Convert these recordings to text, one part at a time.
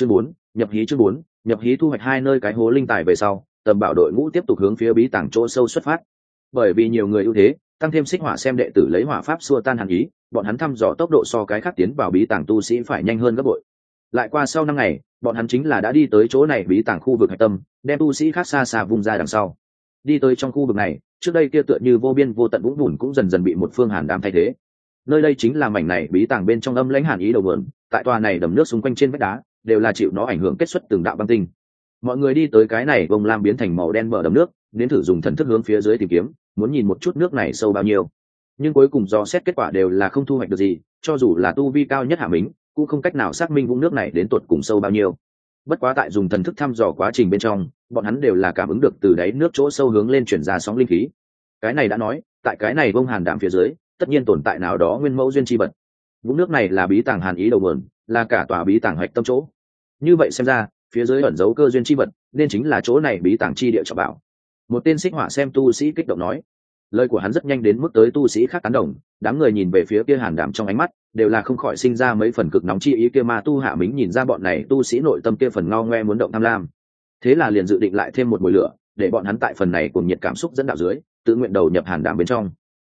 chương bốn, nhập hí chương bốn, nhập hí thu hoạch hai nơi cái hố linh tài về sau, tầm bảo đội ngũ tiếp tục hướng phía bí tảng chỗ sâu xuất phát. Bởi vì nhiều người ưu thế, tăng thêm xích hỏa xem đệ tử lấy hỏa pháp xua tan hàn ý, bọn hắn thăm dò tốc độ so cái khác tiến vào bí tảng tu sĩ phải nhanh hơn gấp bội. Lại qua sau năm ngày, bọn hắn chính là đã đi tới chỗ này bí tảng khu vực hạch tâm, đem tu sĩ khác xa xa vung ra đằng sau. Đi tới trong khu vực này, trước đây kia tựa như vô biên vô tận vũng bùn cũng dần dần bị một phương hàn đam thay thế. Nơi đây chính là mảnh này bí tàng bên trong âm lãnh hàn ý đầu vườn tại tòa này đầm nước xung quanh trên vách đá đều là chịu nó ảnh hưởng kết xuất từng đạo băng tinh. Mọi người đi tới cái này vông lam biến thành màu đen bờ đầm nước, đến thử dùng thần thức hướng phía dưới tìm kiếm, muốn nhìn một chút nước này sâu bao nhiêu. Nhưng cuối cùng do xét kết quả đều là không thu hoạch được gì, cho dù là tu vi cao nhất hạ mính cũng không cách nào xác minh vũng nước này đến tột cùng sâu bao nhiêu. Bất quá tại dùng thần thức thăm dò quá trình bên trong, bọn hắn đều là cảm ứng được từ đáy nước chỗ sâu hướng lên chuyển ra sóng linh khí. Cái này đã nói, tại cái này vông hàn đạm phía dưới, tất nhiên tồn tại nào đó nguyên mẫu duyên tri bật vũng nước này là bí tàng hàn ý đầu mườn là cả tòa bí tàng hoạch tâm chỗ như vậy xem ra, phía dưới ẩn dấu cơ duyên chi vật, nên chính là chỗ này bí tàng chi địa trọng bảo. Một tên xích hỏa xem tu sĩ kích động nói. Lời của hắn rất nhanh đến mức tới tu sĩ khác tán đồng, đám người nhìn về phía kia hàn đảm trong ánh mắt, đều là không khỏi sinh ra mấy phần cực nóng chi ý kia ma tu hạ mính nhìn ra bọn này tu sĩ nội tâm kia phần ngao ngoe muốn động tham lam. Thế là liền dự định lại thêm một mùi lửa, để bọn hắn tại phần này cùng nhiệt cảm xúc dẫn đạo dưới, tự nguyện đầu nhập hàn đảm bên trong.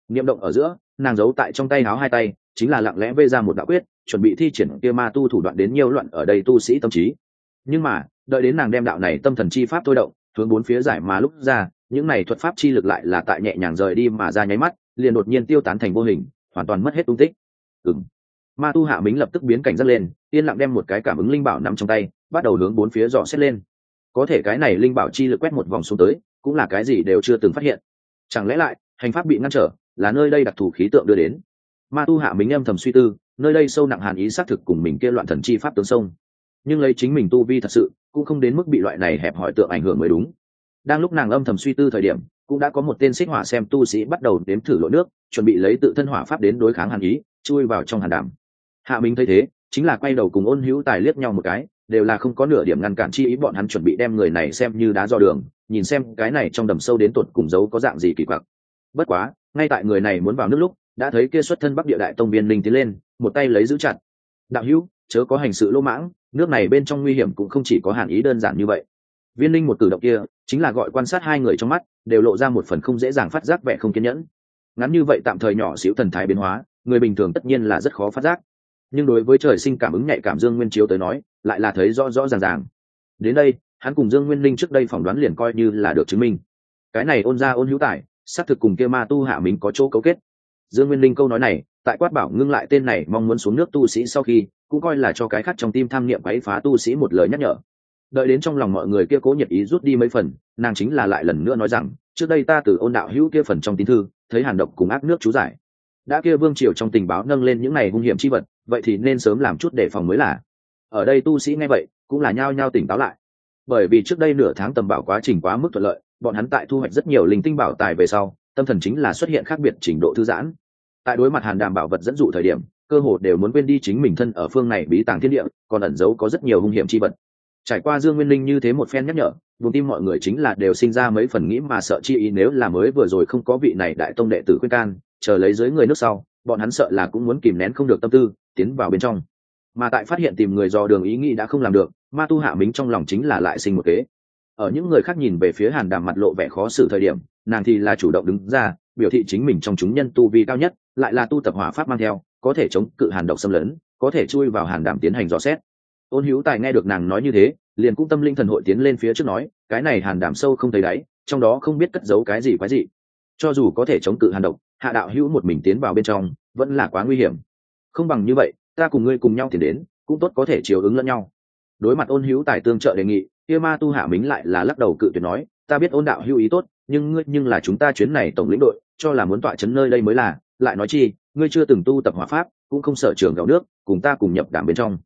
Niệm động ở giữa nàng giấu tại trong tay háo hai tay, chính là lặng lẽ vây ra một đạo quyết, chuẩn bị thi triển kia ma tu thủ đoạn đến nhiều loạn ở đây tu sĩ tâm trí. Nhưng mà, đợi đến nàng đem đạo này tâm thần chi pháp thôi động, hướng bốn phía giải mà lúc ra, những này thuật pháp chi lực lại là tại nhẹ nhàng rời đi mà ra nháy mắt, liền đột nhiên tiêu tán thành vô hình, hoàn toàn mất hết tung tích. Ừng ma tu hạ mính lập tức biến cảnh rất lên, yên lặng đem một cái cảm ứng linh bảo nằm trong tay, bắt đầu hướng bốn phía dò xét lên. Có thể cái này linh bảo chi lực quét một vòng xuống tới, cũng là cái gì đều chưa từng phát hiện. Chẳng lẽ lại, hành pháp bị ngăn trở là nơi đây đặc thù khí tượng đưa đến. Ma tu hạ mình âm thầm suy tư, nơi đây sâu nặng hàn ý xác thực cùng mình kia loạn thần chi pháp tướng sông. Nhưng lấy chính mình tu vi thật sự, cũng không đến mức bị loại này hẹp hỏi tượng ảnh hưởng mới đúng. Đang lúc nàng âm thầm suy tư thời điểm, cũng đã có một tên xích hỏa xem tu sĩ bắt đầu đếm thử lội nước, chuẩn bị lấy tự thân hỏa pháp đến đối kháng hàn ý, chui vào trong hàn đảm hạ minh thấy thế, chính là quay đầu cùng ôn hữu tài liếc nhau một cái, đều là không có nửa điểm ngăn cản chi ý bọn hắn chuẩn bị đem người này xem như đá do đường, nhìn xem cái này trong đầm sâu đến tột cùng giấu có dạng gì kỳ quặc. Bất quá ngay tại người này muốn vào nước lúc, đã thấy kia xuất thân bắc địa đại tông viên linh tiến lên, một tay lấy giữ chặt. Đạo hữu, chớ có hành sự lỗ mãng, nước này bên trong nguy hiểm cũng không chỉ có hàn ý đơn giản như vậy. Viên linh một cử động kia, chính là gọi quan sát hai người trong mắt, đều lộ ra một phần không dễ dàng phát giác vẻ không kiên nhẫn. Ngắn như vậy tạm thời nhỏ xíu thần thái biến hóa, người bình thường tất nhiên là rất khó phát giác. Nhưng đối với trời sinh cảm ứng nhạy cảm dương nguyên chiếu tới nói, lại là thấy rõ rõ ràng ràng. Đến đây, hắn cùng dương nguyên linh trước đây phỏng đoán liền coi như là được chứng minh. Cái này ôn ra ôn hữu tài xác thực cùng kia ma tu hạ mình có chỗ cấu kết. Dương nguyên linh câu nói này, tại quát bảo ngưng lại tên này mong muốn xuống nước tu sĩ sau khi, cũng coi là cho cái khác trong tim tham niệm quấy phá tu sĩ một lời nhắc nhở. Đợi đến trong lòng mọi người kia cố nhiệt ý rút đi mấy phần, nàng chính là lại lần nữa nói rằng, trước đây ta từ ôn đạo hữu kia phần trong tín thư, thấy hàn độc cùng ác nước chú giải. Đã kia vương triều trong tình báo nâng lên những này hung hiểm chi vật, vậy thì nên sớm làm chút đề phòng mới là. Ở đây tu sĩ nghe vậy, cũng là nhao nhao tỉnh táo lại. Bởi vì trước đây nửa tháng tầm bảo quá trình quá mức thuận lợi bọn hắn tại thu hoạch rất nhiều linh tinh bảo tài về sau, tâm thần chính là xuất hiện khác biệt trình độ thư giãn. Tại đối mặt hàn đàm bảo vật dẫn dụ thời điểm, cơ hồ đều muốn quên đi chính mình thân ở phương này bí tàng thiên địa, còn ẩn giấu có rất nhiều hung hiểm chi vật. Trải qua dương nguyên linh như thế một phen nhắc nhở vùng tim mọi người chính là đều sinh ra mấy phần nghĩ mà sợ chi ý nếu là mới vừa rồi không có vị này đại tông đệ tử khuyên can, chờ lấy dưới người nước sau, bọn hắn sợ là cũng muốn kìm nén không được tâm tư, tiến vào bên trong. Mà tại phát hiện tìm người do đường ý nghĩ đã không làm được, ma tu hạ mính trong lòng chính là lại sinh một kế ở những người khác nhìn về phía hàn đàm mặt lộ vẻ khó xử thời điểm, nàng thì là chủ động đứng ra, biểu thị chính mình trong chúng nhân tu vi cao nhất, lại là tu tập hỏa pháp mang theo, có thể chống cự hàn độc xâm lấn, có thể chui vào hàn đàm tiến hành dò xét. Ôn hữu tài nghe được nàng nói như thế, liền cũng tâm linh thần hội tiến lên phía trước nói, cái này hàn Đàm sâu không thấy đáy, trong đó không biết cất giấu cái gì quái gì cho dù có thể chống cự hàn độc, hạ đạo hữu một mình tiến vào bên trong, vẫn là quá nguy hiểm. Không bằng như vậy, ta cùng ngươi cùng nhau tiến đến, cũng tốt có thể chiều ứng lẫn nhau. Đối mặt ôn hữu tài tương trợ đề nghị kia ma tu hạ mính lại là lắc đầu cự tuyệt nói, ta biết ôn đạo hữu ý tốt, nhưng ngươi, nhưng là chúng ta chuyến này tổng lĩnh đội, cho là muốn tọa chấn nơi đây mới là, lại nói chi, ngươi chưa từng tu tập hỏa pháp, cũng không sợ trường gạo nước, cùng ta cùng nhập đảm bên trong.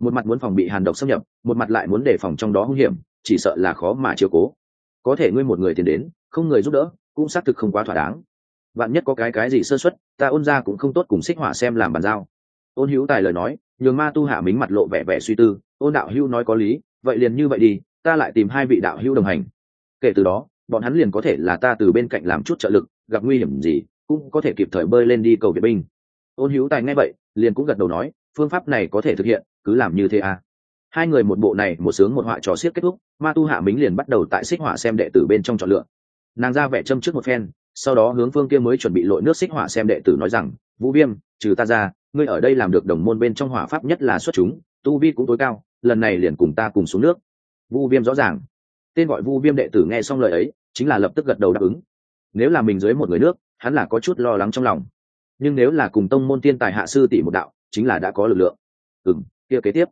Một mặt muốn phòng bị hàn độc xâm nhập, một mặt lại muốn đề phòng trong đó hung hiểm, chỉ sợ là khó mà chiều cố. Có thể ngươi một người tiền đến, không người giúp đỡ, cũng xác thực không quá thỏa đáng. Bạn nhất có cái cái gì sơ xuất ta ôn ra cũng không tốt cùng xích hỏa xem làm bàn giao. Ôn hữu tài lời nói, nhường ma tu hạ mính mặt lộ vẻ vẻ suy tư, ôn đạo hữu nói có lý, vậy liền như vậy đi ta lại tìm hai vị đạo hữu đồng hành. Kể từ đó, bọn hắn liền có thể là ta từ bên cạnh làm chút trợ lực, gặp nguy hiểm gì, cũng có thể kịp thời bơi lên đi cầu viện binh. Ôn hữu tài nghe vậy, liền cũng gật đầu nói, phương pháp này có thể thực hiện, cứ làm như thế à. Hai người một bộ này, một sướng một họa trò xiết kết thúc, ma tu hạ mính liền bắt đầu tại xích họa xem đệ tử bên trong chọn lựa. Nàng ra vẻ châm trước một phen, sau đó hướng phương kia mới chuẩn bị lội nước xích họa xem đệ tử nói rằng, vũ viêm, trừ ta ra, ngươi ở đây làm được đồng môn bên trong hỏa pháp nhất là xuất chúng, tu vi cũng tối cao, lần này liền cùng ta cùng xuống nước vu viêm rõ ràng. Tên gọi vu viêm đệ tử nghe xong lời ấy, chính là lập tức gật đầu đáp ứng. Nếu là mình dưới một người nước, hắn là có chút lo lắng trong lòng. Nhưng nếu là cùng tông môn tiên tài hạ sư tỷ một đạo, chính là đã có lực lượng. Ừng kia kế tiếp.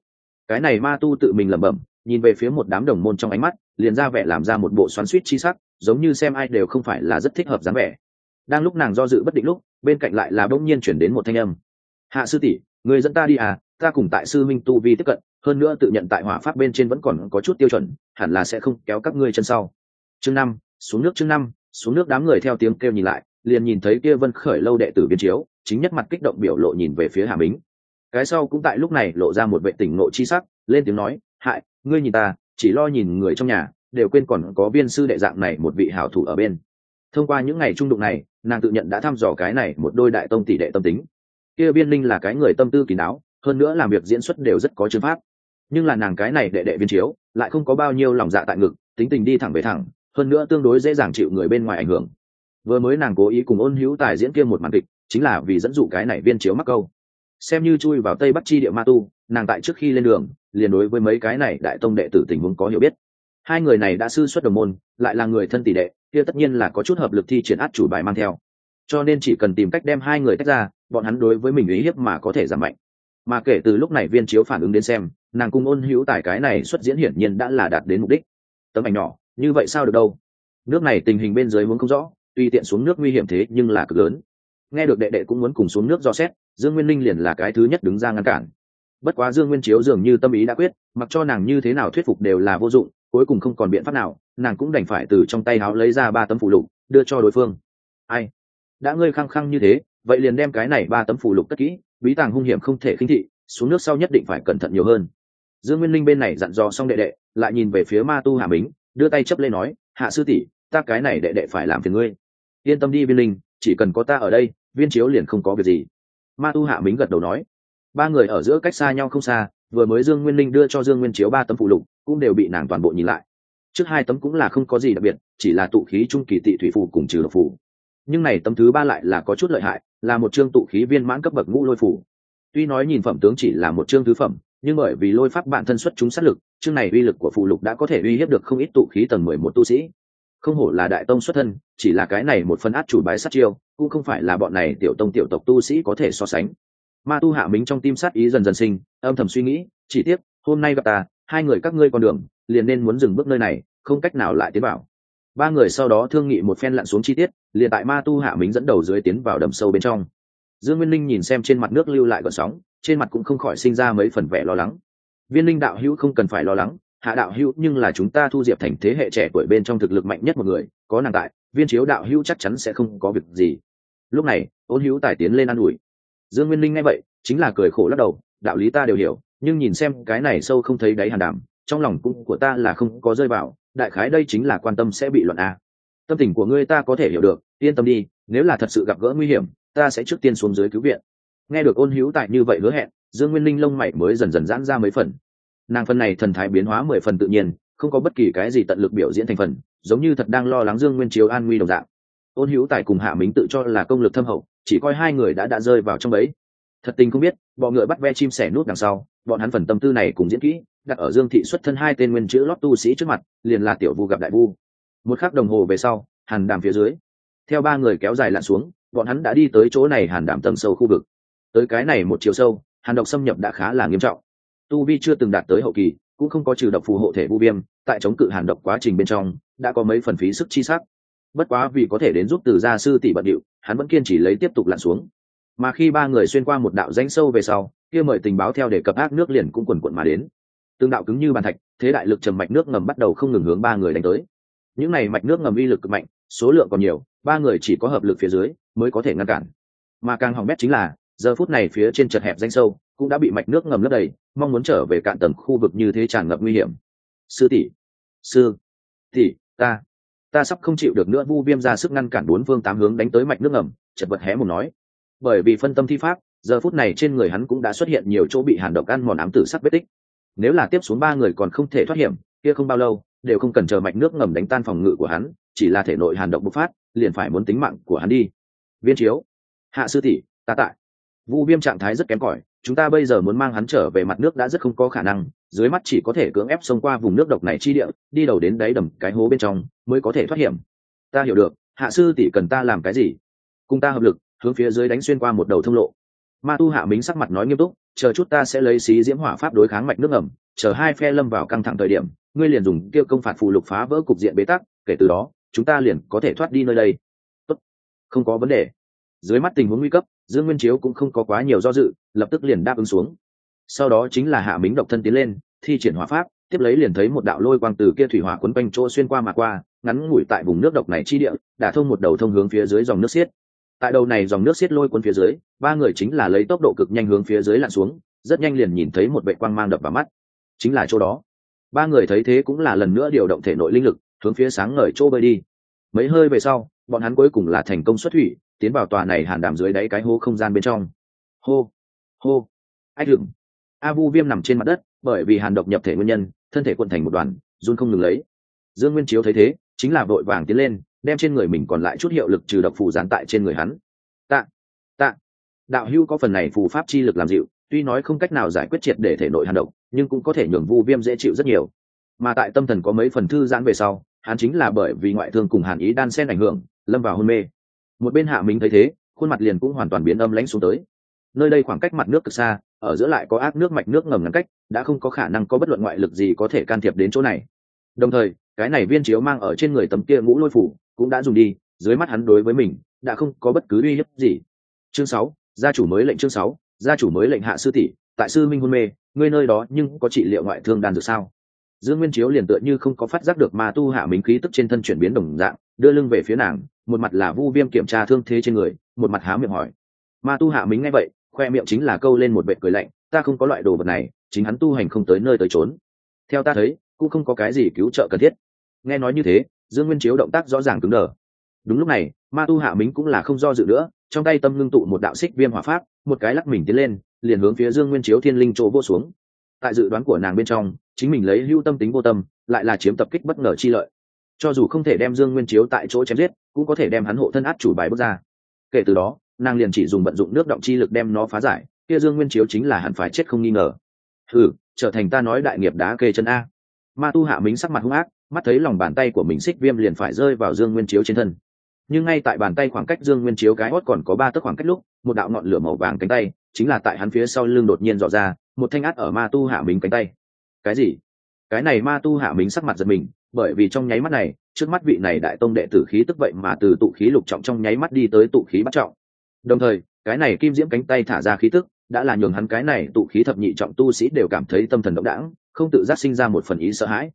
Cái này ma tu tự mình lẩm bẩm, nhìn về phía một đám đồng môn trong ánh mắt, liền ra vẻ làm ra một bộ xoắn suýt chi sắc, giống như xem ai đều không phải là rất thích hợp dáng vẻ. Đang lúc nàng do dự bất định lúc, bên cạnh lại là bỗng nhiên chuyển đến một thanh âm. Hạ sư tỷ, người dẫn ta đi à? Ta cùng tại sư minh tu vi tiếp cận hơn nữa tự nhận tại hỏa pháp bên trên vẫn còn có chút tiêu chuẩn, hẳn là sẽ không kéo các ngươi chân sau. Chương năm, xuống nước chương năm, xuống nước đám người theo tiếng kêu nhìn lại, liền nhìn thấy kia vân khởi lâu đệ tử biên chiếu, chính nhất mặt kích động biểu lộ nhìn về phía hà bính cái sau cũng tại lúc này lộ ra một vệ tỉnh ngộ chi sắc, lên tiếng nói, hại, ngươi nhìn ta, chỉ lo nhìn người trong nhà, đều quên còn có viên sư đệ dạng này một vị hảo thủ ở bên. Thông qua những ngày trung đụng này, nàng tự nhận đã thăm dò cái này một đôi đại tông tỷ đệ tâm tính. Kia viên linh là cái người tâm tư kín đáo, hơn nữa làm việc diễn xuất đều rất có chương pháp nhưng là nàng cái này đệ đệ viên chiếu, lại không có bao nhiêu lòng dạ tại ngực, tính tình đi thẳng về thẳng, hơn nữa tương đối dễ dàng chịu người bên ngoài ảnh hưởng. Vừa mới nàng cố ý cùng ôn hữu tài diễn kia một màn kịch, chính là vì dẫn dụ cái này viên chiếu mắc câu. Xem như chui vào tây bắc chi địa ma tu, nàng tại trước khi lên đường, liền đối với mấy cái này đại tông đệ tử tình huống có hiểu biết. Hai người này đã sư xuất đồng môn, lại là người thân tỷ đệ, kia tất nhiên là có chút hợp lực thi triển át chủ bài mang theo. Cho nên chỉ cần tìm cách đem hai người tách ra, bọn hắn đối với mình ý hiếp mà có thể giảm mạnh mà kể từ lúc này viên chiếu phản ứng đến xem, nàng cung ôn hữu tài cái này xuất diễn hiển nhiên đã là đạt đến mục đích. Tấm ảnh nhỏ, như vậy sao được đâu? Nước này tình hình bên dưới muốn không rõ, tuy tiện xuống nước nguy hiểm thế nhưng là cực lớn. Nghe được đệ đệ cũng muốn cùng xuống nước do xét, dương nguyên linh liền là cái thứ nhất đứng ra ngăn cản. Bất quá dương nguyên chiếu dường như tâm ý đã quyết, mặc cho nàng như thế nào thuyết phục đều là vô dụng, cuối cùng không còn biện pháp nào, nàng cũng đành phải từ trong tay áo lấy ra ba tấm phụ lục, đưa cho đối phương. Ai? Đã ngươi khăng khăng như thế, vậy liền đem cái này ba tấm phụ lục tất kỹ bí tàng hung hiểm không thể khinh thị, xuống nước sau nhất định phải cẩn thận nhiều hơn. Dương nguyên linh bên này dặn dò xong đệ đệ, lại nhìn về phía ma tu hạ bính đưa tay chấp lên nói, hạ sư tỷ, ta cái này đệ đệ phải làm phiền ngươi. Yên tâm đi viên linh, chỉ cần có ta ở đây, viên chiếu liền không có việc gì. Ma tu hạ Mính gật đầu nói. Ba người ở giữa cách xa nhau không xa, vừa mới dương nguyên linh đưa cho dương nguyên chiếu ba tấm phụ lục, cũng đều bị nàng toàn bộ nhìn lại. Trước hai tấm cũng là không có gì đặc biệt, chỉ là tụ khí trung kỳ tị thủy phù cùng trừ độc phù nhưng này tấm thứ ba lại là có chút lợi hại, là một chương tụ khí viên mãn cấp bậc ngũ lôi phủ. Tuy nói nhìn phẩm tướng chỉ là một chương thứ phẩm, nhưng bởi vì lôi pháp bản thân xuất chúng sát lực, chương này uy lực của phụ lục đã có thể uy hiếp được không ít tụ khí tầng mười một tu sĩ. Không hổ là đại tông xuất thân, chỉ là cái này một phần át chủ bái sát chiêu, cũng không phải là bọn này tiểu tông tiểu tộc tu sĩ có thể so sánh. Ma tu hạ mính trong tim sát ý dần dần sinh, âm thầm suy nghĩ, chỉ tiếc, hôm nay gặp ta, hai người các ngươi con đường, liền nên muốn dừng bước nơi này, không cách nào lại tiến vào ba người sau đó thương nghị một phen lặn xuống chi tiết, liền tại ma tu hạ mính dẫn đầu dưới tiến vào đầm sâu bên trong. Dương nguyên linh nhìn xem trên mặt nước lưu lại gọn sóng, trên mặt cũng không khỏi sinh ra mấy phần vẻ lo lắng. Viên linh đạo hữu không cần phải lo lắng, hạ đạo hữu nhưng là chúng ta thu diệp thành thế hệ trẻ tuổi bên trong thực lực mạnh nhất một người, có nàng tại, viên chiếu đạo hữu chắc chắn sẽ không có việc gì. Lúc này, ôn hữu tài tiến lên ă n ủi. Dương nguyên linh nghe vậy, chính là cười khổ lắc đầu, đạo lý ta đều hiểu, nhưng nhìn xem cái này sâu không thấy đáy hàn đảm trong lòng cũng của ta là không có rơi vào, đại khái đây chính là quan tâm sẽ bị luận a. Tâm tình của ngươi ta có thể hiểu được, yên tâm đi, nếu là thật sự gặp gỡ nguy hiểm, ta sẽ trước tiên xuống dưới cứu viện. Nghe được ôn hữu tại như vậy hứa hẹn, dương nguyên linh lông mày mới dần dần giãn ra mấy phần. Nàng phần này thần thái biến hóa mười phần tự nhiên, không có bất kỳ cái gì tận lực biểu diễn thành phần, giống như thật đang lo lắng dương nguyên chiếu an nguy đồng dạng. Ôn hữu tài cùng hạ minh tự cho là công lực thâm hậu, chỉ coi hai người đã đã rơi vào trong ấy thật tình không biết bọn ngựa bắt ve chim sẻ nút đằng sau, bọn hắn phần tâm tư này cùng diễn kỹ, đặt ở dương thị xuất thân hai tên nguyên chữ lót tu sĩ trước mặt, liền là tiểu vu gặp đại vu. Một khắc đồng hồ về sau, hàn đàm phía dưới. Theo ba người kéo dài lặn xuống, bọn hắn đã đi tới chỗ này hàn đàm tầng sâu khu vực. Tới cái này một chiều sâu, hàn độc xâm nhập đã khá là nghiêm trọng. Tu vi chưa từng đạt tới hậu kỳ, cũng không có trừ độc phù hộ thể vu viêm, tại chống cự hàn độc quá trình bên trong, đã có mấy phần phí sức chi sắc. Bất quá vì có thể đến giúp từ gia sư tỷ bận điệu, hắn vẫn kiên trì lấy tiếp tục lặn xuống mà khi ba người xuyên qua một đạo danh sâu về sau, kia mời tình báo theo để cập ác nước liền cũng quần quận mà đến. Tương đạo cứng như bàn thạch, thế đại lực trầm mạch nước ngầm bắt đầu không ngừng hướng ba người đánh tới. Những này mạch nước ngầm uy lực cực mạnh, số lượng còn nhiều, ba người chỉ có hợp lực phía dưới mới có thể ngăn cản. Mà càng hỏng bét chính là, giờ phút này phía trên chật hẹp danh sâu cũng đã bị mạch nước ngầm lấp đầy, mong muốn trở về cạn tầng khu vực như thế tràn ngập nguy hiểm. Sư tỷ sư tỷ, ta ta sắp không chịu được nữa, vu viêm ra sức ngăn cản bốn phương tám hướng đánh tới mạch nước ngầm, chật vật hé một nói bởi vì phân tâm thi pháp, giờ phút này trên người hắn cũng đã xuất hiện nhiều chỗ bị hàn độc ăn mòn ám tử sắc vết tích. Nếu là tiếp xuống ba người còn không thể thoát hiểm, kia không bao lâu, đều không cần chờ mạch nước ngầm đánh tan phòng ngự của hắn, chỉ là thể nội hàn độc bộc phát, liền phải muốn tính mạng của hắn đi. Viên chiếu, hạ sư tỷ, ta tại. Vu viêm trạng thái rất kém cỏi, chúng ta bây giờ muốn mang hắn trở về mặt nước đã rất không có khả năng, dưới mắt chỉ có thể cưỡng ép xông qua vùng nước độc này chi địa, đi đầu đến đáy đầm cái hố bên trong, mới có thể thoát hiểm. Ta hiểu được, hạ sư tỷ cần ta làm cái gì? Cùng ta hợp lực hướng phía dưới đánh xuyên qua một đầu thông lộ. Ma tu hạ mính sắc mặt nói nghiêm túc, chờ chút ta sẽ lấy xí diễm hỏa pháp đối kháng mạch nước ẩm chờ hai phe lâm vào căng thẳng thời điểm, ngươi liền dùng kia công phạt phù lục phá vỡ cục diện bế tắc, kể từ đó, chúng ta liền có thể thoát đi nơi đây. Tốt. không có vấn đề. Dưới mắt tình huống nguy cấp, dương nguyên chiếu cũng không có quá nhiều do dự, lập tức liền đáp ứng xuống. Sau đó chính là hạ mính độc thân tiến lên, thi triển hỏa pháp, tiếp lấy liền thấy một đạo lôi quang từ kia thủy hỏa quấn quanh chỗ xuyên qua mà qua, ngắn ngủi tại vùng nước độc này chi địa đã thông một đầu thông hướng phía dưới dòng nước xiết tại đầu này dòng nước xiết lôi cuốn phía dưới, ba người chính là lấy tốc độ cực nhanh hướng phía dưới lặn xuống, rất nhanh liền nhìn thấy một vệ quang mang đập vào mắt. Chính là chỗ đó. Ba người thấy thế cũng là lần nữa điều động thể nội linh lực, hướng phía sáng ngời chỗ bơi đi. Mấy hơi về sau, bọn hắn cuối cùng là thành công xuất thủy, tiến vào tòa này hàn đàm dưới đáy cái hố không gian bên trong. Hô hô, ách hửng. A vu viêm nằm trên mặt đất, bởi vì hàn độc nhập thể nguyên nhân, thân thể quận thành một đoàn, run không ngừng lấy. Dương nguyên chiếu thấy thế, chính là vội vàng tiến lên đem trên người mình còn lại chút hiệu lực trừ độc phù gián tại trên người hắn. Tạ tạ. Đạo hưu có phần này phù pháp chi lực làm dịu, tuy nói không cách nào giải quyết triệt để thể nội hàn độc, nhưng cũng có thể nhường vu viêm dễ chịu rất nhiều. Mà tại tâm thần có mấy phần thư giãn về sau, hắn chính là bởi vì ngoại thương cùng hàn ý đan xen ảnh hưởng, lâm vào hôn mê. Một bên hạ minh thấy thế, khuôn mặt liền cũng hoàn toàn biến âm lãnh xuống tới. Nơi đây khoảng cách mặt nước cực xa, ở giữa lại có ác nước mạch nước ngầm ngăn cách, đã không có khả năng có bất luận ngoại lực gì có thể can thiệp đến chỗ này. Đồng thời, cái này viên chiếu mang ở trên người tấm kia ngũ lôi phủ cũng đã dùng đi, dưới mắt hắn đối với mình đã không có bất cứ uy hiếp gì. Chương sáu, gia chủ mới lệnh chương sáu, gia chủ mới lệnh hạ sư tỷ, tại sư minh hôn mê, ngươi nơi đó nhưng có trị liệu ngoại thương đan dược sao? Dương nguyên chiếu liền tựa như không có phát giác được ma tu hạ minh khí tức trên thân chuyển biến đồng dạng, đưa lưng về phía nàng, một mặt là vu viêm kiểm tra thương thế trên người, một mặt há miệng hỏi. Ma tu hạ minh nghe vậy, khoe miệng chính là câu lên một vệ cười lạnh, ta không có loại đồ vật này, chính hắn tu hành không tới nơi tới trốn theo ta thấy, cũng không có cái gì cứu trợ cần thiết. Nghe nói như thế dương nguyên chiếu động tác rõ ràng cứng đờ. Đúng lúc này, ma tu hạ mính cũng là không do dự nữa, trong tay tâm ngưng tụ một đạo xích viêm hỏa pháp, một cái lắc mình tiến lên, liền hướng phía dương nguyên chiếu thiên linh chỗ vô xuống. Tại dự đoán của nàng bên trong, chính mình lấy hưu tâm tính vô tâm, lại là chiếm tập kích bất ngờ chi lợi. Cho dù không thể đem dương nguyên chiếu tại chỗ chém giết, cũng có thể đem hắn hộ thân át chủ bài bước ra. Kể từ đó, nàng liền chỉ dùng vận dụng nước động chi lực đem nó phá giải, kia dương nguyên chiếu chính là hẳn phải chết không nghi ngờ. Ừ trở thành ta nói đại nghiệp đá kê chân a. Ma tu hạ mính sắc mặt hung ác mắt thấy lòng bàn tay của mình xích viêm liền phải rơi vào dương nguyên chiếu trên thân. Nhưng ngay tại bàn tay khoảng cách dương nguyên chiếu cái hót còn có ba tấc khoảng cách lúc, một đạo ngọn lửa màu vàng cánh tay, chính là tại hắn phía sau lưng đột nhiên dọ ra, một thanh át ở ma tu hạ mính cánh tay. Cái gì? Cái này ma tu hạ mính sắc mặt giật mình, bởi vì trong nháy mắt này, trước mắt vị này đại tông đệ tử khí tức vậy mà từ tụ khí lục trọng trong nháy mắt đi tới tụ khí bắt trọng. Đồng thời, cái này kim diễm cánh tay thả ra khí tức, đã là nhường hắn cái này tụ khí thập nhị trọng tu sĩ đều cảm thấy tâm thần động đãng, không tự giác sinh ra một phần ý sợ hãi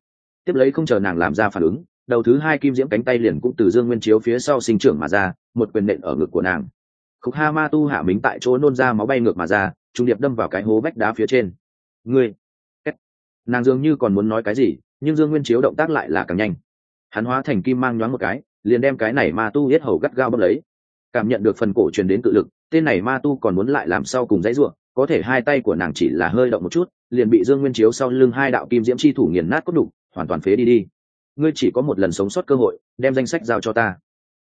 tiếp lấy không chờ nàng làm ra phản ứng, đầu thứ hai kim diễm cánh tay liền cũng từ dương nguyên chiếu phía sau sinh trưởng mà ra, một quyền nện ở ngực của nàng. Khúc ha ma tu hạ mính tại chỗ nôn ra máu bay ngược mà ra, trung điệp đâm vào cái hố vách đá phía trên. Ngươi! Nàng dường như còn muốn nói cái gì, nhưng dương nguyên chiếu động tác lại là càng nhanh. Hắn hóa thành kim mang nhoáng một cái, liền đem cái này ma tu yết hầu gắt gao bấm lấy. Cảm nhận được phần cổ truyền đến tự lực, tên này ma tu còn muốn lại làm sao cùng dãy ruộng có thể hai tay của nàng chỉ là hơi động một chút, liền bị dương nguyên chiếu sau lưng hai đạo kim diễm chi thủ nghiền nát cốt đục hoàn toàn phế đi đi. Ngươi chỉ có một lần sống sót cơ hội, đem danh sách giao cho ta.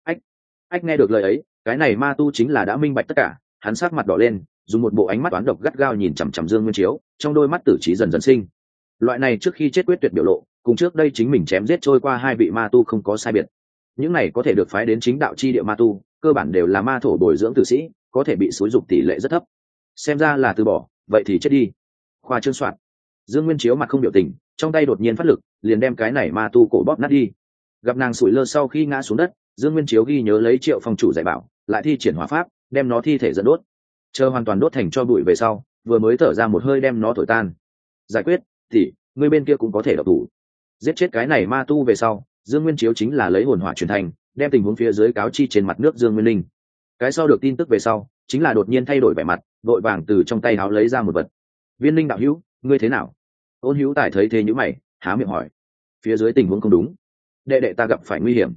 Ách ách nghe được lời ấy, cái này ma tu chính là đã minh bạch tất cả. Hắn sát mặt đỏ lên, dùng một bộ ánh mắt toán độc gắt gao nhìn chằm chằm dương nguyên chiếu, trong đôi mắt tử trí dần dần sinh. Loại này trước khi chết quyết tuyệt biểu lộ, cùng trước đây chính mình chém giết trôi qua hai vị ma tu không có sai biệt. Những này có thể được phái đến chính đạo chi địa ma tu, cơ bản đều là ma thổ bồi dưỡng tử sĩ, có thể bị xúi dục tỷ lệ rất thấp. Xem ra là từ bỏ, vậy thì chết đi. Khoa trương soạn dương nguyên chiếu mặt không biểu tình, trong tay đột nhiên phát lực, liền đem cái này ma tu cổ bóp nát đi. Gặp nàng sủi lơ sau khi ngã xuống đất, dương nguyên chiếu ghi nhớ lấy triệu phòng chủ dạy bảo, lại thi triển hóa pháp, đem nó thi thể dẫn đốt. Chờ hoàn toàn đốt thành cho bụi về sau, vừa mới thở ra một hơi đem nó thổi tan. Giải quyết, thì, người bên kia cũng có thể độc thủ. Giết chết cái này ma tu về sau, dương nguyên chiếu chính là lấy hồn hỏa truyền thành, đem tình huống phía dưới cáo chi trên mặt nước dương nguyên linh. Cái sau được tin tức về sau, chính là đột nhiên thay đổi vẻ mặt, vội vàng từ trong tay áo lấy ra một vật. Viên linh đạo hữu, ngươi thế nào? Ôn hữu tài thấy thế nhữ mày, há miệng hỏi, phía dưới tình huống không đúng, đệ đệ ta gặp phải nguy hiểm.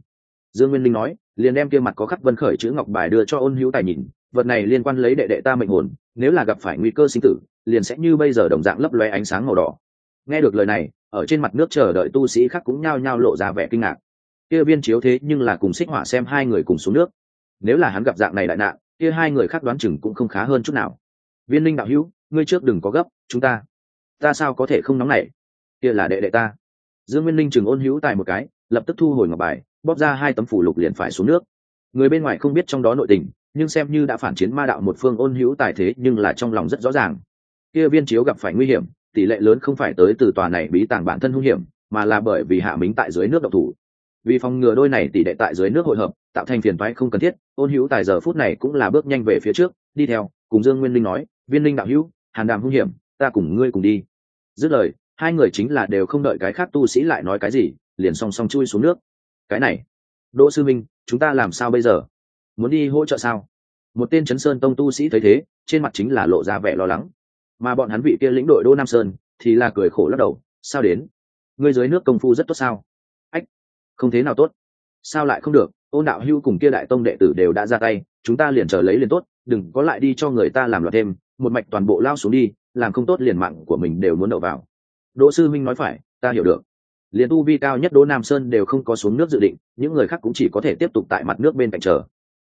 Dương nguyên linh nói, liền đem kia mặt có khắc vân khởi chữ ngọc bài đưa cho ôn hữu tài nhìn, vật này liên quan lấy đệ đệ ta mệnh hồn, nếu là gặp phải nguy cơ sinh tử, liền sẽ như bây giờ đồng dạng lấp loe ánh sáng màu đỏ. Nghe được lời này, ở trên mặt nước chờ đợi tu sĩ khác cũng nhao nhao lộ ra vẻ kinh ngạc. Kia viên chiếu thế nhưng là cùng xích hỏa xem hai người cùng xuống nước. Nếu là hắn gặp dạng này đại nạn, kia hai người khác đoán chừng cũng không khá hơn chút nào. Viên linh đạo hữu, ngươi trước đừng có gấp, chúng ta ta sao có thể không nóng nảy? Kia là đệ đệ ta. Dương nguyên linh chừng ôn hữu tài một cái, lập tức thu hồi ngọc bài, bóp ra hai tấm phủ lục liền phải xuống nước. Người bên ngoài không biết trong đó nội tình, nhưng xem như đã phản chiến ma đạo một phương ôn hữu tài thế nhưng là trong lòng rất rõ ràng. Kia viên chiếu gặp phải nguy hiểm, tỷ lệ lớn không phải tới từ tòa này bí tàng bản thân hung hiểm, mà là bởi vì hạ mính tại dưới nước độc thủ. Vì phòng ngừa đôi này tỷ lệ tại dưới nước hội hợp, tạo thành phiền toái không cần thiết, ôn hữu tài giờ phút này cũng là bước nhanh về phía trước, đi theo, cùng dương nguyên linh nói, viên linh đạo hữu, hàn đàm hung hiểm, ta cùng ngươi cùng đi dứt lời, hai người chính là đều không đợi cái khác tu sĩ lại nói cái gì, liền song song chui xuống nước. Cái này, đỗ sư minh, chúng ta làm sao bây giờ? Muốn đi hỗ trợ sao? Một tên chấn sơn tông tu sĩ thấy thế, trên mặt chính là lộ ra vẻ lo lắng. Mà bọn hắn vị kia lĩnh đội đỗ nam sơn thì là cười khổ lắc đầu, sao đến? Ngươi dưới nước công phu rất tốt sao? Ách, không thế nào tốt. Sao lại không được? Ôn đạo hưu cùng kia đại tông đệ tử đều đã ra tay, chúng ta liền chờ lấy liền tốt, đừng có lại đi cho người ta làm loạt thêm, một mạch toàn bộ lao xuống đi làm không tốt liền mạng của mình đều muốn đậu vào. Đỗ sư minh nói phải, ta hiểu được. Liền tu vi cao nhất đỗ nam sơn đều không có xuống nước dự định, những người khác cũng chỉ có thể tiếp tục tại mặt nước bên cạnh chờ.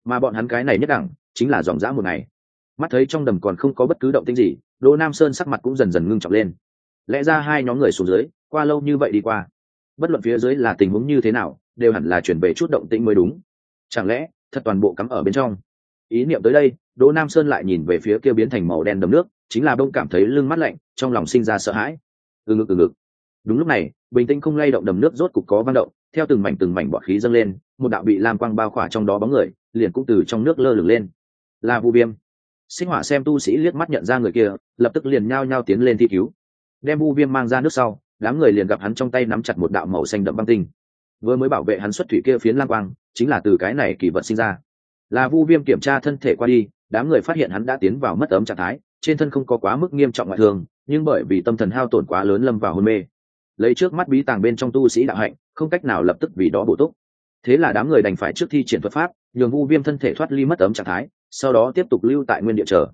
Mà bọn hắn cái này nhất đẳng, chính là dòng dã một ngày. Mắt thấy trong đầm còn không có bất cứ động tĩnh gì, đỗ nam sơn sắc mặt cũng dần dần ngưng trọng lên. Lẽ ra hai nhóm người xuống dưới, qua lâu như vậy đi qua, bất luận phía dưới là tình huống như thế nào, đều hẳn là chuyển về chút động tĩnh mới đúng. Chẳng lẽ, thật toàn bộ cắm ở bên trong? Ý niệm tới đây, đỗ nam sơn lại nhìn về phía kia biến thành màu đen đầm nước, chính là đông cảm thấy lưng mắt lạnh, trong lòng sinh ra sợ hãi. Từ ngực từ ngực. Đúng lúc này, bình tĩnh không lay động đầm nước rốt cục có văn động, theo từng mảnh từng mảnh bọt khí dâng lên, một đạo bị lam quang bao khỏa trong đó bóng người, liền cũng từ trong nước lơ lửng lên. Là vu viêm. Sinh hỏa xem tu sĩ liếc mắt nhận ra người kia, lập tức liền nhao nhao tiến lên thi cứu. Đem vu viêm mang ra nước sau, đám người liền gặp hắn trong tay nắm chặt một đạo màu xanh đậm băng tinh. Vừa mới bảo vệ hắn xuất thủy kia phiến lam quang, chính là từ cái này kỳ vật sinh ra là vu viêm kiểm tra thân thể qua đi, đám người phát hiện hắn đã tiến vào mất ấm trạng thái, trên thân không có quá mức nghiêm trọng ngoại thương, nhưng bởi vì tâm thần hao tổn quá lớn lâm vào hôn mê. Lấy trước mắt bí tàng bên trong tu sĩ đạo hạnh, không cách nào lập tức vì đó bổ túc. Thế là đám người đành phải trước thi triển thuật pháp, nhường vu viêm thân thể thoát ly mất ấm trạng thái, sau đó tiếp tục lưu tại nguyên địa chờ.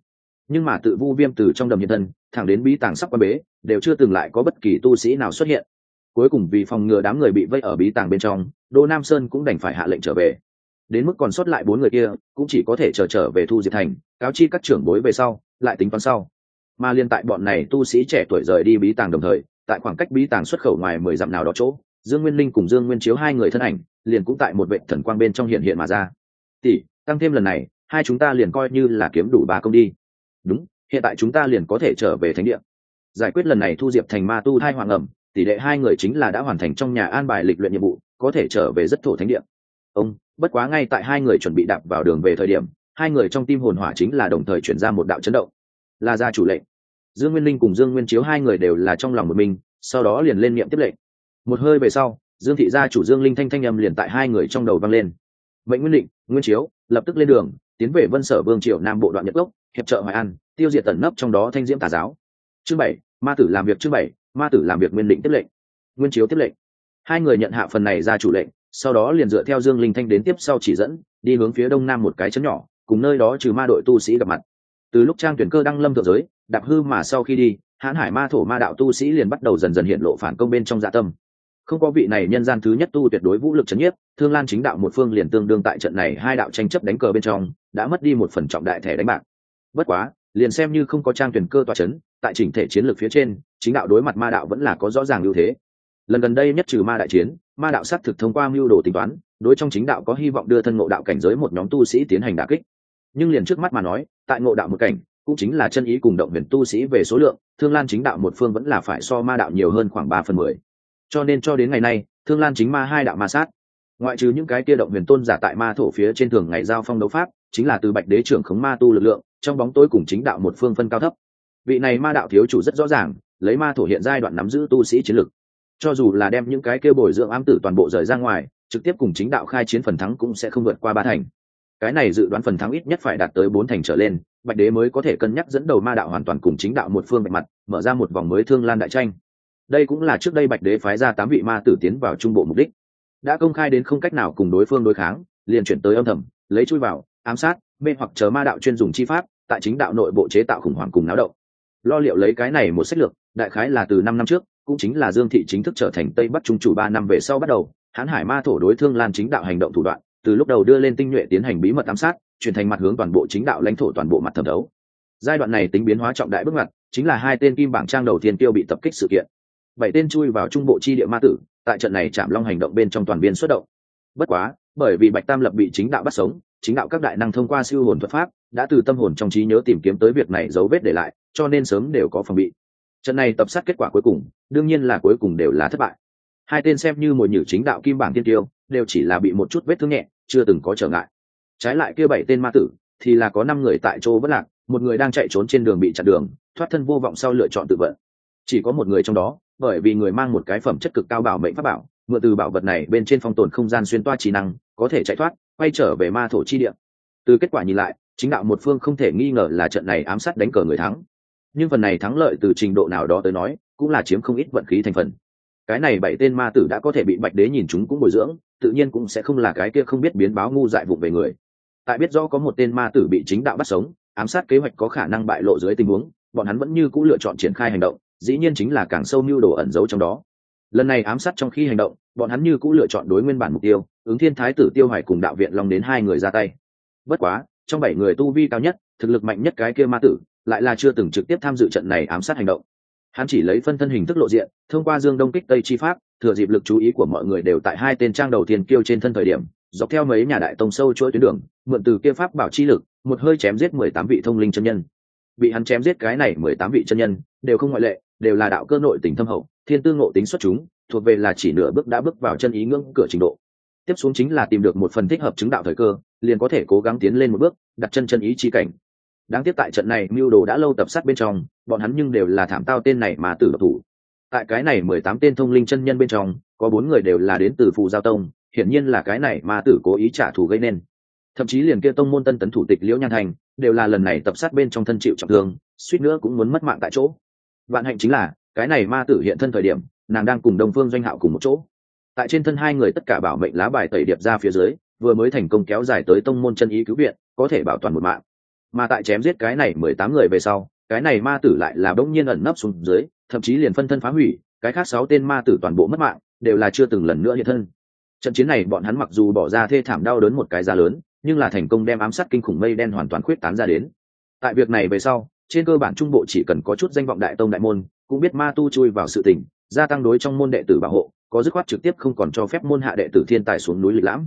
Nhưng mà tự vu viêm từ trong đầm nhân thân, thẳng đến bí tàng sắp qua bế, đều chưa từng lại có bất kỳ tu sĩ nào xuất hiện. Cuối cùng vì phòng ngừa đám người bị vây ở bí tàng bên trong đô nam sơn cũng đành phải hạ lệnh trở về đến mức còn sót lại bốn người kia cũng chỉ có thể chờ trở, trở về thu diệt thành cáo chi các trưởng bối về sau lại tính toán sau. Mà liên tại bọn này tu sĩ trẻ tuổi rời đi bí tàng đồng thời tại khoảng cách bí tàng xuất khẩu ngoài mười dặm nào đó chỗ dương nguyên linh cùng dương nguyên chiếu hai người thân ảnh liền cũng tại một vệ thần quang bên trong hiện hiện mà ra. Tỷ tăng thêm lần này hai chúng ta liền coi như là kiếm đủ ba công đi. Đúng hiện tại chúng ta liền có thể trở về thánh địa. Giải quyết lần này thu diệp thành ma tu hai hoàng ẩm tỷ lệ hai người chính là đã hoàn thành trong nhà an bài lịch luyện nhiệm vụ có thể trở về rất thổ thánh địa. Ông bất quá ngay tại hai người chuẩn bị đạp vào đường về thời điểm, hai người trong tim hồn hỏa chính là đồng thời chuyển ra một đạo chấn động. Là gia chủ lệnh. Dương nguyên linh cùng dương nguyên chiếu hai người đều là trong lòng một mình, sau đó liền lên miệng tiếp lệnh. Một hơi về sau, dương thị gia chủ dương linh thanh thanh âm liền tại hai người trong đầu vang lên. Mệnh nguyên định, nguyên chiếu, lập tức lên đường, tiến về vân sở vương triều nam bộ đoạn nhật gốc hiệp trợ hoài an, tiêu diệt tận nấp trong đó thanh diễm tà giáo. Chương bảy, ma tử làm việc chương bảy, ma tử làm việc nguyên định tiếp lệnh. Nguyên chiếu tiếp lệnh. Hai người nhận hạ phần này ra chủ lệnh sau đó liền dựa theo dương linh thanh đến tiếp sau chỉ dẫn, đi hướng phía đông nam một cái chấn nhỏ, cùng nơi đó trừ ma đội tu sĩ gặp mặt. Từ lúc trang tuyển cơ đăng lâm thượng giới, đạp hư mà sau khi đi, hãn hải ma thổ ma đạo tu sĩ liền bắt đầu dần dần hiện lộ phản công bên trong dạ tâm. Không có vị này nhân gian thứ nhất tu tuyệt đối vũ lực c h ấ n nhiếp, thương lan chính đạo một phương liền tương đương tại trận này hai đạo tranh chấp đánh cờ bên trong, đã mất đi một phần trọng đại thẻ đánh bạc. Bất quá, liền xem như không có trang tuyển cơ tòa c h ấ n tại chỉnh thể chiến lược phía trên, chính đạo đối mặt ma đạo vẫn là có rõ ràng ưu thế. Lần gần đây nhất trừ ma đại chiến ma đạo sát thực thông qua mưu đồ tính toán, đối trong chính đạo có hy vọng đưa thân ngộ đạo cảnh giới một nhóm tu sĩ tiến hành đà kích. Nhưng liền trước mắt mà nói, tại ngộ đạo một cảnh, cũng chính là chân ý cùng động huyền tu sĩ về số lượng, thương lan chính đạo một phương vẫn là phải so ma đạo nhiều hơn khoảng ba phần mười. Cho nên cho đến ngày nay, thương lan chính ma hai đạo ma sát. Ngoại trừ những cái kia động huyền tôn giả tại ma thổ phía trên thường ngày giao phong đấu pháp, chính là từ bạch đế trưởng khống ma tu lực lượng, trong bóng tối cùng chính đạo một phương phân cao thấp. Vị này ma đạo thiếu chủ rất rõ ràng, lấy ma thổ hiện giai đoạn nắm giữ tu sĩ chiến lực cho dù là đem những cái kêu bồi dưỡng ám tử toàn bộ rời ra ngoài, trực tiếp cùng chính đạo khai chiến phần thắng cũng sẽ không vượt qua ba thành. Cái này dự đoán phần thắng ít nhất phải đạt tới bốn thành trở lên, bạch đế mới có thể cân nhắc dẫn đầu ma đạo hoàn toàn cùng chính đạo một phương bạch mặt, mở ra một vòng mới thương lan đại tranh. Đây cũng là trước đây bạch đế phái ra tám vị ma tử tiến vào trung bộ mục đích. Đã công khai đến không cách nào cùng đối phương đối kháng, liền chuyển tới âm thầm, lấy chui vào, ám sát, mê hoặc chờ ma đạo chuyên dùng chi pháp, tại chính đạo nội bộ chế tạo khủng hoảng cùng náo động. Lo liệu lấy cái này một sách lược, đại khái là từ năm năm trước cũng chính là dương thị chính thức trở thành tây bắc trung chủ ba năm về sau bắt đầu hãn hải ma thổ đối thương lan chính đạo hành động thủ đoạn, từ lúc đầu đưa lên tinh nhuệ tiến hành bí mật ám sát, chuyển thành mặt hướng toàn bộ chính đạo lãnh thổ toàn bộ mặt thẩm đấu. Giai đoạn này tính biến hóa trọng đại bước ngoặt, chính là hai tên kim bảng trang đầu tiên tiêu bị tập kích sự kiện. Bảy tên chui vào trung bộ chi địa ma tử, tại trận này chạm long hành động bên trong toàn viên xuất động. Bất quá, bởi vì bạch tam lập bị chính đạo bắt sống, chính đạo các đại năng thông qua siêu hồn thuật pháp, đã từ tâm hồn trong trí nhớ tìm kiếm tới việc này dấu vết để lại, cho nên sớm đều có phòng bị trận này tập sát kết quả cuối cùng, đương nhiên là cuối cùng đều là thất bại. Hai tên xem như một nhử chính đạo kim bảng tiên tiêu đều chỉ là bị một chút vết thương nhẹ, chưa từng có trở ngại. Trái lại kia bảy tên ma tử, thì là có năm người tại chỗ vất lạc, một người đang chạy trốn trên đường bị chặn đường, thoát thân vô vọng sau lựa chọn tự vận. Chỉ có một người trong đó, bởi vì người mang một cái phẩm chất cực cao bảo mệnh pháp bảo, mượn từ bảo vật này bên trên phong tồn không gian xuyên toa trí năng, có thể chạy thoát, quay trở về ma thổ chi địa. Từ kết quả nhìn lại, chính đạo một phương không thể nghi ngờ là trận này ám sát đánh cờ người thắng nhưng phần này thắng lợi từ trình độ nào đó tới nói, cũng là chiếm không ít vận khí thành phần. Cái này bảy tên ma tử đã có thể bị bạch đế nhìn chúng cũng bồi dưỡng, tự nhiên cũng sẽ không là cái kia không biết biến báo ngu dại vụng về người. Tại biết rõ có một tên ma tử bị chính đạo bắt sống, ám sát kế hoạch có khả năng bại lộ dưới tình huống, bọn hắn vẫn như c ũ lựa chọn triển khai hành động, dĩ nhiên chính là càng sâu mưu đồ ẩn giấu trong đó. Lần này ám sát trong khi hành động, bọn hắn như c ũ lựa chọn đối nguyên bản mục tiêu, ứng thiên thái tử tiêu hoài cùng đạo viện long đến hai người ra tay. Bất quá, trong bảy người tu vi cao nhất, thực lực mạnh nhất cái kia ma tử lại là chưa từng trực tiếp tham dự trận này ám sát hành động. Hắn chỉ lấy phân thân hình thức lộ diện, thông qua dương đông kích tây chi pháp, thừa dịp lực chú ý của mọi người đều tại hai tên trang đầu tiên kêu trên thân thời điểm, dọc theo mấy nhà đại tông sâu chuỗi tuyến đường, mượn từ kia pháp bảo chi lực, một hơi chém giết mười tám vị thông linh chân nhân. Bị hắn chém giết cái này mười tám vị chân nhân, đều không ngoại lệ, đều là đạo cơ nội tình thâm hậu, thiên tư ngộ tính xuất chúng, thuộc về là chỉ nửa bước đã bước vào chân ý ngưỡng cửa trình độ. Tiếp xuống chính là tìm được một phần thích hợp chứng đạo thời cơ, liền có thể cố gắng tiến lên một bước, đặt chân chân ý chi cảnh đáng tiếc tại trận này mưu đồ đã lâu tập sát bên trong, bọn hắn nhưng đều là thảm tao tên này mà tử độc thủ. Tại cái này mười tám tên thông linh chân nhân bên trong, có bốn người đều là đến từ phù giao tông, hiển nhiên là cái này mà tử cố ý trả thù gây nên. Thậm chí liền kia tông môn tân tấn thủ tịch liễu nhan thành, đều là lần này tập sát bên trong thân chịu trọng thương, suýt nữa cũng muốn mất mạng tại chỗ. Vạn hạnh chính là, cái này ma tử hiện thân thời điểm, nàng đang cùng đồng phương doanh hạo cùng một chỗ. Tại trên thân hai người tất cả bảo mệnh lá bài tẩy điệp ra phía dưới, vừa mới thành công kéo dài tới tông môn chân ý cứu viện, có thể bảo toàn một mạng mà tại chém giết cái này mười tám người về sau, cái này ma tử lại là bỗng nhiên ẩn nấp xuống dưới, thậm chí liền phân thân phá hủy, cái khác sáu tên ma tử toàn bộ mất mạng, đều là chưa từng lần nữa hiện thân. Trận chiến này bọn hắn mặc dù bỏ ra thê thảm đau đớn một cái giá lớn, nhưng là thành công đem ám sát kinh khủng mây đen hoàn toàn khuyết tán ra đến. Tại việc này về sau, trên cơ bản trung bộ chỉ cần có chút danh vọng đại tông đại môn, cũng biết ma tu chui vào sự tình, gia tăng đối trong môn đệ tử bảo hộ, có dứt khoát trực tiếp không còn cho phép môn hạ đệ tử thiên tài xuống núi lịch lãm.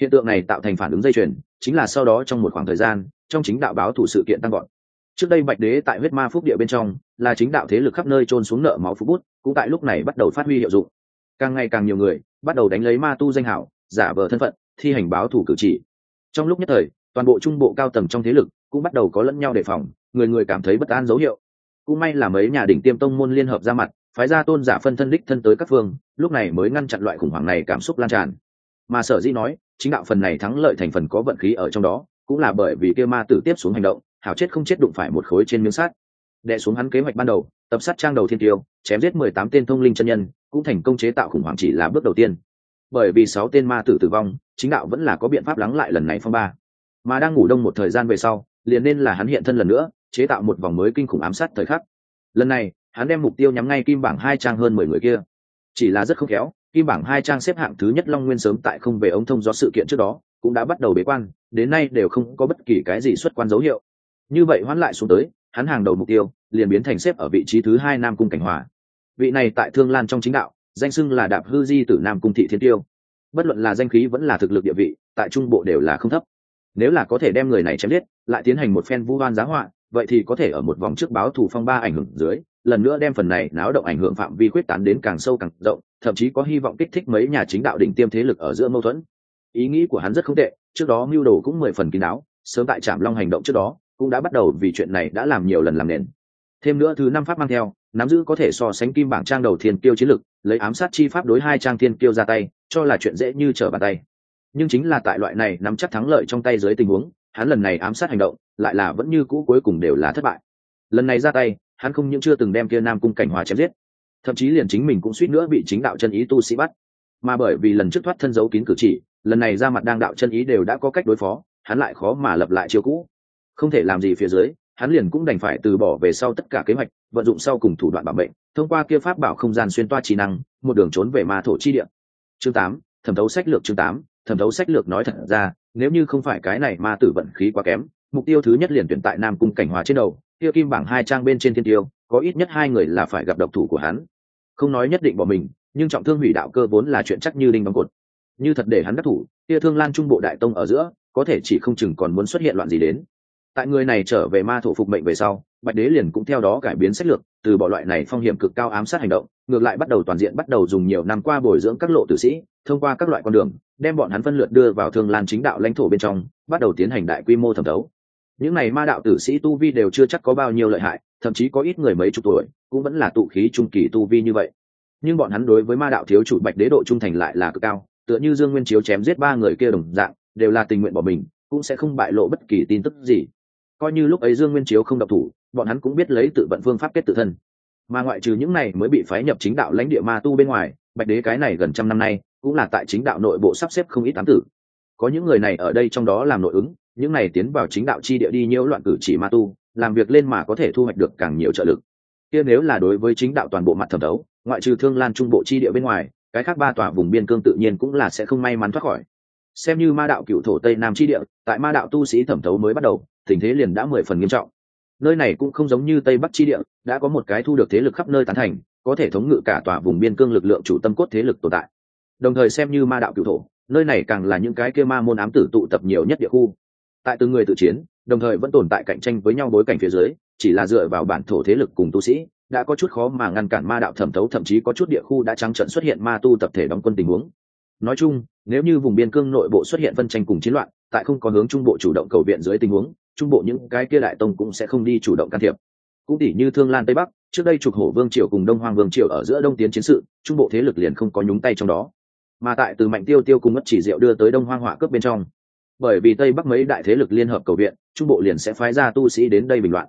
Hiện tượng này tạo thành phản ứng dây chuyền, chính là sau đó trong một khoảng thời gian trong chính đạo báo thủ sự kiện tăng gọn trước đây bạch đế tại huyết ma phúc địa bên trong, là chính đạo thế lực khắp nơi trôn xuống nợ máu phú bút, cũng tại lúc này bắt đầu phát huy hiệu dụng. Càng ngày càng nhiều người bắt đầu đánh lấy ma tu danh hảo, giả vờ thân phận, thi hành báo thủ cử chỉ. Trong lúc nhất thời, toàn bộ trung bộ cao tầng trong thế lực cũng bắt đầu có lẫn nhau đề phòng, người người cảm thấy bất an dấu hiệu. Cũng may là mấy nhà đỉnh tiêm tông môn liên hợp ra mặt, phái ra tôn giả phân thân đích thân tới các phương, lúc này mới ngăn chặn loại khủng hoảng này cảm xúc lan tràn. Mà sở dĩ nói, chính đạo phần này thắng lợi thành phần có vận khí ở trong đó cũng là bởi vì kia ma tử tiếp xuống hành động, hảo chết không chết đụng phải một khối trên miếng sắt. Đệ xuống hắn kế hoạch ban đầu, tập sát trang đầu thiên tiêu, chém giết mười tám tên thông linh chân nhân, cũng thành công chế tạo khủng hoảng chỉ là bước đầu tiên. Bởi vì sáu tên ma tử tử vong, chính đạo vẫn là có biện pháp lắng lại lần này phong ba. Mà đang ngủ đông một thời gian về sau, liền nên là hắn hiện thân lần nữa, chế tạo một vòng mới kinh khủng ám sát thời khắc. Lần này, hắn đem mục tiêu nhắm ngay kim bảng hai trang hơn mười người kia. Chỉ là rất không khéo, kim bảng hai trang xếp hạng thứ nhất long nguyên sớm tại không về ống thông do sự kiện trước đó cũng đã bắt đầu bế quan, đến nay đều không có bất kỳ cái gì xuất quan dấu hiệu. Như vậy hoán lại xuống tới, hắn hàng đầu mục tiêu liền biến thành xếp ở vị trí thứ hai nam cung cảnh hòa. Vị này tại thương lan trong chính đạo, danh xưng là đạp hư di tử nam cung thị thiên tiêu. Bất luận là danh khí vẫn là thực lực địa vị, tại trung bộ đều là không thấp. Nếu là có thể đem người này chém giết, lại tiến hành một phen vu oan giá họa, vậy thì có thể ở một vòng trước báo thủ phong ba ảnh hưởng dưới, lần nữa đem phần này náo động ảnh hưởng phạm vi quyết tán đến càng sâu càng rộng, thậm chí có hy vọng kích thích mấy nhà chính đạo đỉnh tiêm thế lực ở giữa mâu thuẫn ý nghĩ của hắn rất không tệ, trước đó mưu đồ cũng mười phần kín đáo, sớm tại trạm long hành động trước đó, cũng đã bắt đầu vì chuyện này đã làm nhiều lần làm nền. Thêm nữa thứ năm pháp mang theo, nắm giữ có thể so sánh kim bảng trang đầu thiên kiêu chiến lực, lấy ám sát chi pháp đối hai trang thiên kiêu ra tay, cho là chuyện dễ như trở bàn tay. Nhưng chính là tại loại này nắm chắc thắng lợi trong tay dưới tình huống, hắn lần này ám sát hành động, lại là vẫn như cũ cuối cùng đều là thất bại. Lần này ra tay, hắn không những chưa từng đem kia nam cung cảnh hòa chém giết, thậm chí liền chính mình cũng suýt nữa bị chính đạo chân ý tu sĩ bắt. Mà bởi vì lần trước thoát thân giấu kín cử chỉ lần này ra mặt đang đạo chân ý đều đã có cách đối phó, hắn lại khó mà lập lại chiêu cũ. Không thể làm gì phía dưới, hắn liền cũng đành phải từ bỏ về sau tất cả kế hoạch, vận dụng sau cùng thủ đoạn bảo mệnh, thông qua kia pháp bảo không gian xuyên toa trí năng, một đường trốn về ma thổ chi địa. Chương tám, thẩm thấu sách lược chương tám, thẩm thấu sách lược nói thật ra, nếu như không phải cái này ma tử vận khí quá kém, mục tiêu thứ nhất liền tuyển tại nam cung cảnh hòa trên đầu tiêu kim bảng hai trang bên trên thiên tiêu, có ít nhất hai người là phải gặp độc thủ của hắn. Không nói nhất định bỏ mình, nhưng trọng thương hủy đạo cơ vốn là chuyện chắc như đinh bằng cột như thật để hắn đắc thủ, kia thương lan trung bộ đại tông ở giữa, có thể chỉ không chừng còn muốn xuất hiện loạn gì đến. Tại người này trở về ma thổ phục mệnh về sau, bạch đế liền cũng theo đó cải biến sách lược, từ bỏ loại này phong hiểm cực cao ám sát hành động, ngược lại bắt đầu toàn diện bắt đầu dùng nhiều năm qua bồi dưỡng các lộ tử sĩ, thông qua các loại con đường, đem bọn hắn phân lượt đưa vào thương lan chính đạo lãnh thổ bên trong, bắt đầu tiến hành đại quy mô thẩm thấu. Những này ma đạo tử sĩ tu vi đều chưa chắc có bao nhiêu lợi hại, thậm chí có ít người mấy chục tuổi, cũng vẫn là tụ khí trung kỳ tu vi như vậy. Nhưng bọn hắn đối với ma đạo thiếu chủ bạch đế độ trung thành lại là cực cao tựa như dương nguyên chiếu chém giết ba người kia đồng dạng, đều là tình nguyện bỏ mình, cũng sẽ không bại lộ bất kỳ tin tức gì. Coi như lúc ấy dương nguyên chiếu không độc thủ, bọn hắn cũng biết lấy tự vận phương pháp kết tự thân. Mà ngoại trừ những này mới bị phái nhập chính đạo lãnh địa ma tu bên ngoài, bạch đế cái này gần trăm năm nay, cũng là tại chính đạo nội bộ sắp xếp không ít tám tử. Có những người này ở đây trong đó làm nội ứng, những này tiến vào chính đạo chi địa đi nhiễu loạn cử chỉ ma tu, làm việc lên mà có thể thu hoạch được càng nhiều trợ lực. Kia nếu là đối với chính đạo toàn bộ mặt thẩm đấu, ngoại trừ thương lan trung bộ chi địa bên ngoài cái khác ba tòa vùng biên cương tự nhiên cũng là sẽ không may mắn thoát khỏi. Xem như ma đạo cựu thổ tây nam chi địa, tại ma đạo tu sĩ thẩm thấu mới bắt đầu, tình thế liền đã mười phần nghiêm trọng. Nơi này cũng không giống như tây bắc chi địa, đã có một cái thu được thế lực khắp nơi tán thành, có thể thống ngự cả tòa vùng biên cương lực lượng chủ tâm cốt thế lực tồn tại. Đồng thời xem như ma đạo cựu thổ, nơi này càng là những cái kia ma môn ám tử tụ tập nhiều nhất địa khu. Tại từng người tự chiến, đồng thời vẫn tồn tại cạnh tranh với nhau bối cảnh phía dưới, chỉ là dựa vào bản thổ thế lực cùng tu sĩ đã có chút khó mà ngăn cản ma đạo thẩm thấu, thậm chí có chút địa khu đã trắng trận xuất hiện ma tu tập thể đóng quân tình huống. Nói chung, nếu như vùng biên cương nội bộ xuất hiện phân tranh cùng chiến loạn, tại không có hướng trung bộ chủ động cầu viện dưới tình huống, trung bộ những cái kia đại tông cũng sẽ không đi chủ động can thiệp. Cũng tỉ như thương lan tây bắc, trước đây trục hổ vương triều cùng đông hoàng vương triều ở giữa đông tiến chiến sự, trung bộ thế lực liền không có nhúng tay trong đó. Mà tại từ mạnh tiêu tiêu cùng mất chỉ diệu đưa tới đông hoang hỏa cướp bên trong. Bởi vì tây bắc mấy đại thế lực liên hợp cầu viện, trung bộ liền sẽ phái ra tu sĩ đến đây bình loạn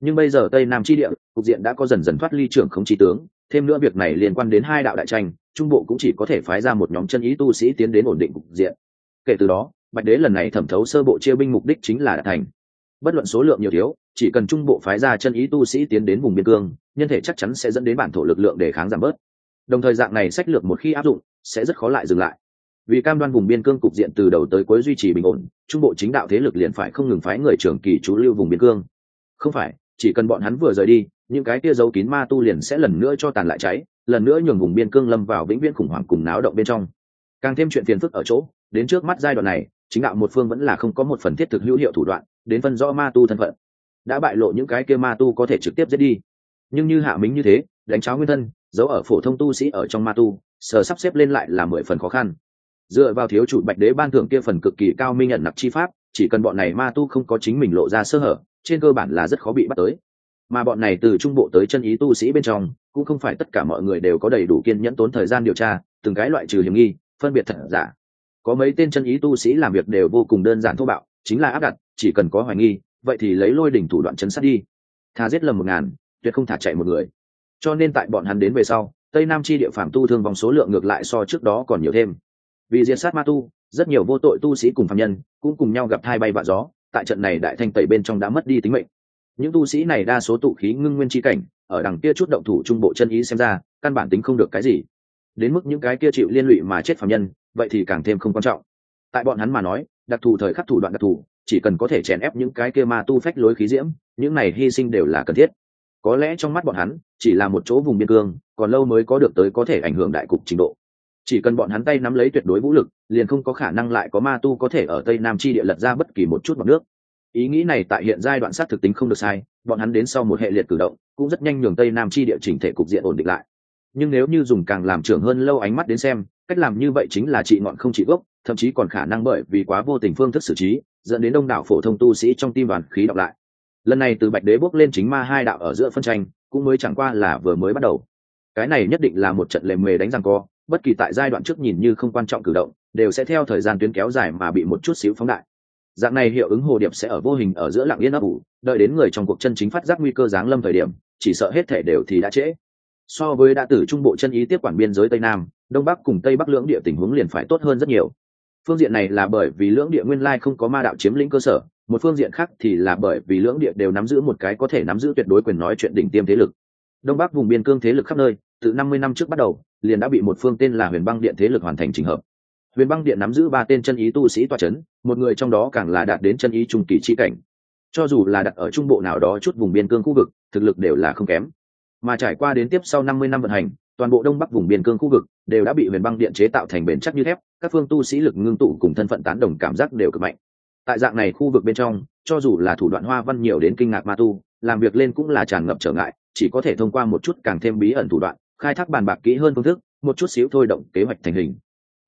nhưng bây giờ tây nam chi địa, cục diện đã có dần dần thoát ly trưởng không chi tướng, thêm nữa việc này liên quan đến hai đạo đại tranh, trung bộ cũng chỉ có thể phái ra một nhóm chân ý tu sĩ tiến đến ổn định cục diện. Kể từ đó, bạch đế lần này thẩm thấu sơ bộ chia binh mục đích chính là đạt thành. Bất luận số lượng nhiều thiếu, chỉ cần trung bộ phái ra chân ý tu sĩ tiến đến vùng biên cương, nhân thể chắc chắn sẽ dẫn đến bản thổ lực lượng để kháng giảm bớt. Đồng thời dạng này sách lược một khi áp dụng, sẽ rất khó lại dừng lại. Vì cam đoan vùng biên cương cục diện từ đầu tới cuối duy trì bình ổn, trung bộ chính đạo thế lực liền phải không ngừng phái người trưởng kỳ trú lưu vùng biên cương. Không phải chỉ cần bọn hắn vừa rời đi, những cái kia giấu kín ma tu liền sẽ lần nữa cho tàn lại cháy, lần nữa nhường vùng biên cương lâm vào vĩnh viễn khủng hoảng cùng náo động bên trong. Càng thêm chuyện phiền phức ở chỗ, đến trước mắt giai đoạn này, chính đạo một phương vẫn là không có một phần thiết thực hữu hiệu thủ đoạn, đến phân rõ ma tu thân phận. Đã bại lộ những cái kia ma tu có thể trực tiếp giết đi. Nhưng như hạ Minh như thế, đánh cháo nguyên thân, giấu ở phổ thông tu sĩ ở trong ma tu, sờ sắp xếp lên lại là mười phần khó khăn. Dựa vào thiếu chủ bạch đế ban thưởng kia phần cực kỳ cao minh nhận nặc chi pháp, chỉ cần bọn này ma tu không có chính mình lộ ra sơ hở trên cơ bản là rất khó bị bắt tới. Mà bọn này từ trung bộ tới chân ý tu sĩ bên trong, cũng không phải tất cả mọi người đều có đầy đủ kiên nhẫn tốn thời gian điều tra, từng cái loại trừ hiểm nghi, phân biệt thật giả. Có mấy tên chân ý tu sĩ làm việc đều vô cùng đơn giản thô bạo, chính là áp đặt, chỉ cần có hoài nghi, vậy thì lấy lôi đỉnh thủ đoạn chấn sát đi. Thà giết lầm một ngàn, tuyệt không thả chạy một người. Cho nên tại bọn hắn đến về sau, tây nam chi địa phạm tu thương vòng số lượng ngược lại so trước đó còn nhiều thêm. Vì diện sát ma tu, rất nhiều vô tội tu sĩ cùng phạm nhân cũng cùng nhau gặp hai bay vạ gió tại trận này đại thanh tẩy bên trong đã mất đi tính mệnh. Những tu sĩ này đa số tụ khí ngưng nguyên chi cảnh, ở đằng kia chút động thủ trung bộ chân ý xem ra, căn bản tính không được cái gì. Đến mức những cái kia chịu liên lụy mà chết phạm nhân, vậy thì càng thêm không quan trọng. Tại bọn hắn mà nói, đặc thù thời khắc thủ đoạn đặc thù, chỉ cần có thể chèn ép những cái kia ma tu phách lối khí diễm, những này hy sinh đều là cần thiết. Có lẽ trong mắt bọn hắn, chỉ là một chỗ vùng biên cương, còn lâu mới có được tới có thể ảnh hưởng đại cục trình độ chỉ cần bọn hắn tay nắm lấy tuyệt đối vũ lực, liền không có khả năng lại có ma tu có thể ở tây nam chi địa lật ra bất kỳ một chút bọc nước. Ý nghĩ này tại hiện giai đoạn sát thực tính không được sai, bọn hắn đến sau một hệ liệt cử động, cũng rất nhanh nhường tây nam chi địa chỉnh thể cục diện ổn định lại. Nhưng nếu như dùng càng làm trưởng hơn lâu ánh mắt đến xem, cách làm như vậy chính là trị ngọn không trị gốc, thậm chí còn khả năng bởi vì quá vô tình phương thức xử trí, dẫn đến đông đảo phổ thông tu sĩ trong tim đoàn khí đọc lại. Lần này từ bạch đế bước lên chính ma hai đạo ở giữa phân tranh, cũng mới chẳng qua là vừa mới bắt đầu. Cái này nhất định là một trận lề mề đánh răng co bất kỳ tại giai đoạn trước nhìn như không quan trọng cử động, đều sẽ theo thời gian tuyến kéo dài mà bị một chút xíu phóng đại. Dạng này hiệu ứng hồ điệp sẽ ở vô hình ở giữa lặng yên ấp ủ, đợi đến người trong cuộc chân chính phát giác nguy cơ giáng lâm thời điểm, chỉ sợ hết thể đều thì đã trễ. So với đã tử trung bộ chân ý tiếp quản biên giới tây nam, đông bắc cùng tây bắc lưỡng địa tình huống liền phải tốt hơn rất nhiều. Phương diện này là bởi vì lưỡng địa nguyên lai không có ma đạo chiếm lĩnh cơ sở, một phương diện khác thì là bởi vì lưỡng địa đều nắm giữ một cái có thể nắm giữ tuyệt đối quyền nói chuyện đỉnh tiêm thế lực. Đông bắc vùng biên cương thế lực khắp nơi, từ năm mươi năm trước bắt đầu liền đã bị một phương tên là huyền băng điện thế lực hoàn thành trình hợp. Huyền băng điện nắm giữ ba tên chân ý tu sĩ toa c h ấ n một người trong đó càng là đạt đến chân ý trung kỳ chi cảnh. Cho dù là đặt ở trung bộ nào đó chút vùng biên cương khu vực, thực lực đều là không kém. Mà trải qua đến tiếp sau năm mươi năm vận hành, toàn bộ đông bắc vùng biên cương khu vực đều đã bị huyền băng điện chế tạo thành bền chắc như thép, các phương tu sĩ lực ngưng tụ cùng thân phận tán đồng cảm giác đều cực mạnh. Tại dạng này khu vực bên trong, cho dù là thủ đoạn hoa văn nhiều đến kinh ngạc ma tu, làm việc lên cũng là tràn ngập trở ngại, chỉ có thể thông qua một chút càng thêm bí ẩn thủ đoạn khai thác bàn bạc kỹ hơn phương thức, một chút xíu thôi động kế hoạch thành hình.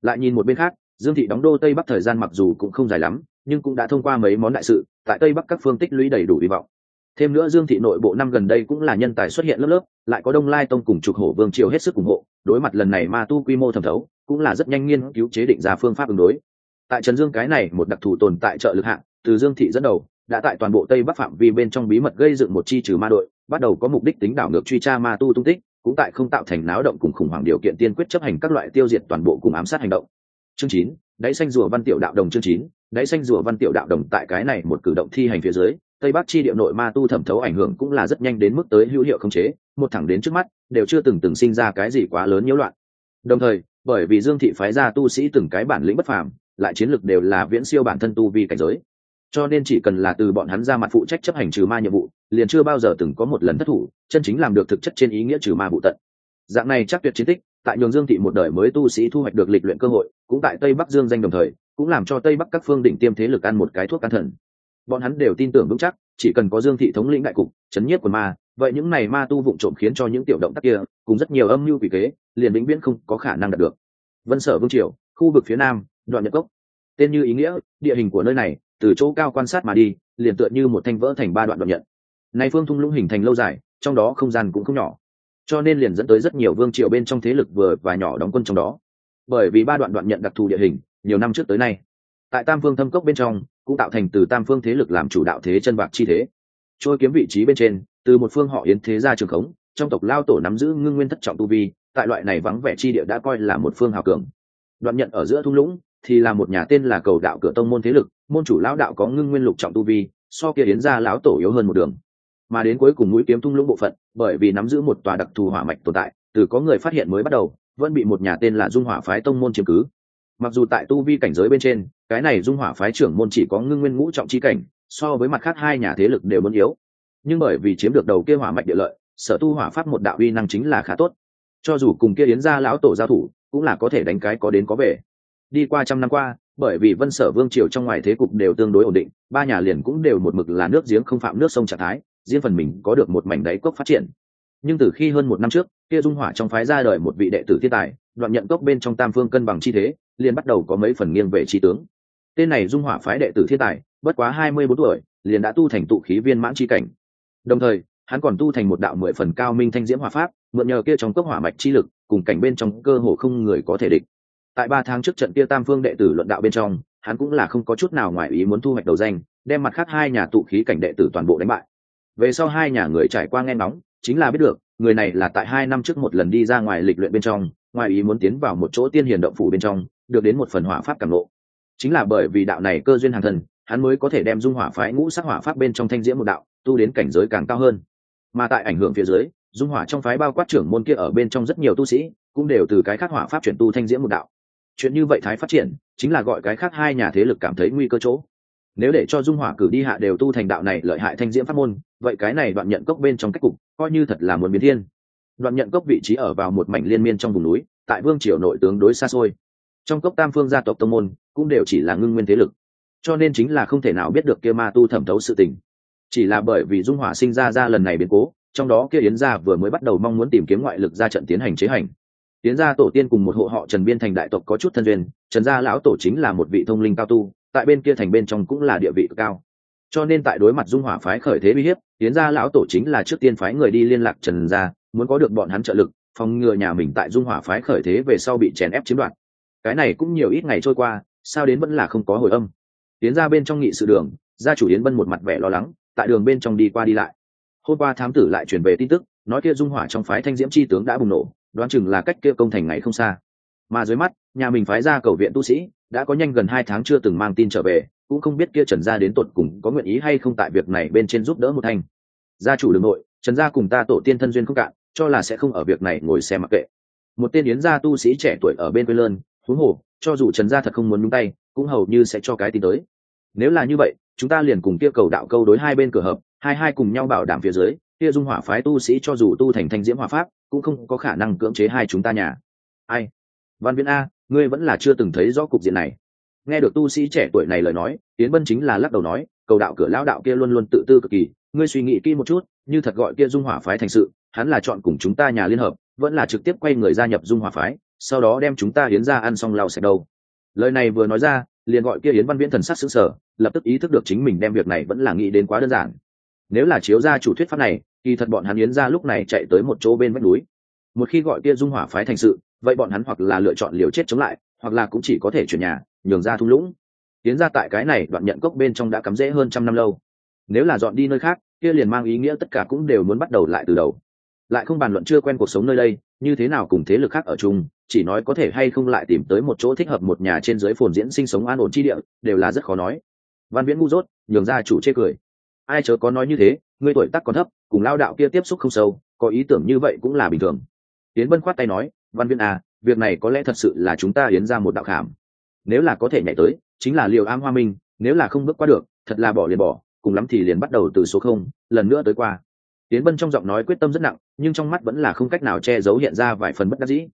Lại nhìn một bên khác, dương thị đóng đô tây bắc thời gian mặc dù cũng không dài lắm, nhưng cũng đã thông qua mấy món đại sự, tại tây bắc các phương tích lũy đầy đủ hy vọng. Thêm nữa dương thị nội bộ năm gần đây cũng là nhân tài xuất hiện lớp lớp, lại có đông lai tông cùng trục hổ vương triều hết sức ủng hộ, đối mặt lần này ma tu quy mô thẩm thấu, cũng là rất nhanh nghiên cứu chế định ra phương pháp ứng đối. Tại trần dương cái này một đặc thù tồn tại trợ lực hạng, từ dương thị dẫn đầu, đã tại toàn bộ tây bắc phạm vi bên trong bí mật gây dựng một chi trừ ma đội, bắt đầu có mục đích tính đảo ngược truy tra ma tu tung tích cũng tại không tạo thành náo động cùng khủng hoảng điều kiện tiên quyết chấp hành các loại tiêu diệt toàn bộ cùng ám sát hành động. Chương chín, đáy xanh rùa văn tiểu đạo đồng chương chín, đáy xanh rùa văn tiểu đạo đồng tại cái này một cử động thi hành phía dưới, tây bắc chi địa nội ma tu thẩm thấu ảnh hưởng cũng là rất nhanh đến mức tới hữu hiệu không chế, một thẳng đến trước mắt, đều chưa từng từng sinh ra cái gì quá lớn nhiễu loạn. Đồng thời, bởi vì dương thị phái ra tu sĩ từng cái bản lĩnh bất phàm, lại chiến lược đều là viễn siêu bản thân tu vi cảnh giới cho nên chỉ cần là từ bọn hắn ra mặt phụ trách chấp hành trừ ma nhiệm vụ, liền chưa bao giờ từng có một lần thất thủ, chân chính làm được thực chất trên ý nghĩa trừ ma vụ tận. Dạng này chắc tuyệt chiến tích, tại nhường dương thị một đời mới tu sĩ thu hoạch được lịch luyện cơ hội, cũng tại tây bắc dương danh đồng thời, cũng làm cho tây bắc các phương đỉnh tiêm thế lực ăn một cái thuốc can thần. Bọn hắn đều tin tưởng vững chắc, chỉ cần có dương thị thống lĩnh đại cục, chấn nhiếp của ma, vậy những này ma tu vụng trộm khiến cho những tiểu động tác kia, cùng rất nhiều âm mưu quỷ kế, liền vĩnh viễn không có khả năng đạt được. Vân sở vương triều, khu vực phía nam, đoạn nhật cốc tên như ý nghĩa, địa hình của nơi này, từ chỗ cao quan sát mà đi, liền tựa như một thanh vỡ thành ba đoạn đoạn nhận. Nay phương thung lũng hình thành lâu dài, trong đó không gian cũng không nhỏ. Cho nên liền dẫn tới rất nhiều vương triều bên trong thế lực vừa và nhỏ đóng quân trong đó. Bởi vì ba đoạn đoạn nhận đặc thù địa hình, nhiều năm trước tới nay, tại tam phương thâm cốc bên trong, cũng tạo thành từ tam phương thế lực làm chủ đạo thế chân bạc chi thế. Trôi kiếm vị trí bên trên, từ một phương họ yến thế gia trường khống, trong tộc lao tổ nắm giữ ngưng nguyên thất trọng tu vi, tại loại này vắng vẻ chi địa đã coi là một phương hào cường. Đoạn nhận ở giữa thung lũng thì là một nhà tên là cầu đạo cửa tông môn thế lực, môn chủ lão đạo có ngưng nguyên lục trọng tu vi, so kia yến ra lão tổ yếu hơn một đường. Mà đến cuối cùng mũi kiếm thung lũng bộ phận, bởi vì nắm giữ một tòa đặc thù hỏa mạch tồn tại, từ có người phát hiện mới bắt đầu, vẫn bị một nhà tên là dung hỏa phái tông môn chiếm cứ. Mặc dù tại tu vi cảnh giới bên trên, cái này dung hỏa phái trưởng môn chỉ có ngưng nguyên ngũ trọng chi cảnh, so với mặt khác hai nhà thế lực đều muốn yếu. Nhưng bởi vì chiếm được đầu kia hỏa mạch địa lợi, sở tu hỏa pháp một đạo uy năng chính là khá tốt. Cho dù cùng kia yến ra lão tổ giao thủ, cũng là có thể đánh cái có đến có về đi qua trăm năm qua, bởi vì vân sở vương triều trong ngoài thế cục đều tương đối ổn định, ba nhà liền cũng đều một mực là nước giếng không phạm nước sông trạng thái, riêng phần mình có được một mảnh đáy cốc phát triển. Nhưng từ khi hơn một năm trước, kia dung hỏa trong phái ra đời một vị đệ tử thiên tài, đoạn nhận cốc bên trong tam phương cân bằng chi thế, liền bắt đầu có mấy phần nghiêng về chi tướng. Tên này dung hỏa phái đệ tử thiên tài, bất quá hai mươi bốn tuổi, liền đã tu thành tụ khí viên mãn chi cảnh. Đồng thời, hắn còn tu thành một đạo mười phần cao minh thanh diễm hỏa pháp, mượn nhờ kia trong cốc hỏa mạch chi lực, cùng cảnh bên trong cơ hồ không người có thể địch tại ba tháng trước trận kia tam phương đệ tử luận đạo bên trong, hắn cũng là không có chút nào ngoài ý muốn thu hoạch đầu danh, đem mặt khác hai nhà tụ khí cảnh đệ tử toàn bộ đánh bại. Về sau hai nhà người trải qua nghe nóng chính là biết được, người này là tại hai năm trước một lần đi ra ngoài lịch luyện bên trong, ngoài ý muốn tiến vào một chỗ tiên hiền động phủ bên trong, được đến một phần hỏa pháp cảm lộ. Chính là bởi vì đạo này cơ duyên hàng thần, hắn mới có thể đem dung hỏa phái ngũ sắc hỏa pháp bên trong thanh diễm một đạo, tu đến cảnh giới càng cao hơn. Mà tại ảnh hưởng phía dưới, dung hỏa trong phái bao quát trưởng môn kia ở bên trong rất nhiều tu sĩ, cũng đều từ cái khắc hỏa pháp chuyển tu thanh diễm một đạo chuyện như vậy thái phát triển, chính là gọi cái khác hai nhà thế lực cảm thấy nguy cơ chỗ. Nếu để cho dung hỏa cử đi hạ đều tu thành đạo này lợi hại thanh diễm pháp môn, vậy cái này đoạn nhận cốc bên trong cách cục, coi như thật là muốn biến thiên. Đoạn nhận cốc vị trí ở vào một mảnh liên miên trong vùng núi, tại vương triều nội tướng đối xa xôi. Trong cốc tam phương gia tộc tông môn, cũng đều chỉ là ngưng nguyên thế lực. Cho nên chính là không thể nào biết được kia ma tu thẩm thấu sự tình. Chỉ là bởi vì dung hỏa sinh ra ra lần này biến cố, trong đó kia yến gia vừa mới bắt đầu mong muốn tìm kiếm ngoại lực ra trận tiến hành chế hành tiến gia tổ tiên cùng một hộ họ trần biên thành đại tộc có chút thân duyên, trần gia lão tổ chính là một vị thông linh cao tu, tại bên kia thành bên trong cũng là địa vị cao. Cho nên tại đối mặt dung hỏa phái khởi thế uy hiếp, tiến gia lão tổ chính là trước tiên phái người đi liên lạc trần gia, muốn có được bọn hắn trợ lực, phòng ngừa nhà mình tại dung hỏa phái khởi thế về sau bị chèn ép chiếm đoạt. Cái này cũng nhiều ít ngày trôi qua, sao đến vẫn là không có hồi âm. Tiến ra bên trong nghị sự đường, gia chủ yến bân một mặt vẻ lo lắng, tại đường bên trong đi qua đi lại. Hôm qua thám tử lại truyền về tin tức, nói kia dung hỏa trong phái thanh diễm chi tướng đã bùng nổ đoán chừng là cách kia công thành ngày không xa. Mà dưới mắt, nhà mình phái ra cầu viện tu sĩ đã có nhanh gần hai tháng chưa từng mang tin trở về, cũng không biết kia trần gia đến tột cùng có nguyện ý hay không tại việc này bên trên giúp đỡ một thanh. Gia chủ đường nội, trần gia cùng ta tổ tiên thân duyên không cạn, cho là sẽ không ở việc này ngồi xem mặc kệ. Một tên yến gia tu sĩ trẻ tuổi ở bên quê lơn, huống hồ, cho dù trần gia thật không muốn nhúng tay, cũng hầu như sẽ cho cái tin tới. Nếu là như vậy, chúng ta liền cùng kia cầu đạo câu đối hai bên cửa hợp, hai hai cùng nhau bảo đảm phía dưới, kia dung hỏa phái tu sĩ cho dù tu thành thanh diễm hỏa pháp cũng không có khả năng cưỡng chế hai chúng ta nhà. Ai? Văn viễn a ngươi vẫn là chưa từng thấy rõ cục diện này. Nghe được tu sĩ trẻ tuổi này lời nói tiến bân chính là lắc đầu nói cầu đạo cửa lão đạo kia luôn luôn tự tư cực kỳ ngươi suy nghĩ kỹ một chút như thật gọi kia dung hỏa phái thành sự hắn là chọn cùng chúng ta nhà liên hợp vẫn là trực tiếp quay người gia nhập dung hỏa phái sau đó đem chúng ta hiến ra ăn xong lau sạch đâu lời này vừa nói ra liền gọi kia yến văn viễn thần sắc sững sờ, lập tức ý thức được chính mình đem việc này vẫn là nghĩ đến quá đơn giản. Nếu là chiếu ra chủ thuyết pháp này kỳ thật bọn hắn yến ra lúc này chạy tới một chỗ bên vách núi. Một khi gọi kia dung hỏa phái thành sự, vậy bọn hắn hoặc là lựa chọn liều chết chống lại, hoặc là cũng chỉ có thể chuyển nhà, nhường ra thung lũng. Tiến ra tại cái này đoạn nhận cốc bên trong đã cắm rễ hơn trăm năm lâu. Nếu là dọn đi nơi khác, kia liền mang ý nghĩa tất cả cũng đều muốn bắt đầu lại từ đầu. Lại không bàn luận chưa quen cuộc sống nơi đây, như thế nào cùng thế lực khác ở chung, chỉ nói có thể hay không lại tìm tới một chỗ thích hợp một nhà trên dưới phồn diễn sinh sống an ổn chi địa, đều là rất khó nói. Văn viễn ngu dốt, nhường ra chủ chê cười. Ai chớ có nói như thế ngươi tuổi tác còn thấp, cùng lao đạo kia tiếp xúc không sâu, có ý tưởng như vậy cũng là bình thường. Yến bân khoát tay nói, văn viễn à việc này có lẽ thật sự là chúng ta yến ra một đạo khảm. Nếu là có thể nhảy tới, chính là liều am hoa minh, nếu là không bước qua được, thật là bỏ liền bỏ, cùng lắm thì liền bắt đầu từ số không, lần nữa tới qua. Tiến bân trong giọng nói quyết tâm rất nặng, nhưng trong mắt vẫn là không cách nào che giấu hiện ra vài phần bất đắc dĩ.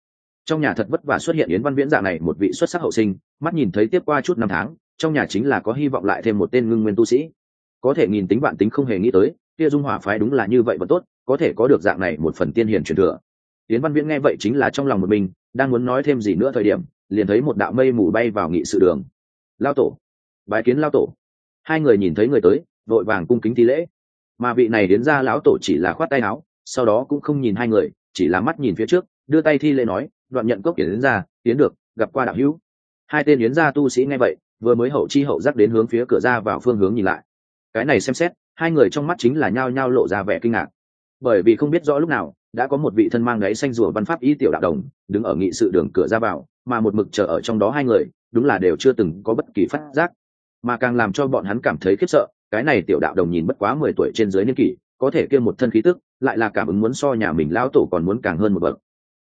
Trong nhà thật vất vả xuất hiện yến văn viễn dạng này một vị xuất sắc hậu sinh, mắt nhìn thấy tiếp qua chút năm tháng, trong nhà chính là có hy vọng lại thêm một tên ngưng nguyên tu sĩ. Có thể nghìn tính vạn tính không hề nghĩ tới kia dung hỏa phái đúng là như vậy vẫn tốt, có thể có được dạng này một phần tiên hiền truyền thừa. Tiến văn viễn nghe vậy chính là trong lòng một mình, đang muốn nói thêm gì nữa thời điểm, liền thấy một đạo mây mù bay vào nghị sự đường. Lao tổ, bái kiến lao tổ. Hai người nhìn thấy người tới, vội vàng cung kính thi lễ. Mà vị này đến ra lão tổ chỉ là khoát tay áo, sau đó cũng không nhìn hai người, chỉ là mắt nhìn phía trước, đưa tay thi lễ nói, đoạn nhận cốc yến ra tiến được, gặp qua đạo hữu. Hai tên yến gia tu sĩ nghe vậy, vừa mới hậu chi hậu dắt đến hướng phía cửa ra vào phương hướng nhìn lại. Cái này xem xét hai người trong mắt chính là nhao nhao lộ ra vẻ kinh ngạc. Bởi vì không biết rõ lúc nào, đã có một vị thân mang gáy xanh rùa văn pháp y tiểu đạo đồng, đứng ở nghị sự đường cửa ra vào, mà một mực chờ ở trong đó hai người, đúng là đều chưa từng có bất kỳ phát giác. Mà càng làm cho bọn hắn cảm thấy khiếp sợ, cái này tiểu đạo đồng nhìn bất quá mười tuổi trên dưới niên kỷ, có thể kêu một thân khí tức, lại là cảm ứng muốn so nhà mình lão tổ còn muốn càng hơn một bậc.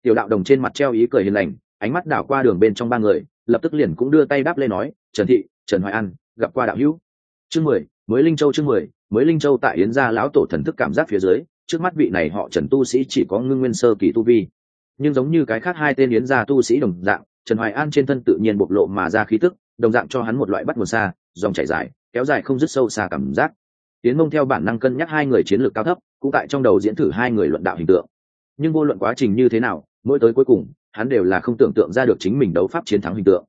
Tiểu đạo đồng trên mặt treo ý cười hiền lành, ánh mắt đảo qua đường bên trong ba người, lập tức liền cũng đưa tay đáp lên nói, trần thị, trần hoài an, gặp qua đạo hữu. Chương mười, mới linh châu chương mười mới linh châu tại yến gia lão tổ thần thức cảm giác phía dưới, trước mắt vị này họ trần tu sĩ chỉ có ngưng nguyên sơ kỳ tu vi. Nhưng giống như cái khác hai tên yến gia tu sĩ đồng dạng, trần hoài an trên thân tự nhiên bộc lộ mà ra khí tức, đồng dạng cho hắn một loại bắt nguồn xa, dòng chảy dài, kéo dài không dứt sâu xa cảm giác. Tiến mông theo bản năng cân nhắc hai người chiến lược cao thấp, cũng tại trong đầu diễn thử hai người luận đạo hình tượng. Nhưng vô luận quá trình như thế nào, mỗi tới cuối cùng, hắn đều là không tưởng tượng ra được chính mình đấu pháp chiến thắng hình tượng.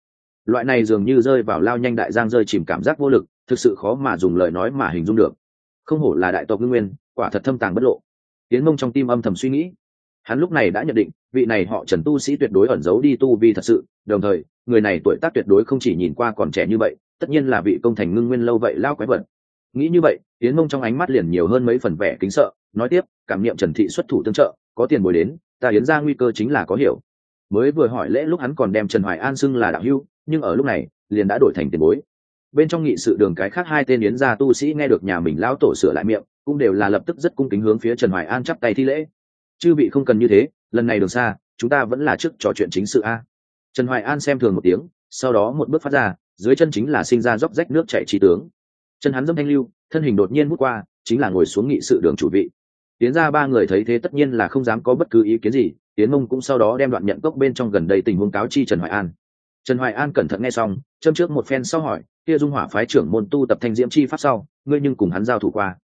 Loại này dường như rơi vào lao nhanh đại giang rơi chìm cảm giác vô lực, thực sự khó mà dùng lời nói mà hình dung được không hổ là đại tộc ngưng nguyên, quả thật thâm tàng bất lộ. Tiến mông trong tim âm thầm suy nghĩ. Hắn lúc này đã nhận định, vị này họ trần tu sĩ tuyệt đối ẩn giấu đi tu vi thật sự, đồng thời, người này tuổi tác tuyệt đối không chỉ nhìn qua còn trẻ như vậy, tất nhiên là vị công thành ngưng nguyên lâu vậy lao quái vật. Nghĩ như vậy, tiến mông trong ánh mắt liền nhiều hơn mấy phần vẻ kính sợ, nói tiếp, cảm niệm trần thị xuất thủ tương trợ, có tiền bồi đến, ta yến ra nguy cơ chính là có hiểu. Mới vừa hỏi lễ lúc hắn còn đem trần hoài an xưng là đạo hưu nhưng ở lúc này, liền đã đổi thành tiền bối bên trong nghị sự đường cái khác hai tên yến gia tu sĩ nghe được nhà mình lão tổ sửa lại miệng, cũng đều là lập tức rất cung kính hướng phía trần hoài an chắp tay thi lễ. Chư vị không cần như thế, lần này đường xa, chúng ta vẫn là trước trò chuyện chính sự a. Trần hoài an xem thường một tiếng, sau đó một bước phát ra, dưới chân chính là sinh ra dốc rách nước chạy trí tướng. Chân hắn dâm thanh lưu, thân hình đột nhiên hút qua, chính là ngồi xuống nghị sự đường chủ vị. Tiến ra ba người thấy thế tất nhiên là không dám có bất cứ ý kiến gì, tiến mông cũng sau đó đem đoạn nhận cốc bên trong gần đây tình huống cáo chi trần hoài an. Trần hoài an cẩn thận nghe xong, châm trước một phen sau hỏi kia dung hỏa phái trưởng môn tu tập thanh diễm chi pháp sau, ngươi nhưng cùng hắn giao thủ qua.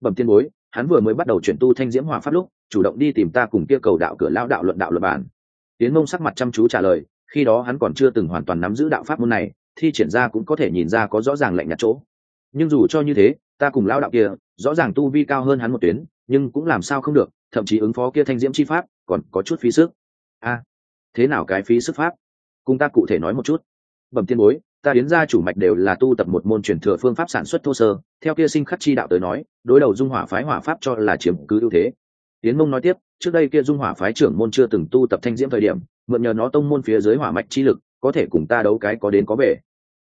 Bẩm tiên bối, hắn vừa mới bắt đầu chuyển tu thanh diễm hỏa pháp lúc, chủ động đi tìm ta cùng kia cầu đạo cửa lao đạo luận đạo luật bản tiến mông sắc mặt chăm chú trả lời, khi đó hắn còn chưa từng hoàn toàn nắm giữ đạo pháp môn này, thi triển ra cũng có thể nhìn ra có rõ ràng lạnh nhạt chỗ. Nhưng dù cho như thế, ta cùng lao đạo kia, rõ ràng tu vi cao hơn hắn một tuyến, nhưng cũng làm sao không được, thậm chí ứng phó kia thanh diễm chi pháp, còn có chút phí sức. A, thế nào cái phí sức pháp? Cùng ta cụ thể nói một chút. Bẩm tiên bối ta yến gia chủ mạch đều là tu tập một môn truyền thừa phương pháp sản xuất thô sơ, theo kia sinh khắc chi đạo tới nói, đối đầu dung hỏa phái hỏa pháp cho là chiếm cứ ưu thế. Tiến mông nói tiếp, trước đây kia dung hỏa phái trưởng môn chưa từng tu tập thanh diễm thời điểm, mượn nhờ nó tông môn phía dưới hỏa mạch chi lực, có thể cùng ta đấu cái có đến có về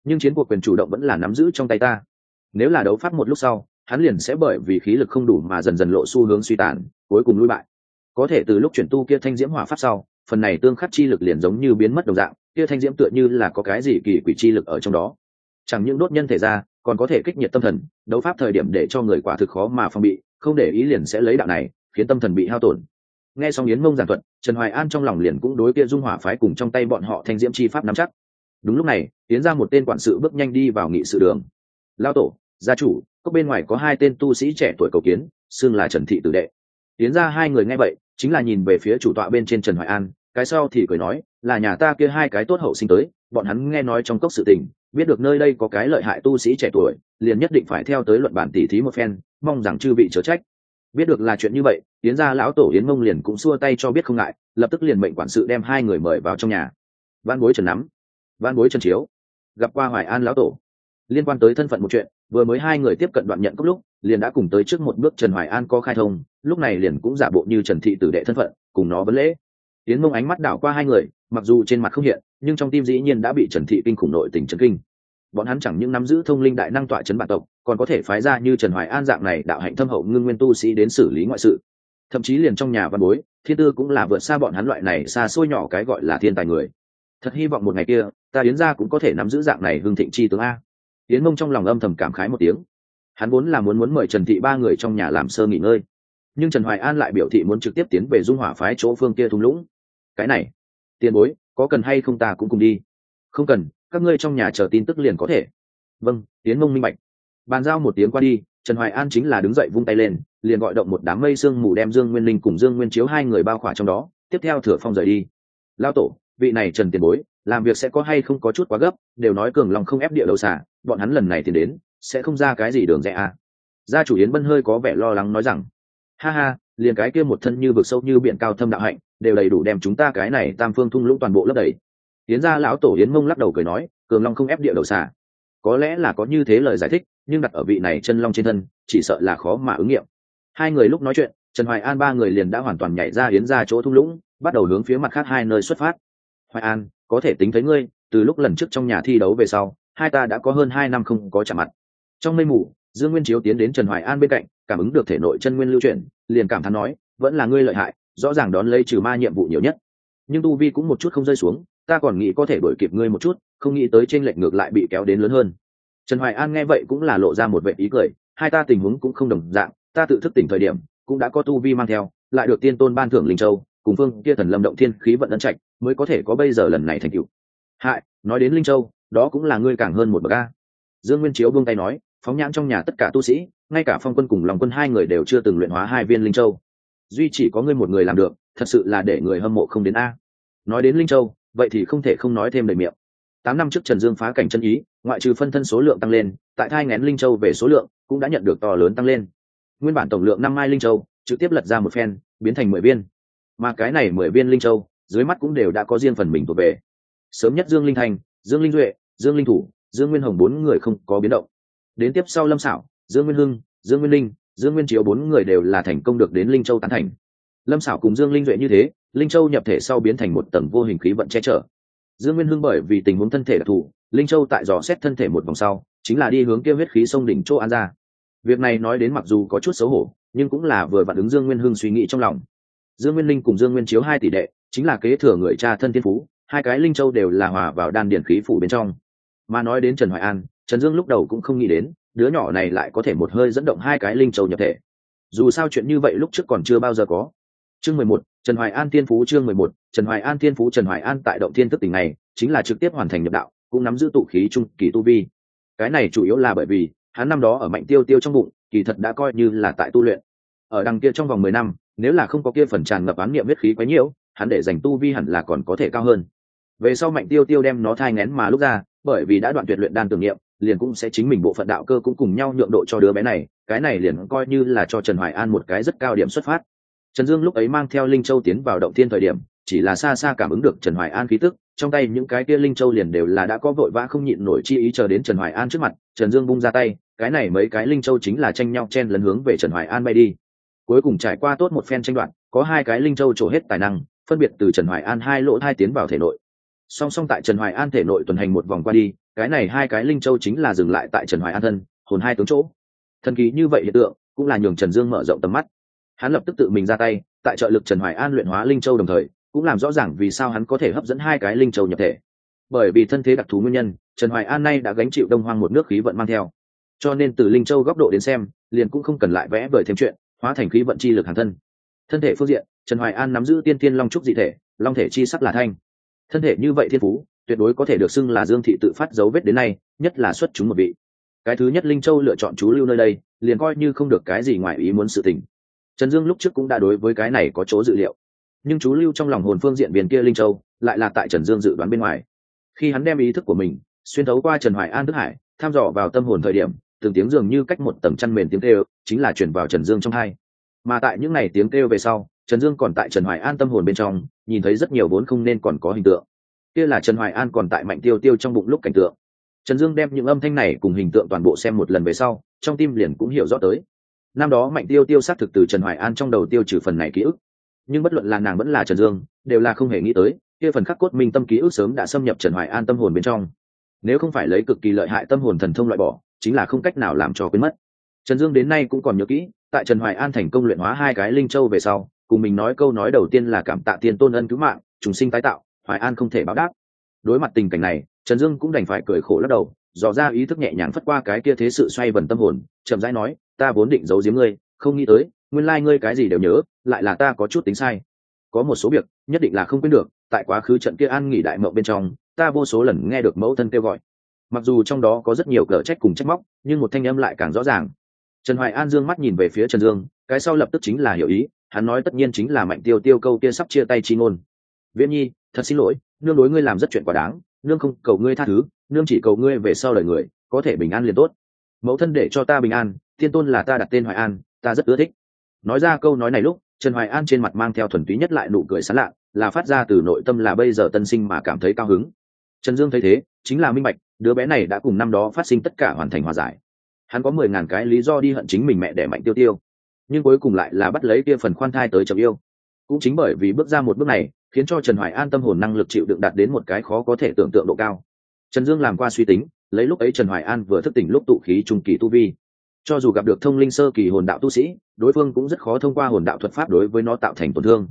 nhưng chiến cuộc quyền chủ động vẫn là nắm giữ trong tay ta. Nếu là đấu pháp một lúc sau, hắn liền sẽ bởi vì khí lực không đủ mà dần dần lộ xu hướng suy tàn, cuối cùng lui bại. Có thể từ lúc chuyển tu kia thanh diễm hỏa pháp sau phần này tương khắc chi lực liền giống như biến mất đồng dạng, kia thanh diễm tựa như là có cái gì kỳ quỷ chi lực ở trong đó. Chẳng những đốt nhân thể ra, còn có thể kích nhiệt tâm thần, đấu pháp thời điểm để cho người quả thực khó mà phong bị, không để ý liền sẽ lấy đạo này, khiến tâm thần bị hao tổn. Nghe xong yến mông giảng thuật, trần hoài an trong lòng liền cũng đối kia dung hỏa phái cùng trong tay bọn họ thanh diễm chi pháp nắm chắc. Đúng lúc này, tiến ra một tên quản sự bước nhanh đi vào nghị sự đường. Lao tổ, gia chủ có bên ngoài có hai tên tu sĩ trẻ tuổi cầu kiến, xưng là trần thị tử đệ. Tiến ra hai người nghe vậy chính là nhìn về phía chủ tọa bên trên trần hoài an, cái sau thì cười nói, là nhà ta kia hai cái tốt hậu sinh tới, bọn hắn nghe nói trong cốc sự tình, biết được nơi đây có cái lợi hại tu sĩ trẻ tuổi, liền nhất định phải theo tới luận bản tỉ thí một phen, mong rằng chư vị chớ trách. Biết được là chuyện như vậy tiến gia lão tổ yến mông liền cũng xua tay cho biết không ngại, lập tức liền mệnh quản sự đem hai người mời vào trong nhà. Văn bối trần nắm văn bối trần chiếu, gặp qua hoài an lão tổ, liên quan tới thân phận một chuyện, vừa mới hai người tiếp cận đoạn nhận cốc lúc liền đã cùng tới trước một bước trần hoài an có khai thông, lúc này liền cũng giả bộ như trần thị tử đệ thân phận, cùng nó vấn lễ. Tiến mông ánh mắt đảo qua hai người, mặc dù trên mặt không hiện, nhưng trong tim dĩ nhiên đã bị trần thị kinh khủng nội tình trần kinh. Bọn hắn chẳng những nắm giữ thông linh đại năng tọa trấn bản tộc, còn có thể phái ra như trần hoài an dạng này đạo hạnh thâm hậu ngưng nguyên tu sĩ đến xử lý ngoại sự. Thậm chí liền trong nhà văn bối, thiên tư cũng là vượt xa bọn hắn loại này xa xôi nhỏ cái gọi là thiên tài người. Thật hy vọng một ngày kia, ta yến ra cũng có thể nắm giữ dạng này hương thịnh chi tướng a. Yến mông trong lòng âm thầm cảm khái một tiếng hắn vốn là muốn muốn mời trần thị ba người trong nhà làm sơ nghỉ ngơi. Nhưng trần hoài an lại biểu thị muốn trực tiếp tiến về dung hỏa phái chỗ phương kia thung lũng. Cái này, tiền bối, có cần hay không ta cũng cùng đi. Không cần, các ngươi trong nhà chờ tin tức liền có thể. Vâng tiến mông minh bạch. Bàn giao một tiếng qua đi, trần hoài an chính là đứng dậy vung tay lên, liền gọi động một đám mây sương mù đem dương nguyên linh cùng dương nguyên chiếu hai người bao khỏa trong đó, tiếp theo thửa phong rời đi. Lao tổ, vị này trần tiền bối, làm việc sẽ có hay không có chút quá gấp, đều nói cường lòng không ép địa đầu xả bọn hắn lần này thì đến sẽ không ra cái gì đường rẽ à. gia chủ yến bân hơi có vẻ lo lắng nói rằng, ha ha, liền cái kia một thân như vực sâu như biển cao thâm đạo hạnh, đều đầy đủ đem chúng ta cái này tam phương thung lũng toàn bộ lấp đầy. Yến gia lão tổ yến mông lắc đầu cười nói, cường long không ép địa đầu xả có lẽ là có như thế lời giải thích, nhưng đặt ở vị này chân long trên thân, chỉ sợ là khó mà ứng nghiệm. Hai người lúc nói chuyện, trần hoài an ba người liền đã hoàn toàn nhảy ra yến ra chỗ thung lũng, bắt đầu hướng phía mặt khác hai nơi xuất phát. Hoài an, có thể tính thấy ngươi, từ lúc lần trước trong nhà thi đấu về sau, hai ta đã có hơn hai năm không có chạm mặt trong mây mù, dương nguyên chiếu tiến đến trần hoài an bên cạnh, cảm ứng được thể nội chân nguyên lưu chuyển, liền cảm thán nói, vẫn là ngươi lợi hại, rõ ràng đón lấy trừ ma nhiệm vụ nhiều nhất. Nhưng tu vi cũng một chút không rơi xuống, ta còn nghĩ có thể đổi kịp ngươi một chút, không nghĩ tới trên lệnh ngược lại bị kéo đến lớn hơn. Trần hoài an nghe vậy cũng là lộ ra một vệ ý cười, hai ta tình huống cũng không đồng dạng, ta tự thức tỉnh thời điểm, cũng đã có tu vi mang theo, lại được tiên tôn ban thưởng linh châu, cùng phương kia thần lâm động thiên khí vận ân trạch, mới có thể có bây giờ lần này thành cựu hại, nói đến linh châu, đó cũng là ngươi càng hơn một bậc a. Dương nguyên chiếu buông tay nói phóng nhãn trong nhà tất cả tu sĩ, ngay cả phong quân cùng lòng quân hai người đều chưa từng luyện hóa hai viên linh châu. Duy chỉ có ngươi một người làm được, thật sự là để người hâm mộ không đến a. Nói đến linh châu, vậy thì không thể không nói thêm đầy miệng. Tám năm trước trần dương phá cảnh chân ý, ngoại trừ phân thân số lượng tăng lên, tại thai ngén linh châu về số lượng cũng đã nhận được to lớn tăng lên. Nguyên bản tổng lượng năm mai linh châu, trực tiếp lật ra một phen, biến thành mười viên. Mà cái này mười viên linh châu, dưới mắt cũng đều đã có riêng phần mình thuộc về. Sớm nhất dương linh thành, dương linh duệ, dương linh thủ, dương nguyên hồng bốn người không có biến động đến tiếp sau lâm xảo dương nguyên hưng, dương nguyên linh, dương nguyên chiếu bốn người đều là thành công được đến linh châu tán thành. Lâm xảo cùng dương linh duệ như thế, linh châu nhập thể sau biến thành một tầng vô hình khí vận che chở. Dương nguyên hưng bởi vì tình huống thân thể đặc thù, linh châu tại dò xét thân thể một vòng sau, chính là đi hướng kêu huyết khí sông đỉnh chỗ an ra việc này nói đến mặc dù có chút xấu hổ, nhưng cũng là vừa vặn ứng dương nguyên hưng suy nghĩ trong lòng. Dương nguyên linh cùng dương nguyên chiếu hai tỷ đệ, chính là kế thừa người cha thân thiên phú, hai cái linh châu đều là hòa vào đan điển khí phủ bên trong. Mà nói đến trần hoài an trần dương lúc đầu cũng không nghĩ đến, đứa nhỏ này lại có thể một hơi dẫn động hai cái linh châu nhập thể. Dù sao chuyện như vậy lúc trước còn chưa bao giờ có. Chương mười một, trần hoài an thiên phú chương mười một, trần hoài an thiên phú trần hoài an tại động thiên thức tỉnh này, chính là trực tiếp hoàn thành nhập đạo, cũng nắm giữ tụ khí trung kỳ tu vi. Cái này chủ yếu là bởi vì, hắn năm đó ở mạnh tiêu tiêu trong bụng, kỳ thật đã coi như là tại tu luyện. Ở đằng kia trong vòng mười năm, nếu là không có kia phần tràn ngập án niệm huyết khí quá nhiều, hắn để dành tu vi hẳn là còn có thể cao hơn. Về sau mạnh tiêu tiêu đem nó thai ngén mà lúc ra bởi vì đã đoạn tuyệt luyện đan tưởng niệm, liền cũng sẽ chính mình bộ phận đạo cơ cũng cùng nhau nhượng độ cho đứa bé này, cái này liền coi như là cho trần hoài an một cái rất cao điểm xuất phát. Trần dương lúc ấy mang theo linh châu tiến vào động thiên thời điểm, chỉ là xa xa cảm ứng được trần hoài an khí tức, trong tay những cái kia linh châu liền đều là đã có vội vã không nhịn nổi chi ý chờ đến trần hoài an trước mặt, trần dương bung ra tay, cái này mấy cái linh châu chính là tranh nhau chen lấn hướng về trần hoài an bay đi. Cuối cùng trải qua tốt một phen tranh đoạn có hai cái linh châu trổ hết tài năng, phân biệt từ trần hoài an hai lỗ hai tiến vào thể nội song song tại trần hoài an thể nội tuần hành một vòng qua đi, cái này hai cái linh châu chính là dừng lại tại trần hoài an thân, hồn hai tướng chỗ. Thần kỳ như vậy hiện tượng, cũng là nhường trần dương mở rộng tầm mắt. Hắn lập tức tự mình ra tay, tại trợ lực trần hoài an luyện hóa linh châu đồng thời, cũng làm rõ ràng vì sao hắn có thể hấp dẫn hai cái linh châu nhập thể. Bởi vì thân thế đặc thù nguyên nhân, trần hoài an nay đã gánh chịu đông hoang một nước khí vận mang theo. Cho nên từ linh châu góc độ đến xem, liền cũng không cần lại vẽ vời thêm chuyện, hóa thành khí vận chi lực hàng thân. Thân thể phương diện, trần hoài an nắm giữ tiên tiên long trúc dị thể, long thể chi sắc là thanh thân thể như vậy thiên phú, tuyệt đối có thể được xưng là dương thị tự phát dấu vết đến nay, nhất là xuất chúng một vị. Cái thứ nhất linh châu lựa chọn chú lưu nơi đây, liền coi như không được cái gì ngoài ý muốn sự tình. Trần dương lúc trước cũng đã đối với cái này có chỗ dự liệu. Nhưng chú lưu trong lòng hồn phương diện viên kia linh châu, lại là tại trần dương dự đoán bên ngoài. Khi hắn đem ý thức của mình, xuyên thấu qua trần hoài an đức hải, tham dò vào tâm hồn thời điểm, từng tiếng dường như cách một tầng chăn mền tiếng kêu, chính là chuyển vào trần dương trong hai. Mà tại những ngày tiếng kêu về sau trần dương còn tại trần hoài an tâm hồn bên trong, nhìn thấy rất nhiều vốn không nên còn có hình tượng. Kia là trần hoài an còn tại mạnh tiêu tiêu trong bụng lúc cảnh tượng. Trần dương đem những âm thanh này cùng hình tượng toàn bộ xem một lần về sau, trong tim liền cũng hiểu rõ tới. Năm đó mạnh tiêu tiêu xác thực từ trần hoài an trong đầu tiêu trừ phần này ký ức. Nhưng bất luận là nàng vẫn là trần dương, đều là không hề nghĩ tới, kia phần khắc cốt minh tâm ký ức sớm đã xâm nhập trần hoài an tâm hồn bên trong. Nếu không phải lấy cực kỳ lợi hại tâm hồn thần thông loại bỏ, chính là không cách nào làm cho quên mất. Trần dương đến nay cũng còn nhớ kỹ, tại trần hoài an thành công luyện hóa hai cái linh châu về sau cùng mình nói câu nói đầu tiên là cảm tạ tiên tôn ân cứu mạng, trùng sinh tái tạo, hoài an không thể báo đáp. Đối mặt tình cảnh này, trần dương cũng đành phải cười khổ lắc đầu, dò ra ý thức nhẹ nhàng phất qua cái kia thế sự xoay vần tâm hồn, chậm rãi nói, ta vốn định giấu giếm ngươi, không nghĩ tới, nguyên lai、like、ngươi cái gì đều nhớ, lại là ta có chút tính sai. Có một số việc, nhất định là không quên được, tại quá khứ trận kia an nghỉ đại mậu bên trong, ta vô số lần nghe được mẫu thân kêu gọi. Mặc dù trong đó có rất nhiều cờ trách cùng trách móc, nhưng một thanh âm lại càng rõ ràng. Trần hoài an dương mắt nhìn về phía trần dương, cái sau lập tức chính là hiểu ý hắn nói tất nhiên chính là mạnh tiêu tiêu câu kia sắp chia tay chi ngôn. Viễn nhi, thật xin lỗi, nương đối ngươi làm rất chuyện quá đáng, nương không cầu ngươi tha thứ, nương chỉ cầu ngươi về sau đời người, có thể bình an liền tốt. Mẫu thân để cho ta bình an, thiên tôn là ta đặt tên hoài an, ta rất ưa thích. Nói ra câu nói này lúc, trần hoài an trên mặt mang theo thuần túy nhất lại nụ cười sán lạ, là phát ra từ nội tâm là bây giờ tân sinh mà cảm thấy cao hứng. Trần dương thấy thế, chính là minh bạch, đứa bé này đã cùng năm đó phát sinh tất cả hoàn thành hòa giải. Hắn có mười ngàn cái lý do đi hận chính mình mẹ để mạnh tiêu tiêu nhưng cuối cùng lại là bắt lấy kia phần khoan thai tới chồng yêu. Cũng chính bởi vì bước ra một bước này, khiến cho trần hoài an tâm hồn năng lực chịu đựng đạt đến một cái khó có thể tưởng tượng độ cao. Trần dương làm qua suy tính, lấy lúc ấy trần hoài an vừa thức tỉnh lúc tụ khí trung kỳ tu vi. Cho dù gặp được thông linh sơ kỳ hồn đạo tu sĩ, đối phương cũng rất khó thông qua hồn đạo thuật pháp đối với nó tạo thành tổn thương.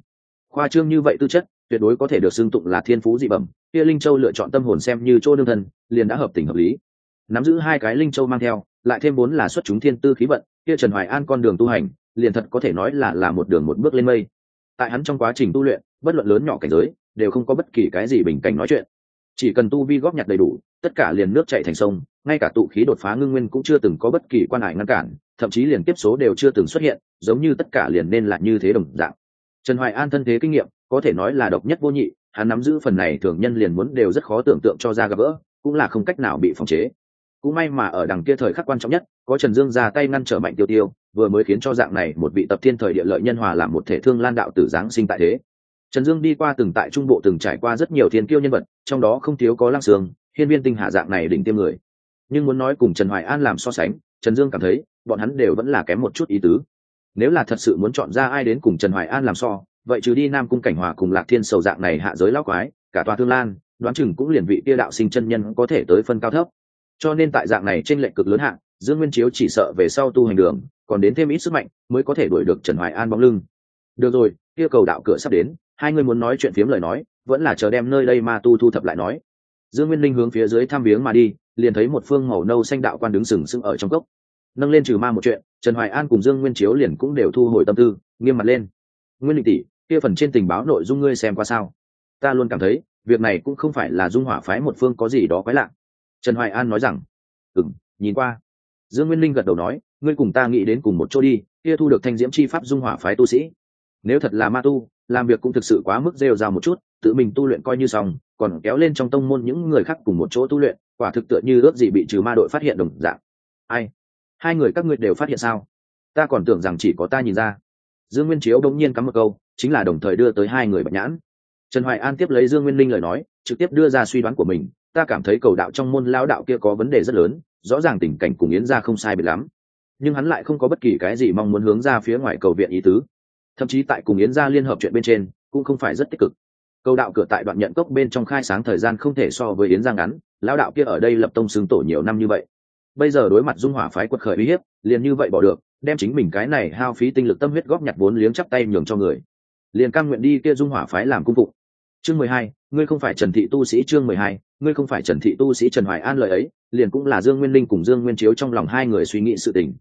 Khoa trương như vậy tư chất, tuyệt đối có thể được xưng tụng là thiên phú dị bẩm, kia linh châu lựa chọn tâm hồn xem như chỗ đương thân, liền đã hợp tình hợp lý. Nắm giữ hai cái linh châu mang theo, lại thêm bốn là xuất chúng thiên tư khí vận, kia trần hoài an con đường tu hành liền thật có thể nói là là một đường một bước lên mây. Tại hắn trong quá trình tu luyện, bất luận lớn nhỏ cảnh giới, đều không có bất kỳ cái gì bình cảnh nói chuyện. Chỉ cần tu vi góp nhặt đầy đủ, tất cả liền nước chạy thành sông, ngay cả tụ khí đột phá ngưng nguyên cũng chưa từng có bất kỳ quan hải ngăn cản, thậm chí liền tiếp số đều chưa từng xuất hiện, giống như tất cả liền nên là như thế đồng dạng. Trần hoài an thân thế kinh nghiệm, có thể nói là độc nhất vô nhị, hắn nắm giữ phần này thường nhân liền muốn đều rất khó tưởng tượng cho ra gặp gỡ, cũng là không cách nào bị phòng chế cũng may mà ở đằng kia thời khắc quan trọng nhất, có trần dương ra tay ngăn trở mạnh tiêu tiêu, vừa mới khiến cho dạng này một vị tập thiên thời địa lợi nhân hòa làm một thể thương lan đạo tử giáng sinh tại thế. Trần dương đi qua từng tại trung bộ từng trải qua rất nhiều thiên kiêu nhân vật, trong đó không thiếu có lăng sương, hiên viên tinh hạ dạng này đỉnh tiêm người. Nhưng muốn nói cùng trần hoài an làm so sánh, trần dương cảm thấy, bọn hắn đều vẫn là kém một chút ý tứ. Nếu là thật sự muốn chọn ra ai đến cùng trần hoài an làm so, vậy trừ đi nam cung cảnh hòa cùng lạc thiên sầu dạng này hạ giới lão quái, cả tòa thương lan, đoán chừng cũng liền vị tiêu đạo sinh chân nhân có thể tới phân cao thấp cho nên tại dạng này trên lệnh cực lớn hạng, dương nguyên chiếu chỉ sợ về sau tu hành đường, còn đến thêm ít sức mạnh mới có thể đuổi được trần hoài an bóng lưng. Được rồi yêu cầu đạo cửa sắp đến, hai người muốn nói chuyện phiếm lời nói, vẫn là chờ đem nơi đây ma tu thu thập lại nói. Dương nguyên linh hướng phía dưới tham viếng mà đi, liền thấy một phương màu nâu xanh đạo quan đứng sừng sững ở trong cốc. Nâng lên trừ ma một chuyện, trần hoài an cùng dương nguyên chiếu liền cũng đều thu hồi tâm tư, nghiêm mặt lên. Nguyên định tỷ, kia phần trên tình báo nội dung ngươi xem qua sao? Ta luôn cảm thấy, việc này cũng không phải là dung hỏa phái một phương có gì đó quái lạ trần hoài an nói rằng ừng nhìn qua. Dương nguyên linh gật đầu nói, ngươi cùng ta nghĩ đến cùng một chỗ đi, kia thu được thanh diễm chi pháp dung hỏa phái tu sĩ. Nếu thật là ma tu, làm việc cũng thực sự quá mức rêu rao một chút, tự mình tu luyện coi như xong, còn kéo lên trong tông môn những người khác cùng một chỗ tu luyện, quả thực tựa như ước gì bị trừ ma đội phát hiện đồng dạng. Ai? Hai người các ngươi đều phát hiện sao? Ta còn tưởng rằng chỉ có ta nhìn ra. Dương nguyên chiếu đông nhiên cắm một câu, chính là đồng thời đưa tới hai người bạch nhãn. Trần hoài an tiếp lấy dương nguyên linh lời nói, trực tiếp đưa ra suy đoán của mình ta cảm thấy cầu đạo trong môn lao đạo kia có vấn đề rất lớn, rõ ràng tình cảnh cùng yến ra không sai biệt lắm. Nhưng hắn lại không có bất kỳ cái gì mong muốn hướng ra phía ngoài cầu viện ý tứ. Thậm chí tại cùng yến gia liên hợp chuyện bên trên, cũng không phải rất tích cực. Cầu đạo cửa tại đoạn nhận cốc bên trong khai sáng thời gian không thể so với yến giang ngắn, lão đạo kia ở đây lập tông xương tổ nhiều năm như vậy. Bây giờ đối mặt dung hỏa phái quật khởi uy hiếp, liền như vậy bỏ được, đem chính mình cái này hao phí tinh lực tâm huyết góp nhặt vốn liếng chắp tay nhường cho người. Liền cam nguyện đi kia dung hỏa phái làm cung phụng chương mười hai, ngươi không phải trần thị tu sĩ chương mười hai, ngươi không phải trần thị tu sĩ trần hoài an lời ấy, liền cũng là dương nguyên linh cùng dương nguyên chiếu trong lòng hai người suy nghĩ sự tình.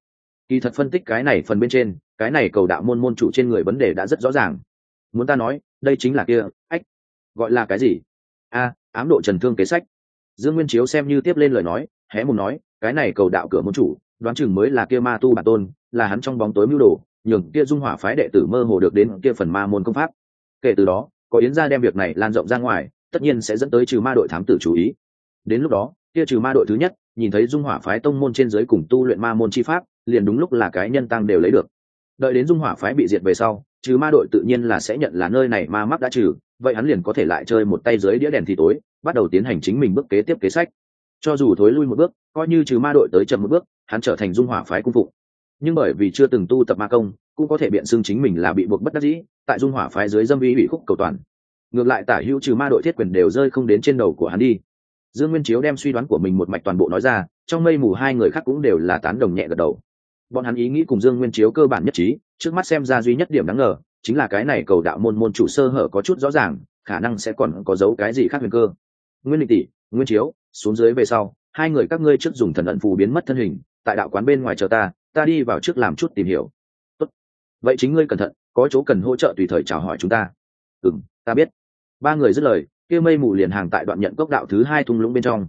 Kỳ thật phân tích cái này phần bên trên, cái này cầu đạo môn môn chủ trên người vấn đề đã rất rõ ràng. Muốn ta nói, đây chính là kia, ách, gọi là cái gì? A, ám độ trần thương kế sách. Dương nguyên chiếu xem như tiếp lên lời nói, hé mùng nói, cái này cầu đạo cửa môn chủ, đoán chừng mới là kia ma tu bản tôn, là hắn trong bóng tối mưu đồ, nhường kia dung hỏa phái đệ tử mơ hồ được đến kia phần ma môn công pháp. Kể từ đó có yến gia đem việc này lan rộng ra ngoài, tất nhiên sẽ dẫn tới trừ ma đội thám tử chú ý. Đến lúc đó, kia trừ ma đội thứ nhất, nhìn thấy dung hỏa phái tông môn trên giới cùng tu luyện ma môn chi pháp, liền đúng lúc là cái nhân tăng đều lấy được. Đợi đến dung hỏa phái bị diệt về sau, trừ ma đội tự nhiên là sẽ nhận là nơi này ma mắc đã trừ, vậy hắn liền có thể lại chơi một tay dưới đĩa đèn thì tối, bắt đầu tiến hành chính mình bước kế tiếp kế sách. Cho dù thối lui một bước, coi như trừ ma đội tới chậm một bước, hắn trở thành dung hỏa phái cung phụ. Nhưng bởi vì chưa từng tu tập ma công, cũng có thể biện xưng chính mình là bị buộc bất đắc dĩ tại dung hỏa phái dưới dâm ý bị khúc cầu toàn. Ngược lại tả hữu trừ ma đội thiết quyền đều rơi không đến trên đầu của hắn đi. Dương nguyên chiếu đem suy đoán của mình một mạch toàn bộ nói ra, trong mây mù hai người khác cũng đều là tán đồng nhẹ gật đầu. Bọn hắn ý nghĩ cùng dương nguyên chiếu cơ bản nhất trí, trước mắt xem ra duy nhất điểm đáng ngờ, chính là cái này cầu đạo môn môn chủ sơ hở có chút rõ ràng, khả năng sẽ còn có dấu cái gì khác huyền cơ. Nguyên định tỷ, nguyên chiếu, xuống dưới về sau, hai người các ngươi trước dùng thần ẩn phù biến mất thân hình, tại đạo quán bên ngoài chờ ta ta đi vào trước làm chút tìm hiểu. Tốt. vậy chính ngươi cẩn thận có chỗ cần hỗ trợ tùy thời chào hỏi chúng ta. Ừ ta biết. Ba người dứt lời, kia mây mù liền hàng tại đoạn nhận cốc đạo thứ hai thung lũng bên trong.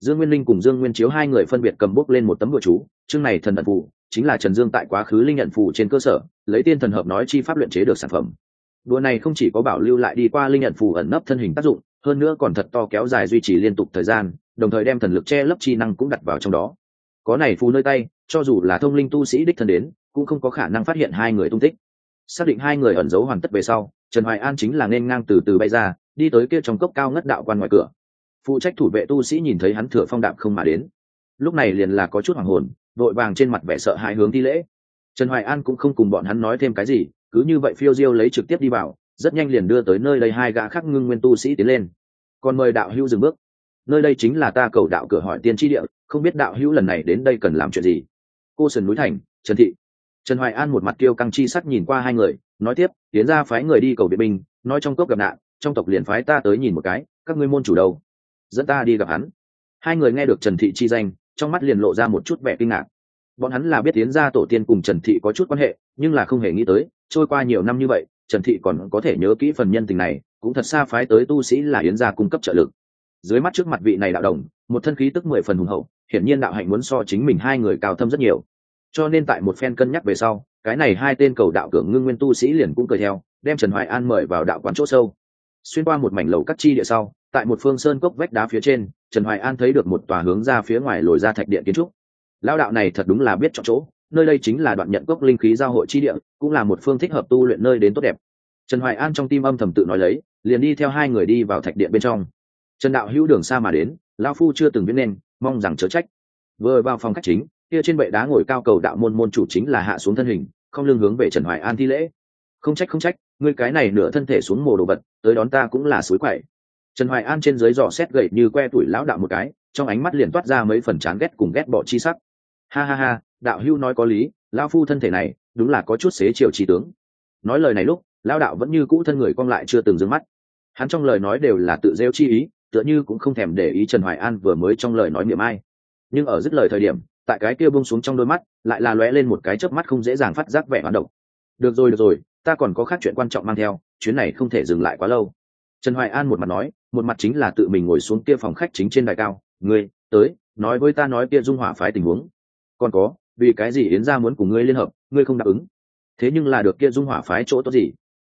Dương nguyên linh cùng dương nguyên chiếu hai người phân biệt cầm bút lên một tấm bụa chú, chương này thần ẩn phù, chính là trần dương tại quá khứ linh nhận phù trên cơ sở, lấy tiên thần hợp nói chi pháp luyện chế được sản phẩm. Đùa này không chỉ có bảo lưu lại đi qua linh nhận phù ẩn nấp thân hình tác dụng, hơn nữa còn thật to kéo dài duy trì liên tục thời gian, đồng thời đem thần lực che lấp chi năng cũng đặt vào trong đó. Có này phù nơi tay, cho dù là thông linh tu sĩ đích thân đến, cũng không có khả năng phát hiện hai người tung tích xác định hai người ẩn giấu hoàn tất về sau, trần hoài an chính là nên ngang từ từ bay ra, đi tới kia trong cốc cao ngất đạo quan ngoài cửa. Phụ trách thủ vệ tu sĩ nhìn thấy hắn thừa phong đạm không mà đến. Lúc này liền là có chút hoàng hồn vội vàng trên mặt vẻ sợ hãi hướng thi lễ. Trần hoài an cũng không cùng bọn hắn nói thêm cái gì, cứ như vậy phiêu diêu lấy trực tiếp đi vào, rất nhanh liền đưa tới nơi đây hai gã khắc ngưng nguyên tu sĩ tiến lên. Còn mời đạo hữu dừng bước. Nơi đây chính là ta cầu đạo cửa hỏi tiên tri địa, không biết đạo hữu lần này đến đây cần làm chuyện gì? Cô Sơn núi thành, trần thị trần hoài an một mặt kêu căng chi sắc nhìn qua hai người, nói tiếp, tiến ra phái người đi cầu viện binh, nói trong cốc gặp nạn, trong tộc liền phái ta tới nhìn một cái, các ngươi môn chủ đâu? Dẫn ta đi gặp hắn. Hai người nghe được trần thị chi danh, trong mắt liền lộ ra một chút vẻ kinh ngạc. Bọn hắn là biết tiến ra tổ tiên cùng trần thị có chút quan hệ, nhưng là không hề nghĩ tới, trôi qua nhiều năm như vậy, trần thị còn có thể nhớ kỹ phần nhân tình này, cũng thật xa phái tới tu sĩ là yến gia cung cấp trợ lực. Dưới mắt trước mặt vị này đạo đồng, một thân khí tức mười phần hùng hậu, hiển nhiên đạo hạnh muốn so chính mình hai người cao thâm rất nhiều cho nên tại một phen cân nhắc về sau, cái này hai tên cầu đạo cường ngưng nguyên tu sĩ liền cũng cười theo, đem trần hoài an mời vào đạo quán chỗ sâu. Xuyên qua một mảnh lầu cắt chi địa sau, tại một phương sơn cốc vách đá phía trên, trần hoài an thấy được một tòa hướng ra phía ngoài lồi ra thạch điện kiến trúc. Lao đạo này thật đúng là biết chọn chỗ, nơi đây chính là đoạn nhận cốc linh khí giao hội chi địa, cũng là một phương thích hợp tu luyện nơi đến tốt đẹp. Trần hoài an trong tim âm thầm tự nói lấy, liền đi theo hai người đi vào thạch điện bên trong. Trần đạo hữu đường xa mà đến lao phu chưa từng biết nên, mong rằng chớ trách. Vừa vào phòng khách chính kia trên bệ đá ngồi cao cầu đạo môn môn chủ chính là hạ xuống thân hình, không lương hướng về trần hoài an thi lễ. Không trách không trách, ngươi cái này nửa thân thể xuống mồ đồ vật, tới đón ta cũng là suối quậy. Trần hoài an trên dưới dò xét gậy như que tuổi lão đạo một cái, trong ánh mắt liền toát ra mấy phần chán ghét cùng ghét bỏ chi sắc. Ha ha ha, đạo hưu nói có lý lao phu thân thể này, đúng là có chút xế chiều trí tướng. Nói lời này lúc lao đạo vẫn như cũ thân người cong lại chưa từng dưng mắt. Hắn trong lời nói đều là tự rêu chi ý, tựa như cũng không thèm để ý trần hoài an vừa mới trong lời nói niệm ai. Nhưng ở dứt lời thời điểm tại cái kia bông xuống trong đôi mắt, lại là lóe lên một cái chớp mắt không dễ dàng phát giác vẻ hoán động được rồi được rồi, ta còn có khác chuyện quan trọng mang theo, chuyến này không thể dừng lại quá lâu. Trần hoài an một mặt nói, một mặt chính là tự mình ngồi xuống kia phòng khách chính trên đài cao, ngươi, tới, nói với ta nói kia dung hỏa phái tình huống. Còn có, vì cái gì yến gia muốn cùng ngươi liên hợp, ngươi không đáp ứng? Thế nhưng là được kia dung hỏa phái chỗ tốt gì?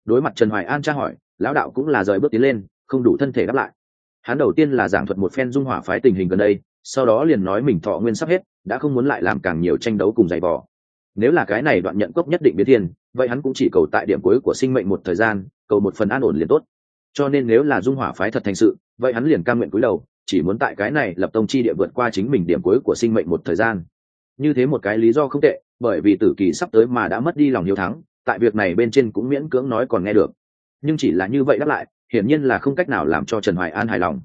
Đối mặt trần hoài an tra hỏi, lão đạo cũng là rời bước tiến lên, không đủ thân thể đáp lại. Hắn đầu tiên là giảng thuật một phen dung hỏa phái tình hình gần đây, sau đó liền nói mình thọ nguyên sắp hết đã không muốn lại làm càng nhiều tranh đấu cùng giày vò. Nếu là cái này đoạn nhận cốc nhất định biến thiên, vậy hắn cũng chỉ cầu tại điểm cuối của sinh mệnh một thời gian, cầu một phần an ổn liền tốt. Cho nên nếu là dung hỏa phái thật thành sự, vậy hắn liền cam nguyện cúi đầu, chỉ muốn tại cái này lập tông chi địa vượt qua chính mình điểm cuối của sinh mệnh một thời gian. Như thế một cái lý do không tệ, bởi vì tử kỳ sắp tới mà đã mất đi lòng hiếu thắng, tại việc này bên trên cũng miễn cưỡng nói còn nghe được. Nhưng chỉ là như vậy đáp lại, hiển nhiên là không cách nào làm cho trần hoài an hài lòng.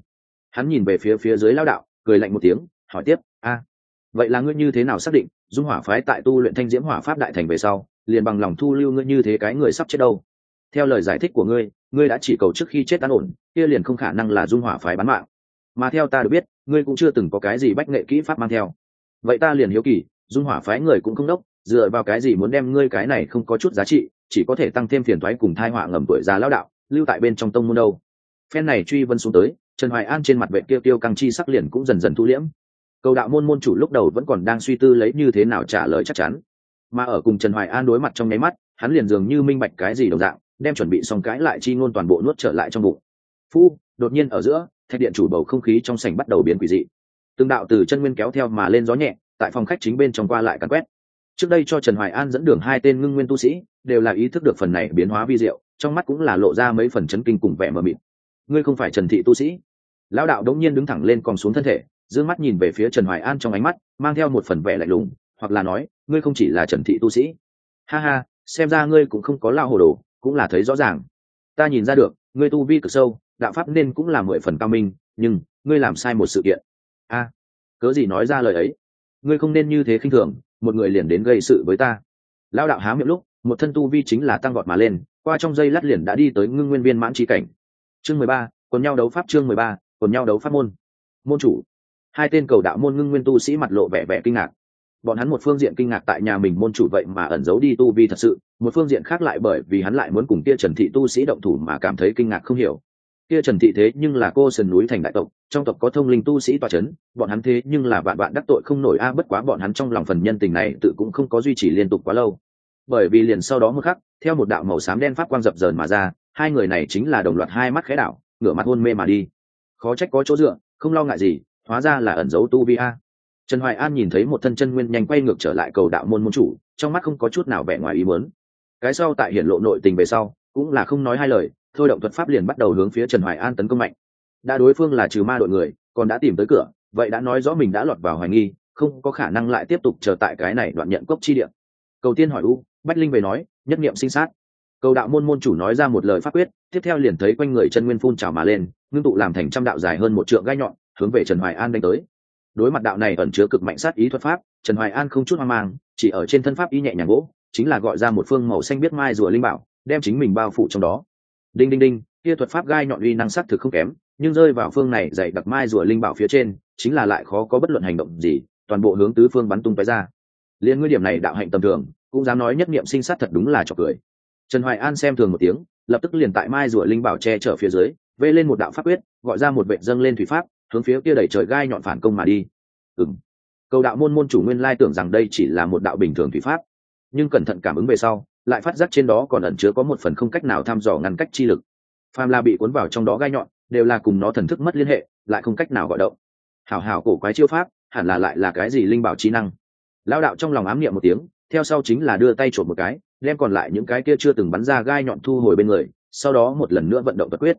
Hắn nhìn về phía phía dưới lao đạo, cười lạnh một tiếng, hỏi tiếp, a vậy là ngươi như thế nào xác định, dung hỏa phái tại tu luyện thanh diễm hỏa pháp đại thành về sau, liền bằng lòng thu lưu ngươi như thế cái người sắp chết đâu? Theo lời giải thích của ngươi ngươi đã chỉ cầu trước khi chết an ổn, kia liền không khả năng là dung hỏa phái bán mạng. Mà theo ta được biết, ngươi cũng chưa từng có cái gì bách nghệ kỹ pháp mang theo. Vậy ta liền hiếu kỳ, dung hỏa phái người cũng không đốc, dựa vào cái gì muốn đem ngươi cái này không có chút giá trị, chỉ có thể tăng thêm phiền thoái cùng thai họa ngầm tuổi già lão đạo, lưu tại bên trong tông môn đâu? Phen này truy vân xuống tới, trần hoài an trên mặt vệ tiêu tiêu căng chi sắc liền cũng dần dần thu liễm cầu đạo môn môn chủ lúc đầu vẫn còn đang suy tư lấy như thế nào trả lời chắc chắn. Mà ở cùng trần hoài an đối mặt trong nháy mắt, hắn liền dường như minh bạch cái gì đồng dạng, đem chuẩn bị xong cãi lại chi ngôn toàn bộ nuốt trở lại trong bụng. Phu, đột nhiên ở giữa, thạch điện chủ bầu không khí trong sảnh bắt đầu biến quỷ dị. Từng đạo từ chân nguyên kéo theo mà lên gió nhẹ, tại phòng khách chính bên trong qua lại càn quét. Trước đây cho trần hoài an dẫn đường hai tên ngưng nguyên tu sĩ, đều là ý thức được phần này biến hóa vi diệu, trong mắt cũng là lộ ra mấy phần chấn kinh cùng vẻ mờ mịt. Ngươi không phải trần thị tu sĩ. Lão đạo đống nhiên đứng thẳng lên còn xuống thân thể d mắt nhìn về phía trần hoài an trong ánh mắt, mang theo một phần vẻ lạnh lùng, hoặc là nói, ngươi không chỉ là trần thị tu sĩ. Ha ha, xem ra ngươi cũng không có lao hồ đồ, cũng là thấy rõ ràng. Ta nhìn ra được, ngươi tu vi cực sâu, đạo pháp nên cũng là mười phần cao minh, nhưng, ngươi làm sai một sự kiện. A, cớ gì nói ra lời ấy? Ngươi không nên như thế khinh thường, một người liền đến gây sự với ta. Lao đạo há miệng lúc, một thân tu vi chính là tăng vọt mà lên, qua trong dây lát liền đã đi tới ngưng nguyên viên mãn trí cảnh. Chương mười ba còn nhau đấu pháp chương mười ba còn nhau đấu pháp môn. Môn chủ hai tên cầu đạo môn ngưng nguyên tu sĩ mặt lộ vẻ vẻ kinh ngạc. Bọn hắn một phương diện kinh ngạc tại nhà mình môn chủ vậy mà ẩn giấu đi tu vi thật sự, một phương diện khác lại bởi vì hắn lại muốn cùng kia trần thị tu sĩ động thủ mà cảm thấy kinh ngạc không hiểu. Kia trần thị thế nhưng là cô sườn núi thành đại tộc, trong tộc có thông linh tu sĩ tòa c h ấ n bọn hắn thế nhưng là bạn bạn đắc tội không nổi a, bất quá bọn hắn trong lòng phần nhân tình này tự cũng không có duy trì liên tục quá lâu. Bởi vì liền sau đó mưa khắc, theo một đạo màu xám đen pháp quang dập dờn mà ra, hai người này chính là đồng loạt hai mắt khẽ đảo, ngửa mặt hôn mê mà đi. Khó trách có chỗ dựa, không lo ngại gì hóa ra là ẩn dấu tu vi a. Trần hoài an nhìn thấy một thân chân nguyên nhanh quay ngược trở lại cầu đạo môn môn chủ, trong mắt không có chút nào vẻ ngoài ý muốn. Cái sau tại hiển lộ nội tình về sau, cũng là không nói hai lời, thôi động thuật pháp liền bắt đầu hướng phía trần hoài an tấn công mạnh. Đã đối phương là trừ ma đội người, còn đã tìm tới cửa, vậy đã nói rõ mình đã lọt vào hoài nghi, không có khả năng lại tiếp tục chờ tại cái này đoạn nhận cốc chi điểm cầu tiên hỏi u, bách linh về nói, nhất nghiệm sinh sát. Cầu đạo môn môn chủ nói ra một lời pháp quyết, tiếp theo liền thấy quanh người chân nguyên phun trào mà lên, ngưng tụ làm thành trăm đạo dài hơn một trượng gai nhọn hướng về trần hoài an đánh tới. Đối mặt đạo này ẩn chứa cực mạnh sát ý thuật pháp, trần hoài an không chút hoang mang, chỉ ở trên thân pháp y nhẹ nhàng gỗ, chính là gọi ra một phương màu xanh biết mai rùa linh bảo, đem chính mình bao phủ trong đó. Đinh đinh đinh, kia thuật pháp gai nhọn uy năng sắc thực không kém, nhưng rơi vào phương này dày đặc mai rùa linh bảo phía trên, chính là lại khó có bất luận hành động gì, toàn bộ hướng tứ phương bắn tung tóe ra. Liên nguyên điểm này đạo hạnh tầm thường, cũng dám nói nhất niệm sinh sát thật đúng là trọc cười. Trần hoài an xem thường một tiếng, lập tức liền tại mai rùa linh bảo che chở phía dưới vê lên một đạo pháp quyết, gọi ra một vệ dâng lên thủy pháp hướng phía kia đẩy trời gai nhọn phản công mà đi. Ừng cầu đạo môn môn chủ nguyên lai tưởng rằng đây chỉ là một đạo bình thường thủy pháp. Nhưng cẩn thận cảm ứng về sau, lại phát giác trên đó còn ẩn chứa có một phần không cách nào thăm dò ngăn cách chi lực. Phàm là bị cuốn vào trong đó gai nhọn, đều là cùng nó thần thức mất liên hệ, lại không cách nào gọi động. Hảo hảo cổ quái chiêu pháp, hẳn là lại là cái gì linh bảo trí năng. Lao đạo trong lòng ám niệm một tiếng, theo sau chính là đưa tay trộm một cái, đem còn lại những cái kia chưa từng bắn ra gai nhọn thu hồi bên người, sau đó một lần nữa vận động vật quyết.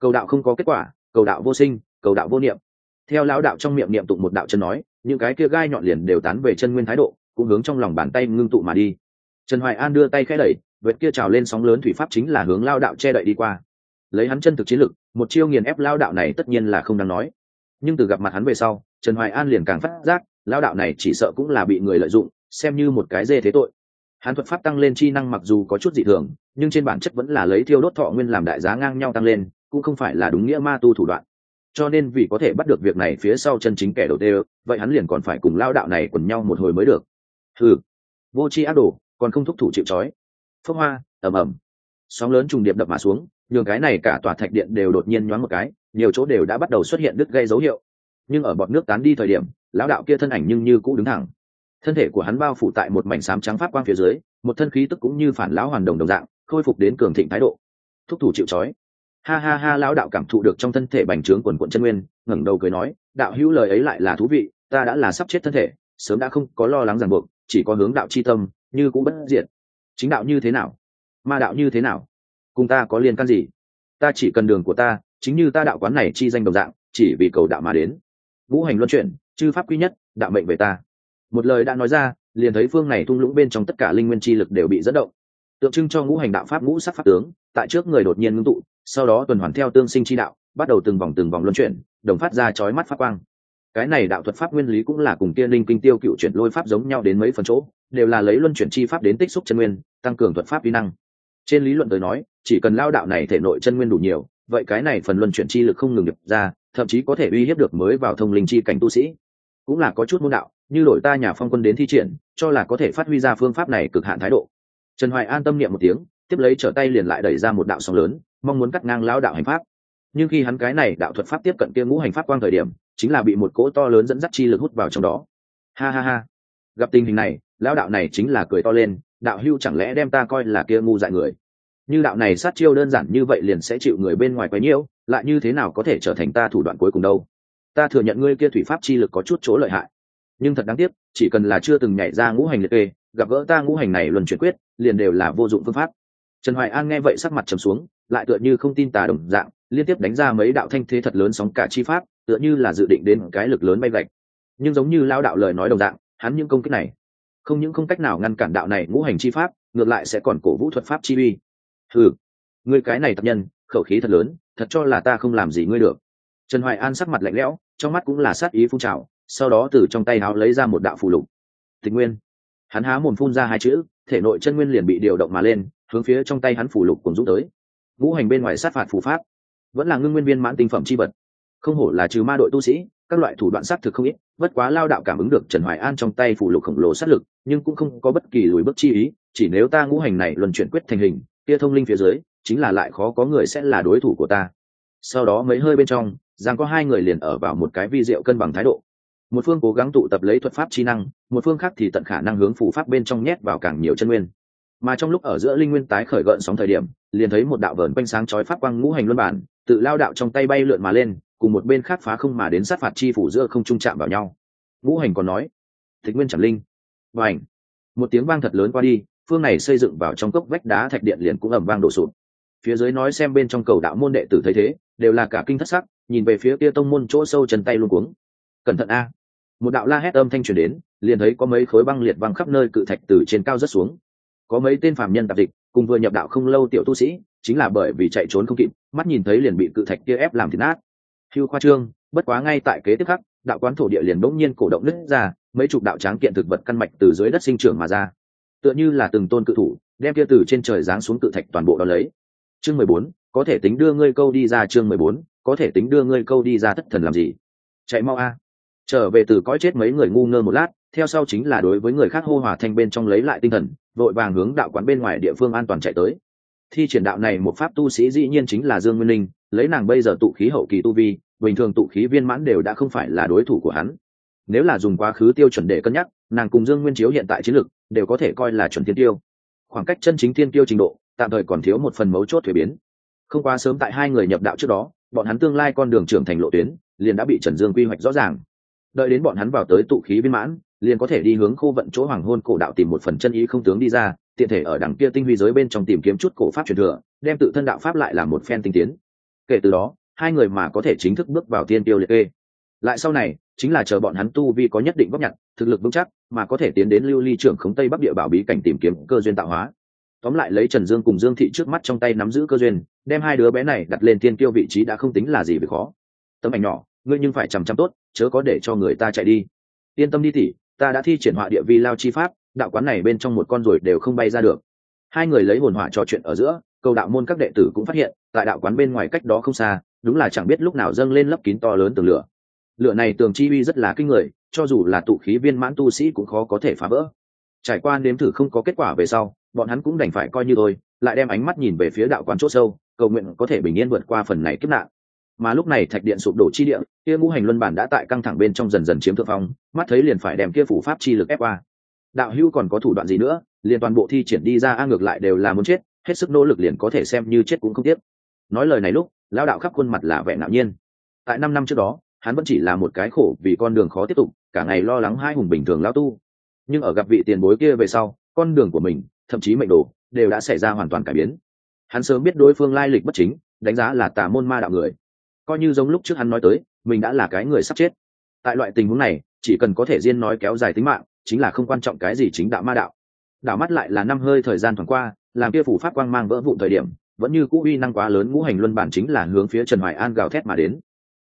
Cầu đạo không có kết quả, cầu đạo vô sinh cầu đạo vô niệm. Theo lão đạo trong miệng niệm tụng một đạo chân nói, những cái kia gai nhọn liền đều tán về chân nguyên thái độ, cũng hướng trong lòng bàn tay ngưng tụ mà đi. Trần hoài an đưa tay khẽ đẩy, vệt kia trào lên sóng lớn thủy pháp chính là hướng lao đạo che đậy đi qua. Lấy hắn chân thực chiến lực, một chiêu nghiền ép lao đạo này tất nhiên là không đáng nói. Nhưng từ gặp mặt hắn về sau, trần hoài an liền càng phát giác lao đạo này chỉ sợ cũng là bị người lợi dụng, xem như một cái dê thế tội. Hắn thuật pháp tăng lên chi năng mặc dù có chút dị thường, nhưng trên bản chất vẫn là lấy thiêu đốt thọ nguyên làm đại giá ngang nhau tăng lên, cũng không phải là đúng nghĩa ma tu thủ đoạn cho nên vì có thể bắt được việc này phía sau chân chính kẻ đầu tiên, vậy hắn liền còn phải cùng lao đạo này quần nhau một hồi mới được. Ừ vô c h i ác đồ, còn không thúc thủ chịu trói. Phước hoa, ầm ầm. Sóng lớn trùng điệp đập mà xuống, nhường cái này cả tòa thạch điện đều đột nhiên nhoáng một cái, nhiều chỗ đều đã bắt đầu xuất hiện đứt gây dấu hiệu. Nhưng ở bọn nước tán đi thời điểm, lão đạo kia thân ảnh nhưng như cũ đứng thẳng. Thân thể của hắn bao phủ tại một mảnh sám trắng pháp quang phía dưới, một thân khí tức cũng như phản lão hoàn đồng đồng dạng, khôi phục đến cường thịnh thái độ. Thúc thủ chịu trói ha ha ha, lão đạo cảm thụ được trong thân thể bành trướng quần quận chân nguyên, ngẩng đầu cười nói, đạo hữu lời ấy lại là thú vị, ta đã là sắp chết thân thể, sớm đã không có lo lắng ràng buộc, chỉ có hướng đạo chi tâm, như cũng bất diệt. Chính đạo như thế nào? Ma đạo như thế nào? Cùng ta có liên can gì? Ta chỉ cần đường của ta, chính như ta đạo quán này chi danh đồng dạng, chỉ vì cầu đạo mà đến. Vũ hành luân chuyển, chư pháp quý nhất, đạo mệnh về ta. Một lời đã nói ra, liền thấy phương này thung lũng bên trong tất cả linh nguyên chi lực đều bị dẫn động. Tượng trưng cho ngũ hành đạo pháp ngũ sắc pháp tướng, tại trước người đột nhiên ngưng tụ sau đó tuần hoàn theo tương sinh chi đạo, bắt đầu từng vòng từng vòng luân chuyển, đồng phát ra chói mắt phát quang. Cái này đạo thuật pháp nguyên lý cũng là cùng tiên linh kinh tiêu cựu chuyển lôi pháp giống nhau đến mấy phần chỗ, đều là lấy luân chuyển chi pháp đến tích xúc chân nguyên, tăng cường thuật pháp vi năng. Trên lý luận tới nói, chỉ cần lao đạo này thể nội chân nguyên đủ nhiều, vậy cái này phần luân chuyển chi lực không ngừng được ra, thậm chí có thể uy hiếp được mới vào thông linh chi cảnh tu sĩ. Cũng là có chút môn đạo, như đổi ta nhà phong quân đến thi triển, cho là có thể phát huy ra phương pháp này cực hạn thái độ. Trần hoài an tâm niệm một tiếng, tiếp lấy trở tay liền lại đẩy ra một đạo sóng lớn mong muốn cắt ngang lão đạo hành pháp. Nhưng khi hắn cái này đạo thuật pháp tiếp cận kia ngũ hành pháp quang thời điểm, chính là bị một cỗ to lớn dẫn dắt chi lực hút vào trong đó. Ha ha ha. Gặp tình hình này, lão đạo này chính là cười to lên, đạo hưu chẳng lẽ đem ta coi là kia ngu dại người? Như đạo này sát chiêu đơn giản như vậy liền sẽ chịu người bên ngoài quấy nhiễu, lại như thế nào có thể trở thành ta thủ đoạn cuối cùng đâu? Ta thừa nhận ngươi kia thủy pháp chi lực có chút chỗ lợi hại. Nhưng thật đáng tiếc, chỉ cần là chưa từng nhảy ra ngũ hành liệt kê, gặp gỡ ta ngũ hành này luân chuyển quyết, liền đều là vô dụng phương pháp. Trần hoài an nghe vậy sắc mặt trầm xuống lại tựa như không tin tà đồng dạng, liên tiếp đánh ra mấy đạo thanh thế thật lớn sóng cả chi pháp, tựa như là dự định đến cái lực lớn bay gạch nhưng giống như lao đạo lời nói đồng dạng, hắn những công kích này, không những không cách nào ngăn cản đạo này ngũ hành chi pháp, ngược lại sẽ còn cổ vũ thuật pháp chi uy. Ừ ngươi cái này tập nhân, khẩu khí thật lớn, thật cho là ta không làm gì ngươi được. Trần hoài an sắc mặt lạnh lẽo, trong mắt cũng là sát ý phun trào, sau đó từ trong tay áo lấy ra một đạo phù lục. Tình nguyên. Hắn há mồm phun ra hai chữ, thể nội chân nguyên liền bị điều động mà lên, hướng phía trong tay hắn phù lục cùng rút tới ngũ hành bên ngoài sát phạt phù pháp, vẫn là ngưng nguyên viên mãn tinh phẩm chi vật. Không hổ là trừ ma đội tu sĩ, các loại thủ đoạn sát thực không ít, bất quá lao đạo cảm ứng được trần hoài an trong tay phủ lục khổng lồ sát lực, nhưng cũng không có bất kỳ lùi bước chi ý, chỉ nếu ta ngũ hành này luân chuyển quyết thành hình, kia thông linh phía dưới, chính là lại khó có người sẽ là đối thủ của ta. Sau đó mấy hơi bên trong giang có hai người liền ở vào một cái vi diệu cân bằng thái độ. Một phương cố gắng tụ tập lấy thuật pháp chi năng, một phương khác thì tận khả năng hướng phù pháp bên trong nhét vào càng nhiều chân nguyên mà trong lúc ở giữa linh nguyên tái khởi gợn sóng thời điểm, liền thấy một đạo vờn quanh sáng chói phát quang ngũ hành luân bản, tự lao đạo trong tay bay lượn mà lên, cùng một bên khác phá không mà đến sát phạt chi phủ giữa không trung chạm vào nhau. Ngũ hành còn nói thích nguyên chẳng linh. Và ảnh một tiếng vang thật lớn qua đi, phương này xây dựng vào trong cốc vách đá thạch điện liền cũng ầm vang đổ sụp. Phía dưới nói xem bên trong cầu đạo môn đệ tử thấy thế, đều là cả kinh thất sắc, nhìn về phía kia tông môn chỗ sâu chân tay luôn cuống. Cẩn thận a. Một đạo la hét âm thanh truyền đến, liền thấy có mấy khối băng liệt văng khắp nơi cự thạch từ trên cao rất xuống có mấy tên phạm nhân tạp địch cùng vừa nhập đạo không lâu tiểu tu sĩ, chính là bởi vì chạy trốn không kịp, mắt nhìn thấy liền bị cự thạch kia ép làm thịt nát. Hưu khoa trương, bất quá ngay tại kế tiếp khắc, đạo quán thổ địa liền bỗng nhiên cổ động nứt ra, mấy chục đạo tráng kiện thực vật căn mạch từ dưới đất sinh trưởng mà ra. Tựa như là từng tôn cự thủ, đem kia từ trên trời giáng xuống cự thạch toàn bộ đó lấy. Chương mười bốn, có thể tính đưa ngươi câu đi ra chương mười bốn, có thể tính đưa ngươi câu đi ra thất thần làm gì? Chạy mau a. Trở về từ cõi chết mấy người ngu ngơ một lát theo sau chính là đối với người khác hô hòa thanh bên trong lấy lại tinh thần, vội vàng hướng đạo quán bên ngoài địa phương an toàn chạy tới. Thi triển đạo này một pháp tu sĩ dĩ nhiên chính là dương nguyên linh lấy nàng bây giờ tụ khí hậu kỳ tu vi, bình thường tụ khí viên mãn đều đã không phải là đối thủ của hắn. Nếu là dùng quá khứ tiêu chuẩn để cân nhắc, nàng cùng dương nguyên chiếu hiện tại chiến lược, đều có thể coi là chuẩn thiên tiêu. Khoảng cách chân chính thiên tiêu trình độ, tạm thời còn thiếu một phần mấu chốt thuế biến. Không quá sớm tại hai người nhập đạo trước đó, bọn hắn tương lai con đường trưởng thành lộ tuyến, liền đã bị trần dương quy hoạch rõ ràng. Đợi đến bọn hắn vào tới tụ khí viên mãn liền có thể đi hướng khu vận chỗ hoàng hôn cổ đạo tìm một phần chân ý không tướng đi ra, tiện thể ở đằng kia tinh huy giới bên trong tìm kiếm chút cổ pháp truyền thừa, đem tự thân đạo pháp lại là một phen tinh tiến. Kể từ đó, hai người mà có thể chính thức bước vào tiên tiêu liệt kê. Lại sau này, chính là chờ bọn hắn tu vi có nhất định góp nhặt, thực lực vững chắc, mà có thể tiến đến lưu ly trưởng khống tây bắc địa bảo bí cảnh tìm kiếm cơ duyên tạo hóa. Tóm lại lấy trần dương cùng dương thị trước mắt trong tay nắm giữ cơ duyên, đem hai đứa bé này đặt lên tiên tiêu vị trí đã không tính là gì về khó. Tấm ảnh nhỏ, ngươi nhưng phải chằm chằm tốt, chớ có để cho người ta chạy đi. Yên tâm đi tỉ ta đã thi triển họa địa vi lao chi pháp, đạo quán này bên trong một con ruồi đều không bay ra được. Hai người lấy hồn hỏa trò chuyện ở giữa cầu đạo môn các đệ tử cũng phát hiện, tại đạo quán bên ngoài cách đó không xa, đúng là chẳng biết lúc nào dâng lên lấp kín to lớn tường lửa. Lửa này tường chi uy rất là kinh người, cho dù là tụ khí viên mãn tu sĩ cũng khó có thể phá vỡ. Trải qua nếm thử không có kết quả về sau, bọn hắn cũng đành phải coi như thôi, lại đem ánh mắt nhìn về phía đạo quán chỗ sâu, cầu nguyện có thể bình yên vượt qua phần này kiếp nạn mà lúc này thạch điện sụp đổ chi địa, kia ngũ hành luân bản đã tại căng thẳng bên trong dần dần chiếm thượng phong, mắt thấy liền phải đem kia phủ pháp chi lực ép qua. Đạo hưu còn có thủ đoạn gì nữa, liền toàn bộ thi triển đi ra a, ngược lại đều là muốn chết, hết sức nỗ lực liền có thể xem như chết cũng không tiếc. Nói lời này lúc lao đạo khắp khuôn mặt là vẻ ngạo nhiên. Tại năm năm trước đó, hắn vẫn chỉ là một cái khổ vì con đường khó tiếp tục, cả ngày lo lắng hai hùng bình thường lao tu. Nhưng ở gặp vị tiền bối kia về sau, con đường của mình, thậm chí mệnh đồ, đều đã xảy ra hoàn toàn cải biến. Hắn sớm biết đối phương lai lịch bất chính, đánh giá là tà môn ma đạo người coi như giống lúc trước hắn nói tới, mình đã là cái người sắp chết. Tại loại tình huống này, chỉ cần có thể riêng nói kéo dài tính mạng, chính là không quan trọng cái gì chính đạo ma đạo. Đảo mắt lại là năm hơi thời gian thoảng qua, làm kia phủ pháp quang mang vỡ vụn thời điểm, vẫn như cũ uy năng quá lớn ngũ hành luân bản chính là hướng phía trần hoài an gào thét mà đến.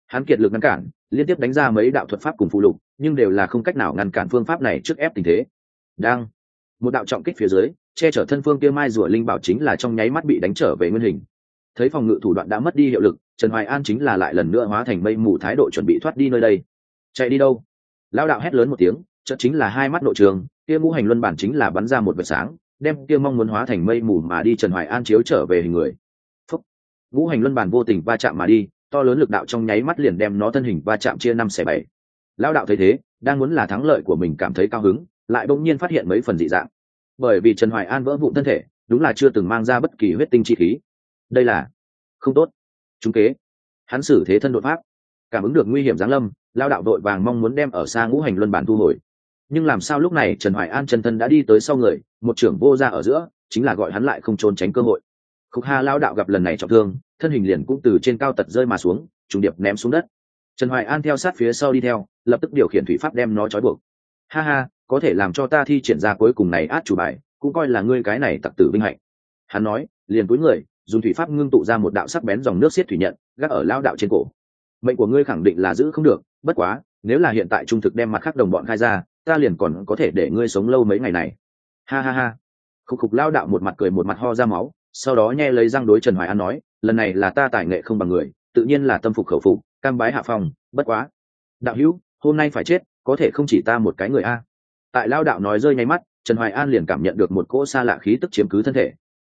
Hắn kiệt lực ngăn cản, liên tiếp đánh ra mấy đạo thuật pháp cùng phụ lục, nhưng đều là không cách nào ngăn cản phương pháp này trước ép tình thế. Đang, một đạo trọng kích phía dưới, che chở thân phương kia mai rủa linh bảo chính là trong nháy mắt bị đánh trở về nguyên hình. Thấy phòng ngự thủ đoạn đã mất đi hiệu lực trần hoài an chính là lại lần nữa hóa thành mây mù thái độ chuẩn bị thoát đi nơi đây. Chạy đi đâu? Lao đạo hét lớn một tiếng, chợt chính là hai mắt nội trường, kia ngũ hành luân bản chính là bắn ra một vệt sáng, đem kia mong muốn hóa thành mây mù mà đi trần hoài an chiếu trở về hình người. Phúc. ngũ hành luân bản vô tình va chạm mà đi, to lớn lực đạo trong nháy mắt liền đem nó thân hình va chạm chia năm xẻ bảy. Lao đạo thấy thế, đang muốn là thắng lợi của mình cảm thấy cao hứng, lại bỗng nhiên phát hiện mấy phần dị dạng. Bởi vì trần hoài an vỡ vụn thân thể, đúng là chưa từng mang ra bất kỳ huyết tinh chi khí. Đây là không tốt chúng kế. Hắn xử thế thân đột pháp, cảm ứng được nguy hiểm giáng lâm, lao đạo đội vàng mong muốn đem ở xa ngũ hành luân bản thu hồi. Nhưng làm sao lúc này trần hoài an chân thân đã đi tới sau người, một trưởng vô ra ở giữa, chính là gọi hắn lại không trốn tránh cơ hội. Khúc hà lao đạo gặp lần này trọng thương, thân hình liền cũng từ trên cao tật rơi mà xuống, trùng điệp ném xuống đất. Trần hoài an theo sát phía sau đi theo, lập tức điều khiển thủy pháp đem nó trói buộc. Ha ha, có thể làm cho ta thi triển ra cuối cùng này át chủ bài, cũng coi là ngươi cái này tặc tử vinh hạnh. Hắn nói, liền túi người dùng thủy pháp ngưng tụ ra một đạo sắc bén dòng nước xiết thủy nhận, gác ở lao đạo trên cổ. Mệnh của ngươi khẳng định là giữ không được, bất quá, nếu là hiện tại trung thực đem mặt khác đồng bọn khai ra, ta liền còn có thể để ngươi sống lâu mấy ngày này. Ha ha ha. Khúc khục lao đạo một mặt cười một mặt ho ra máu, sau đó nghe lấy răng đối trần hoài an nói, lần này là ta tài nghệ không bằng người, tự nhiên là tâm phục khẩu phục, cam bái hạ phòng bất quá. Đạo hữu, hôm nay phải chết, có thể không chỉ ta một cái người a. Tại lao đạo nói rơi nháy mắt, trần hoài an liền cảm nhận được một cỗ xa lạ khí tức chiếm cứ thân thể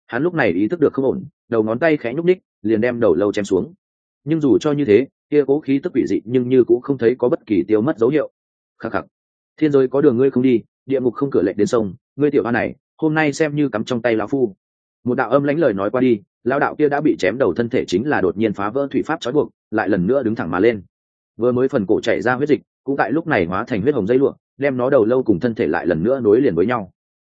hắn lúc này ý thức được không ổn, đầu ngón tay khẽ nhúc ních liền đem đầu lâu chém xuống. Nhưng dù cho như thế, kia cố khí tức quỷ dị nhưng như cũng không thấy có bất kỳ tiêu mất dấu hiệu. Khắc khắc. Thiên giới có đường ngươi không đi, địa ngục không cửa lệnh đến sông, ngươi tiểu hoa này, hôm nay xem như cắm trong tay lão phu. Một đạo âm lãnh lời nói qua đi, lão đạo kia đã bị chém đầu thân thể chính là đột nhiên phá vỡ thủy pháp trói buộc, lại lần nữa đứng thẳng mà lên. Vừa mới phần cổ chảy ra huyết dịch, cũng tại lúc này hóa thành huyết hồng dây lụa, đem nó đầu lâu cùng thân thể lại lần nữa nối liền với nhau.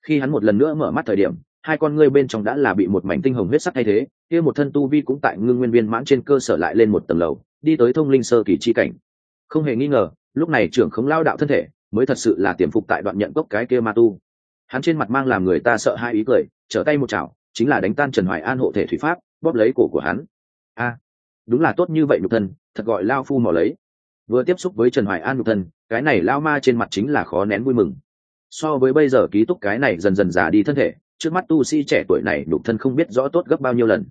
Khi hắn một lần nữa mở mắt thời điểm hai con ngươi bên trong đã là bị một mảnh tinh hồng huyết sắc thay thế, kia một thân tu vi cũng tại ngưng nguyên viên mãn trên cơ sở lại lên một tầng lầu, đi tới thông linh sơ kỳ chi cảnh. Không hề nghi ngờ, lúc này trưởng không lao đạo thân thể, mới thật sự là tiềm phục tại đoạn nhận cốc cái kia ma tu. Hắn trên mặt mang làm người ta sợ hai ý cười, trở tay một chảo, chính là đánh tan trần hoài an hộ thể thủy pháp, bóp lấy cổ của hắn. A, đúng là tốt như vậy nhục thân, thật gọi lao phu mò lấy. Vừa tiếp xúc với trần hoài an nhục thân, cái này lao ma trên mặt chính là khó nén vui mừng. So với bây giờ ký túc cái này dần dần già đi thân thể trước mắt tu sĩ trẻ tuổi này nhục thân không biết rõ tốt gấp bao nhiêu lần.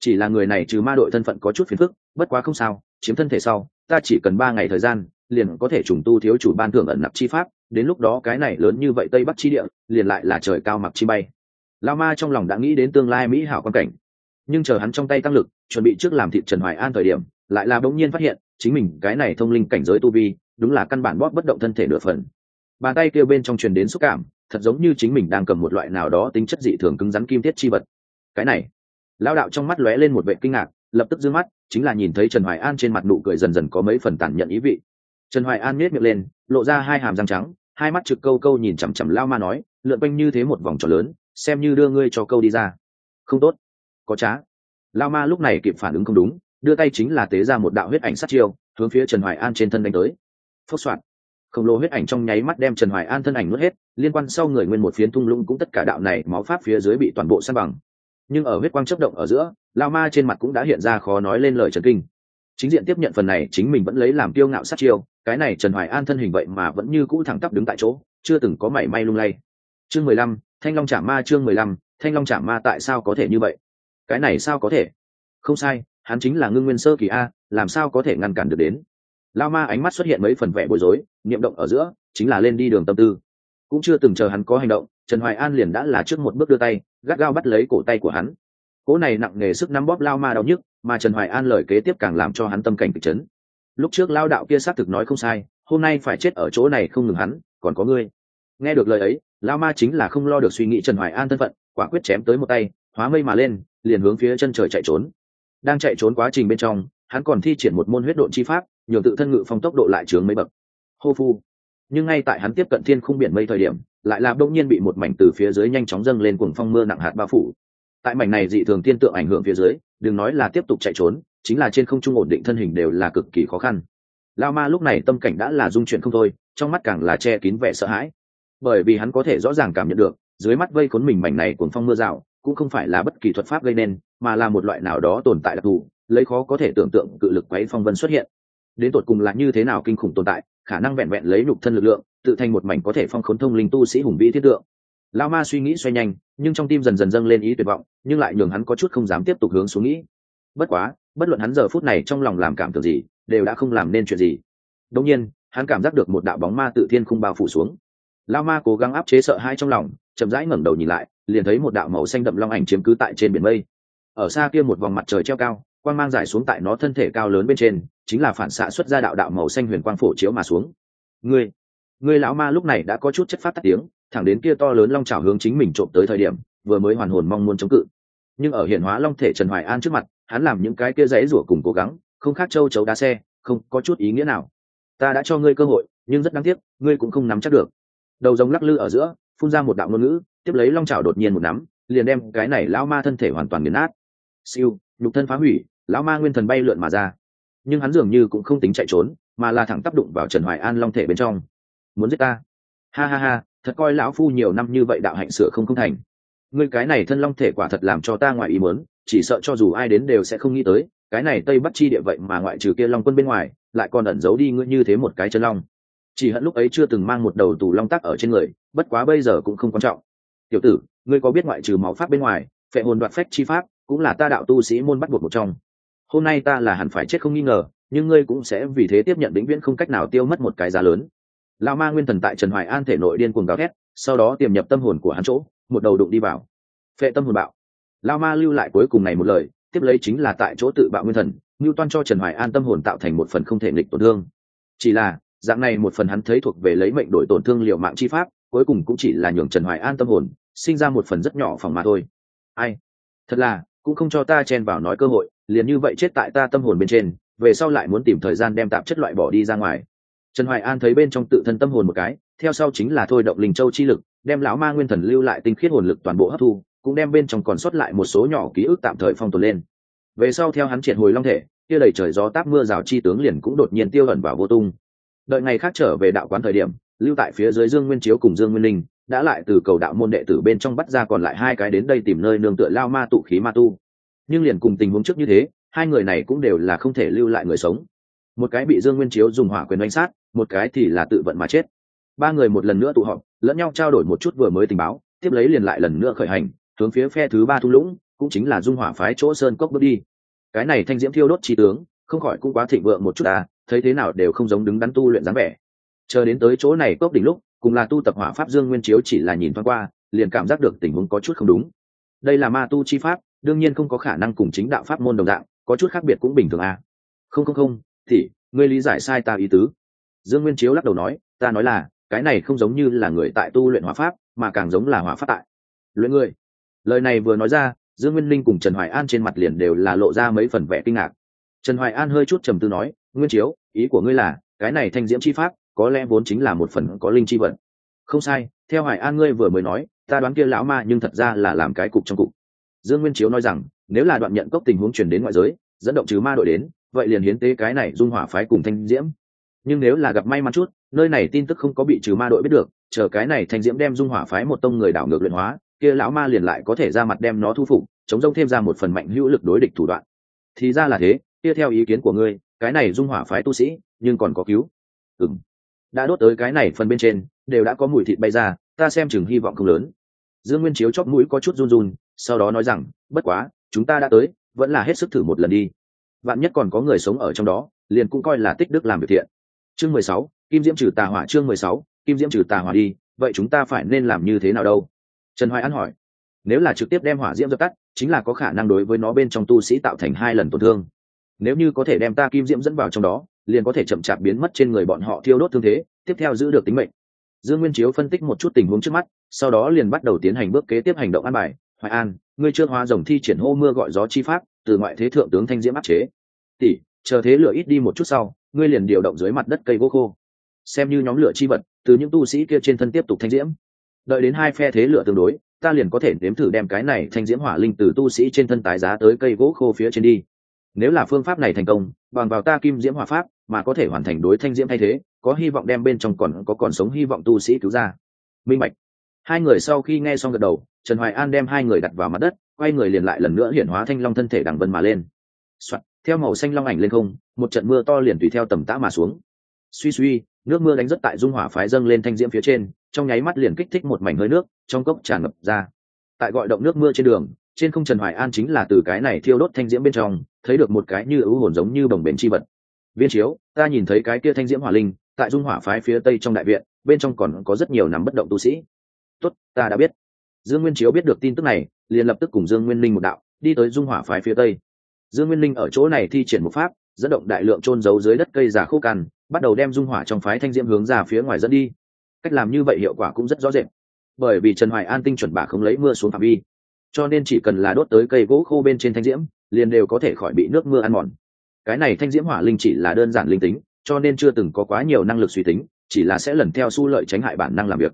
Chỉ là người này trừ ma đội thân phận có chút phiền phức, bất quá không sao, chiếm thân thể sau, ta chỉ cần ba ngày thời gian, liền có thể trùng tu thiếu chủ ban thưởng ẩn nặc chi pháp, đến lúc đó cái này lớn như vậy tây bắc chi địa, liền lại là trời cao mặc chi bay. Lao ma trong lòng đã nghĩ đến tương lai mỹ hảo quan cảnh. Nhưng chờ hắn trong tay tăng lực, chuẩn bị trước làm thịt trần hoài an thời điểm, lại là bỗng nhiên phát hiện, chính mình cái này thông linh cảnh giới tu vi, đúng là căn bản bóp bất động thân thể nửa phần. Bàn tay kêu bên trong truyền đến xúc cảm thật giống như chính mình đang cầm một loại nào đó tính chất dị thường cứng rắn kim thiết chi vật. Cái này lao đạo trong mắt lóe lên một vệ kinh ngạc, lập tức d mắt, chính là nhìn thấy trần hoài an trên mặt nụ cười dần dần có mấy phần tàn nhận ý vị. Trần hoài an miết miệng lên, lộ ra hai hàm răng trắng, hai mắt trực câu câu nhìn chằm chằm lao ma nói, lượn quanh như thế một vòng tròn lớn, xem như đưa ngươi cho câu đi ra. Không tốt. Có trá. Lao ma lúc này kịp phản ứng không đúng, đưa tay chính là tế ra một đạo huyết ảnh sát chiêu, hướng phía trần hoài an trên thân đánh tới. Phốc soạn khổng lồ huyết ảnh trong nháy mắt đem trần hoài an thân ảnh nuốt hết, liên quan sau người nguyên một phiến thung lũng cũng tất cả đạo này máu pháp phía dưới bị toàn bộ san bằng. Nhưng ở huyết quang chấp động ở giữa, lao ma trên mặt cũng đã hiện ra khó nói lên lời trần kinh. Chính diện tiếp nhận phần này, chính mình vẫn lấy làm kiêu ngạo sát chiêu, cái này trần hoài an thân hình vậy mà vẫn như cũ thẳng tắp đứng tại chỗ, chưa từng có mảy may lung lay. Chương mười lăm, thanh long trả ma chương mười lăm, thanh long trả ma tại sao có thể như vậy? Cái này sao có thể? Không sai, hắn chính là ngưng nguyên sơ kỳ a, làm sao có thể ngăn cản được đến? Lao ma ánh mắt xuất hiện mấy phần vẻ bối rối, niệm động ở giữa, chính là lên đi đường tâm tư. Cũng chưa từng chờ hắn có hành động, trần hoài an liền đã là trước một bước đưa tay, gắt gao bắt lấy cổ tay của hắn. Cỗ này nặng nề sức nắm bóp lao ma đau nhức, mà trần hoài an lời kế tiếp càng làm cho hắn tâm cảnh kịch chấn. Lúc trước lao đạo kia xác thực nói không sai, hôm nay phải chết ở chỗ này không ngừng hắn, còn có ngươi. Nghe được lời ấy, lao ma chính là không lo được suy nghĩ trần hoài an thân phận, quả quyết chém tới một tay, hóa mây mà lên, liền hướng phía chân trời chạy trốn. Đang chạy trốn quá trình bên trong hắn còn thi triển một môn huyết độn chi pháp, nhường tự thân ngự phong tốc độ lại trướng mấy bậc. Hô phu. Nhưng ngay tại hắn tiếp cận thiên khung biển mây thời điểm, lại là đông nhiên bị một mảnh từ phía dưới nhanh chóng dâng lên cuồng phong mưa nặng hạt bao phủ. Tại mảnh này dị thường tiên tượng ảnh hưởng phía dưới, đừng nói là tiếp tục chạy trốn, chính là trên không trung ổn định thân hình đều là cực kỳ khó khăn. Lao ma lúc này tâm cảnh đã là dung chuyển không thôi, trong mắt càng là che kín vẻ sợ hãi. Bởi vì hắn có thể rõ ràng cảm nhận được, dưới mắt vây khốn mình mảnh này cuồng phong mưa rào, cũng không phải là bất kỳ thuật pháp gây nên, mà là một loại nào đó tồn tại đặc thù lấy khó có thể tưởng tượng cự lực quấy phong vân xuất hiện. Đến tột cùng là như thế nào kinh khủng tồn tại, khả năng vẹn vẹn lấy nhục thân lực lượng, tự thành một mảnh có thể phong khốn thông linh tu sĩ hùng vĩ thiết tượng. Lao ma suy nghĩ xoay nhanh, nhưng trong tim dần dần dâng lên ý tuyệt vọng, nhưng lại nhường hắn có chút không dám tiếp tục hướng xuống nghĩ. Bất quá, bất luận hắn giờ phút này trong lòng làm cảm tưởng gì, đều đã không làm nên chuyện gì. Đông nhiên, hắn cảm giác được một đạo bóng ma tự thiên không bao phủ xuống. Lao ma cố gắng áp chế sợ hai trong lòng, chậm rãi ngẩng đầu nhìn lại, liền thấy một đạo màu xanh đậm long ảnh chiếm cứ tại trên biển mây. Ở xa kia một vòng mặt trời treo cao quang mang giải xuống tại nó thân thể cao lớn bên trên, chính là phản xạ xuất ra đạo đạo màu xanh huyền quang phổ chiếu mà xuống. Ngươi ngươi lão ma lúc này đã có chút chất phát tắt tiếng, thẳng đến kia to lớn long trào hướng chính mình trộm tới thời điểm, vừa mới hoàn hồn mong muốn chống cự. Nhưng ở hiện hóa long thể trần hoài an trước mặt, hắn làm những cái kia dãy rủa cùng cố gắng, không khác châu chấu đá xe, không có chút ý nghĩa nào. Ta đã cho ngươi cơ hội, nhưng rất đáng tiếc, ngươi cũng không nắm chắc được. Đầu giống lắc lư ở giữa, phun ra một đạo ngôn ngữ, tiếp lấy long trào đột nhiên một nắm, liền đem cái này lão ma thân thể hoàn toàn nghiền nát. Siêu, nhục thân phá hủy lão ma nguyên thần bay lượn mà ra. Nhưng hắn dường như cũng không tính chạy trốn, mà là thẳng tác đụng vào trần hoài an long thể bên trong. Muốn giết ta? Ha ha ha, thật coi lão phu nhiều năm như vậy đạo hạnh sửa không không thành. Ngươi cái này thân long thể quả thật làm cho ta ngoài ý muốn, chỉ sợ cho dù ai đến đều sẽ không nghĩ tới, cái này tây bắc chi địa vậy mà ngoại trừ kia long quân bên ngoài, lại còn ẩn giấu đi ngươi như thế một cái chân long. Chỉ hận lúc ấy chưa từng mang một đầu tù long tắc ở trên người, bất quá bây giờ cũng không quan trọng. Tiểu tử, ngươi có biết ngoại trừ máu pháp bên ngoài, phệ hồn đoạt phách chi pháp, cũng là ta đạo tu sĩ môn bắt buộc một trong hôm nay ta là hẳn phải chết không nghi ngờ, nhưng ngươi cũng sẽ vì thế tiếp nhận vĩnh viễn không cách nào tiêu mất một cái giá lớn. Lao ma nguyên thần tại trần hoài an thể nội điên cuồng gào thét, sau đó tiềm nhập tâm hồn của hắn chỗ, một đầu đụng đi vào. Phệ tâm hồn bạo. Lao ma lưu lại cuối cùng này một lời, tiếp lấy chính là tại chỗ tự bạo nguyên thần, ngưu toan cho trần hoài an tâm hồn tạo thành một phần không thể nghịch tổn thương. Chỉ là, dạng này một phần hắn thấy thuộc về lấy mệnh đổi tổn thương liệu mạng chi pháp, cuối cùng cũng chỉ là nhường trần hoài an tâm hồn, sinh ra một phần rất nhỏ phòng mà thôi. Ai? Thật là, cũng không cho ta chen vào nói cơ hội liền như vậy chết tại ta tâm hồn bên trên, về sau lại muốn tìm thời gian đem tạp chất loại bỏ đi ra ngoài. Trần hoài an thấy bên trong tự thân tâm hồn một cái, theo sau chính là thôi động linh châu chi lực, đem lão ma nguyên thần lưu lại tinh khiết hồn lực toàn bộ hấp thu, cũng đem bên trong còn sót lại một số nhỏ ký ức tạm thời phong tồn lên. Về sau theo hắn triệt hồi long thể, kia đầy trời gió táp mưa rào chi tướng liền cũng đột nhiên tiêu ẩn vào vô tung. Đợi ngày khác trở về đạo quán thời điểm, lưu tại phía dưới dương nguyên chiếu cùng dương nguyên linh, đã lại từ cầu đạo môn đệ tử bên trong bắt ra còn lại hai cái đến đây tìm nơi nương tựa lao ma tụ khí ma tu nhưng liền cùng tình huống trước như thế, hai người này cũng đều là không thể lưu lại người sống. Một cái bị dương nguyên chiếu dùng hỏa quyền oanh sát, một cái thì là tự vận mà chết. Ba người một lần nữa tụ họp, lẫn nhau trao đổi một chút vừa mới tình báo, tiếp lấy liền lại lần nữa khởi hành, hướng phía phe thứ ba thung lũng, cũng chính là dung hỏa phái chỗ sơn cốc bước đi. Cái này thanh diễm thiêu đốt trí tướng, không khỏi cũng quá thịnh vượng một chút à thấy thế nào đều không giống đứng đắn tu luyện dáng vẻ. Chờ đến tới chỗ này cốc đỉnh lúc, cùng là tu tập hỏa pháp dương nguyên chiếu chỉ là nhìn thoáng qua, liền cảm giác được tình huống có chút không đúng. Đây là ma tu chi pháp đương nhiên không có khả năng cùng chính đạo pháp môn đồng dạng, có chút khác biệt cũng bình thường à. Không không không, thì, ngươi lý giải sai ta ý tứ. Dương nguyên chiếu lắc đầu nói, ta nói là, cái này không giống như là người tại tu luyện hỏa pháp, mà càng giống là hỏa pháp tại. Luyện người. Lời này vừa nói ra, dương nguyên linh cùng trần hoài an trên mặt liền đều là lộ ra mấy phần vẻ kinh ngạc. Trần hoài an hơi chút trầm tư nói, nguyên chiếu, ý của ngươi là, cái này thanh diễm chi pháp, có lẽ vốn chính là một phần có linh chi vận. Không sai, theo hoài an ngươi vừa mới nói, ta đoán kia lão ma nhưng thật ra là làm cái cục trong cục dương nguyên chiếu nói rằng, nếu là đoạn nhận cốc tình huống truyền đến ngoại giới, dẫn động trừ ma đội đến, vậy liền hiến tế cái này dung hỏa phái cùng thanh diễm. Nhưng nếu là gặp may mắn chút, nơi này tin tức không có bị trừ ma đội biết được, chờ cái này thanh diễm đem dung hỏa phái một tông người đảo ngược luyện hóa, kia lão ma liền lại có thể ra mặt đem nó thu phục, chống rông thêm ra một phần mạnh hữu lực đối địch thủ đoạn. Thì ra là thế, kia theo ý kiến của ngươi, cái này dung hỏa phái tu sĩ, nhưng còn có cứu. Ừng đã đốt tới cái này phần bên trên, đều đã có mùi thịt bay ra, ta xem chừng hy vọng không lớn. Dương nguyên chiếu chóp mũi có chút run run sau đó nói rằng, bất quá, chúng ta đã tới, vẫn là hết sức thử một lần đi. Vạn nhất còn có người sống ở trong đó, liền cũng coi là tích đức làm việc thiện. Chương mười sáu, kim diễm trừ tà hỏa chương mười sáu, kim diễm trừ tà hỏa đi, vậy chúng ta phải nên làm như thế nào đâu? Trần hoài an hỏi. Nếu là trực tiếp đem hỏa diễm dập tắt, chính là có khả năng đối với nó bên trong tu sĩ tạo thành hai lần tổn thương. Nếu như có thể đem ta kim diễm dẫn vào trong đó, liền có thể chậm chạp biến mất trên người bọn họ thiêu đốt thương thế, tiếp theo giữ được tính mệnh. Dương nguyên chiếu phân tích một chút tình huống trước mắt, sau đó liền bắt đầu tiến hành bước kế tiếp hành động an bài hoài an, ngươi chưa hóa rồng thi triển hô mưa gọi gió chi pháp, từ ngoại thế thượng tướng thanh diễm áp chế. Tỷ, chờ thế lửa ít đi một chút sau, ngươi liền điều động dưới mặt đất cây gỗ khô. Xem như nhóm lửa chi vật, từ những tu sĩ kia trên thân tiếp tục thanh diễm. Đợi đến hai phe thế lửa tương đối, ta liền có thể nếm thử đem cái này thanh diễm hỏa linh từ tu sĩ trên thân tái giá tới cây gỗ khô phía trên đi. Nếu là phương pháp này thành công, bằng vào ta kim diễm hỏa pháp, mà có thể hoàn thành đối thanh diễm thay thế, có hy vọng đem bên trong còn có còn sống hy vọng tu sĩ cứu ra. Minh bạch hai người sau khi nghe xong gật đầu, trần hoài an đem hai người đặt vào mặt đất, quay người liền lại lần nữa hiển hóa thanh long thân thể đằng vân mà lên. Soạn. theo màu xanh long ảnh lên không, một trận mưa to liền tùy theo tầm tã mà xuống. Suy suy, nước mưa đánh rất tại dung hỏa phái dâng lên thanh diễm phía trên, trong nháy mắt liền kích thích một mảnh hơi nước, trong cốc tràn ngập ra. Tại gọi động nước mưa trên đường, trên không trần hoài an chính là từ cái này thiêu đốt thanh diễm bên trong, thấy được một cái như ưu hồn giống như bồng bềnh chi vật. Viên chiếu, ta nhìn thấy cái kia thanh diễm hỏa linh, tại dung hỏa phái phía tây trong đại viện, bên trong còn có rất nhiều nắm bất động tu sĩ tốt, ta đã biết. Dương nguyên chiếu biết được tin tức này, liền lập tức cùng dương nguyên linh một đạo, đi tới dung hỏa phái phía tây. Dương nguyên linh ở chỗ này thi triển một pháp, dẫn động đại lượng trôn giấu dưới đất cây giả khô cằn, bắt đầu đem dung hỏa trong phái thanh diễm hướng ra phía ngoài dẫn đi. Cách làm như vậy hiệu quả cũng rất rõ rệt. Bởi vì trần hoài an tinh chuẩn bà không lấy mưa xuống phạm vi, cho nên chỉ cần là đốt tới cây gỗ khô bên trên thanh diễm, liền đều có thể khỏi bị nước mưa ăn mòn. Cái này thanh diễm hỏa linh chỉ là đơn giản linh tính, cho nên chưa từng có quá nhiều năng lực suy tính, chỉ là sẽ lần theo xu lợi tránh hại bản năng làm việc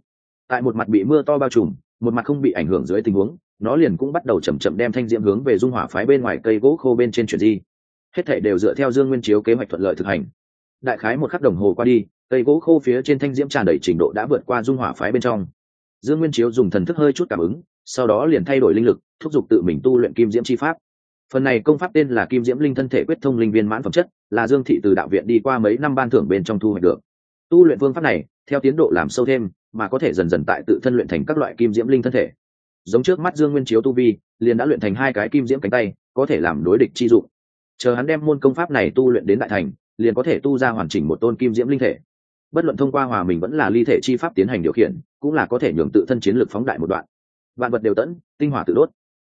tại một mặt bị mưa to bao trùm, một mặt không bị ảnh hưởng dưới tình huống, nó liền cũng bắt đầu chậm chậm đem thanh diễm hướng về dung hỏa phái bên ngoài cây gỗ khô bên trên chuyển di. Hết thể đều dựa theo dương nguyên chiếu kế hoạch thuận lợi thực hành. Đại khái một khắc đồng hồ qua đi, cây gỗ khô phía trên thanh diễm tràn đầy trình độ đã vượt qua dung hỏa phái bên trong. Dương nguyên chiếu dùng thần thức hơi chút cảm ứng, sau đó liền thay đổi linh lực, thúc giục tự mình tu luyện kim diễm chi pháp. Phần này công pháp tên là kim diễm linh thân thể quyết thông linh viên mãn phẩm chất, là dương thị từ đạo viện đi qua mấy năm ban thưởng bên trong thu hoạch được. Tu luyện phương pháp này theo tiến độ làm sâu thêm, mà có thể dần dần tại tự thân luyện thành các loại kim diễm linh thân thể. Giống trước mắt dương nguyên chiếu tu vi, liền đã luyện thành hai cái kim diễm cánh tay, có thể làm đối địch chi dụng. Chờ hắn đem môn công pháp này tu luyện đến đại thành, liền có thể tu ra hoàn chỉnh một tôn kim diễm linh thể. Bất luận thông qua hòa mình vẫn là ly thể chi pháp tiến hành điều khiển, cũng là có thể nhường tự thân chiến lược phóng đại một đoạn. Vạn vật đều tẫn tinh hỏa tự đốt.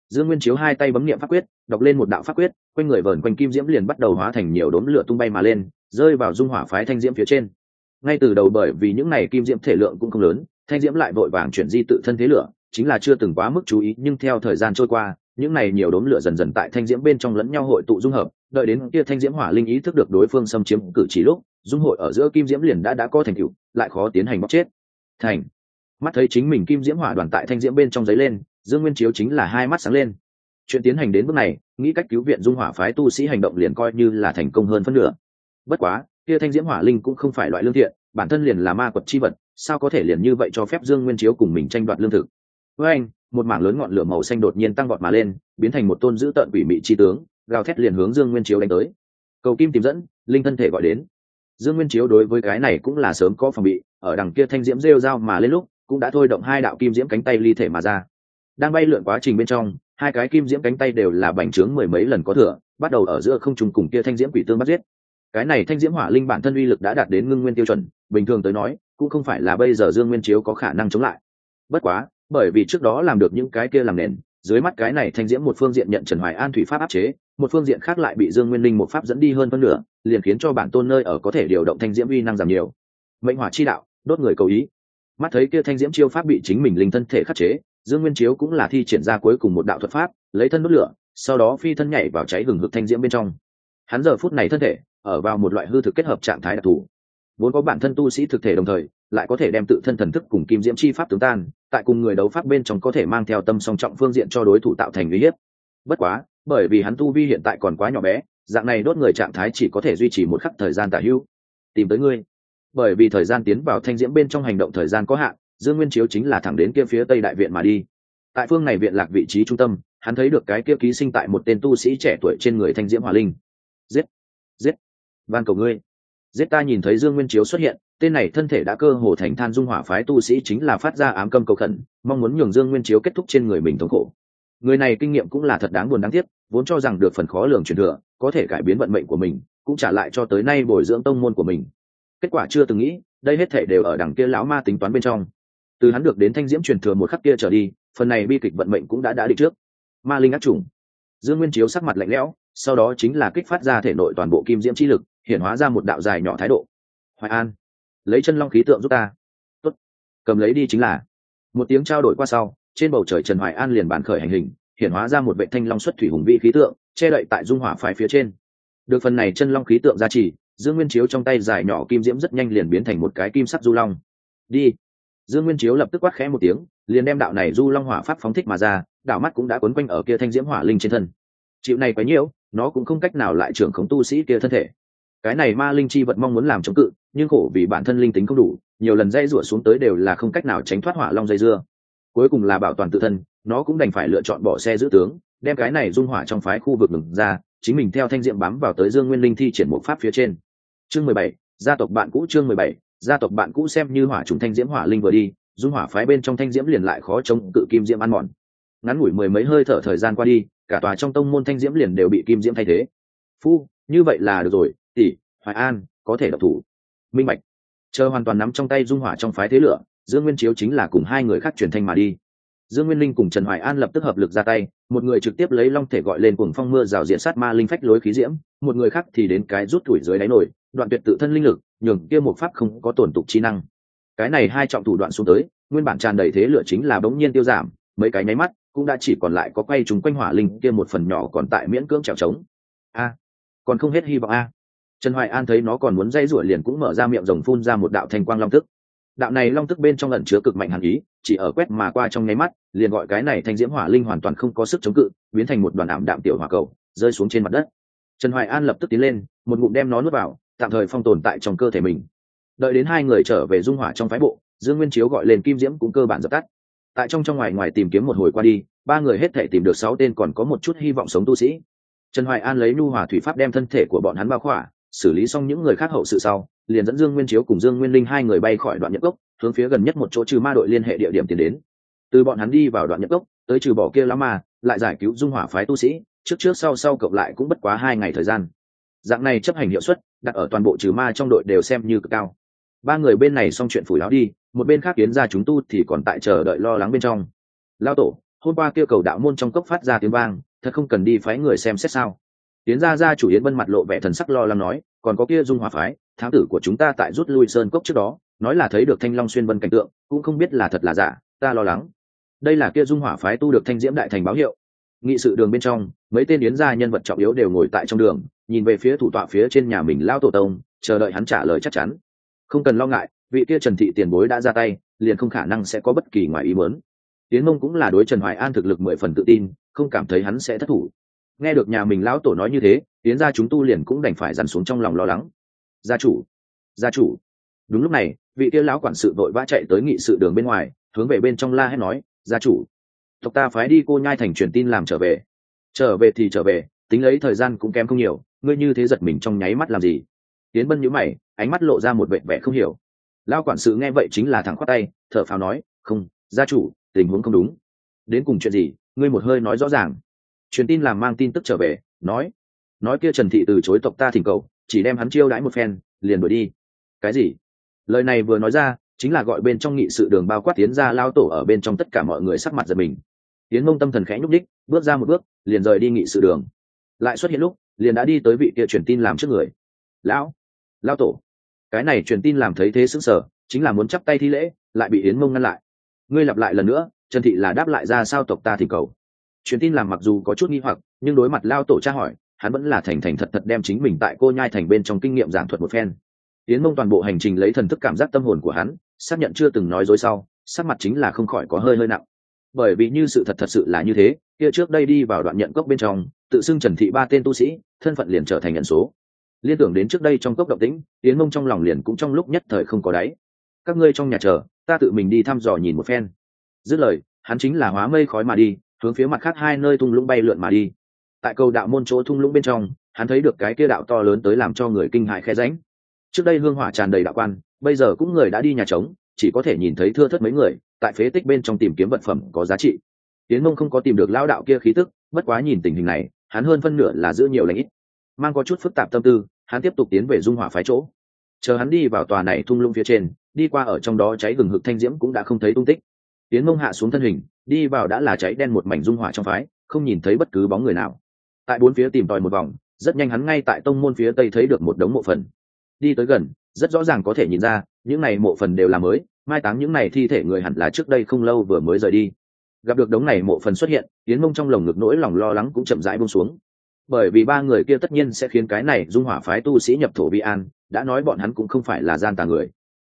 Dương nguyên chiếu hai tay bấm niệm pháp quyết, đọc lên một đạo pháp quyết, quanh người vờn quanh kim diễm liền bắt đầu hóa thành nhiều đốm lửa tung bay mà lên, rơi vào dung hỏa phái thanh diễm phía trên ngay từ đầu bởi vì những này kim diễm thể lượng cũng không lớn, thanh diễm lại vội vàng chuyển di tự thân thế lửa, chính là chưa từng quá mức chú ý, nhưng theo thời gian trôi qua, những này nhiều đốm lửa dần dần tại thanh diễm bên trong lẫn nhau hội tụ dung hợp, đợi đến kia thanh diễm hỏa linh ý thức được đối phương xâm chiếm cử chỉ lúc, dung hội ở giữa kim diễm liền đã đã có thành tựu, lại khó tiến hành bóc chết. Thành. Mắt thấy chính mình kim diễm hỏa đoàn tại thanh diễm bên trong giấy lên, dương nguyên chiếu chính là hai mắt sáng lên. Chuyện tiến hành đến bước này, nghĩ cách cứu viện dung hỏa phái tu sĩ hành động liền coi như là thành công hơn phân nửa. Bất quá kia thanh diễm hỏa linh cũng không phải loại lương thiện, bản thân liền là ma quật chi vật, sao có thể liền như vậy cho phép dương nguyên chiếu cùng mình tranh đoạt lương thực? Với anh, một mảng lớn ngọn lửa màu xanh đột nhiên tăng vọt mà lên, biến thành một tôn dữ tợn quỷ mị chi tướng, gào thét liền hướng dương nguyên chiếu đánh tới. Cầu kim tìm dẫn, linh thân thể gọi đến. Dương nguyên chiếu đối với cái này cũng là sớm có phòng bị, ở đằng kia thanh diễm rêu dao mà lên lúc, cũng đã thôi động hai đạo kim diễm cánh tay ly thể mà ra. Đang bay lượn quá trình bên trong, hai cái kim diễm cánh tay đều là bành trướng mười mấy lần có thừa, bắt đầu ở giữa không trùng cùng kia thanh diễm quỷ tương bắt giết cái này thanh diễm hỏa linh bản thân uy lực đã đạt đến ngưng nguyên tiêu chuẩn, bình thường tới nói, cũng không phải là bây giờ dương nguyên chiếu có khả năng chống lại. Bất quá, bởi vì trước đó làm được những cái kia làm nền, dưới mắt cái này thanh diễm một phương diện nhận trần hoài an thủy pháp áp chế, một phương diện khác lại bị dương nguyên linh một pháp dẫn đi hơn phân nửa, liền khiến cho bản tôn nơi ở có thể điều động thanh diễm uy năng giảm nhiều. Mệnh hỏa chi đạo, đốt người cầu ý. Mắt thấy kia thanh diễm chiêu pháp bị chính mình linh thân thể khắc chế, dương nguyên chiếu cũng là thi triển ra cuối cùng một đạo thuật pháp, lấy thân đốt lửa, sau đó phi thân nhảy vào cháy hừng hực thanh diễm bên trong. Hắn giờ phút này thân thể ở vào một loại hư thực kết hợp trạng thái đặc thù. Vốn có bản thân tu sĩ thực thể đồng thời, lại có thể đem tự thân thần thức cùng kim diễm chi pháp tướng tan, tại cùng người đấu pháp bên trong có thể mang theo tâm song trọng phương diện cho đối thủ tạo thành uy hiếp. Bất quá, bởi vì hắn tu vi hiện tại còn quá nhỏ bé, dạng này đốt người trạng thái chỉ có thể duy trì một khắc thời gian tả hữu tìm tới ngươi. Bởi vì thời gian tiến vào thanh diễm bên trong hành động thời gian có hạn, dương nguyên chiếu chính là thẳng đến kia phía tây đại viện mà đi. Tại phương này viện lạc vị trí trung tâm, hắn thấy được cái kia ký sinh tại một tên tu sĩ trẻ tuổi trên người thanh diễm hỏa linh. Giết! Giết! Van cầu ngươi. Giết ta nhìn thấy dương nguyên chiếu xuất hiện, tên này thân thể đã cơ hồ thành than dung hỏa phái tu sĩ chính là phát ra ám câm cầu khẩn, mong muốn nhường dương nguyên chiếu kết thúc trên người mình thống khổ. Người này kinh nghiệm cũng là thật đáng buồn đáng tiếc, vốn cho rằng được phần khó lường truyền thừa, có thể cải biến vận mệnh của mình, cũng trả lại cho tới nay bồi dưỡng tông môn của mình. Kết quả chưa từng nghĩ, đây hết thể đều ở đằng kia lão ma tính toán bên trong. Từ hắn được đến thanh diễm truyền thừa một khắc kia trở đi, phần này bi kịch vận mệnh cũng đã đã đi trước. Ma linh ác trùng dương nguyên chiếu sắc mặt lạnh lẽo, sau đó chính là kích phát ra thể nội toàn bộ kim diễm chi lực hiện hóa ra một đạo dài nhỏ thái độ. Hoài an, lấy chân long khí tượng giúp ta. Tốt. cầm lấy đi chính là. Một tiếng trao đổi qua sau, trên bầu trời trần hoài an liền bàn khởi hành hình, hiện hóa ra một vệ thanh long xuất thủy hùng vị khí tượng, che đậy tại dung hỏa phái phía trên. Được phần này chân long khí tượng gia trì, dương nguyên chiếu trong tay dài nhỏ kim diễm rất nhanh liền biến thành một cái kim sắc du long. Đi. Dương nguyên chiếu lập tức quát khẽ một tiếng, liền đem đạo này du long hỏa pháp phóng thích mà ra, đạo mắt cũng đã quấn quanh ở kia thanh diễm hỏa linh trên thân. Chịu này quá nhiễu nó cũng không cách nào lại trưởng khống tu sĩ kia thân thể cái này ma linh chi vật mong muốn làm chống cự, nhưng khổ vì bản thân linh tính không đủ, nhiều lần dây rủa xuống tới đều là không cách nào tránh thoát hỏa long dây dưa. Cuối cùng là bảo toàn tự thân, nó cũng đành phải lựa chọn bỏ xe giữ tướng, đem cái này dung hỏa trong phái khu vực ngừng ra, chính mình theo thanh diệm bám vào tới dương nguyên linh thi triển một pháp phía trên. Chương mười bảy, gia tộc bạn cũ chương mười bảy, gia tộc bạn cũ xem như hỏa trùng thanh diễm hỏa linh vừa đi, dung hỏa phái bên trong thanh diễm liền lại khó chống cự kim diễm ăn mòn. Ngắn ngủi mười mấy hơi thở thời gian qua đi, cả tòa trong tông môn thanh diễm liền đều bị kim diễm thay thế. Phu, như vậy là được rồi tỷ, hoài an, có thể độc thủ. Minh bạch. Chờ hoàn toàn nắm trong tay dung hỏa trong phái thế lửa, dương nguyên chiếu chính là cùng hai người khác truyền thanh mà đi. Dương nguyên linh cùng trần hoài an lập tức hợp lực ra tay, một người trực tiếp lấy long thể gọi lên cuồng phong mưa rào diện sát ma linh phách lối khí diễm, một người khác thì đến cái rút tuổi dưới đáy nổi đoạn tuyệt tự thân linh lực, nhường kia một pháp không có tổn tục chi năng. Cái này hai trọng thủ đoạn xuống tới, nguyên bản tràn đầy thế lửa chính là bỗng nhiên tiêu giảm, mấy cái nháy mắt cũng đã chỉ còn lại có quay chúng quanh hỏa linh kia một phần nhỏ còn tại miễn cưỡng trèo trống. A, còn không hết hy vọng a trần hoài an thấy nó còn muốn dây rủa liền cũng mở ra miệng rồng phun ra một đạo thanh quang long tức. Đạo này long tức bên trong ẩn chứa cực mạnh hàn ý, chỉ ở quét mà qua trong nháy mắt, liền gọi cái này thanh diễm hỏa linh hoàn toàn không có sức chống cự, biến thành một đoàn ảm đạm tiểu hỏa cầu, rơi xuống trên mặt đất. Trần hoài an lập tức tiến lên, một ngụm đem nó nuốt vào, tạm thời phong tồn tại trong cơ thể mình. Đợi đến hai người trở về dung hỏa trong phái bộ dương nguyên chiếu gọi lên kim diễm cũng cơ bản dập tắt. Tại trong trong ngoài ngoài tìm kiếm một hồi qua đi, ba người hết thể tìm được sáu tên còn có một chút hy vọng sống tu sĩ. Trần hoài an lấy nhu hòa thủy pháp đem thân thể của bọn hắn bao khỏa xử lý xong những người khác hậu sự sau, liền dẫn dương nguyên chiếu cùng dương nguyên linh hai người bay khỏi đoạn nhật gốc hướng phía gần nhất một chỗ trừ ma đội liên hệ địa điểm tiến đến. Từ bọn hắn đi vào đoạn nhật gốc tới trừ bỏ kia lá ma, lại giải cứu dung hỏa phái tu sĩ, trước trước sau sau cộng lại cũng bất quá hai ngày thời gian. Dạng này chấp hành hiệu suất, đặt ở toàn bộ trừ ma trong đội đều xem như cực cao. Ba người bên này xong chuyện phủi láo đi, một bên khác tiến ra chúng tu thì còn tại chờ đợi lo lắng bên trong. Lao tổ, hôm qua kêu cầu đạo môn trong cốc phát ra tiếng vang, thật không cần đi phái người xem xét sao? Tiến ra ra chủ yến vân mặt lộ vẻ thần sắc lo lắng nói, còn có kia dung hòa phái, thám tử của chúng ta tại rút lui sơn cốc trước đó, nói là thấy được thanh long xuyên vân cảnh tượng, cũng không biết là thật là giả, ta lo lắng. Đây là kia dung hỏa phái tu được thanh diễm đại thành báo hiệu. Nghị sự đường bên trong, mấy tên yến gia nhân vật trọng yếu đều ngồi tại trong đường, nhìn về phía thủ tọa phía trên nhà mình lao tổ tông, chờ đợi hắn trả lời chắc chắn. Không cần lo ngại, vị kia trần thị tiền bối đã ra tay, liền không khả năng sẽ có bất kỳ ngoài ý muốn. Tiến mông cũng là đối trần hoài an thực lực mười phần tự tin, không cảm thấy hắn sẽ thất thủ nghe được nhà mình lão tổ nói như thế tiến ra chúng tu liền cũng đành phải dằn xuống trong lòng lo lắng. Gia chủ gia chủ. Đúng lúc này, vị kia lão quản sự vội vã chạy tới nghị sự đường bên ngoài, hướng về bên trong la hét nói, gia chủ, tộc ta phái đi cô nhai thành truyền tin làm trở về. Trở về thì trở về, tính lấy thời gian cũng kém không nhiều, ngươi như thế giật mình trong nháy mắt làm gì? Tiến bân nhíu mày, ánh mắt lộ ra một vẻ vẻ không hiểu. Lao quản sự nghe vậy chính là thẳng khoát tay, thở phào nói, không, gia chủ, tình huống không đúng. Đến cùng chuyện gì, ngươi một hơi nói rõ ràng truyền tin làm mang tin tức trở về, nói nói kia trần thị từ chối tộc ta thỉnh cầu, chỉ đem hắn chiêu đãi một phen, liền đuổi đi. Cái gì? Lời này vừa nói ra, chính là gọi bên trong nghị sự đường bao quát tiến ra lao tổ ở bên trong tất cả mọi người sắc mặt giật mình. Tiến mông tâm thần khẽ nhúc đích bước ra một bước, liền rời đi nghị sự đường. Lại xuất hiện lúc, liền đã đi tới vị kia truyền tin làm trước người. Lão, lao tổ. Cái này truyền tin làm thấy thế sững sờ, chính là muốn chắp tay thi lễ, lại bị yến mông ngăn lại. Ngươi lặp lại lần nữa, trần thị là đáp lại ra sao tộc ta thì cầu? Truyền tin làm mặc dù có chút nghi hoặc, nhưng đối mặt lao tổ tra hỏi, hắn vẫn là thành thành thật thật đem chính mình tại cô nhai thành bên trong kinh nghiệm giảng thuật một phen. Tiến mông toàn bộ hành trình lấy thần thức cảm giác tâm hồn của hắn, xác nhận chưa từng nói dối sau, sắc mặt chính là không khỏi có hơi hơi nặng. Bởi vì như sự thật thật sự là như thế, kia trước đây đi vào đoạn nhận cốc bên trong, tự xưng trần thị ba tên tu sĩ, thân phận liền trở thành nhận số. Liên tưởng đến trước đây trong cốc động tĩnh tiến mông trong lòng liền cũng trong lúc nhất thời không có đáy. Các ngươi trong nhà chờ, ta tự mình đi thăm dò nhìn một phen. Dứt lời, hắn chính là hóa mây khói mà đi hướng phía mặt khác hai nơi thung lũng bay lượn mà đi. Tại cầu đạo môn chỗ thung lũng bên trong, hắn thấy được cái kia đạo to lớn tới làm cho người kinh hại khe ránh trước đây hương hỏa tràn đầy đạo quan, bây giờ cũng người đã đi nhà trống, chỉ có thể nhìn thấy thưa thất mấy người, tại phế tích bên trong tìm kiếm vật phẩm có giá trị. Tiến mông không có tìm được lao đạo kia khí tức, bất quá nhìn tình hình này, hắn hơn phân nửa là giữ nhiều lãnh ít. Mang có chút phức tạp tâm tư, hắn tiếp tục tiến về dung hỏa phái chỗ. Chờ hắn đi vào tòa này thung lũng phía trên, đi qua ở trong đó cháy gừng hực thanh diễm cũng đã không thấy tung tích. Tiến mông hạ xuống thân hình đi vào đã là cháy đen một mảnh dung hỏa trong phái, không nhìn thấy bất cứ bóng người nào. Tại bốn phía tìm tòi một vòng, rất nhanh hắn ngay tại tông môn phía tây thấy được một đống mộ phần. Đi tới gần, rất rõ ràng có thể nhìn ra, những này mộ phần đều là mới, mai táng những này thi thể người hẳn là trước đây không lâu vừa mới rời đi. Gặp được đống này mộ phần xuất hiện, yến mông trong lồng ngực nỗi lòng lo lắng cũng chậm rãi bông xuống. Bởi vì ba người kia tất nhiên sẽ khiến cái này dung hỏa phái tu sĩ nhập thổ vi an, đã nói bọn hắn cũng không phải là gian tà người.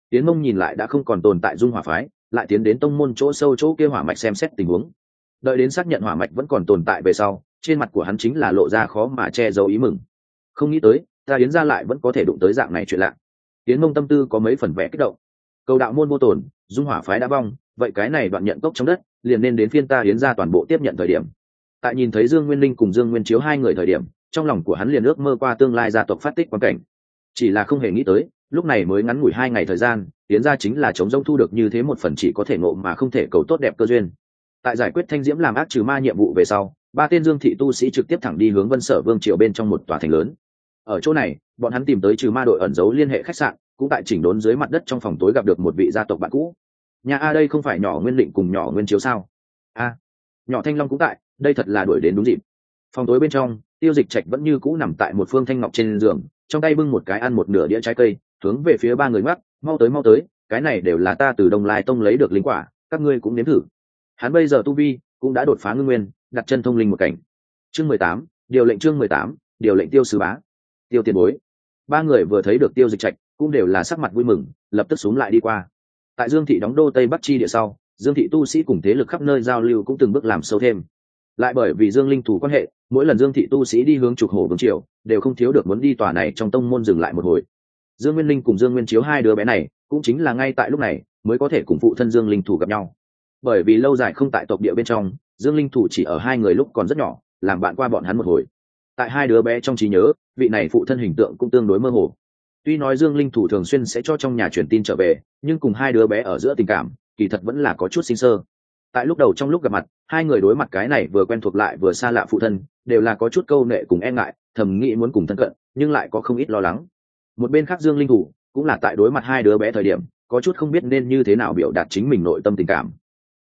Yến mông nhìn lại đã không còn tồn tại dung hỏa phái lại tiến đến tông môn chỗ sâu chỗ kia hỏa mạch xem xét tình huống. Đợi đến xác nhận hỏa mạch vẫn còn tồn tại về sau, trên mặt của hắn chính là lộ ra khó mà che giấu ý mừng. Không nghĩ tới, ta yến ra lại vẫn có thể đụng tới dạng này chuyện lạ. Yến mông tâm tư có mấy phần vẽ kích động. Cầu đạo môn vô tồn, dung hỏa phái đã vong, vậy cái này đoạn nhận cốc trong đất, liền nên đến phiên ta yến ra toàn bộ tiếp nhận thời điểm. Tại nhìn thấy dương nguyên linh cùng dương nguyên chiếu hai người thời điểm, trong lòng của hắn liền ước mơ qua tương lai gia tộc phát tích quan cảnh. Chỉ là không hề nghĩ tới lúc này mới ngắn ngủi hai ngày thời gian tiến ra chính là chống rông thu được như thế một phần chỉ có thể ngộ mà không thể cầu tốt đẹp cơ duyên. Tại giải quyết thanh diễm làm ác trừ ma nhiệm vụ về sau, ba tên dương thị tu sĩ trực tiếp thẳng đi hướng vân sở vương triều bên trong một tòa thành lớn. Ở chỗ này, bọn hắn tìm tới trừ ma đội ẩn giấu liên hệ khách sạn, cũng tại chỉnh đốn dưới mặt đất trong phòng tối gặp được một vị gia tộc bạn cũ. Nhà a đây không phải nhỏ nguyên định cùng nhỏ nguyên chiếu sao? A, nhỏ thanh long cũng tại, đây thật là đuổi đến đúng dịp. Phòng tối bên trong, tiêu dịch trạch vẫn như cũ nằm tại một phương thanh ngọc trên giường, trong tay bưng một cái ăn một nửa đĩa trái cây hướng về phía ba người mắt mau tới mau tới, cái này đều là ta từ đông lai tông lấy được linh quả, các ngươi cũng nếm thử. Hắn bây giờ tu vi cũng đã đột phá ngưng nguyên, đặt chân thông linh một cảnh. Chương mười tám, điều lệnh chương mười tám, điều lệnh tiêu sứ bá. Tiêu tiền bối. Ba người vừa thấy được tiêu dịch trạch, cũng đều là sắc mặt vui mừng, lập tức xuống lại đi qua. Tại dương thị đóng đô tây bắc chi địa sau, dương thị tu sĩ cùng thế lực khắp nơi giao lưu cũng từng bước làm sâu thêm. Lại bởi vì dương linh thủ quan hệ, mỗi lần dương thị tu sĩ đi hướng trục hồ vương triều, đều không thiếu được muốn đi tòa này trong tông môn dừng lại một hồi dương nguyên linh cùng dương nguyên chiếu hai đứa bé này cũng chính là ngay tại lúc này mới có thể cùng phụ thân dương linh thủ gặp nhau. Bởi vì lâu dài không tại tộc địa bên trong, dương linh thủ chỉ ở hai người lúc còn rất nhỏ, làm bạn qua bọn hắn một hồi. Tại hai đứa bé trong trí nhớ, vị này phụ thân hình tượng cũng tương đối mơ hồ. Tuy nói dương linh thủ thường xuyên sẽ cho trong nhà truyền tin trở về, nhưng cùng hai đứa bé ở giữa tình cảm, kỳ thật vẫn là có chút sinh sơ. Tại lúc đầu trong lúc gặp mặt, hai người đối mặt cái này vừa quen thuộc lại vừa xa lạ phụ thân, đều là có chút câu nệ cùng e ngại, thầm nghĩ muốn cùng thân cận, nhưng lại có không ít lo lắng một bên khác dương linh thủ cũng là tại đối mặt hai đứa bé thời điểm, có chút không biết nên như thế nào biểu đạt chính mình nội tâm tình cảm.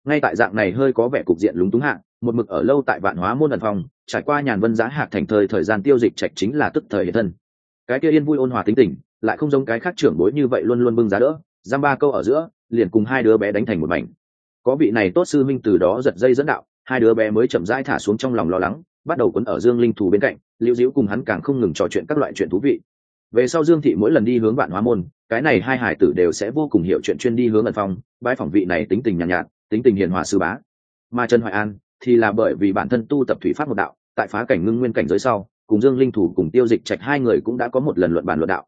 Ngay tại dạng này hơi có vẻ cục diện lúng túng hạ, một mực ở lâu tại vạn hóa môn ẩn phòng, trải qua nhàn vân giá hạc thành thời thời gian tiêu dịch trạch chính là tức thời hiện thân. Cái kia yên vui ôn hòa tính tình, lại không giống cái khác trưởng bối như vậy luôn luôn bưng giá đỡ, giam ba câu ở giữa, liền cùng hai đứa bé đánh thành một mảnh. Có vị này tốt sư minh từ đó giật dây dẫn đạo, hai đứa bé mới chậm rãi thả xuống trong lòng lo lắng, bắt đầu quấn ở dương linh thù bên cạnh, liễu diễu cùng hắn càng không ngừng trò chuyện các loại chuyện thú vị về sau dương thị mỗi lần đi hướng vạn hóa môn cái này hai hải tử đều sẽ vô cùng hiểu chuyện chuyên đi hướng ẩn phong bãi phỏng vị này tính tình nhàn nhạt, nhạt tính tình hiền hòa sư bá. Mà trần hoài an thì là bởi vì bản thân tu tập thủy pháp một đạo tại phá cảnh ngưng nguyên cảnh giới sau cùng dương linh thủ cùng tiêu dịch trạch hai người cũng đã có một lần luận bàn luận đạo.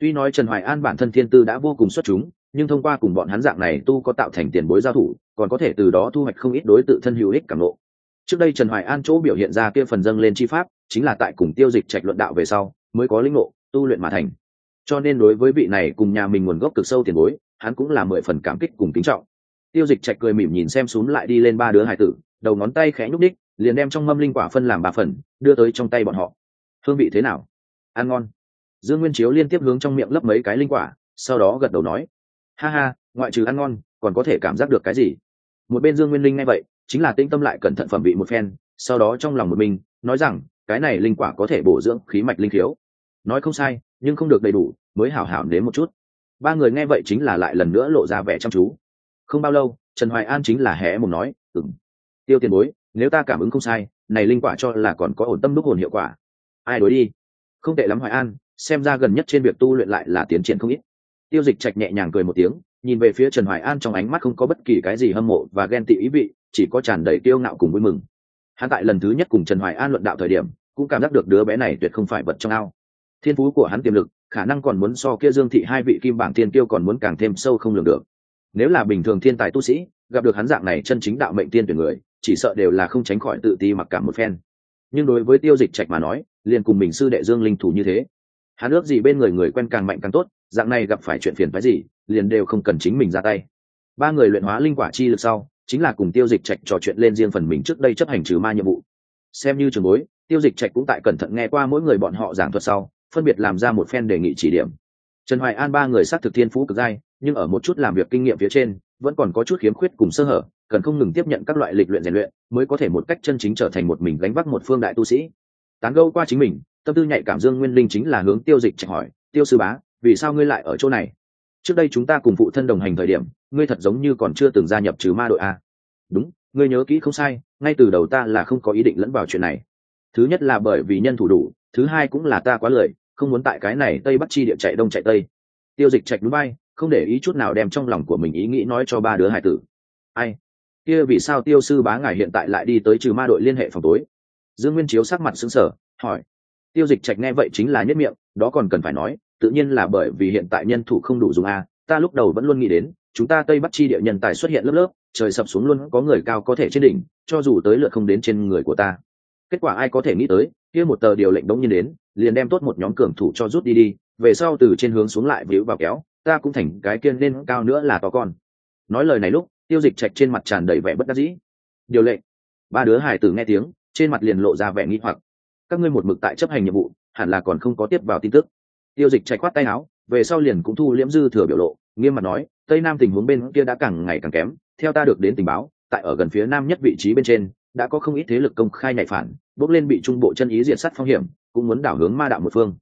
Tuy nói trần hoài an bản thân thiên tư đã vô cùng xuất chúng nhưng thông qua cùng bọn hắn dạng này tu có tạo thành tiền bối giao thủ còn có thể từ đó thu hoạch không ít đối tự thân hữu ích cảm lộ trước đây trần hoài an chỗ biểu hiện ra kia phần dâng lên chi pháp chính là tại cùng tiêu dịch trạch luận đạo về sau mới có linh ngộ tu luyện mà thành. Cho nên đối với vị này cùng nhà mình nguồn gốc cực sâu tiền bối, hắn cũng là mười phần cảm kích cùng kính trọng. Tiêu dịch trạch cười mỉm nhìn xem xuống lại đi lên ba đứa hải tử, đầu ngón tay khẽ nhúc đích liền đem trong mâm linh quả phân làm ba phần, đưa tới trong tay bọn họ. Hương vị thế nào? Ăn ngon. Dương nguyên chiếu liên tiếp hướng trong miệng lấp mấy cái linh quả, sau đó gật đầu nói, ha ha, ngoại trừ ăn ngon, còn có thể cảm giác được cái gì? Một bên dương nguyên linh nghe vậy, chính là tinh tâm lại cẩn thận phẩm vị một phen, sau đó trong lòng một mình, nói rằng, cái này linh quả có thể bổ dưỡng khí mạch linh khiếu nói không sai, nhưng không được đầy đủ, mới hảo hảo đến một chút. Ba người nghe vậy chính là lại lần nữa lộ ra vẻ chăm chú. Không bao lâu, trần hoài an chính là hé một nói ừng tiêu tiền bối, nếu ta cảm ứng không sai, này linh quả cho là còn có ổn tâm đúc hồn hiệu quả. Ai đối đi? Không tệ lắm hoài an, xem ra gần nhất trên việc tu luyện lại là tiến triển không ít. Tiêu dịch trạch nhẹ nhàng cười một tiếng, nhìn về phía trần hoài an trong ánh mắt không có bất kỳ cái gì hâm mộ và ghen tị ý vị, chỉ có tràn đầy tiêu ngạo cùng vui mừng. Hắn tại lần thứ nhất cùng trần hoài an luận đạo thời điểm, cũng cảm giác được đứa bé này tuyệt không phải vật trong ao thiên phú của hắn tiềm lực, khả năng còn muốn so kia dương thị hai vị kim bảng thiên tiêu còn muốn càng thêm sâu không lường được. Nếu là bình thường thiên tài tu sĩ, gặp được hắn dạng này chân chính đạo mệnh tiên tuyển người, chỉ sợ đều là không tránh khỏi tự ti mặc cảm một phen. Nhưng đối với tiêu dịch trạch mà nói, liền cùng mình sư đệ dương linh thủ như thế. Hắn ước gì bên người người quen càng mạnh càng tốt, dạng này gặp phải chuyện phiền phái gì, liền đều không cần chính mình ra tay. Ba người luyện hóa linh quả chi lực sau, chính là cùng tiêu dịch trạch trò chuyện lên riêng phần mình trước đây chấp hành trừ ma nhiệm vụ. Xem như trường bối, tiêu dịch trạch cũng tại cẩn thận nghe qua mỗi người bọn họ giảng thuật sau phân biệt làm ra một phen đề nghị chỉ điểm. Trần hoài an ba người sát thực thiên phú cực dai nhưng ở một chút làm việc kinh nghiệm phía trên, vẫn còn có chút khiếm khuyết cùng sơ hở, cần không ngừng tiếp nhận các loại lịch luyện rèn luyện mới có thể một cách chân chính trở thành một mình gánh vác một phương đại tu sĩ. Tán gâu qua chính mình, tâm tư nhạy cảm dương nguyên linh chính là hướng tiêu dịch chạy hỏi, tiêu sư bá, vì sao ngươi lại ở chỗ này? Trước đây chúng ta cùng phụ thân đồng hành thời điểm, ngươi thật giống như còn chưa từng gia nhập trừ ma đội a. Đúng, ngươi nhớ kỹ không sai, ngay từ đầu ta là không có ý định lẫn vào chuyện này. Thứ nhất là bởi vì nhân thủ đủ, thứ hai cũng là ta quá lười không muốn tại cái này tây bắc chi địa chạy đông chạy tây. Tiêu dịch chạy núi bay, không để ý chút nào đem trong lòng của mình ý nghĩ nói cho ba đứa hải tử. Ai? Kia vì sao tiêu sư bá ngài hiện tại lại đi tới trừ ma đội liên hệ phòng tối? Dương nguyên chiếu sắc mặt xứng sở hỏi. Tiêu dịch trạch nghe vậy chính là nhất miệng, đó còn cần phải nói, tự nhiên là bởi vì hiện tại nhân thủ không đủ dùng a, ta lúc đầu vẫn luôn nghĩ đến, chúng ta tây bắc chi địa nhân tài xuất hiện lớp lớp, trời sập xuống luôn có người cao có thể trên đỉnh, cho dù tới lượt không đến trên người của ta. Kết quả ai có thể nghĩ tới, kia một tờ điều lệnh đống nhiên đến liền đem tốt một nhóm cường thủ cho rút đi đi, về sau từ trên hướng xuống lại víu vào kéo, ta cũng thành cái kiên nên cao nữa là to con. Nói lời này lúc, tiêu dịch trạch trên mặt tràn đầy vẻ bất đắc dĩ. Điều lệ ba đứa hải tử nghe tiếng, trên mặt liền lộ ra vẻ nghi hoặc. Các ngươi một mực tại chấp hành nhiệm vụ, hẳn là còn không có tiếp vào tin tức. Tiêu dịch chạy khoát tay áo, về sau liền cũng thu liễm dư thừa biểu lộ, nghiêm mặt nói, tây nam tình huống bên kia đã càng ngày càng kém, theo ta được đến tình báo, tại ở gần phía nam nhất vị trí bên trên, đã có không ít thế lực công khai nhạy phản, bước lên bị trung bộ chân ý diệt sát phong hiểm cũng muốn đảo hướng ma đạo một phương.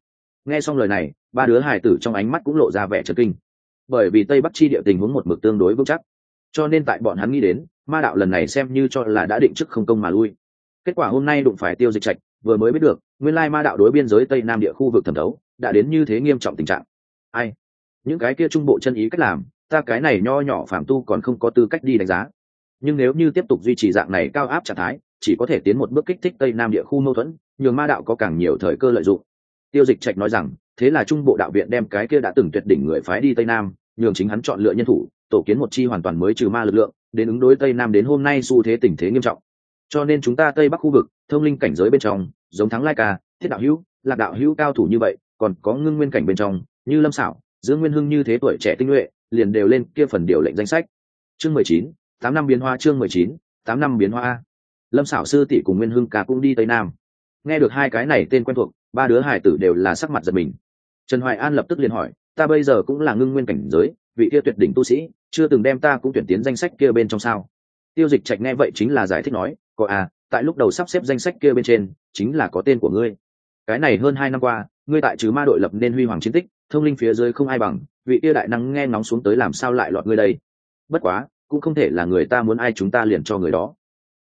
Nghe xong lời này, ba đứa hài tử trong ánh mắt cũng lộ ra vẻ trật kinh. Bởi vì tây bắc chi địa tình huống một mực tương đối vững chắc, cho nên tại bọn hắn nghĩ đến, ma đạo lần này xem như cho là đã định chức không công mà lui. Kết quả hôm nay đụng phải tiêu dịch trạch, vừa mới biết được, nguyên lai ma đạo đối biên giới tây nam địa khu vực thẩm thấu, đã đến như thế nghiêm trọng tình trạng. Ai? Những cái kia trung bộ chân ý cách làm, ta cái này nho nhỏ phạm tu còn không có tư cách đi đánh giá. Nhưng nếu như tiếp tục duy trì dạng này cao áp trạng thái, chỉ có thể tiến một bước kích thích tây nam địa khu mâu thuẫn nhường ma đạo có càng nhiều thời cơ lợi dụng. Tiêu dịch trạch nói rằng, thế là trung bộ đạo viện đem cái kia đã từng tuyệt đỉnh người phái đi tây nam, nhường chính hắn chọn lựa nhân thủ, tổ kiến một chi hoàn toàn mới trừ ma lực lượng, đến ứng đối tây nam đến hôm nay xu thế tình thế nghiêm trọng. Cho nên chúng ta tây bắc khu vực, thông linh cảnh giới bên trong, giống thắng lai ca, thiết đạo hữu, lạc đạo hữu cao thủ như vậy, còn có ngưng nguyên cảnh bên trong, như lâm xảo dương nguyên hưng như thế tuổi trẻ tinh nhuệ, liền đều lên kia phần điều lệnh danh sách. Chương mười chín, tám năm biến hoa chương mười chín, tám năm biến hoa lâm xảo sư tỷ cùng nguyên hưng ca cũng đi tây nam nghe được hai cái này tên quen thuộc, ba đứa hải tử đều là sắc mặt giật mình. Trần hoài an lập tức liền hỏi, ta bây giờ cũng là ngưng nguyên cảnh giới, vị kia tuyệt đỉnh tu sĩ, chưa từng đem ta cũng tuyển tiến danh sách kia bên trong sao? Tiêu dịch trạch nghe vậy chính là giải thích nói, có à tại lúc đầu sắp xếp danh sách kia bên trên, chính là có tên của ngươi. Cái này hơn hai năm qua, ngươi tại trừ ma đội lập nên huy hoàng chiến tích, thông linh phía dưới không ai bằng, vị kia đại năng nghe nóng xuống tới làm sao lại lọt ngươi đây? Bất quá, cũng không thể là người ta muốn ai chúng ta liền cho người đó.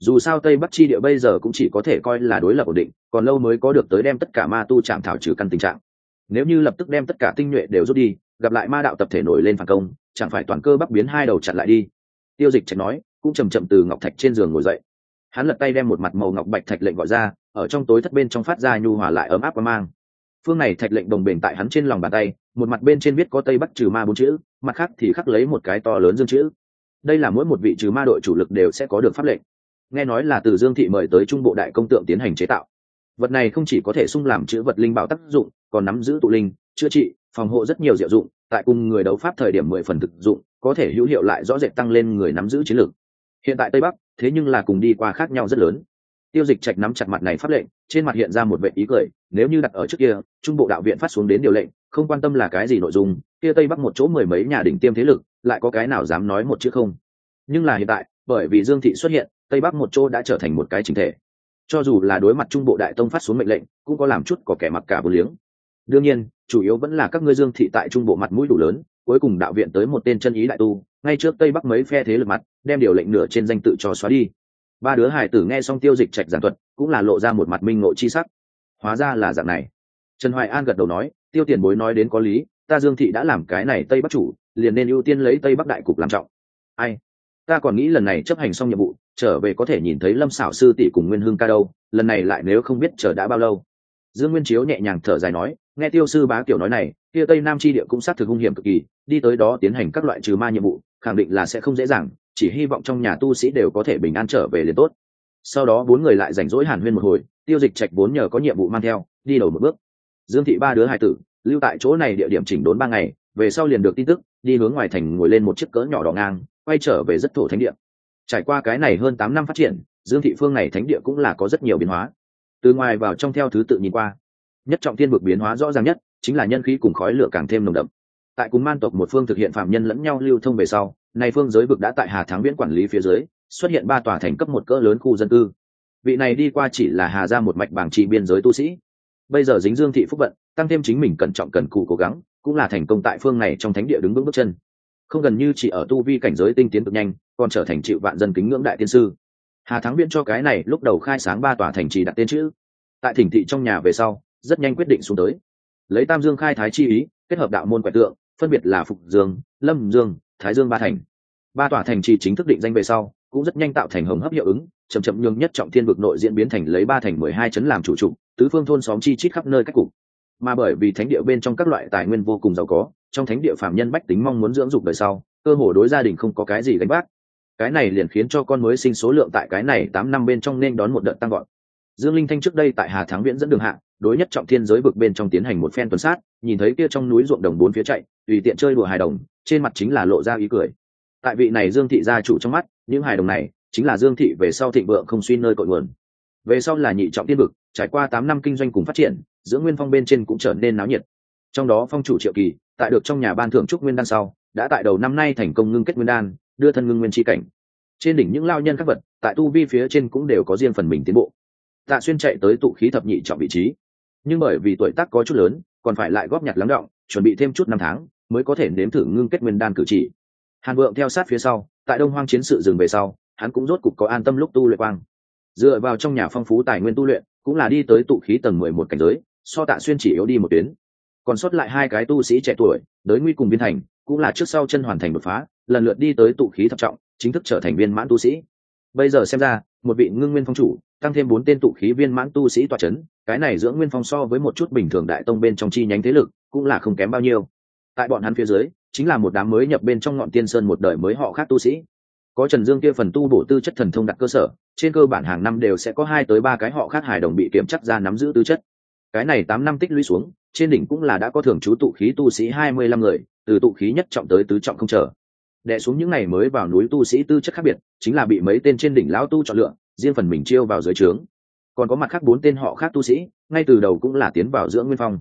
Dù sao tây bắc chi địa bây giờ cũng chỉ có thể coi là đối lập ổn định còn lâu mới có được tới đem tất cả ma tu chạm thảo trừ căn tình trạng. Nếu như lập tức đem tất cả tinh nhuệ đều rút đi, gặp lại ma đạo tập thể nổi lên phản công, chẳng phải toàn cơ bắc biến hai đầu chặn lại đi. Tiêu dịch trạch nói, cũng chầm chậm từ ngọc thạch trên giường ngồi dậy. Hắn lật tay đem một mặt màu ngọc bạch thạch lệnh gọi ra, ở trong tối thất bên trong phát ra nhu hòa lại ấm áp và mang. Phương này thạch lệnh đồng bền tại hắn trên lòng bàn tay, một mặt bên trên viết có tây bắc trừ ma bốn chữ, mặt khác thì khắc lấy một cái to lớn dương chữ. Đây là mỗi một vị trừ ma đội chủ lực đều sẽ có được pháp lệnh. Nghe nói là từ dương thị mời tới trung bộ đại công tượng tiến hành chế tạo vật này không chỉ có thể sung làm chữ vật linh bảo tác dụng, còn nắm giữ tụ linh, chữa trị, phòng hộ rất nhiều diệu dụng, tại cùng người đấu pháp thời điểm mười phần thực dụng, có thể hữu hiệu lại rõ rệt tăng lên người nắm giữ chiến lược hiện tại tây bắc, thế nhưng là cùng đi qua khác nhau rất lớn. Tiêu dịch trạch nắm chặt mặt này phát lệnh, trên mặt hiện ra một vệ ý cười, nếu như đặt ở trước kia, trung bộ đạo viện phát xuống đến điều lệnh, không quan tâm là cái gì nội dung, kia tây bắc một chỗ mười mấy nhà đỉnh tiêm thế lực, lại có cái nào dám nói một chữ không? Nhưng là hiện tại, bởi vì dương thị xuất hiện, tây bắc một chỗ đã trở thành một cái chính thể cho dù là đối mặt trung bộ đại tông phát xuống mệnh lệnh, cũng có làm chút có kẻ mặc cả vô liếng. Đương nhiên, chủ yếu vẫn là các ngươi dương thị tại trung bộ mặt mũi đủ lớn, cuối cùng đạo viện tới một tên chân ý đại tu, ngay trước tây bắc mấy phe thế lực mặt, đem điều lệnh nửa trên danh tự cho xóa đi. Ba đứa hải tử nghe xong tiêu dịch trạch giản thuật, cũng là lộ ra một mặt minh ngộ chi sắc. Hóa ra là dạng này. Trần hoài an gật đầu nói, tiêu tiền bối nói đến có lý, ta dương thị đã làm cái này tây bắc chủ, liền nên ưu tiên lấy tây bắc đại cục làm trọng. Ai? Ta còn nghĩ lần này chấp hành xong nhiệm vụ trở về có thể nhìn thấy lâm xảo sư tỷ cùng nguyên hương ca đâu, lần này lại nếu không biết chờ đã bao lâu. Dương nguyên chiếu nhẹ nhàng thở dài nói, nghe tiêu sư bá kiểu nói này, kia tây nam tri địa cũng xác thực hung hiểm cực kỳ, đi tới đó tiến hành các loại trừ ma nhiệm vụ, khẳng định là sẽ không dễ dàng, chỉ hy vọng trong nhà tu sĩ đều có thể bình an trở về liền tốt. Sau đó bốn người lại rảnh rỗi hàn huyên một hồi, tiêu dịch trạch vốn nhờ có nhiệm vụ mang theo, đi đầu một bước. Dương thị ba đứa hai tử, lưu tại chỗ này địa điểm chỉnh đốn ba ngày, về sau liền được tin tức, đi hướng ngoài thành ngồi lên một chiếc cỡ nhỏ đỏ ngang, quay trở về rất thổ thánh địa trải qua cái này hơn tám năm phát triển, dương thị phương này thánh địa cũng là có rất nhiều biến hóa. Từ ngoài vào trong theo thứ tự nhìn qua, nhất trọng thiên vực biến hóa rõ ràng nhất, chính là nhân khí cùng khói lửa càng thêm nồng đậm. Tại cùng man tộc một phương thực hiện phạm nhân lẫn nhau lưu thông về sau, nay phương giới vực đã tại hà thắng viễn quản lý phía dưới, xuất hiện ba tòa thành cấp một cỡ lớn khu dân cư. Vị này đi qua chỉ là hà ra một mạch bảng trị biên giới tu sĩ. Bây giờ dính dương thị phúc vận, tăng thêm chính mình cẩn trọng cần cù cố gắng, cũng là thành công tại phương này trong thánh địa đứng vững bước chân không gần như chỉ ở tu vi cảnh giới tinh tiến cực nhanh, còn trở thành chịu vạn dân kính ngưỡng đại tiên sư. Hà thắng viễn cho cái này lúc đầu khai sáng ba tòa thành trì đặt tên chữ. Tại thỉnh thị trong nhà về sau, rất nhanh quyết định xuống tới. Lấy tam dương khai thái chi ý, kết hợp đạo môn quẻ tượng, phân biệt là phục dương, lâm dương, thái dương ba thành. Ba tòa thành trì chính thức định danh về sau, cũng rất nhanh tạo thành hồng hấp hiệu ứng, chậm chậm nhường nhất trọng thiên vực nội diễn biến thành lấy ba thành mười hai chấn làm chủ trụ tứ phương thôn xóm chi chít khắp nơi cách cục mà bởi vì thánh địa bên trong các loại tài nguyên vô cùng giàu có, trong thánh địa phạm nhân bách tính mong muốn dưỡng dục đời sau, cơ hồ đối gia đình không có cái gì gánh vác. Cái này liền khiến cho con mới sinh số lượng tại cái này tám năm bên trong nên đón một đợt tăng gọn dương linh thanh trước đây tại hà thắng viễn dẫn đường hạ, đối nhất trọng thiên giới vực bên trong tiến hành một phen tuần sát, nhìn thấy kia trong núi ruộng đồng bốn phía chạy, tùy tiện chơi đùa hài đồng, trên mặt chính là lộ ra ý cười. Tại vị này dương thị gia chủ trong mắt, những hài đồng này chính là dương thị về sau thịnh vượng không suy nơi cội nguồn. Về sau là nhị trọng tiên vực, trải qua tám năm kinh doanh cùng phát triển giữa nguyên phong bên trên cũng trở nên náo nhiệt. Trong đó phong chủ triệu kỳ, tại được trong nhà ban thưởng trúc nguyên đan sau, đã tại đầu năm nay thành công ngưng kết nguyên đan, đưa thân ngưng nguyên tri cảnh. Trên đỉnh những lao nhân các vật, tại tu vi phía trên cũng đều có riêng phần mình tiến bộ. Tạ xuyên chạy tới tụ khí thập nhị trọng vị trí. Nhưng bởi vì tuổi tác có chút lớn, còn phải lại góp nhặt lắng động, chuẩn bị thêm chút năm tháng, mới có thể nếm thử ngưng kết nguyên đan cử chỉ. Hàn vượng theo sát phía sau, tại đông hoang chiến sự dừng về sau, hắn cũng rốt cục có an tâm lúc tu luyện quang. Dựa vào trong nhà phong phú tài nguyên tu luyện, cũng là đi tới tụ khí tầng mười một cảnh giới so tạ xuyên chỉ yếu đi một tuyến. Còn sót lại hai cái tu sĩ trẻ tuổi, đới nguy cùng viên thành, cũng là trước sau chân hoàn thành đột phá, lần lượt đi tới tụ khí thập trọng, chính thức trở thành viên mãn tu sĩ. Bây giờ xem ra, một vị ngưng nguyên phong chủ, tăng thêm bốn tên tụ khí viên mãn tu sĩ tọa c h ấ n cái này dưỡng nguyên phong so với một chút bình thường đại tông bên trong chi nhánh thế lực, cũng là không kém bao nhiêu. Tại bọn hắn phía dưới, chính là một đám mới nhập bên trong ngọn tiên sơn một đời mới họ khác tu sĩ. Có trần dương kia phần tu bổ tư chất thần thông đặt cơ sở, trên cơ bản hàng năm đều sẽ có hai tới ba cái họ khác hài đồng bị kiểm chắc ra nắm giữ tư chất cái này tám năm tích lũy xuống, trên đỉnh cũng là đã có thường trú tụ khí tu sĩ hai mươi lăm người, từ tụ khí nhất trọng tới tứ trọng không chờ đẻ xuống những ngày mới vào núi tu sĩ tư chất khác biệt, chính là bị mấy tên trên đỉnh lão tu chọn lựa, riêng phần mình chiêu vào dưới trướng. Còn có mặt khác bốn tên họ khác tu sĩ, ngay từ đầu cũng là tiến vào dưỡng nguyên phong.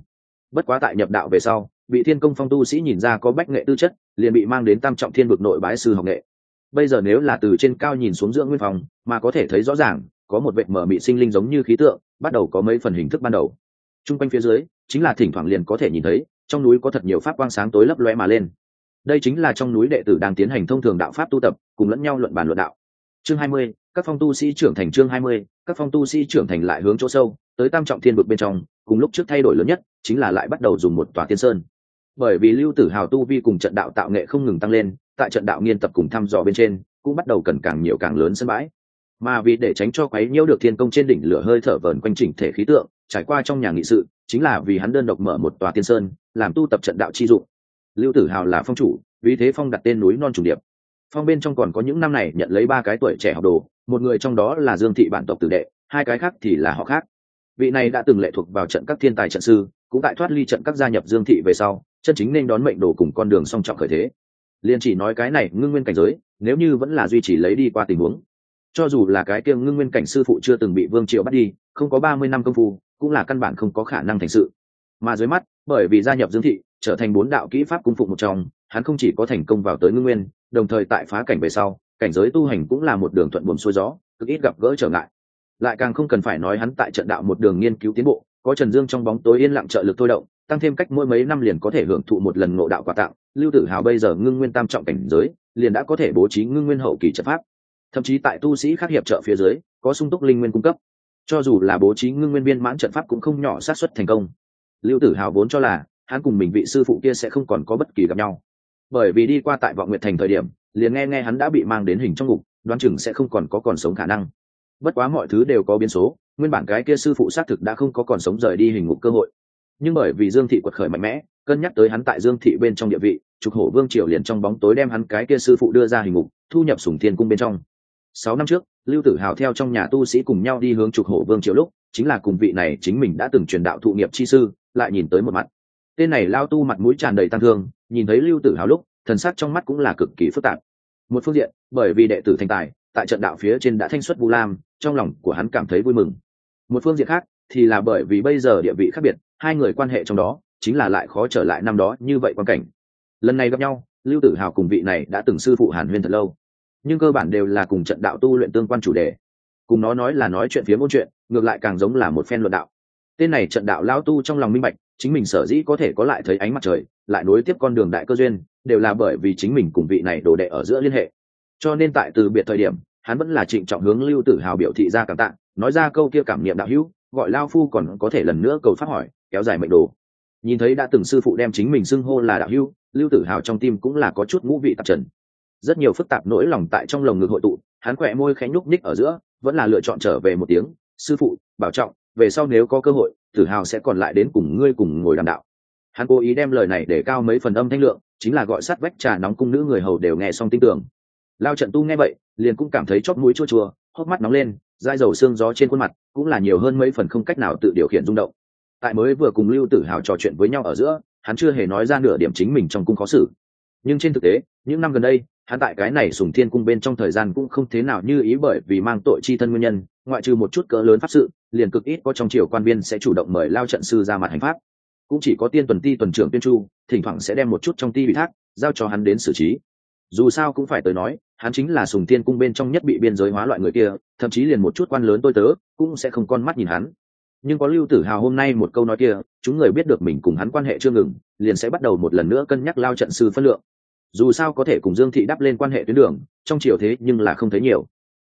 Bất quá tại nhập đạo về sau bị thiên công phong tu sĩ nhìn ra có bách nghệ tư chất, liền bị mang đến tam trọng thiên vực nội bái sư học nghệ. Bây giờ nếu là từ trên cao nhìn xuống dưỡng nguyên phòng mà có thể thấy rõ ràng, có một vệt mở mị sinh linh giống như khí tượng, bắt đầu có mấy phần hình thức ban đầu t r u n g quanh phía dưới, chính là thỉnh thoảng liền có thể nhìn thấy, trong núi có thật nhiều pháp quang sáng tối lấp loe mà lên. Đây chính là trong núi đệ tử đang tiến hành thông thường đạo pháp tu tập, cùng lẫn nhau luận bàn luận đạo. Chương hai mươi, các phong tu sĩ trưởng thành chương hai mươi, các phong tu sĩ trưởng thành lại hướng chỗ sâu, tới tam trọng thiên vực bên trong, cùng lúc trước thay đổi lớn nhất, chính là lại bắt đầu dùng một tòa tiên sơn. Bởi vì lưu tử hào tu vi cùng trận đạo tạo nghệ không ngừng tăng lên, tại trận đạo nghiên tập cùng thăm dò bên trên, cũng bắt đầu cần càng nhiều càng lớn sân bãi. Mà vì để tránh cho quấy nhiễu được thiên công trên đỉnh lửa hơi thở vờn quanh chỉnh thể khí tượng trải qua trong nhà nghị sự, chính là vì hắn đơn độc mở một tòa tiên sơn, làm tu tập trận đạo chi dụng. Lưu tử hào là phong chủ, vì thế phong đặt tên núi non trùng điệp. Phong bên trong còn có những năm này nhận lấy ba cái tuổi trẻ học đồ, một người trong đó là dương thị bản tộc tử đệ, hai cái khác thì là họ khác. Vị này đã từng lệ thuộc vào trận các thiên tài trận sư, cũng tại thoát ly trận các gia nhập dương thị về sau, chân chính nên đón mệnh đồ cùng con đường song trọng khởi thế. Liền chỉ nói cái này ngưng nguyên cảnh giới, nếu như vẫn là duy trì lấy đi qua tình huống. Cho dù là cái kiêng ngưng nguyên cảnh sư phụ chưa từng bị vương triều bắt đi, không có ba mươi năm công phu cũng là căn bản không có khả năng thành sự. Mà dưới mắt, bởi vì gia nhập dương thị, trở thành bốn đạo kỹ pháp cung phục một trong, hắn không chỉ có thành công vào tới ngưng nguyên, đồng thời tại phá cảnh về sau, cảnh giới tu hành cũng là một đường thuận buồm xuôi gió, cực ít gặp gỡ trở ngại. Lại càng không cần phải nói hắn tại trận đạo một đường nghiên cứu tiến bộ, có trần dương trong bóng tối yên lặng trợ lực thôi động, tăng thêm cách mỗi mấy năm liền có thể hưởng thụ một lần ngộ đạo quà tặng, lưu tử hào bây giờ ngưng nguyên tam trọng cảnh giới, liền đã có thể bố trí ngưng nguyên hậu kỳ trận pháp. Thậm chí tại tu sĩ khác hiệp trợ phía dưới, có sung túc linh nguyên cung cấp cho dù là bố trí ngưng nguyên viên mãn trận pháp cũng không nhỏ sát xuất thành công. Lưu tử hào vốn cho là, hắn cùng mình vị sư phụ kia sẽ không còn có bất kỳ gặp nhau. Bởi vì đi qua tại vọng nguyệt thành thời điểm, liền nghe nghe hắn đã bị mang đến hình trong ngục, đoán chừng sẽ không còn có còn sống khả năng. Bất quá mọi thứ đều có biến số, nguyên bản cái kia sư phụ xác thực đã không có còn sống rời đi hình ngục cơ hội. Nhưng bởi vì dương thị quật khởi mạnh mẽ, cân nhắc tới hắn tại dương thị bên trong địa vị, trục hổ vương triều liền trong bóng tối đem hắn cái kia sư phụ đưa ra hình ngục, thu nhập sùng thiên cung bên trong sáu năm trước, lưu tử hào theo trong nhà tu sĩ cùng nhau đi hướng trục hổ vương triều lúc, chính là cùng vị này chính mình đã từng truyền đạo thụ nghiệp chi sư, lại nhìn tới một mặt. Tên này lao tu mặt mũi tràn đầy tăng thương, nhìn thấy lưu tử hào lúc, thần sắc trong mắt cũng là cực kỳ phức tạp. Một phương diện, bởi vì đệ tử thành tài, tại trận đạo phía trên đã thanh xuất vu lam, trong lòng của hắn cảm thấy vui mừng. Một phương diện khác, thì là bởi vì bây giờ địa vị khác biệt, hai người quan hệ trong đó, chính là lại khó trở lại năm đó như vậy quan cảnh. Lần này gặp nhau, lưu tử hào cùng vị này đã từng sư phụ hàn huyên thật lâu nhưng cơ bản đều là cùng trận đạo tu luyện tương quan chủ đề. Cùng nó nói là nói chuyện phía môn chuyện, ngược lại càng giống là một phen luận đạo. Tên này trận đạo lao tu trong lòng minh bạch, chính mình sở dĩ có thể có lại thấy ánh mặt trời, lại nối tiếp con đường đại cơ duyên, đều là bởi vì chính mình cùng vị này đồ đệ ở giữa liên hệ. Cho nên tại từ biệt thời điểm, hắn vẫn là trịnh trọng hướng lưu tử hào biểu thị ra cảm tạ, nói ra câu kia cảm niệm đạo hữu, gọi lao phu còn có thể lần nữa cầu pháp hỏi, kéo dài mệnh đồ. Nhìn thấy đã từng sư phụ đem chính mình xưng hô là đạo hữu, lưu tử hào trong tim cũng là có chút ngũ vị tạp trần rất nhiều phức tạp nỗi lòng tại trong lồng ngực hội tụ, hắn khỏe môi khẽ nhúc nhích ở giữa, vẫn là lựa chọn trở về một tiếng, sư phụ, bảo trọng, về sau nếu có cơ hội tử hào sẽ còn lại đến cùng ngươi cùng ngồi đàm đạo. Hắn cố ý đem lời này để cao mấy phần âm thanh lượng, chính là gọi sát vách trà nóng cung nữ người hầu đều nghe xong tin tưởng. Lao trận tu nghe vậy, liền cũng cảm thấy chót mũi chua chua, hốc mắt nóng lên, dai dầu xương gió trên khuôn mặt, cũng là nhiều hơn mấy phần không cách nào tự điều khiển rung động. Tại mới vừa cùng lưu tử hào trò chuyện với nhau ở giữa, hắn chưa hề nói ra nửa điểm chính mình trong cung khó xử. Nhưng trên thực tế, những năm gần đây hắn tại cái này sùng thiên cung bên trong thời gian cũng không thế nào như ý bởi vì mang tội chi thân nguyên nhân, ngoại trừ một chút cỡ lớn pháp sự, liền cực ít có trong triều quan viên sẽ chủ động mời lao trận sư ra mặt hành pháp. Cũng chỉ có tiên tuần ti tuần trưởng tuyên chu, thỉnh thoảng sẽ đem một chút trong ti ủy thác, giao cho hắn đến xử trí. Dù sao cũng phải tới nói, hắn chính là sùng tiên cung bên trong nhất bị biên giới hóa loại người kia, thậm chí liền một chút quan lớn tôi tớ, cũng sẽ không con mắt nhìn hắn. Nhưng có lưu tử hào hôm nay một câu nói kia, chúng người biết được mình cùng hắn quan hệ chưa ngừng, liền sẽ bắt đầu một lần nữa cân nhắc lao trận sư phân lượng dù sao có thể cùng dương thị đắp lên quan hệ tuyến đường, trong triều thế nhưng là không thấy nhiều.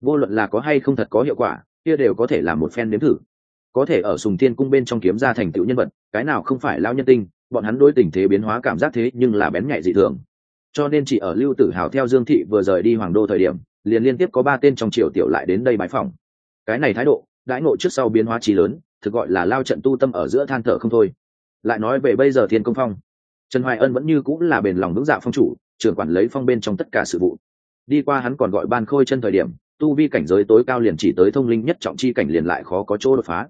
Vô luận là có hay không thật có hiệu quả, kia đều có thể là một phen nếm thử. Có thể ở sùng tiên cung bên trong kiếm ra thành tựu nhân vật, cái nào không phải lao nhân tinh, bọn hắn đối tình thế biến hóa cảm giác thế nhưng là bén nhạy dị thường. Cho nên chỉ ở lưu tử hào theo dương thị vừa rời đi hoàng đô thời điểm, liền liên tiếp có ba tên trong triều tiểu lại đến đây bãi phòng cái này thái độ, đãi ngộ trước sau biến hóa trí lớn, thực gọi là lao trận tu tâm ở giữa than thở không thôi. Lại nói về bây giờ thiên công phong, trần hoài ân vẫn như cũng là bền lòng vững dạ phong chủ trưởng quản lấy phong bên trong tất cả sự vụ. Đi qua hắn còn gọi ban khôi chân thời điểm, tu vi cảnh giới tối cao liền chỉ tới thông linh nhất trọng chi cảnh liền lại khó có chỗ đột phá.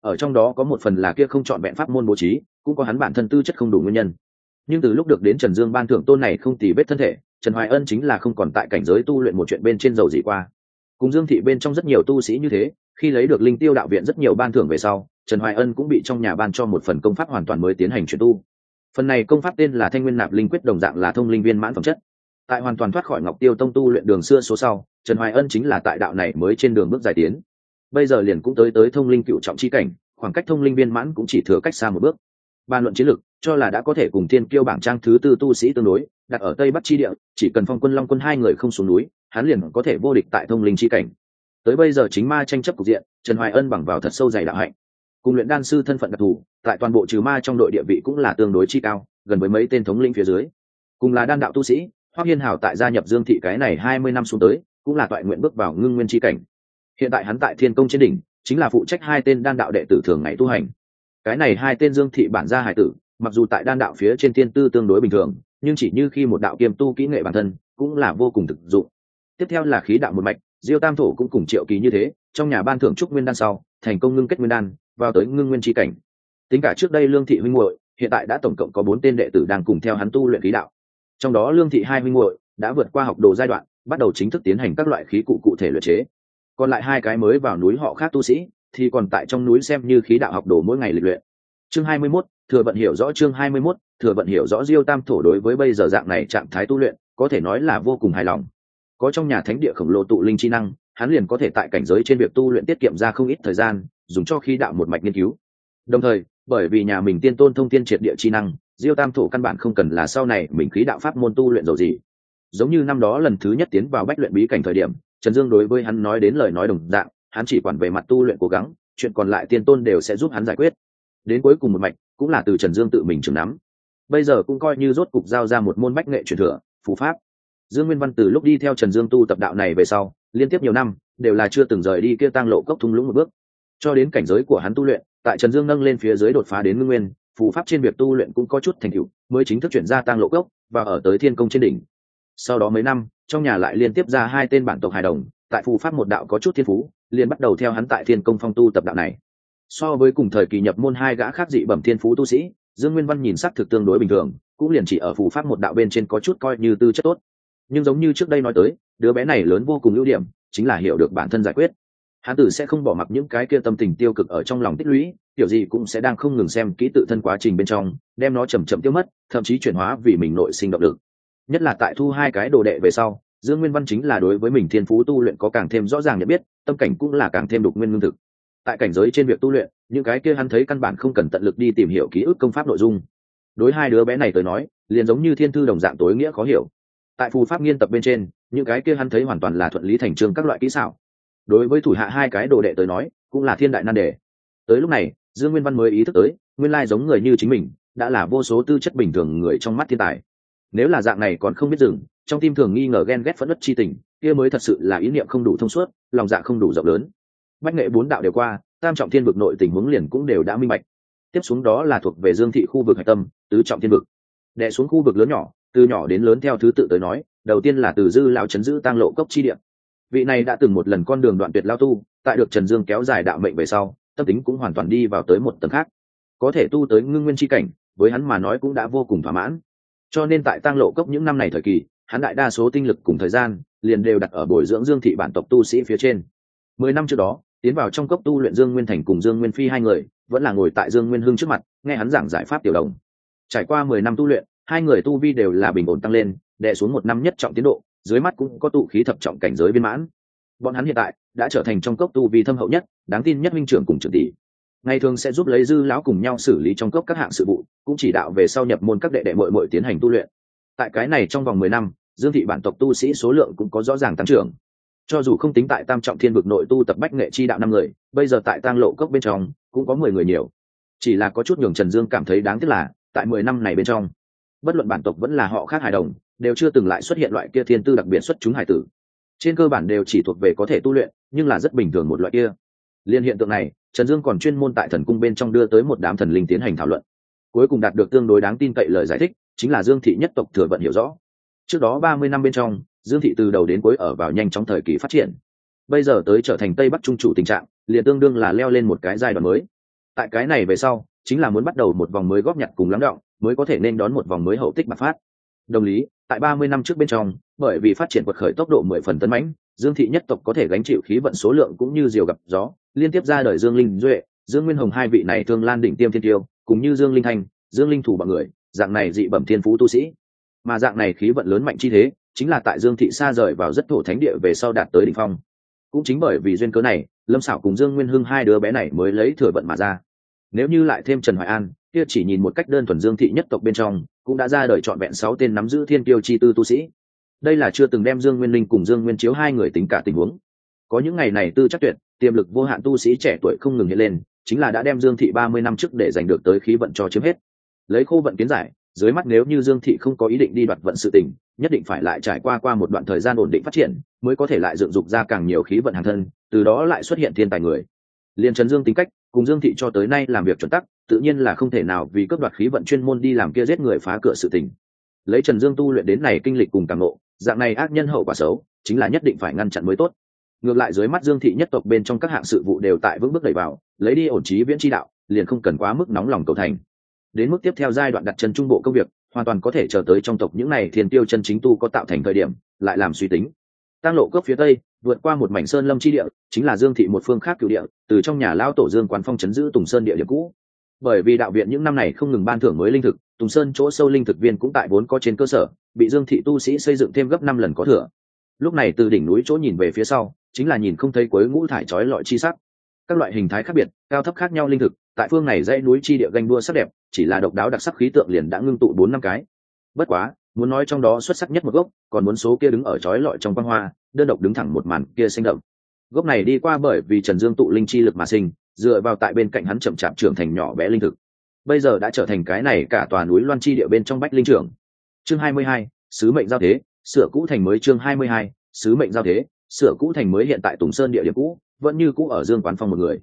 Ở trong đó có một phần là kia không chọn vẹn pháp môn bố trí, cũng có hắn bản thân tư chất không đủ nguyên nhân. Nhưng từ lúc được đến trần dương ban thưởng tôn này không tì vết thân thể, trần hoài ân chính là không còn tại cảnh giới tu luyện một chuyện bên trên dầu gì qua. Cùng dương thị bên trong rất nhiều tu sĩ như thế, khi lấy được linh tiêu đạo viện rất nhiều ban thưởng về sau, trần hoài ân cũng bị trong nhà ban cho một phần công pháp hoàn toàn mới tiến hành chuyển tu phần này công pháp tên là thanh nguyên nạp linh quyết đồng dạng là thông linh viên mãn phẩm chất. Tại hoàn toàn thoát khỏi ngọc tiêu tông tu luyện đường xưa số sau, trần hoài ân chính là tại đạo này mới trên đường bước dài tiến. Bây giờ liền cũng tới tới thông linh cựu trọng chi cảnh, khoảng cách thông linh viên mãn cũng chỉ thừa cách xa một bước. Bàn luận chiến lược cho là đã có thể cùng tiên kiêu bảng trang thứ tư tu sĩ tương đối, đặt ở tây bắc chi địa, chỉ cần phong quân long quân hai người không xuống núi, hắn liền có thể vô địch tại thông linh chi cảnh. Tới bây giờ chính ma tranh chấp cục diện, trần hoài ân bằng vào thật sâu dày đạo hạnh cùng luyện đan sư thân phận đặc thù, tại toàn bộ trừ ma trong đội địa vị cũng là tương đối chi cao, gần với mấy tên thống linh phía dưới. Cùng là đan đạo tu sĩ, hoắc hiên hảo tại gia nhập dương thị cái này hai mươi năm xuống tới, cũng là toại nguyện bước vào ngưng nguyên chi cảnh. Hiện tại hắn tại thiên công trên đỉnh, chính là phụ trách hai tên đan đạo đệ tử thường ngày tu hành. Cái này hai tên dương thị bản gia hải tử, mặc dù tại đan đạo phía trên tiên tư tương đối bình thường, nhưng chỉ như khi một đạo kiêm tu kỹ nghệ bản thân, cũng là vô cùng thực dụng. Tiếp theo là khí đạo một mạch, diêu tam thổ cũng cùng triệu kỳ như thế, trong nhà ban thưởng trúc nguyên đan sau, thành công ngưng kết nguyên đan vào tới ngưng nguyên tri cảnh. Tính cả trước đây lương thị huynh muội hiện tại đã tổng cộng có bốn tên đệ tử đang cùng theo hắn tu luyện khí đạo. Trong đó lương thị hai huynh muội đã vượt qua học đồ giai đoạn bắt đầu chính thức tiến hành các loại khí cụ cụ thể luyện chế. Còn lại hai cái mới vào núi họ khác tu sĩ thì còn tại trong núi xem như khí đạo học đồ mỗi ngày lịch luyện. Chương hai mươi 21, thừa vận hiểu rõ chương hai mươi 21, thừa vận hiểu rõ diêu tam thổ đối với bây giờ dạng này trạng thái tu luyện có thể nói là vô cùng hài lòng. Có trong nhà thánh địa khổng lồ tụ linh chi năng hắn liền có thể tại cảnh giới trên việc tu luyện tiết kiệm ra không ít thời gian dùng cho khí đạo một mạch nghiên cứu. Đồng thời, bởi vì nhà mình tiên tôn thông tiên triệt địa chi năng, diêu tam thổ căn bản không cần là sau này mình khí đạo pháp môn tu luyện dầu gì. Giống như năm đó lần thứ nhất tiến vào bách luyện bí cảnh thời điểm, trần dương đối với hắn nói đến lời nói đồng dạng, hắn chỉ quản về mặt tu luyện cố gắng, chuyện còn lại tiên tôn đều sẽ giúp hắn giải quyết. Đến cuối cùng một mạch, cũng là từ trần dương tự mình trưởng nắm. Bây giờ cũng coi như rốt cục giao ra một môn bách nghệ truyền thừa, phù pháp. Dương nguyên văn từ lúc đi theo trần dương tu tập đạo này về sau, liên tiếp nhiều năm, đều là chưa từng rời đi kia tăng lộ cốc thung lũng một bước cho đến cảnh giới của hắn tu luyện, tại trần dương nâng lên phía dưới đột phá đến ngưng nguyên, phù pháp trên việc tu luyện cũng có chút thành tựu, mới chính thức chuyển ra tăng lộ gốc và ở tới thiên công trên đỉnh. Sau đó mấy năm, trong nhà lại liên tiếp ra hai tên bản tộc hài đồng, tại phù pháp một đạo có chút thiên phú, liền bắt đầu theo hắn tại thiên công phong tu tập đạo này. So với cùng thời kỳ nhập môn hai gã khác dị bẩm thiên phú tu sĩ, dương nguyên văn nhìn sắc thực tương đối bình thường, cũng liền chỉ ở phù pháp một đạo bên trên có chút coi như tư chất tốt. Nhưng giống như trước đây nói tới, đứa bé này lớn vô cùng ưu điểm, chính là hiểu được bản thân giải quyết hán tử sẽ không bỏ mặc những cái kia tâm tình tiêu cực ở trong lòng tích lũy, kiểu gì cũng sẽ đang không ngừng xem kỹ tự thân quá trình bên trong, đem nó chầm chậm tiêu mất, thậm chí chuyển hóa vì mình nội sinh động lực. Nhất là tại thu hai cái đồ đệ về sau, dương nguyên văn chính là đối với mình thiên phú tu luyện có càng thêm rõ ràng nhận biết, tâm cảnh cũng là càng thêm đục nguyên lương thực. Tại cảnh giới trên việc tu luyện, những cái kia hắn thấy căn bản không cần tận lực đi tìm hiểu ký ức công pháp nội dung. Đối hai đứa bé này tới nói, liền giống như thiên thư đồng dạng tối nghĩa khó hiểu. Tại phù pháp nghiên tập bên trên, những cái kia hắn thấy hoàn toàn là thuận lý thành trường các loại kỹ xảo đối với thủ hạ hai cái đồ đệ tới nói, cũng là thiên đại nan đề. Tới lúc này, dương nguyên văn mới ý thức tới, nguyên lai giống người như chính mình, đã là vô số tư chất bình thường người trong mắt thiên tài. Nếu là dạng này còn không biết dừng, trong tim thường nghi ngờ ghen ghét phẫn nứt chi tình, kia mới thật sự là ý niệm không đủ thông suốt, lòng dạ không đủ rộng lớn. Bách nghệ bốn đạo đều qua, tam trọng thiên vực nội tình huống liền cũng đều đã minh bạch. Tiếp xuống đó là thuộc về dương thị khu vực hạch tâm, tứ trọng thiên vực. Đệ xuống khu vực lớn nhỏ, từ nhỏ đến lớn theo thứ tự tới nói, đầu tiên là từ dư lão chấn giữ tăng lộ cốc chi điện vị này đã từng một lần con đường đoạn tuyệt lao tu, tại được trần dương kéo dài đạo mệnh về sau, tâm tính cũng hoàn toàn đi vào tới một tầng khác. Có thể tu tới ngưng nguyên tri cảnh, với hắn mà nói cũng đã vô cùng thỏa mãn. Cho nên tại tăng lộ cốc những năm này thời kỳ, hắn đại đa số tinh lực cùng thời gian, liền đều đặt ở bồi dưỡng dương thị bản tộc tu sĩ phía trên. Mười năm trước đó, tiến vào trong cốc tu luyện dương nguyên thành cùng dương nguyên phi hai người, vẫn là ngồi tại dương nguyên hưng trước mặt, nghe hắn giảng giải pháp tiểu đồng. Trải qua mười năm tu luyện, hai người tu vi đều là bình ổn tăng lên, đè xuống một năm nhất trọng tiến độ dưới mắt cũng có tụ khí thập trọng cảnh giới viên mãn. Bọn hắn hiện tại đã trở thành trong cốc tu vi thâm hậu nhất, đáng tin nhất minh trưởng cùng trưởng tỷ. Ngày thường sẽ giúp lấy dư lão cùng nhau xử lý trong cốc các hạng sự vụ, cũng chỉ đạo về sau nhập môn các đệ đệ mội mội tiến hành tu luyện. Tại cái này trong vòng mười năm, dương thị bản tộc tu sĩ số lượng cũng có rõ ràng tăng trưởng. Cho dù không tính tại tam trọng thiên vực nội tu tập bách nghệ chi đạo năm người, bây giờ tại tang lộ cốc bên trong, cũng có mười người nhiều. Chỉ là có chút nhường trần dương cảm thấy đáng tiếc là, tại mười năm này bên trong bất luận bản tộc vẫn là họ khác hài đồng, đều chưa từng lại xuất hiện loại kia thiên tư đặc biệt xuất chúng hải tử. Trên cơ bản đều chỉ thuộc về có thể tu luyện, nhưng là rất bình thường một loại kia. Liên hiện tượng này, trần dương còn chuyên môn tại thần cung bên trong đưa tới một đám thần linh tiến hành thảo luận. Cuối cùng đạt được tương đối đáng tin cậy lời giải thích, chính là dương thị nhất tộc thừa vận hiểu rõ. Trước đó ba mươi năm bên trong, dương thị từ đầu đến cuối ở vào nhanh trong thời kỳ phát triển. Bây giờ tới trở thành tây bắc trung chủ tình trạng, liền tương đương là leo lên một cái giai đoạn mới. Tại cái này về sau, chính là muốn bắt đầu một vòng mới góp nhặt cùng lắng động mới có thể nên đón một vòng mới hậu tích bạc phát. Đồng lý, tại ba mươi năm trước bên trong, bởi vì phát triển quật khởi tốc độ mười phần tấn mãnh, dương thị nhất tộc có thể gánh chịu khí vận số lượng cũng như diều gặp gió, liên tiếp ra đời dương linh duệ, dương nguyên hồng hai vị này thương lan đỉnh tiêm thiên tiêu cũng như dương linh thanh, dương linh thủ bằng người, dạng này dị bẩm thiên phú tu sĩ. Mà dạng này khí vận lớn mạnh chi thế, chính là tại dương thị xa rời vào rất thổ thánh địa về sau đạt tới đỉnh phong. Cũng chính bởi vì duyên cớ này, lâm xảo cùng dương nguyên hưng hai đứa bé này mới lấy thừa vận mà ra. Nếu như lại thêm trần hoài an kia chỉ nhìn một cách đơn thuần dương thị nhất tộc bên trong, cũng đã ra đời trọn vẹn sáu tên nắm giữ thiên tiêu chi tư tu sĩ. Đây là chưa từng đem dương nguyên linh cùng dương nguyên chiếu hai người tính cả tình huống. Có những ngày này tư chắc tuyệt, tiềm lực vô hạn tu sĩ trẻ tuổi không ngừng hiện lên, chính là đã đem dương thị ba mươi năm trước để giành được tới khí vận cho chiếm hết. Lấy khô vận kiến giải, dưới mắt nếu như dương thị không có ý định đi đoạt vận sự tình, nhất định phải lại trải qua qua một đoạn thời gian ổn định phát triển, mới có thể lại dựng dục ra càng nhiều khí vận hàng thân, từ đó lại xuất hiện thiên tài người. Liên trấn dương tính cách, cùng dương thị cho tới nay làm việc chuẩn tắc tự nhiên là không thể nào vì cấp đoạt khí vận chuyên môn đi làm kia giết người phá cửa sự tình. Lấy trần dương tu luyện đến này kinh lịch cùng càng ngộ, dạng này ác nhân hậu quả xấu, chính là nhất định phải ngăn chặn mới tốt. Ngược lại dưới mắt dương thị nhất tộc bên trong các hạng sự vụ đều tại vững bước đẩy vào, lấy đi ổn trí viễn tri đạo, liền không cần quá mức nóng lòng cầu thành. Đến mức tiếp theo giai đoạn đặt chân trung bộ công việc, hoàn toàn có thể chờ tới trong tộc những này thiên tiêu chân chính tu có tạo thành thời điểm, lại làm suy tính. Tăng lộ cướp phía tây, vượt qua một mảnh sơn lâm chi địa, chính là dương thị một phương khác cựu địa, từ trong nhà lao tổ dương quán phong chấn giữ tùng sơn địa địa cũ bởi vì đạo viện những năm này không ngừng ban thưởng mới linh thực, tùng sơn chỗ sâu linh thực viên cũng tại vốn có trên cơ sở, bị dương thị tu sĩ xây dựng thêm gấp năm lần có thừa. Lúc này từ đỉnh núi chỗ nhìn về phía sau, chính là nhìn không thấy quấy ngũ thải trói lọi chi sắc. Các loại hình thái khác biệt, cao thấp khác nhau linh thực, tại phương này dãy núi chi địa ganh đua sắc đẹp, chỉ là độc đáo đặc sắc khí tượng liền đã ngưng tụ bốn năm cái. Bất quá, muốn nói trong đó xuất sắc nhất một gốc, còn muốn số kia đứng ở trói lọi trong quan hoa, đơn độc đứng thẳng một màn kia sinh động. Gốc này đi qua bởi vì trần dương tụ linh chi lực mà sinh dựa vào tại bên cạnh hắn chậm chạp trưởng thành nhỏ bé linh thực. Bây giờ đã trở thành cái này cả tòa núi loan chi địa bên trong bách linh trưởng. Chương hai mươi hai, sứ mệnh giao thế, sửa cũ thành mới chương hai mươi hai, sứ mệnh giao thế, sửa cũ thành mới hiện tại tùng sơn địa điểm cũ, vẫn như cũ ở dương quán phong một người.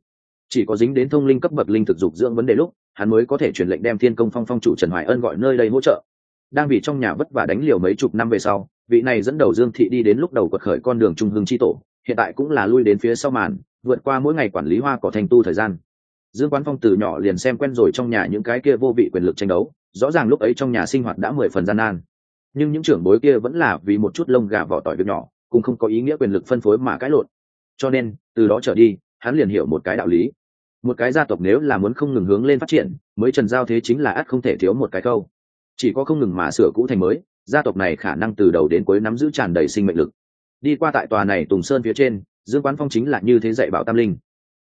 Chỉ có dính đến thông linh cấp bậc linh thực dục dưỡng vấn đề lúc, hắn mới có thể truyền lệnh đem thiên công phong phong chủ trần hoài ân gọi nơi đây hỗ trợ. Đang vì trong nhà vất vả đánh liều mấy chục năm về sau, vị này dẫn đầu dương thị đi đến lúc đầu quật khởi con đường trung hưng chi tổ, hiện tại cũng là lui đến phía sau màn vượt qua mỗi ngày quản lý hoa cỏ thành tu thời gian. Dương quán phong từ nhỏ liền xem quen rồi trong nhà những cái kia vô vị quyền lực tranh đấu, rõ ràng lúc ấy trong nhà sinh hoạt đã mười phần gian nan. Nhưng những trưởng bối kia vẫn là vì một chút lông gà vỏ tỏi việc nhỏ, cũng không có ý nghĩa quyền lực phân phối mà cãi lộn. Cho nên, từ đó trở đi, hắn liền hiểu một cái đạo lý. Một cái gia tộc nếu là muốn không ngừng hướng lên phát triển, mới trần giao thế chính là ắt không thể thiếu một cái câu. Chỉ có không ngừng mà sửa cũ thành mới, gia tộc này khả năng từ đầu đến cuối nắm giữ tràn đầy sinh mệnh lực. Đi qua tại tòa này tùng sơn phía trên dương quán phong chính là như thế dạy bảo tam linh.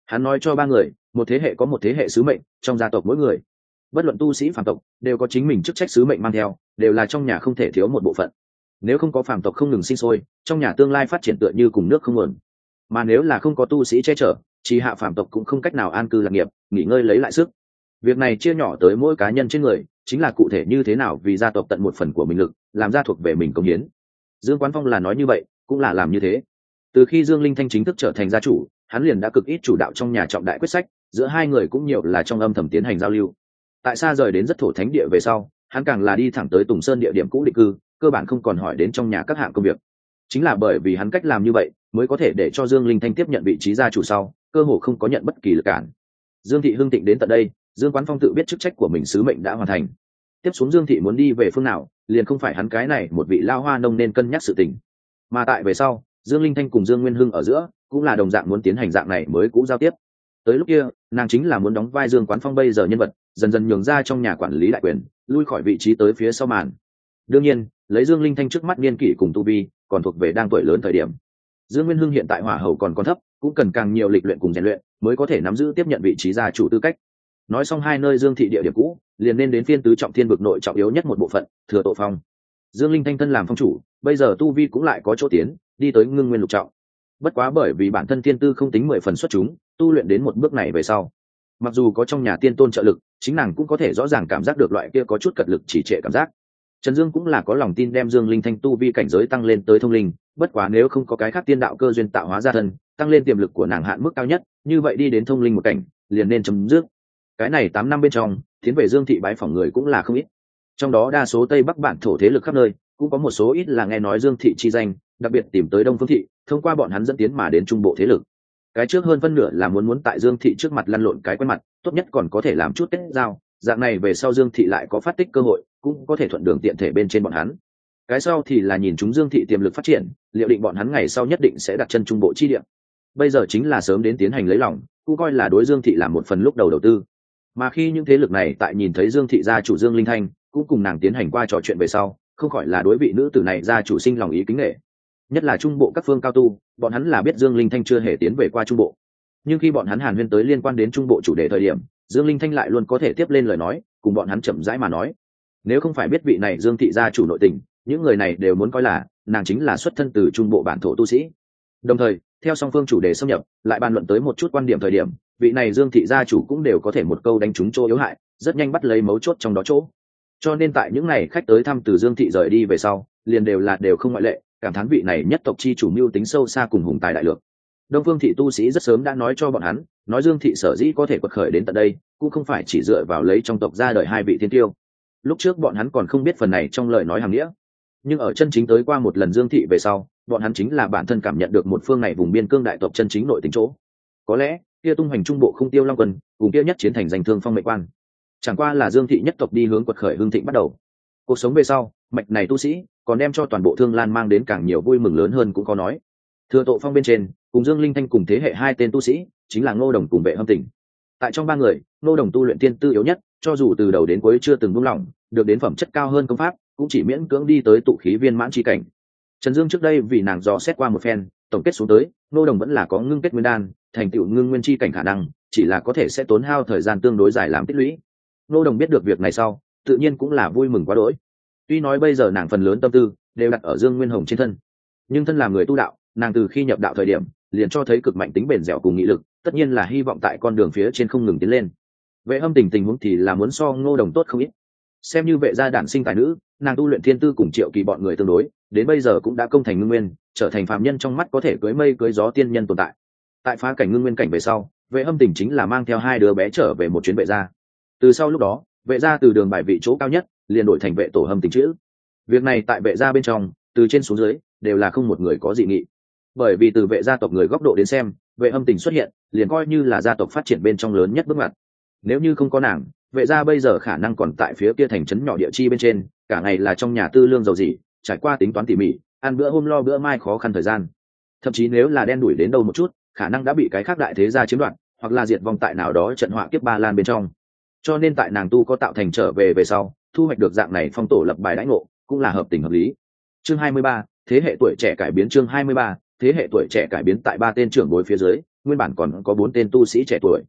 Hắn nói cho ba người, một thế hệ có một thế hệ sứ mệnh, trong gia tộc mỗi người. Bất luận tu sĩ phạm tộc, đều có chính mình chức trách sứ mệnh mang theo, đều là trong nhà không thể thiếu một bộ phận. Nếu không có phạm tộc không ngừng sinh sôi, trong nhà tương lai phát triển tựa như cùng nước không nguồn mà nếu là không có tu sĩ che chở, chỉ hạ phạm tộc cũng không cách nào an cư lạc nghiệp, nghỉ ngơi lấy lại sức. Việc này chia nhỏ tới mỗi cá nhân trên người, chính là cụ thể như thế nào vì gia tộc tận một phần của mình lực, làm ra thuộc về mình công hiến. Dương quán phong là nói như vậy, cũng là làm như thế từ khi dương linh thanh chính thức trở thành gia chủ, hắn liền đã cực ít chủ đạo trong nhà trọng đại quyết sách, giữa hai người cũng nhiều là trong âm thầm tiến hành giao lưu. Tại xa rời đến rất thổ thánh địa về sau, hắn càng là đi thẳng tới tùng sơn địa điểm cũ định cư, cơ bản không còn hỏi đến trong nhà các hạng công việc. Chính là bởi vì hắn cách làm như vậy, mới có thể để cho dương linh thanh tiếp nhận vị trí gia chủ sau, cơ hồ không có nhận bất kỳ lực cản. Dương thị hưng tịnh đến tận đây, dương quán phong tự biết chức trách của mình sứ mệnh đã hoàn thành. Tiếp xuống dương thị muốn đi về phương nào, liền không phải hắn cái này một vị lao hoa nông nên cân nhắc sự tình. Mà tại về sau dương linh thanh cùng dương nguyên hưng ở giữa cũng là đồng dạng muốn tiến hành dạng này mới cũ giao tiếp. Tới lúc kia, nàng chính là muốn đóng vai dương quán phong bây giờ nhân vật, dần dần nhường ra trong nhà quản lý đại quyền, lui khỏi vị trí tới phía sau màn. Đương nhiên, lấy dương linh thanh trước mắt niên kỷ cùng tu vi, còn thuộc về đang tuổi lớn thời điểm. Dương nguyên hưng hiện tại hỏa hầu còn còn thấp, cũng cần càng nhiều lịch luyện cùng rèn luyện mới có thể nắm giữ tiếp nhận vị trí gia chủ tư cách. Nói xong hai nơi dương thị địa điểm cũ, liền nên đến phiên tứ trọng thiên vực nội trọng yếu nhất một bộ phận, thừa tổ phong. Dương linh thanh thân làm phong chủ, bây giờ tu vi cũng lại có chỗ tiến đi tới ngưng nguyên lục trọng. Bất quá bởi vì bản thân tiên tư không tính mười phần xuất chúng, tu luyện đến một bước này về sau, mặc dù có trong nhà tiên tôn trợ lực, chính nàng cũng có thể rõ ràng cảm giác được loại kia có chút cật lực chỉ trệ cảm giác. Trần dương cũng là có lòng tin đem dương linh thanh tu vi cảnh giới tăng lên tới thông linh, bất quá nếu không có cái khác tiên đạo cơ duyên tạo hóa ra thân, tăng lên tiềm lực của nàng hạn mức cao nhất, như vậy đi đến thông linh một cảnh, liền nên chấm dứt. Cái này tám năm bên trong, tiến về dương thị bái phỏng người cũng là không ít. Trong đó đa số tây bắc bản thổ thế lực khắp nơi, cũng có một số ít là nghe nói dương thị chi danh đặc biệt tìm tới đông phương thị, thông qua bọn hắn dẫn tiến mà đến trung bộ thế lực. Cái trước hơn phân nửa là muốn muốn tại dương thị trước mặt lăn lộn cái quen mặt, tốt nhất còn có thể làm chút kết giao, dạng này về sau dương thị lại có phát tích cơ hội, cũng có thể thuận đường tiện thể bên trên bọn hắn. Cái sau thì là nhìn chúng dương thị tiềm lực phát triển, liệu định bọn hắn ngày sau nhất định sẽ đặt chân trung bộ chi địa. Bây giờ chính là sớm đến tiến hành lấy lòng, cũng coi là đối dương thị làm một phần lúc đầu đầu tư. Mà khi những thế lực này tại nhìn thấy dương thị gia chủ dương linh thanh, cũng cùng nàng tiến hành qua trò chuyện về sau, không khỏi là đối vị nữ tử này gia chủ sinh lòng ý kính nghệ nhất là trung bộ các phương cao tu, bọn hắn là biết dương linh thanh chưa hề tiến về qua trung bộ. Nhưng khi bọn hắn hàn huyên tới liên quan đến trung bộ chủ đề thời điểm, dương linh thanh lại luôn có thể tiếp lên lời nói, cùng bọn hắn chậm rãi mà nói. Nếu không phải biết vị này dương thị gia chủ nội tình, những người này đều muốn coi là, nàng chính là xuất thân từ trung bộ bản thổ tu sĩ. Đồng thời, theo song phương chủ đề xâm nhập, lại bàn luận tới một chút quan điểm thời điểm, vị này dương thị gia chủ cũng đều có thể một câu đánh trúng chỗ yếu hại, rất nhanh bắt lấy mấu chốt trong đó chỗ. Cho nên tại những ngày khách tới thăm từ dương thị rời đi về sau, liền đều là đều không ngoại lệ cảm thán vị này nhất tộc chi chủ mưu tính sâu xa cùng hùng tài đại lược. Đông phương thị tu sĩ rất sớm đã nói cho bọn hắn, nói dương thị sở dĩ có thể quật khởi đến tận đây, cũng không phải chỉ dựa vào lấy trong tộc ra đời hai vị thiên tiêu. Lúc trước bọn hắn còn không biết phần này trong lời nói hàng nghĩa. Nhưng ở chân chính tới qua một lần dương thị về sau, bọn hắn chính là bản thân cảm nhận được một phương này vùng biên cương đại tộc chân chính nội tính chỗ. Có lẽ, kia tung hoành trung bộ không tiêu long quân, cùng kia nhất chiến thành danh thương phong mệnh quan. Chẳng qua là dương thị nhất tộc đi hướng quật khởi hương thịnh bắt đầu cuộc sống về sau, mạch này tu sĩ còn đem cho toàn bộ thương lan mang đến càng nhiều vui mừng lớn hơn cũng có nói. Thừa Tộ phong bên trên, cùng dương linh thanh cùng thế hệ hai tên tu sĩ chính là ngô đồng cùng vệ hâm tỉnh. Tại trong ba người, ngô đồng tu luyện tiên tư yếu nhất, cho dù từ đầu đến cuối chưa từng buông lỏng, được đến phẩm chất cao hơn công pháp, cũng chỉ miễn cưỡng đi tới tụ khí viên mãn tri cảnh. Trần dương trước đây vì nàng dò xét qua một phen, tổng kết xuống tới, ngô đồng vẫn là có ngưng kết nguyên đan, thành tựu ngưng nguyên tri cảnh khả năng, chỉ là có thể sẽ tốn hao thời gian tương đối dài làm tích lũy. Ngô đồng biết được việc này sau tự nhiên cũng là vui mừng quá đỗi. Tuy nói bây giờ nàng phần lớn tâm tư đều đặt ở dương nguyên hồng trên thân, nhưng thân là người tu đạo, nàng từ khi nhập đạo thời điểm, liền cho thấy cực mạnh tính bền dẻo cùng nghị lực, tất nhiên là hy vọng tại con đường phía trên không ngừng tiến lên. Vệ âm tình tình huống thì là muốn so ngô đồng tốt không ít. Xem như vệ gia đản sinh tài nữ, nàng tu luyện thiên tư cùng triệu kỳ bọn người tương đối, đến bây giờ cũng đã công thành ngưng nguyên, trở thành phạm nhân trong mắt có thể cưới mây cưới gió tiên nhân tồn tại. Tại phá cảnh ngưng nguyên cảnh về sau, vệ âm tình chính là mang theo hai đứa bé trở về một chuyến vệ gia. Từ sau lúc đó vệ gia từ đường bài vị chỗ cao nhất, liền đổi thành vệ tổ hâm tình chữ. Việc này tại vệ gia bên trong, từ trên xuống dưới, đều là không một người có dị nghị. Bởi vì từ vệ gia tộc người góc độ đến xem, vệ âm tình xuất hiện, liền coi như là gia tộc phát triển bên trong lớn nhất bước ngoặt. Nếu như không có nàng, vệ gia bây giờ khả năng còn tại phía kia thành trấn nhỏ địa chi bên trên, cả ngày là trong nhà tư lương giàu gì trải qua tính toán tỉ mỉ, ăn bữa hôm lo bữa mai khó khăn thời gian. Thậm chí nếu là đen đuổi đến đâu một chút, khả năng đã bị cái khác đại thế gia chiếm đoạt, hoặc là diệt vong tại nào đó trận họa kiếp ba lan bên trong cho nên tại nàng tu có tạo thành trở về về sau thu hoạch được dạng này phong tổ lập bài đãi ngộ cũng là hợp tình hợp lý. Chương 23, thế hệ tuổi trẻ cải biến chương 23, thế hệ tuổi trẻ cải biến tại ba tên trưởng bối phía dưới nguyên bản còn có bốn tên tu sĩ trẻ tuổi.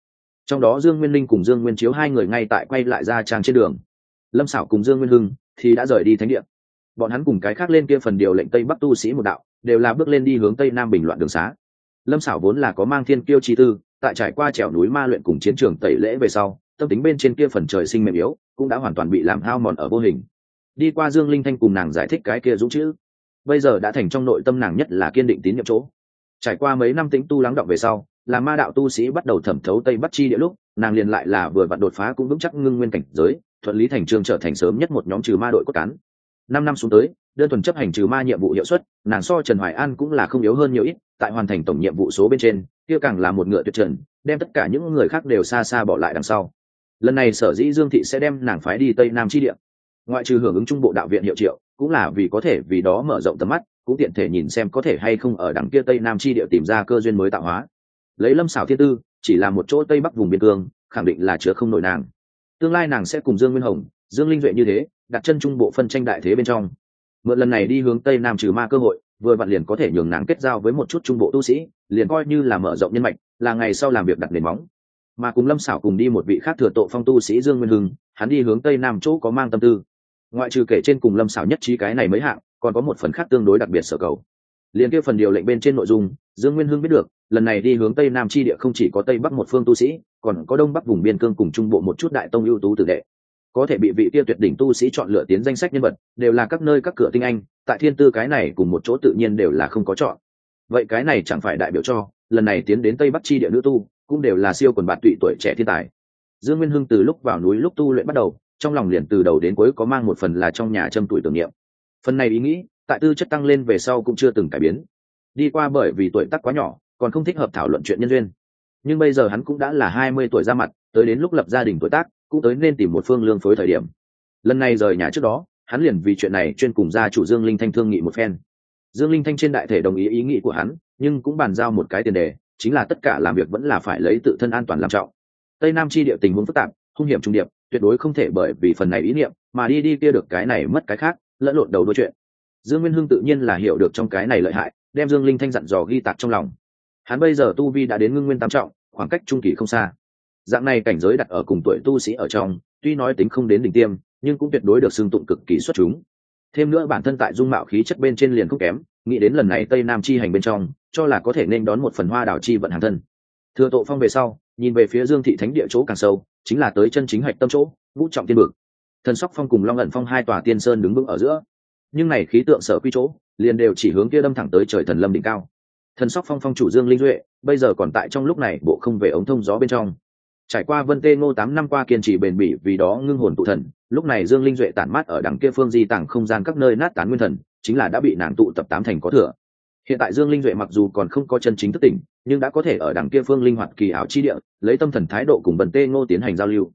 Trong đó dương nguyên linh cùng dương nguyên chiếu hai người ngay tại quay lại ra trang trên đường. Lâm xảo cùng dương nguyên hưng thì đã rời đi thánh địa. Bọn hắn cùng cái khác lên kia phần điều lệnh tây bắc tu sĩ một đạo đều là bước lên đi hướng tây nam bình loạn đường xá. Lâm xảo vốn là có mang thiên kiêu chi tư tại trải qua trèo núi ma luyện cùng chiến trường tẩy lễ về sau tâm tính bên trên kia phần trời sinh mềm yếu, cũng đã hoàn toàn bị làm hao mòn ở vô hình. Đi qua dương linh thanh cùng nàng giải thích cái kia dũng chữ, bây giờ đã thành trong nội tâm nàng nhất là kiên định tín nhiệm chỗ. Trải qua mấy năm tĩnh tu lắng động về sau, là ma đạo tu sĩ bắt đầu thẩm thấu tây bắc chi địa lúc, nàng liền lại là vừa vặn đột phá cũng vững chắc ngưng nguyên cảnh giới, thuận lý thành trường trở thành sớm nhất một nhóm trừ ma đội cốt cán. Năm năm xuống tới, đơn thuần chấp hành trừ ma nhiệm vụ hiệu suất, nàng so trần hoài an cũng là không yếu hơn nhiều ít, tại hoàn thành tổng nhiệm vụ số bên trên, kia càng là một ngựa tuyệt trần, đem tất cả những người khác đều xa xa bỏ lại đằng sau lần này sở dĩ dương thị sẽ đem nàng phái đi tây nam chi địa. Ngoại trừ hưởng ứng trung bộ đạo viện hiệu triệu, cũng là vì có thể vì đó mở rộng tầm mắt, cũng tiện thể nhìn xem có thể hay không ở đằng kia tây nam chi địa tìm ra cơ duyên mới tạo hóa. Lấy lâm xảo thiên tư, chỉ là một chỗ tây bắc vùng biên cương, khẳng định là chứa không nổi nàng. Tương lai nàng sẽ cùng dương nguyên hồng, dương linh duệ như thế, đặt chân trung bộ phân tranh đại thế bên trong. Mượn lần này đi hướng tây nam trừ ma cơ hội, vừa vặn liền có thể nhường nàng kết giao với một chút trung bộ tu sĩ, liền coi như là mở rộng nhân mạch, là ngày sau làm việc đặt nền móng mà cùng lâm xảo cùng đi một vị khác thừa tội phong tu sĩ dương nguyên hưng, hắn đi hướng tây nam chỗ có mang tâm tư. Ngoại trừ kể trên cùng lâm xảo nhất trí cái này mới hạng, còn có một phần khác tương đối đặc biệt sở cầu. Liền kia phần điều lệnh bên trên nội dung, dương nguyên hưng biết được, lần này đi hướng tây nam chi địa không chỉ có tây bắc một phương tu sĩ, còn có đông bắc vùng biên cương cùng trung bộ một chút đại tông ưu tú tử đệ. Có thể bị vị kia tuyệt đỉnh tu sĩ chọn lựa tiến danh sách nhân vật, đều là các nơi các cửa tinh anh, tại thiên tư cái này cùng một chỗ tự nhiên đều là không có chọn. Vậy cái này chẳng phải đại biểu cho, lần này tiến đến tây bắc chi địa nữ tu cũng đều là siêu quần bạt tụy tuổi trẻ thiên tài. Dương nguyên hưng từ lúc vào núi lúc tu luyện bắt đầu, trong lòng liền từ đầu đến cuối có mang một phần là trong nhà châm tuổi tưởng niệm. Phần này ý nghĩ, tại tư chất tăng lên về sau cũng chưa từng cải biến. Đi qua bởi vì tuổi tác quá nhỏ, còn không thích hợp thảo luận chuyện nhân duyên. Nhưng bây giờ hắn cũng đã là hai mươi tuổi ra mặt, tới đến lúc lập gia đình tuổi tác, cũng tới nên tìm một phương lương phối thời điểm. Lần này rời nhà trước đó, hắn liền vì chuyện này chuyên cùng gia chủ dương linh thanh thương nghị một phen. Dương linh thanh trên đại thể đồng ý ý nghĩ của hắn, nhưng cũng bàn giao một cái tiền đề chính là tất cả làm việc vẫn là phải lấy tự thân an toàn làm trọng. Tây nam chi địa tình huống phức tạp, hung hiểm trung điệp, tuyệt đối không thể bởi vì phần này ý niệm mà đi đi kia được cái này mất cái khác, lẫn lộn đầu đôi chuyện. Dương nguyên hưng tự nhiên là hiểu được trong cái này lợi hại, đem dương linh thanh dặn dò ghi tạc trong lòng. Hắn bây giờ tu vi đã đến ngưng nguyên tam trọng, khoảng cách trung kỳ không xa. Dạng này cảnh giới đặt ở cùng tuổi tu sĩ ở trong, tuy nói tính không đến đỉnh tiêm, nhưng cũng tuyệt đối được xưng tụng cực kỳ xuất chúng thêm nữa bản thân tại dung mạo khí chất bên trên liền không kém, nghĩ đến lần này tây nam chi hành bên trong, cho là có thể nên đón một phần hoa đảo chi vận hàng thân. Thừa tộ phong về sau, nhìn về phía dương thị thánh địa chỗ càng sâu, chính là tới chân chính hạch tâm chỗ vũ trọng tiên bực thần sóc phong cùng long ẩn phong hai tòa tiên sơn đứng vững ở giữa. Nhưng này khí tượng sở quy chỗ, liền đều chỉ hướng kia đâm thẳng tới trời thần lâm đỉnh cao. Thần sóc phong phong chủ dương linh duệ, bây giờ còn tại trong lúc này, bộ không về ống thông gió bên trong trải qua vân tê ngô tám năm qua kiên trì bền bỉ vì đó ngưng hồn tụ thần, lúc này dương linh duệ tản mát ở đằng kia phương di tàng không gian các nơi nát tán nguyên thần, chính là đã bị nàng tụ tập tám thành có thừa. Hiện tại dương linh duệ mặc dù còn không có chân chính thức tỉnh, nhưng đã có thể ở đằng kia phương linh hoạt kỳ ảo chi địa, lấy tâm thần thái độ cùng vần tê ngô tiến hành giao lưu.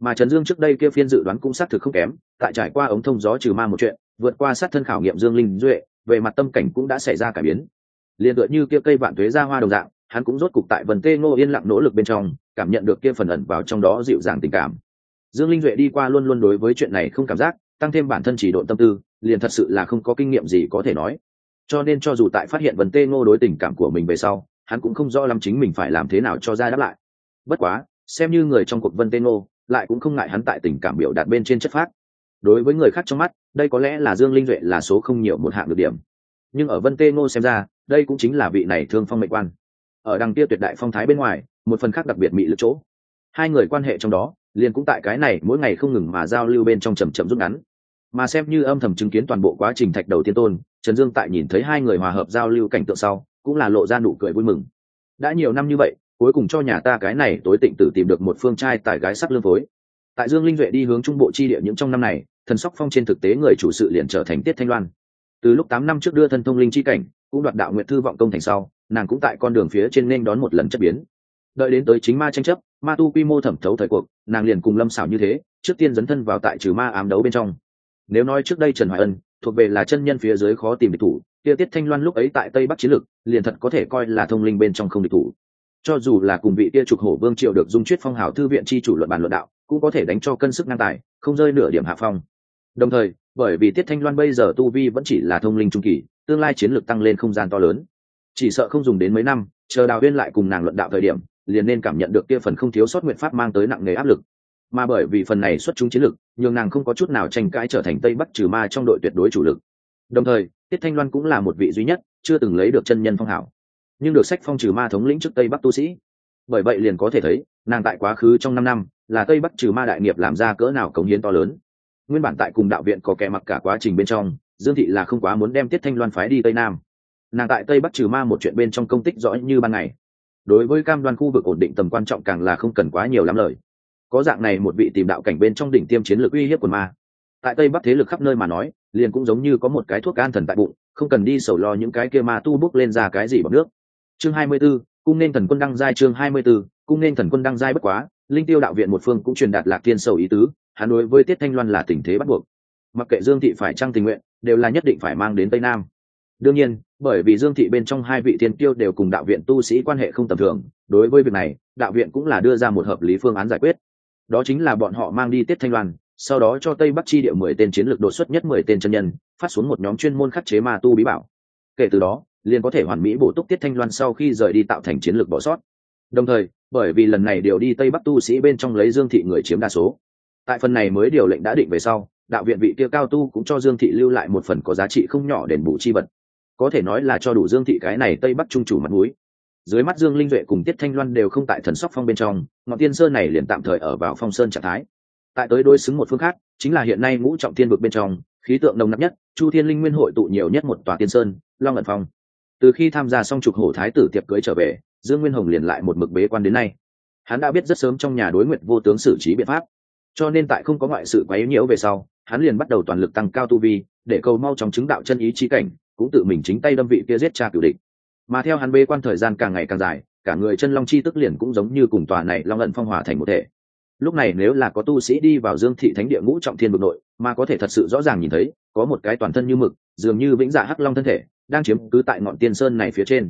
Mà trần dương trước đây kia phiên dự đoán cũng xác thực không kém, tại trải qua ống thông gió trừ ma một chuyện, vượt qua sát thân khảo nghiệm dương linh duệ, về mặt tâm cảnh cũng đã xảy ra cải biến. Liền tựa như kia cây vạn thuế ra hoa đồng dạng, hắn cũng rốt cục tại vần tê ngô yên lặng nỗ lực bên trong cảm nhận được kia phần ẩn vào trong đó dịu dàng tình cảm. Dương linh duệ đi qua luôn luôn đối với chuyện này không cảm giác, tăng thêm bản thân chỉ độn tâm tư, liền thật sự là không có kinh nghiệm gì có thể nói. Cho nên cho dù tại phát hiện vấn tê ngô đối tình cảm của mình về sau, hắn cũng không rõ lắm chính mình phải làm thế nào cho ra đáp lại. Bất quá, xem như người trong cuộc vân tê ngô, lại cũng không ngại hắn tại tình cảm biểu đạt bên trên chất phát đối với người khác trong mắt, đây có lẽ là dương linh duệ là số không nhiều một hạng được điểm. Nhưng ở vân tê ngô xem ra, đây cũng chính là vị này thương phong mệnh quan. Ở đằng kia tuyệt đại phong thái bên ngoài một phần khác đặc biệt mị lực chỗ. Hai người quan hệ trong đó, liền cũng tại cái này mỗi ngày không ngừng mà giao lưu bên trong chầm chậm rút ngắn. Mà xem như âm thầm chứng kiến toàn bộ quá trình thạch đầu tiên tôn, trần dương tại nhìn thấy hai người hòa hợp giao lưu cảnh tượng sau, cũng là lộ ra nụ cười vui mừng. Đã nhiều năm như vậy, cuối cùng cho nhà ta cái này tối tịnh tử tìm được một phương trai tại gái sắc lương phối. Tại dương linh duệ đi hướng trung bộ chi địa những trong năm này, thần sóc phong trên thực tế người chủ sự liền trở thành tiết thanh loan. Từ lúc tám năm trước đưa thân thông linh chi cảnh, cũng đoạt đạo nguyện thư vọng công thành sau, nàng cũng tại con đường phía trên nên đón một lần chất biến đợi đến tới chính ma tranh chấp ma tu quy mô thẩm thấu thời cuộc nàng liền cùng lâm xảo như thế trước tiên dấn thân vào tại trừ ma ám đấu bên trong. Nếu nói trước đây trần hoài ân thuộc về là chân nhân phía dưới khó tìm địch thủ tiêu tiết thanh loan lúc ấy tại tây bắc chiến lược, liền thật có thể coi là thông linh bên trong không địch thủ. Cho dù là cùng vị tia trục hổ vương triệu được dung chuyết phong hào thư viện chi chủ luận bàn luận đạo cũng có thể đánh cho cân sức ngang tài không rơi nửa điểm hạ phong. Đồng thời bởi vì tiết thanh loan bây giờ tu vi vẫn chỉ là thông linh trung kỳ tương lai chiến lược tăng lên không gian to lớn. Chỉ sợ không dùng đến mấy năm chờ đào viên lại cùng nàng luận đạo thời điểm liền nên cảm nhận được kia phần không thiếu sót nguyện pháp mang tới nặng nề áp lực. Mà bởi vì phần này xuất chúng chiến lực, nhường nàng không có chút nào tranh cãi trở thành tây bắc trừ ma trong đội tuyệt đối chủ lực. Đồng thời, tiết thanh loan cũng là một vị duy nhất chưa từng lấy được chân nhân phong hảo. Nhưng được sách phong trừ ma thống lĩnh trước tây bắc tu sĩ. Bởi vậy liền có thể thấy, nàng tại quá khứ trong năm năm, là tây bắc trừ ma đại nghiệp làm ra cỡ nào cống hiến to lớn. Nguyên bản tại cùng đạo viện có kẻ mặc cả quá trình bên trong, dương thị là không quá muốn đem tiết thanh loan phái đi tây nam. Nàng tại tây bắc trừ ma một chuyện bên trong công tích rõ như ban ngày đối với cam đoan khu vực ổn định tầm quan trọng càng là không cần quá nhiều lắm lời. Có dạng này một vị tìm đạo cảnh bên trong đỉnh tiêm chiến lược uy hiếp quần ma. Tại tây bắc thế lực khắp nơi mà nói liền cũng giống như có một cái thuốc an thần tại bụng không cần đi sầu lo những cái kia ma tu bốc lên ra cái gì bằng nước. Chương hai mươi 24, cung nên thần quân đăng giai chương hai mươi 24, cung nên thần quân đăng giai bất quá linh tiêu đạo viện một phương cũng truyền đạt lạc thiên sầu ý tứ hắn đối với tiết thanh loan là tình thế bắt buộc. Mặc kệ dương thị phải trăng tình nguyện đều là nhất định phải mang đến tây nam đương nhiên, bởi vì dương thị bên trong hai vị thiên tiêu đều cùng đạo viện tu sĩ quan hệ không tầm thường, đối với việc này, đạo viện cũng là đưa ra một hợp lý phương án giải quyết. Đó chính là bọn họ mang đi tiết thanh loan, sau đó cho tây bắc chi địa mười tên chiến lược đột xuất nhất mười tên chân nhân, phát xuống một nhóm chuyên môn khắc chế ma tu bí bảo. Kể từ đó, liền có thể hoàn mỹ bổ túc tiết thanh loan sau khi rời đi tạo thành chiến lược bỏ sót. Đồng thời, bởi vì lần này điều đi tây bắc tu sĩ bên trong lấy dương thị người chiếm đa số. Tại phần này mới điều lệnh đã định về sau, đạo viện vị kia cao tu cũng cho dương thị lưu lại một phần có giá trị không nhỏ đền bù chi vật có thể nói là cho đủ dương thị cái này tây bắc trung chủ mặt mũi. Dưới mắt dương linh duệ cùng tiết thanh loan đều không tại thần sóc phong bên trong ngọn tiên sơn này liền tạm thời ở vào phong sơn trạng thái. Tại tới đối xứng một phương khác, chính là hiện nay ngũ trọng thiên vực bên trong, khí tượng nồng nặc nhất, chu thiên linh nguyên hội tụ nhiều nhất một tòa tiên sơn, long ẩn phong. Từ khi tham gia xong trục hổ thái tử tiệp cưới trở về, dương nguyên hồng liền lại một mực bế quan đến nay. Hắn đã biết rất sớm trong nhà đối nguyện vô tướng xử trí biện pháp. Cho nên tại không có ngoại sự quấy nhiễu về sau, hắn liền bắt đầu toàn lực tăng cao tu vi, để cầu mau chóng chứng đạo chân ý trí cảnh cũng tự mình chính tay đâm vị kia giết cha cửu địch. Mà theo hắn bê quan thời gian càng ngày càng dài, cả người chân long chi tức liền cũng giống như cùng tòa này long ẩn phong hòa thành một thể. Lúc này nếu là có tu sĩ đi vào dương thị thánh địa ngũ trọng thiên bực nội, mà có thể thật sự rõ ràng nhìn thấy, có một cái toàn thân như mực, dường như vĩnh dạ hắc long thân thể, đang chiếm cứ tại ngọn tiên sơn này phía trên.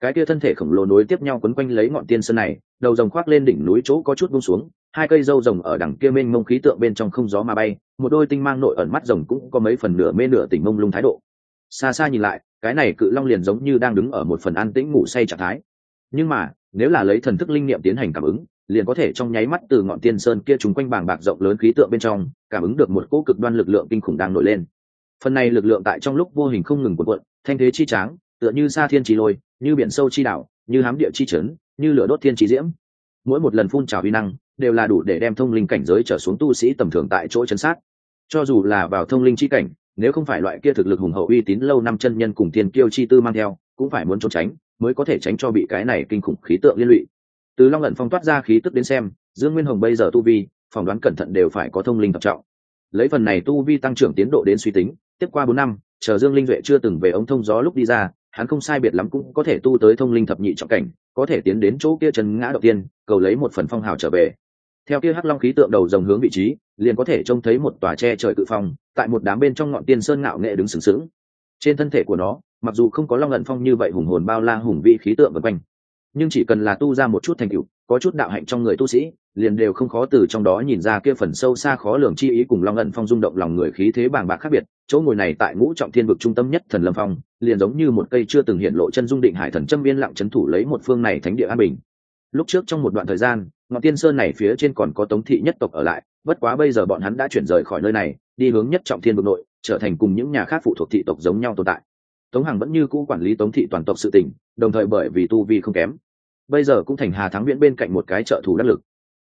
Cái kia thân thể khổng lồ nối tiếp nhau quấn quanh lấy ngọn tiên sơn này, đầu rồng khoác lên đỉnh núi chỗ có chút bung xuống, hai cây dâu rồng ở đằng kia mênh mông khí tượng bên trong không gió mà bay, một đôi tinh mang nội ẩn mắt rồng cũng có mấy phần nửa mê nửa tỉnh mông lung thái độ xa xa nhìn lại, cái này cự long liền giống như đang đứng ở một phần an tĩnh ngủ say trạng thái. Nhưng mà, nếu là lấy thần thức linh nghiệm tiến hành cảm ứng, liền có thể trong nháy mắt từ ngọn tiên sơn kia trúng quanh bàng bạc rộng lớn khí tượng bên trong, cảm ứng được một cỗ cực đoan lực lượng kinh khủng đang nổi lên. Phần này lực lượng tại trong lúc vô hình không ngừng cuộn cuộn, thanh thế chi tráng, tựa như xa thiên chi lôi, như biển sâu chi đảo, như hám địa chi trấn như lửa đốt thiên chi diễm. Mỗi một lần phun trào uy năng, đều là đủ để đem thông linh cảnh giới trở xuống tu sĩ tầm thường tại chỗ chấn sát. Cho dù là vào thông linh chi cảnh nếu không phải loại kia thực lực hùng hậu uy tín lâu năm chân nhân cùng tiên kiêu chi tư mang theo, cũng phải muốn trốn tránh, mới có thể tránh cho bị cái này kinh khủng khí tượng liên lụy. Từ long ẩn phong toát ra khí tức đến xem, dương nguyên hồng bây giờ tu vi, phỏng đoán cẩn thận đều phải có thông linh thập trọng. Lấy phần này tu vi tăng trưởng tiến độ đến suy tính, tiếp qua bốn năm, chờ dương linh duệ chưa từng về ống thông gió lúc đi ra, hắn không sai biệt lắm cũng có thể tu tới thông linh thập nhị trọng cảnh, có thể tiến đến chỗ kia chân ngã đầu tiên, cầu lấy một phần phong hào trở về theo kia hắc long khí tượng đầu dòng hướng vị trí, liền có thể trông thấy một tòa tre trời cự phong, tại một đám bên trong ngọn tiên sơn ngạo nghệ đứng sừng sững. Trên thân thể của nó, mặc dù không có long ẩn phong như vậy hùng hồn bao la hùng vị khí tượng vân quanh, nhưng chỉ cần là tu ra một chút thành tựu, có chút đạo hạnh trong người tu sĩ, liền đều không khó từ trong đó nhìn ra kia phần sâu xa khó lường chi ý cùng long ẩn phong rung động lòng người khí thế bàng bạc khác biệt. Chỗ ngồi này tại ngũ trọng thiên vực trung tâm nhất thần lâm phong, liền giống như một cây chưa từng hiện lộ chân dung định hải thần châm viên lặng trấn thủ lấy một phương này thánh địa an bình. Lúc trước trong một đoạn thời gian ngọn tiên sơn này phía trên còn có tống thị nhất tộc ở lại, bất quá bây giờ bọn hắn đã chuyển rời khỏi nơi này, đi hướng nhất trọng thiên vực nội, trở thành cùng những nhà khác phụ thuộc thị tộc giống nhau tồn tại. Tống hằng vẫn như cũ quản lý tống thị toàn tộc sự tỉnh đồng thời bởi vì tu vi không kém, bây giờ cũng thành hà thắng viễn bên cạnh một cái trợ thủ đắc lực.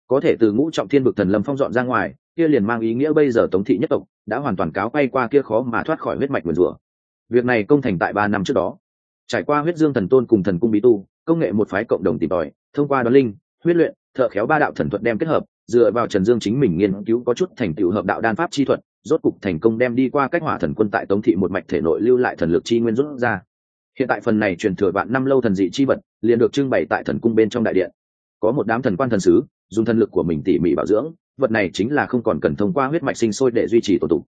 Có thể từ ngũ trọng thiên vực thần lâm phong dọn ra ngoài, kia liền mang ý nghĩa bây giờ tống thị nhất tộc đã hoàn toàn cáo quay qua kia khó mà thoát khỏi huyết mạch nguyền rủa việc này công thành tại ba năm trước đó. Trải qua huyết dương thần tôn cùng thần cung bí tu, công nghệ một phái cộng đồng tìm tòi, thông qua đoán linh, huyết luyện thợ khéo ba đạo thần thuật đem kết hợp, dựa vào trần dương chính mình nghiên cứu có chút thành tựu hợp đạo đan pháp chi thuật, rốt cục thành công đem đi qua cách hỏa thần quân tại tống thị một mạch thể nội lưu lại thần lực chi nguyên rút ra. Hiện tại phần này truyền thừa vạn năm lâu thần dị chi vật, liền được trưng bày tại thần cung bên trong đại điện. Có một đám thần quan thần sứ, dùng thần lực của mình tỉ mỉ bảo dưỡng, vật này chính là không còn cần thông qua huyết mạch sinh sôi để duy trì tổ tụ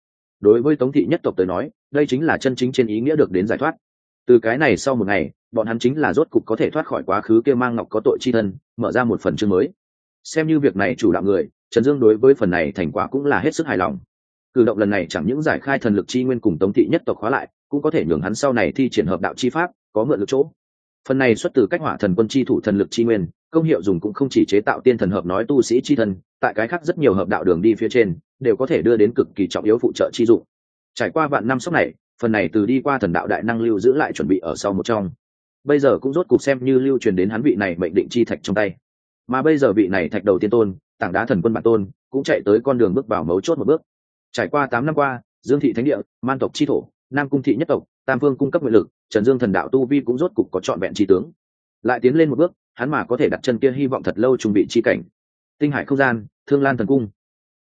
đối với tống thị nhất tộc tới nói, đây chính là chân chính trên ý nghĩa được đến giải thoát. Từ cái này sau một ngày bọn hắn chính là rốt cục có thể thoát khỏi quá khứ kia mang ngọc có tội chi thân, mở ra một phần chương mới. Xem như việc này chủ đạo người, trần dương đối với phần này thành quả cũng là hết sức hài lòng. Cử động lần này chẳng những giải khai thần lực chi nguyên cùng tống thị nhất tộc khóa lại, cũng có thể nhường hắn sau này thi triển hợp đạo chi pháp, có mượn lực chỗ. Phần này xuất từ cách hỏa thần quân chi thủ thần lực chi nguyên, công hiệu dùng cũng không chỉ chế tạo tiên thần hợp nói tu sĩ chi thân, tại cái khác rất nhiều hợp đạo đường đi phía trên, đều có thể đưa đến cực kỳ trọng yếu phụ trợ chi dụng. Trải qua vạn năm sốc này, phần này từ đi qua thần đạo đại năng lưu giữ lại chuẩn bị ở sau một trong bây giờ cũng rốt cục xem như lưu truyền đến hắn vị này mệnh định chi thạch trong tay. Mà bây giờ vị này thạch đầu tiên tôn, tảng đá thần quân bản tôn, cũng chạy tới con đường bước vào mấu chốt một bước. Trải qua tám năm qua, dương thị thánh địa, man tộc chi thổ, nam cung thị nhất tộc, tam phương cung cấp nguyện lực, trần dương thần đạo tu vi cũng rốt cục có trọn vẹn trí tướng. Lại tiến lên một bước, hắn mà có thể đặt chân kia hy vọng thật lâu chuẩn bị chi cảnh. Tinh hải không gian, thương lan thần cung.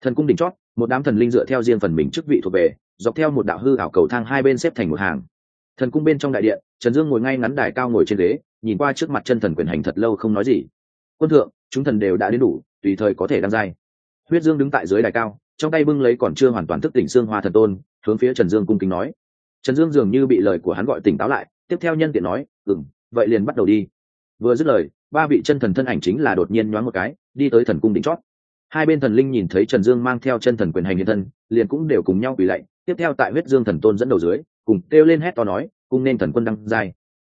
Thần cung đỉnh chót, một đám thần linh dựa theo riêng phần mình chức vị thuộc về, dọc theo một đạo hư ảo cầu thang hai bên xếp thành một hàng thần cung bên trong đại điện, trần dương ngồi ngay ngắn đài cao ngồi trên ghế, nhìn qua trước mặt chân thần quyền hành thật lâu không nói gì. Quân thượng, chúng thần đều đã đến đủ, tùy thời có thể đăng giai. Huyết dương đứng tại dưới đài cao, trong tay bưng lấy còn chưa hoàn toàn thức tỉnh xương hoa thần tôn, hướng phía trần dương cung kính nói. Trần dương dường như bị lời của hắn gọi tỉnh táo lại, tiếp theo nhân tiện nói ừng vậy liền bắt đầu đi. Vừa dứt lời, ba vị chân thần thân ảnh chính là đột nhiên nhoáng một cái, đi tới thần cung đỉnh chót. Hai bên thần linh nhìn thấy trần dương mang theo chân thần quyền hành hiện thân, liền cũng đều cùng nhau quỳ lạy. Tiếp theo tại huyết dương thần tôn dẫn đầu dưới cùng kêu lên hét to nói cung nên thần quân đăng giai.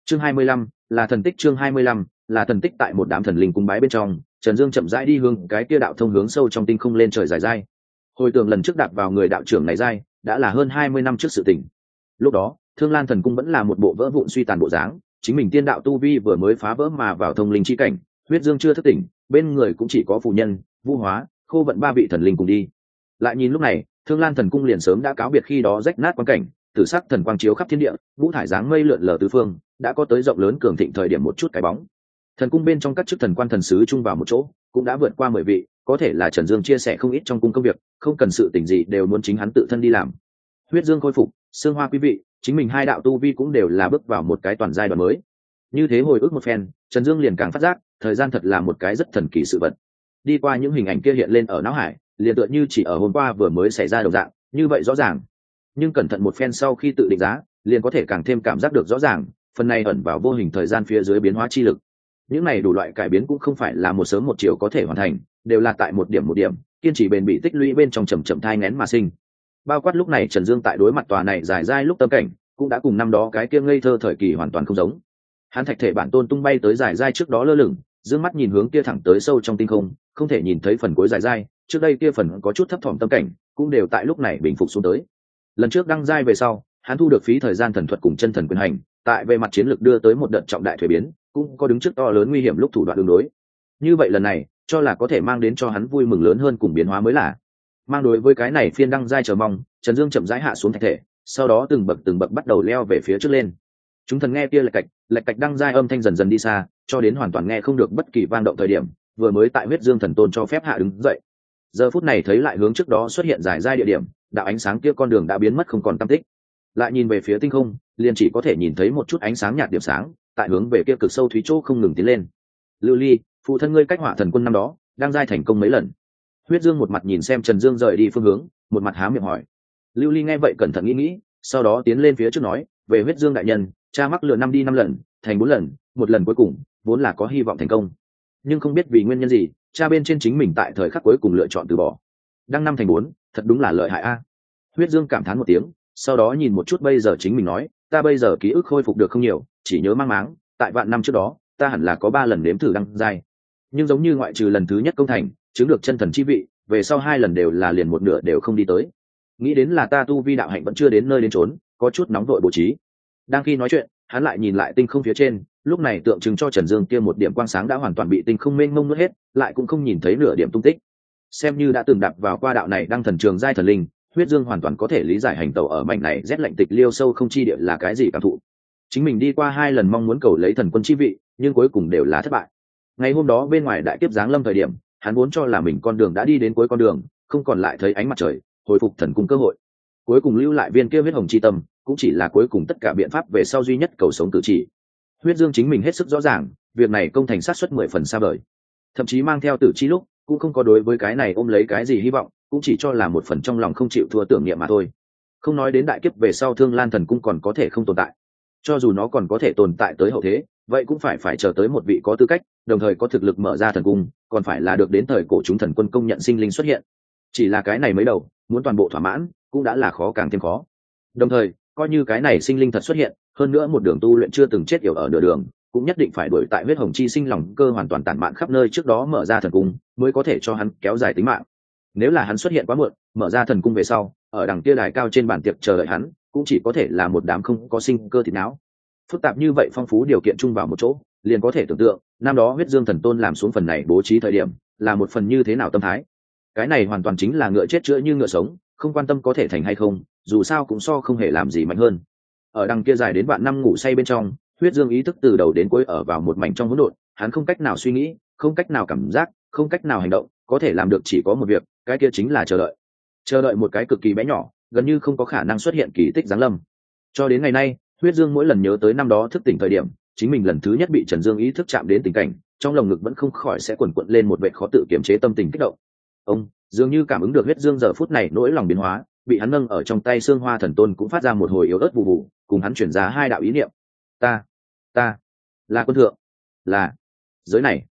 Chương hai mươi lăm, là thần tích chương hai mươi lăm, là thần tích tại một đám thần linh cung bái bên trong, trần dương chậm rãi đi hướng cái kia đạo thông hướng sâu trong tinh không lên trời dài dai. Hồi tưởng lần trước đạp vào người đạo trưởng này dai, đã là hơn hai mươi năm trước sự tình. Lúc đó, thương lan thần cung vẫn là một bộ vỡ vụn suy tàn bộ dáng, chính mình tiên đạo tu vi vừa mới phá vỡ mà vào thông linh chi cảnh, huyết dương chưa thất tỉnh, bên người cũng chỉ có phụ nhân, vũ hóa, khô vận ba vị thần linh cùng đi. Lại nhìn lúc này, thương lan thần cung liền sớm đã cáo biệt khi đó rách nát quan cảnh tử sắc thần quang chiếu khắp thiên địa vũ thải dáng mây lượn lờ tứ phương, đã có tới rộng lớn cường thịnh thời điểm một chút cái bóng. Thần cung bên trong các chức thần quan thần sứ chung vào một chỗ, cũng đã vượt qua mười vị, có thể là trần dương chia sẻ không ít trong cung công việc, không cần sự tình gì đều muốn chính hắn tự thân đi làm. Huyết dương khôi phục xương hoa quý vị, chính mình hai đạo tu vi cũng đều là bước vào một cái toàn giai đoạn mới. Như thế hồi ức một phen, trần dương liền càng phát giác, thời gian thật là một cái rất thần kỳ sự vật. Đi qua những hình ảnh kia hiện lên ở não hải, liền tựa như chỉ ở hôm qua vừa mới xảy ra đồng dạng, như vậy rõ ràng nhưng cẩn thận một phen sau khi tự định giá, liền có thể càng thêm cảm giác được rõ ràng, phần này ẩn vào vô hình thời gian phía dưới biến hóa chi lực. Những này đủ loại cải biến cũng không phải là một sớm một chiều có thể hoàn thành, đều là tại một điểm một điểm, kiên trì bền bị tích lũy bên trong trầm trầm thai ngén mà sinh. Bao quát lúc này trần dương tại đối mặt tòa này dài dai lúc tâm cảnh, cũng đã cùng năm đó cái kia ngây thơ thời kỳ hoàn toàn không giống. Hắn thạch thể bản tôn tung bay tới dài dai trước đó lơ lửng d mắt nhìn hướng kia thẳng tới sâu trong tinh không không thể nhìn thấy phần cuối dài dai, trước đây kia phần có chút thấp thỏm tâm cảnh, cũng đều tại lúc này bình phục xuống tới lần trước đăng giai về sau, hắn thu được phí thời gian thần thuật cùng chân thần quyền hành, tại về mặt chiến lược đưa tới một đợt trọng đại thuế biến, cũng có đứng trước to lớn nguy hiểm lúc thủ đoạn đường đối. Như vậy lần này, cho là có thể mang đến cho hắn vui mừng lớn hơn cùng biến hóa mới là. Mang đối với cái này phiên đăng giai chờ mong, trần dương chậm rãi hạ xuống thạch thể, sau đó từng bậc từng bậc bắt đầu leo về phía trước lên. Chúng thần nghe kia lạch cạch lạch cạch đăng giai âm thanh dần dần đi xa, cho đến hoàn toàn nghe không được bất kỳ vang động thời điểm, vừa mới tại huyết dương thần tôn cho phép hạ đứng dậy. Giờ phút này thấy lại hướng trước đó xuất hiện giải giai địa điểm đạo ánh sáng kia con đường đã biến mất không còn tam tích. Lại nhìn về phía tinh không, liền chỉ có thể nhìn thấy một chút ánh sáng nhạt điểm sáng, tại hướng về kia cực sâu thúy chỗ không ngừng tiến lên. Lưu ly, phụ thân ngươi cách hỏa thần quân năm đó, đang giai thành công mấy lần? Huyết dương một mặt nhìn xem trần dương rời đi phương hướng, một mặt há miệng hỏi. Lưu ly nghe vậy cẩn thận nghĩ nghĩ, sau đó tiến lên phía trước nói, về huyết dương đại nhân, cha mắc lừa năm đi năm lần, thành bốn lần, một lần cuối cùng, vốn là có hy vọng thành công. Nhưng không biết vì nguyên nhân gì, cha bên trên chính mình tại thời khắc cuối cùng lựa chọn từ bỏ. Đăng năm thành bốn thật đúng là lợi hại a. Huyết dương cảm thán một tiếng, sau đó nhìn một chút bây giờ chính mình nói, ta bây giờ ký ức khôi phục được không nhiều, chỉ nhớ mang máng, tại vạn năm trước đó, ta hẳn là có ba lần nếm thử đăng giai. Nhưng giống như ngoại trừ lần thứ nhất công thành, chứng được chân thần chi vị, về sau hai lần đều là liền một nửa đều không đi tới. Nghĩ đến là ta tu vi đạo hạnh vẫn chưa đến nơi đến trốn có chút nóng vội bố trí. Đang khi nói chuyện, hắn lại nhìn lại tinh không phía trên, lúc này tượng trưng cho trần dương kia một điểm quang sáng đã hoàn toàn bị tinh không mênh mông nuốt hết, lại cũng không nhìn thấy nửa điểm tung tích xem như đã từng đạp vào qua đạo này đang thần trường giai thần linh, huyết dương hoàn toàn có thể lý giải hành tẩu ở mảnh này rét lạnh tịch liêu sâu không chi địa là cái gì cảm thụ. Chính mình đi qua hai lần mong muốn cầu lấy thần quân chi vị, nhưng cuối cùng đều là thất bại. Ngày hôm đó bên ngoài đại tiếp giáng lâm thời điểm, hắn vốn cho là mình con đường đã đi đến cuối con đường, không còn lại thấy ánh mặt trời, hồi phục thần cung cơ hội. Cuối cùng lưu lại viên kia huyết hồng chi tâm, cũng chỉ là cuối cùng tất cả biện pháp về sau duy nhất cầu sống tự chỉ. Huyết dương chính mình hết sức rõ ràng, việc này công thành sát xuất mười phần xa vời. Thậm chí mang theo tử chi lúc cũng không có đối với cái này ôm lấy cái gì hy vọng, cũng chỉ cho là một phần trong lòng không chịu thua tưởng niệm mà thôi. Không nói đến đại kiếp về sau thương lan thần cung còn có thể không tồn tại. Cho dù nó còn có thể tồn tại tới hậu thế, vậy cũng phải phải chờ tới một vị có tư cách, đồng thời có thực lực mở ra thần cung, còn phải là được đến thời cổ chúng thần quân công nhận sinh linh xuất hiện. Chỉ là cái này mới đầu, muốn toàn bộ thỏa mãn, cũng đã là khó càng thêm khó. Đồng thời, coi như cái này sinh linh thật xuất hiện, hơn nữa một đường tu luyện chưa từng chết yểu ở nửa đường cũng nhất định phải đuổi tại huyết hồng chi sinh lòng cơ hoàn toàn tản mạn khắp nơi trước đó mở ra thần cung mới có thể cho hắn kéo dài tính mạng. Nếu là hắn xuất hiện quá muộn, mở ra thần cung về sau, ở đằng kia đài cao trên bàn tiệc chờ đợi hắn, cũng chỉ có thể là một đám không có sinh cơ thịt não. Phức tạp như vậy phong phú điều kiện chung vào một chỗ, liền có thể tưởng tượng, năm đó huyết dương thần tôn làm xuống phần này bố trí thời điểm, là một phần như thế nào tâm thái. Cái này hoàn toàn chính là ngựa chết chữa như ngựa sống, không quan tâm có thể thành hay không, dù sao cũng so không hề làm gì mạnh hơn. Ở đằng kia dài đến vạn năm ngủ say bên trong huyết dương ý thức từ đầu đến cuối ở vào một mảnh trong hỗn độn, hắn không cách nào suy nghĩ, không cách nào cảm giác, không cách nào hành động, có thể làm được chỉ có một việc, cái kia chính là chờ đợi. Chờ đợi một cái cực kỳ bé nhỏ, gần như không có khả năng xuất hiện kỳ tích giáng lâm. Cho đến ngày nay, huyết dương mỗi lần nhớ tới năm đó thức tỉnh thời điểm, chính mình lần thứ nhất bị trần dương ý thức chạm đến tình cảnh, trong lồng ngực vẫn không khỏi sẽ quần quận lên một vệ khó tự kiềm chế tâm tình kích động. Ông, dường như cảm ứng được huyết dương giờ phút này nỗi lòng biến hóa, bị hắn nâng ở trong tay xương hoa thần tôn cũng phát ra một hồi yếu ớt vụ vụ, cùng hắn chuyển ra hai đạo ý niệm. Ta ta, là quân thượng, là, giới này.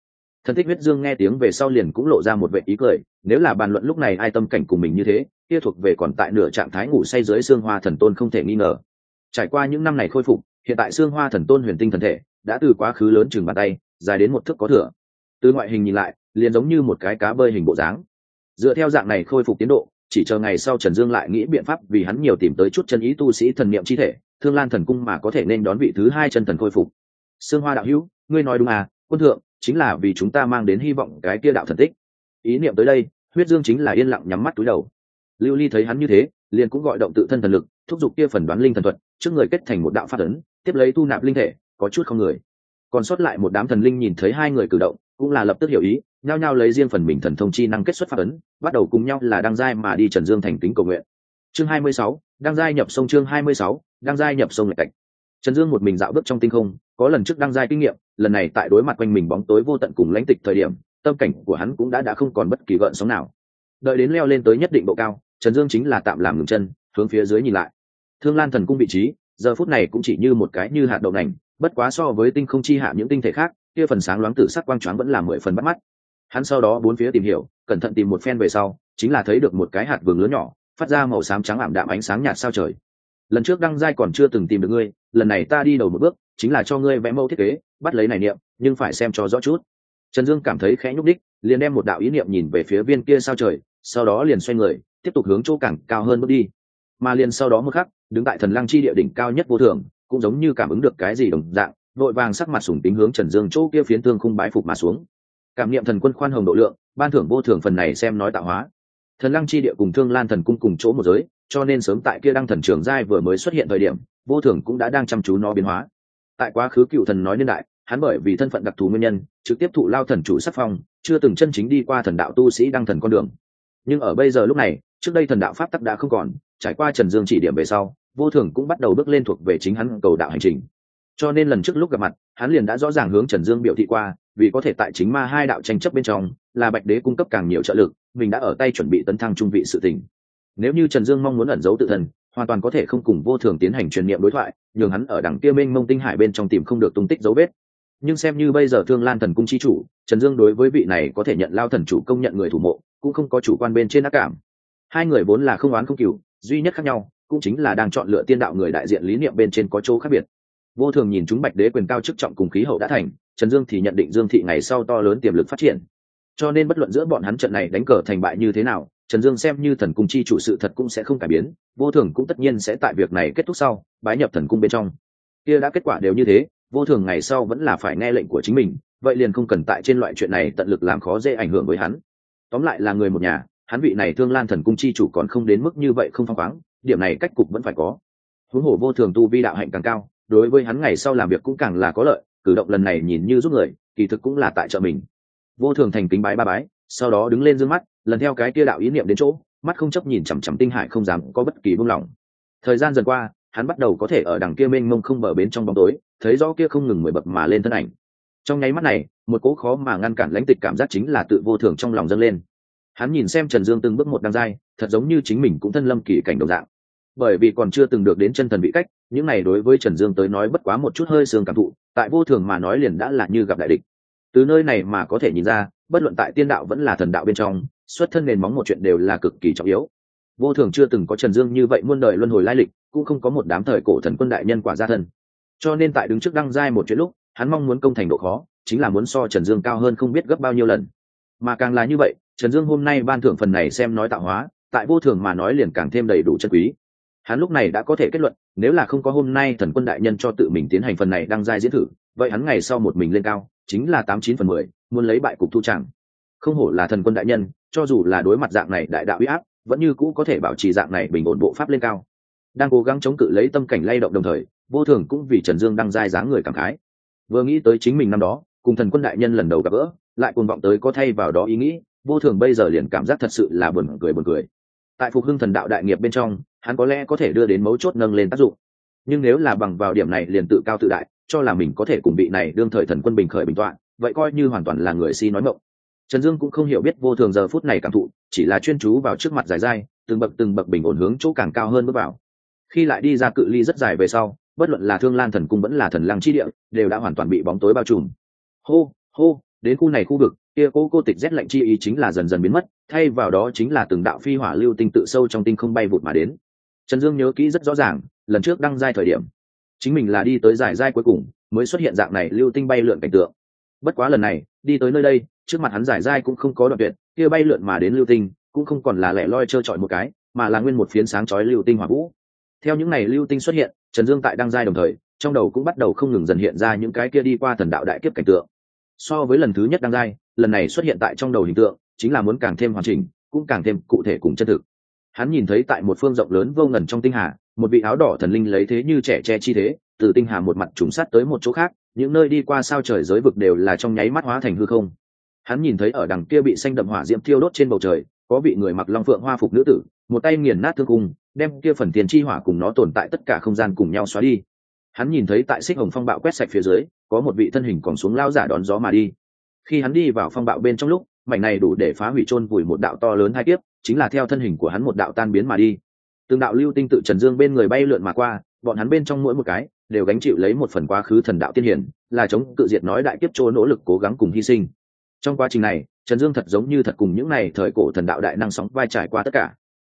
Thần thích huyết dương nghe tiếng về sau liền cũng lộ ra một vệ ý cười, nếu là bàn luận lúc này ai tâm cảnh cùng mình như thế, kia thuộc về còn tại nửa trạng thái ngủ say dưới xương hoa thần tôn không thể nghi ngờ. Trải qua những năm này khôi phục, hiện tại xương hoa thần tôn huyền tinh thần thể đã từ quá khứ lớn chừng bàn tay, dài đến một thước có thửa từ ngoại hình nhìn lại, liền giống như một cái cá bơi hình bộ dáng. Dựa theo dạng này khôi phục tiến độ, chỉ chờ ngày sau trần dương lại nghĩ biện pháp vì hắn nhiều tìm tới chút chân ý tu sĩ thần niệm chi thể thương lan thần cung mà có thể nên đón vị thứ hai chân thần khôi phục. Sương hoa đạo hữu ngươi nói đúng à quân thượng chính là vì chúng ta mang đến hy vọng cái kia đạo thần tích. Ý niệm tới đây huyết dương chính là yên lặng nhắm mắt túi đầu. Lưu ly thấy hắn như thế liền cũng gọi động tự thân thần lực thúc giục kia phần đoán linh thần thuật trước người kết thành một đạo phát ấn tiếp lấy thu nạp linh thể có chút không người. Còn sót lại một đám thần linh nhìn thấy hai người cử động cũng là lập tức hiểu ý nhao nhao lấy riêng phần mình thần thông chi năng kết xuất phát ấn bắt đầu cùng nhau là đăng giai mà đi trần dương thành kính cầu nguyện. Chương 26, đăng giai nhập sông chương 26, đang giai nhập sông lệch cạch. Trần dương một mình dạo bước trong tinh không, có lần trước đăng giai kinh nghiệm, lần này tại đối mặt quanh mình bóng tối vô tận cùng lãnh tịch thời điểm, tâm cảnh của hắn cũng đã đã không còn bất kỳ gợn sóng nào. Đợi đến leo lên tới nhất định độ cao, trần dương chính là tạm làm ngừng chân, hướng phía dưới nhìn lại. Thương lan thần cung vị trí, giờ phút này cũng chỉ như một cái như hạt đậu nành, bất quá so với tinh không chi hạ những tinh thể khác, kia phần sáng loáng tử sắc quang choáng vẫn là mười phần bắt mắt. Hắn sau đó bốn phía tìm hiểu, cẩn thận tìm một phen về sau, chính là thấy được một cái hạt vườn lớn nhỏ, phát ra màu xám trắng ảm đạm ánh sáng nhạt sao trời lần trước đăng giai còn chưa từng tìm được ngươi, lần này ta đi đầu một bước, chính là cho ngươi vẽ mẫu thiết kế, bắt lấy này niệm, nhưng phải xem cho rõ chút. Trần dương cảm thấy khẽ nhúc đích liền đem một đạo ý niệm nhìn về phía viên kia sao trời, sau đó liền xoay người, tiếp tục hướng chỗ cảng cao hơn bước đi. Mà liền sau đó một khắc, đứng tại thần lăng chi địa đỉnh cao nhất vô thường, cũng giống như cảm ứng được cái gì đồng dạng, vội vàng sắc mặt sùng tính hướng trần dương chỗ kia phiến thương khung bái phục mà xuống. Cảm niệm thần quân khoan hồng độ lượng, ban thưởng vô thường phần này xem nói tạo hóa. Thần lăng chi địa cùng thương lan thần cung cùng chỗ một giới cho nên sớm tại kia đăng thần trường giai vừa mới xuất hiện thời điểm, vô thường cũng đã đang chăm chú nó biến hóa. Tại quá khứ cựu thần nói niên đại, hắn bởi vì thân phận đặc thù nguyên nhân, trực tiếp thụ lao thần chủ sắc phong, chưa từng chân chính đi qua thần đạo tu sĩ đăng thần con đường. Nhưng ở bây giờ lúc này, trước đây thần đạo pháp tắc đã không còn, trải qua trần dương chỉ điểm về sau, vô thường cũng bắt đầu bước lên thuộc về chính hắn cầu đạo hành trình. Cho nên lần trước lúc gặp mặt, hắn liền đã rõ ràng hướng trần dương biểu thị qua, vì có thể tại chính ma hai đạo tranh chấp bên trong, là bạch đế cung cấp càng nhiều trợ lực, mình đã ở tay chuẩn bị tấn thăng trung vị sự tình nếu như trần dương mong muốn ẩn giấu tự thân, hoàn toàn có thể không cùng vô thường tiến hành truyền niệm đối thoại, nhường hắn ở đằng kia minh mông tinh hải bên trong tìm không được tung tích dấu vết. Nhưng xem như bây giờ thương lan thần cung chi chủ, trần dương đối với vị này có thể nhận lao thần chủ công nhận người thủ mộ, cũng không có chủ quan bên trên ác cảm. Hai người vốn là không oán không cừu, duy nhất khác nhau, cũng chính là đang chọn lựa tiên đạo người đại diện lý niệm bên trên có chỗ khác biệt. Vô thường nhìn chúng bạch đế quyền cao chức trọng cùng khí hậu đã thành, trần dương thì nhận định dương thị ngày sau to lớn tiềm lực phát triển. Cho nên bất luận giữa bọn hắn trận này đánh cờ thành bại như thế nào trần dương xem như thần cung chi chủ sự thật cũng sẽ không cải biến, vô thường cũng tất nhiên sẽ tại việc này kết thúc sau, bái nhập thần cung bên trong. Kia đã kết quả đều như thế, vô thường ngày sau vẫn là phải nghe lệnh của chính mình, vậy liền không cần tại trên loại chuyện này tận lực làm khó dễ ảnh hưởng với hắn. Tóm lại là người một nhà, hắn vị này thương lan thần cung chi chủ còn không đến mức như vậy không phăng khoáng, điểm này cách cục vẫn phải có. Huống hồ vô thường tu vi đạo hạnh càng cao, đối với hắn ngày sau làm việc cũng càng là có lợi, cử động lần này nhìn như giúp người, kỳ thực cũng là tại trợ mình. Vô thường thành kính bái ba bái sau đó đứng lên d ư ơ n g mắt, lần theo cái kia đạo ý niệm đến chỗ, mắt không chấp nhìn chằm chằm tinh hải không dám có bất kỳ buông lỏng. Thời gian dần qua, hắn bắt đầu có thể ở đằng kia mênh mông không bờ bến trong bóng tối, thấy rõ kia không ngừng mười bậc mà lên thân ảnh. Trong nháy mắt này, một cỗ khó mà ngăn cản lãnh tịch cảm giác chính là tự vô thường trong lòng dâng lên. Hắn nhìn xem trần dương từng bước một đăng dai, thật giống như chính mình cũng thân lâm kỳ cảnh đồng dạng. Bởi vì còn chưa từng được đến chân thần bị cách, những này đối với trần dương tới nói bất quá một chút hơi sương cảm thụ, tại vô thường mà nói liền đã là như gặp đại địch từ nơi này mà có thể nhìn ra, bất luận tại tiên đạo vẫn là thần đạo bên trong, xuất thân nền móng một chuyện đều là cực kỳ trọng yếu. Vô thường chưa từng có trần dương như vậy muôn đời luân hồi lai lịch, cũng không có một đám thời cổ thần quân đại nhân quả gia thân. Cho nên tại đứng trước đăng giai một chuyện lúc, hắn mong muốn công thành độ khó, chính là muốn so trần dương cao hơn không biết gấp bao nhiêu lần. Mà càng là như vậy, trần dương hôm nay ban thưởng phần này xem nói tạo hóa, tại vô thường mà nói liền càng thêm đầy đủ chân quý. Hắn lúc này đã có thể kết luận, nếu là không có hôm nay thần quân đại nhân cho tự mình tiến hành phần này đăng giai diễn thử vậy hắn ngày sau một mình lên cao, chính là tám chín phần mười, muốn lấy bại cục thu chẳng. Không hổ là thần quân đại nhân, cho dù là đối mặt dạng này đại đạo uy áp, vẫn như cũ có thể bảo trì dạng này bình ổn bộ pháp lên cao. Đang cố gắng chống cự lấy tâm cảnh lay động đồng thời, vô thường cũng vì trần dương đang dai dáng người cảm khái. Vừa nghĩ tới chính mình năm đó, cùng thần quân đại nhân lần đầu gặp gỡ, lại cuồng vọng tới có thay vào đó ý nghĩ, vô thường bây giờ liền cảm giác thật sự là buồn cười buồn cười. Tại phục hưng thần đạo đại nghiệp bên trong, hắn có lẽ có thể đưa đến mấu chốt nâng lên tác dụng. Nhưng nếu là bằng vào điểm này liền tự cao tự đại cho là mình có thể cùng vị này đương thời thần quân bình khởi bình tọa vậy coi như hoàn toàn là người si nói mộng. Trần dương cũng không hiểu biết vô thường giờ phút này cảm thụ, chỉ là chuyên chú vào trước mặt dài dai, từng bậc từng bậc bình ổn hướng chỗ càng cao hơn bước vào. Khi lại đi ra cự ly rất dài về sau, bất luận là thương lan thần cung vẫn là thần lăng chi địa, đều đã hoàn toàn bị bóng tối bao trùm. Hô hô, đến khu này khu vực, kia cô cô tịch rét lạnh chi ý chính là dần dần biến mất, thay vào đó chính là từng đạo phi hỏa lưu tinh tự sâu trong tinh không bay vụt mà đến. Trần dương nhớ kỹ rất rõ ràng, lần trước đăng giai thời điểm chính mình là đi tới giải giai cuối cùng, mới xuất hiện dạng này lưu tinh bay lượn cảnh tượng. Bất quá lần này, đi tới nơi đây, trước mặt hắn giải giai cũng không có đoạn tuyệt, kia bay lượn mà đến lưu tinh, cũng không còn là lẻ loi trơ trọi một cái, mà là nguyên một phiến sáng chói lưu tinh hỏa vũ. Theo những này lưu tinh xuất hiện, trần dương tại đăng giai đồng thời, trong đầu cũng bắt đầu không ngừng dần hiện ra những cái kia đi qua thần đạo đại kiếp cảnh tượng. So với lần thứ nhất đăng giai, lần này xuất hiện tại trong đầu hình tượng, chính là muốn càng thêm hoàn chỉnh, cũng càng thêm cụ thể cùng chân thực. Hắn nhìn thấy tại một phương rộng lớn vô ngần trong tinh hà một vị áo đỏ thần linh lấy thế như trẻ che chi thế, từ tinh hà một mặt trùng sát tới một chỗ khác, những nơi đi qua sao trời giới vực đều là trong nháy mắt hóa thành hư không. Hắn nhìn thấy ở đằng kia bị xanh đậm hỏa diễm thiêu đốt trên bầu trời, có vị người mặc long phượng hoa phục nữ tử, một tay nghiền nát thương cung, đem kia phần tiền chi hỏa cùng nó tồn tại tất cả không gian cùng nhau xóa đi. Hắn nhìn thấy tại xích hồng phong bạo quét sạch phía dưới, có một vị thân hình còn xuống lao giả đón gió mà đi. Khi hắn đi vào phong bạo bên trong lúc, mảnh này đủ để phá hủy chôn vùi một đạo to lớn hai kiếp, chính là theo thân hình của hắn một đạo tan biến mà đi từng đạo lưu tinh tự trần dương bên người bay lượn mà qua, bọn hắn bên trong mỗi một cái, đều gánh chịu lấy một phần quá khứ thần đạo tiên hiển, là chống cự diệt nói đại kiếp chỗ nỗ lực cố gắng cùng hy sinh. Trong quá trình này, trần dương thật giống như thật cùng những n à y thời cổ thần đạo đại năng sóng vai trải qua tất cả.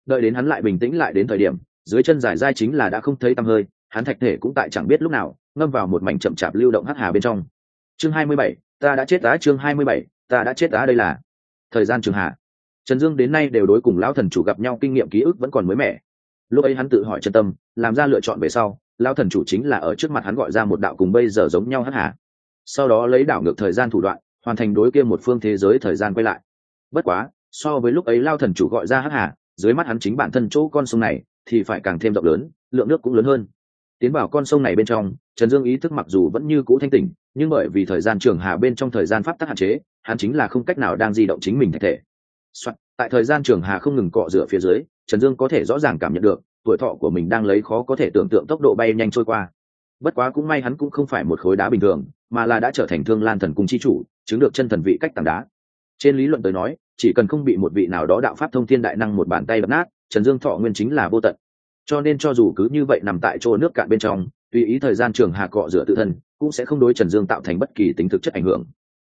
Đợi đến hắn lại bình tĩnh lại đến thời điểm, dưới chân giải dai chính là đã không thấy tăm hơi, hắn thạch thể cũng tại chẳng biết lúc nào, ngâm vào một mảnh chậm chạp lưu động hắc hà bên trong. Chương hai mươi bảy, ta đã chết đá chương hai mươi bảy, ta đã chết đá đây là. Thời gian trường hạ. Trần dương đến nay đều đối cùng lão thần chủ gặp nhau kinh nghiệm ký ức vẫn còn mới mẻ lúc ấy hắn tự hỏi chân tâm làm ra lựa chọn về sau lao thần chủ chính là ở trước mặt hắn gọi ra một đạo cùng bây giờ giống nhau hắc hà. Sau đó lấy đảo ngược thời gian thủ đoạn hoàn thành đối kia một phương thế giới thời gian quay lại. Bất quá so với lúc ấy lao thần chủ gọi ra hắc hà dưới mắt hắn chính bản thân chỗ con sông này thì phải càng thêm rộng lớn lượng nước cũng lớn hơn. Tiến vào con sông này bên trong trần dương ý thức mặc dù vẫn như cũ thanh tỉnh nhưng bởi vì thời gian trường hà bên trong thời gian pháp tắc hạn chế hắn chính là không cách nào đang di động chính mình thể. Soạn, tại thời gian trường hà không ngừng cọ rửa phía dưới trần dương có thể rõ ràng cảm nhận được, tuổi thọ của mình đang lấy khó có thể tưởng tượng tốc độ bay nhanh trôi qua. Bất quá cũng may hắn cũng không phải một khối đá bình thường, mà là đã trở thành thương lan thần cung chi chủ, chứng được chân thần vị cách tảng đá. Trên lý luận tới nói, chỉ cần không bị một vị nào đó đạo pháp thông thiên đại năng một bàn tay bật nát, trần dương thọ nguyên chính là vô tận. Cho nên cho dù cứ như vậy nằm tại chỗ nước cạn bên trong, tùy ý thời gian trường hà cọ rửa tự thân, cũng sẽ không đối trần dương tạo thành bất kỳ tính thực chất ảnh hưởng.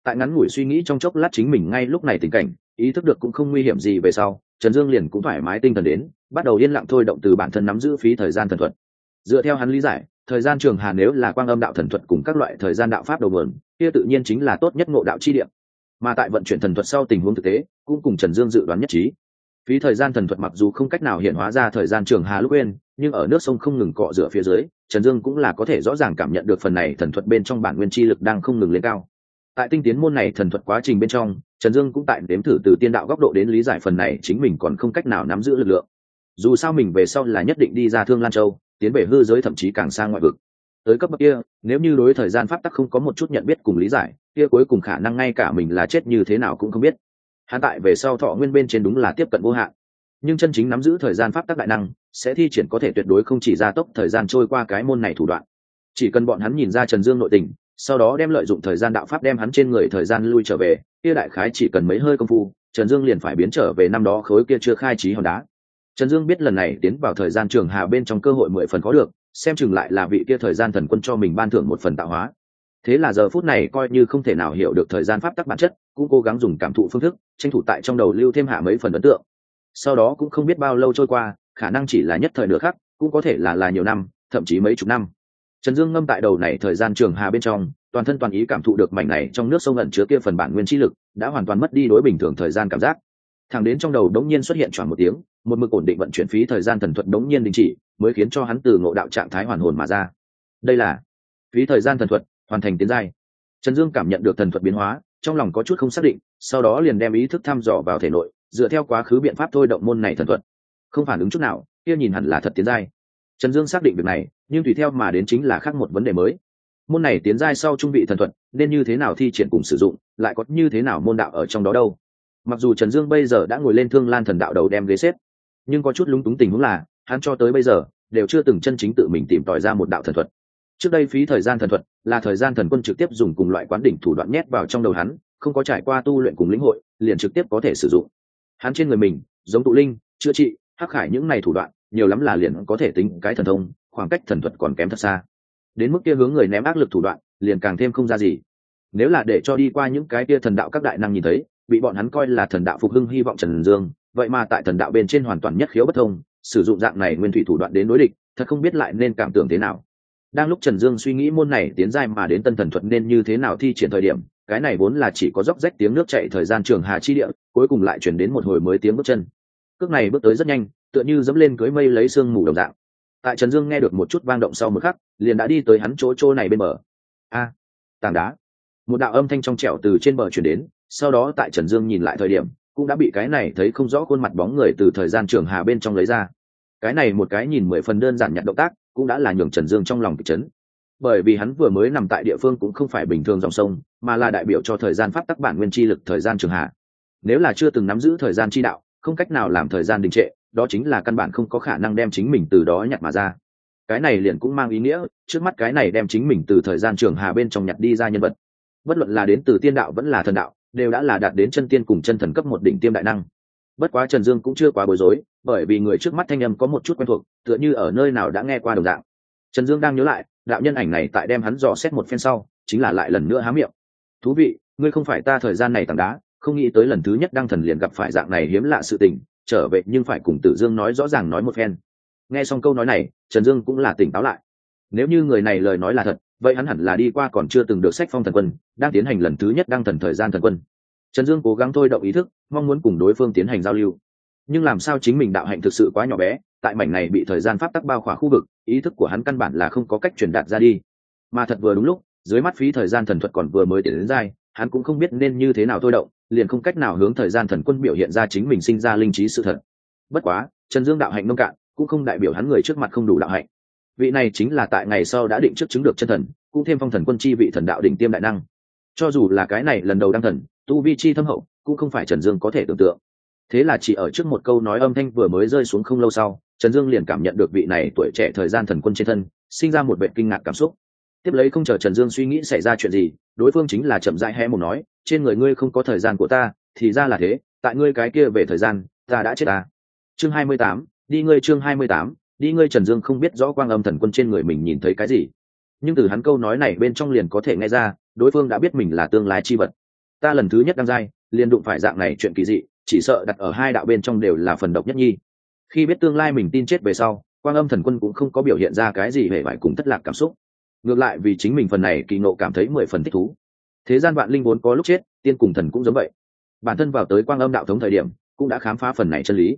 Tại ngắn ngủi suy nghĩ trong chốc lát chính mình ngay lúc này tình cảnh, ý thức được cũng không nguy hiểm gì về sau trần dương liền cũng thoải mái tinh thần đến, bắt đầu yên lặng thôi động từ bản thân nắm giữ phí thời gian thần thuật. Dựa theo hắn lý giải, thời gian trường hà nếu là quang âm đạo thần thuật cùng các loại thời gian đạo pháp đầu nguồn, kia tự nhiên chính là tốt nhất ngộ đạo chi điểm mà tại vận chuyển thần thuật sau tình huống thực tế, cũng cùng trần dương dự đoán nhất trí. Phí thời gian thần thuật mặc dù không cách nào hiện hóa ra thời gian trường hà lúc quên, nhưng ở nước sông không ngừng cọ rửa phía dưới, trần dương cũng là có thể rõ ràng cảm nhận được phần này thần thuật bên trong bản nguyên chi lực đang không ngừng lên cao. Tại tinh tiến môn này thần thuật quá trình bên trong trần dương cũng tại đếm thử từ tiên đạo góc độ đến lý giải phần này, chính mình còn không cách nào nắm giữ lực lượng. Dù sao mình về sau là nhất định đi ra thương lan châu, tiến về hư giới thậm chí càng sang ngoại vực. Tới cấp bậc kia, nếu như đối thời gian pháp tắc không có một chút nhận biết cùng lý giải, kia cuối cùng khả năng ngay cả mình là chết như thế nào cũng không biết. Hắn tại về sau thọ nguyên bên trên đúng là tiếp cận vô hạn. Nhưng chân chính nắm giữ thời gian pháp tắc đại năng, sẽ thi triển có thể tuyệt đối không chỉ gia tốc thời gian trôi qua cái môn này thủ đoạn. Chỉ cần bọn hắn nhìn ra trần dương nội tình sau đó đem lợi dụng thời gian đạo pháp đem hắn trên người thời gian lui trở về, kia đại khái chỉ cần mấy hơi công phu, trần dương liền phải biến trở về năm đó khối kia chưa khai trí hòn đá. Trần dương biết lần này tiến vào thời gian trường hà bên trong cơ hội mười phần có được, xem chừng lại là vị kia thời gian thần quân cho mình ban thưởng một phần tạo hóa. Thế là giờ phút này coi như không thể nào hiểu được thời gian pháp tắc bản chất, cũng cố gắng dùng cảm thụ phương thức, tranh thủ tại trong đầu lưu thêm hạ mấy phần ấn tượng. Sau đó cũng không biết bao lâu trôi qua, khả năng chỉ là nhất thời nửa khắc, cũng có thể là là nhiều năm, thậm chí mấy chục năm trần dương ngâm tại đầu này thời gian trường hà bên trong, toàn thân toàn ý cảm thụ được mảnh này trong nước sông ẩn chứa kia phần bản nguyên chi lực, đã hoàn toàn mất đi đối bình thường thời gian cảm giác. Thẳng đến trong đầu đống nhiên xuất hiện tròn một tiếng, một mực ổn định vận chuyển phí thời gian thần thuật đống nhiên đình chỉ, mới khiến cho hắn từ ngộ đạo trạng thái hoàn hồn mà ra. Đây là phí thời gian thần thuật hoàn thành tiến giai. Trần dương cảm nhận được thần thuật biến hóa, trong lòng có chút không xác định, sau đó liền đem ý thức thăm dò vào thể nội, dựa theo quá khứ biện pháp thôi động môn này thần thuật. Không phản ứng chút nào, kia nhìn hẳn là thật tiến giai trần dương xác định việc này, nhưng tùy theo mà đến chính là khác một vấn đề mới. Môn này tiến giai sau trung vị thần thuật, nên như thế nào thi triển cùng sử dụng, lại có như thế nào môn đạo ở trong đó đâu? Mặc dù trần dương bây giờ đã ngồi lên thương lan thần đạo đầu đem ghế xếp, nhưng có chút lúng túng tình huống là, hắn cho tới bây giờ, đều chưa từng chân chính tự mình tìm tòi ra một đạo thần thuật. Trước đây phí thời gian thần thuật, là thời gian thần quân trực tiếp dùng cùng loại quán đỉnh thủ đoạn nhét vào trong đầu hắn, không có trải qua tu luyện cùng lĩnh hội, liền trực tiếp có thể sử dụng. Hắn trên người mình, giống tụ linh, chữa trị, hắc khải những này thủ đoạn nhiều lắm là liền có thể tính cái thần thông, khoảng cách thần thuật còn kém thật xa. Đến mức kia hướng người ném ác lực thủ đoạn, liền càng thêm không ra gì. Nếu là để cho đi qua những cái kia thần đạo các đại năng nhìn thấy, bị bọn hắn coi là thần đạo phục hưng hy vọng trần dương, vậy mà tại thần đạo bên trên hoàn toàn nhất khiếu bất thông, sử dụng dạng này nguyên thủy thủ đoạn đến đối địch, thật không biết lại nên cảm tưởng thế nào. Đang lúc trần dương suy nghĩ môn này tiến giai mà đến tân thần thuật nên như thế nào thi triển thời điểm, cái này vốn là chỉ có dốc rách tiếng nước chạy thời gian trường hà chi địa, cuối cùng lại chuyển đến một hồi mới tiếng bước chân. Cước này bước tới rất nhanh tựa như dẫm lên cưới mây lấy sương mù đồng dạng. Tại trần dương nghe được một chút vang động sau một khắc, liền đã đi tới hắn chỗ chỗ này bên bờ. A, tảng đá. Một đạo âm thanh trong trẻo từ trên bờ chuyển đến, sau đó tại trần dương nhìn lại thời điểm, cũng đã bị cái này thấy không rõ khuôn mặt bóng người từ thời gian trường hà bên trong lấy ra. Cái này một cái nhìn mười phần đơn giản nhận động tác, cũng đã là nhường trần dương trong lòng kịch chấn. Bởi vì hắn vừa mới nằm tại địa phương cũng không phải bình thường dòng sông, mà là đại biểu cho thời gian pháp tắc bản nguyên chi lực thời gian trường hạ nếu là chưa từng nắm giữ thời gian chi đạo, không cách nào làm thời gian đình trệ đó chính là căn bản không có khả năng đem chính mình từ đó nhặt mà ra. Cái này liền cũng mang ý nghĩa, trước mắt cái này đem chính mình từ thời gian trường hà bên trong nhặt đi ra nhân vật. Bất luận là đến từ tiên đạo vẫn là thần đạo, đều đã là đạt đến chân tiên cùng chân thần cấp một đỉnh tiêm đại năng. Bất quá trần dương cũng chưa quá bối rối, bởi vì người trước mắt thanh âm có một chút quen thuộc, tựa như ở nơi nào đã nghe qua đồng dạng. Trần dương đang nhớ lại, đạo nhân ảnh này tại đem hắn dò xét một phen sau, chính là lại lần nữa há miệng. Thú vị, ngươi không phải ta thời gian này tảng đá, không nghĩ tới lần thứ nhất đăng thần liền gặp phải dạng này hiếm lạ sự tình trở về nhưng phải cùng tử dương nói rõ ràng nói một phen. Nghe xong câu nói này, trần dương cũng là tỉnh táo lại. Nếu như người này lời nói là thật, vậy hắn hẳn là đi qua còn chưa từng được sách phong thần quân, đang tiến hành lần thứ nhất đăng thần thời gian thần quân. Trần dương cố gắng thôi động ý thức, mong muốn cùng đối phương tiến hành giao lưu. Nhưng làm sao chính mình đạo hạnh thực sự quá nhỏ bé, tại mảnh này bị thời gian pháp tắc bao khỏa khu vực, ý thức của hắn căn bản là không có cách truyền đạt ra đi. Mà thật vừa đúng lúc, dưới mắt phí thời gian thần thuật còn vừa mới tiến đến dai, hắn cũng không biết nên như thế nào thôi động liền không cách nào hướng thời gian thần quân biểu hiện ra chính mình sinh ra linh trí sự thật. Bất quá, trần dương đạo hạnh nông cạn, cũng không đại biểu hắn người trước mặt không đủ đạo hạnh. Vị này chính là tại ngày sau đã định trước chứng được chân thần, cũng thêm phong thần quân chi vị thần đạo đỉnh tiêm đại năng. Cho dù là cái này lần đầu đăng thần, tu vi chi thâm hậu, cũng không phải trần dương có thể tưởng tượng. Thế là chỉ ở trước một câu nói âm thanh vừa mới rơi xuống không lâu sau, trần dương liền cảm nhận được vị này tuổi trẻ thời gian thần quân trên thân, sinh ra một vệ kinh ngạc cảm xúc tiếp lấy không chờ trần dương suy nghĩ xảy ra chuyện gì, đối phương chính là chậm rãi hé một nói, trên người ngươi không có thời gian của ta, thì ra là thế, tại ngươi cái kia về thời gian, ta đã chết ta. Chương hai mươi tám, đi ngươi chương hai mươi tám, đi ngươi trần dương không biết rõ quang âm thần quân trên người mình nhìn thấy cái gì. Nhưng từ hắn câu nói này bên trong liền có thể nghe ra, đối phương đã biết mình là tương lai chi vật. Ta lần thứ nhất đăng giai, liền đụng phải dạng này chuyện kỳ dị, chỉ sợ đặt ở hai đạo bên trong đều là phần độc nhất nhi. Khi biết tương lai mình tin chết về sau, quang âm thần quân cũng không có biểu hiện ra cái gì hề vải cùng thất lạc cảm xúc ngược lại vì chính mình phần này kỳ nộ cảm thấy mười phần thích thú. Thế gian vạn linh vốn có lúc chết, tiên cùng thần cũng giống vậy. Bản thân vào tới quang âm đạo thống thời điểm, cũng đã khám phá phần này chân lý.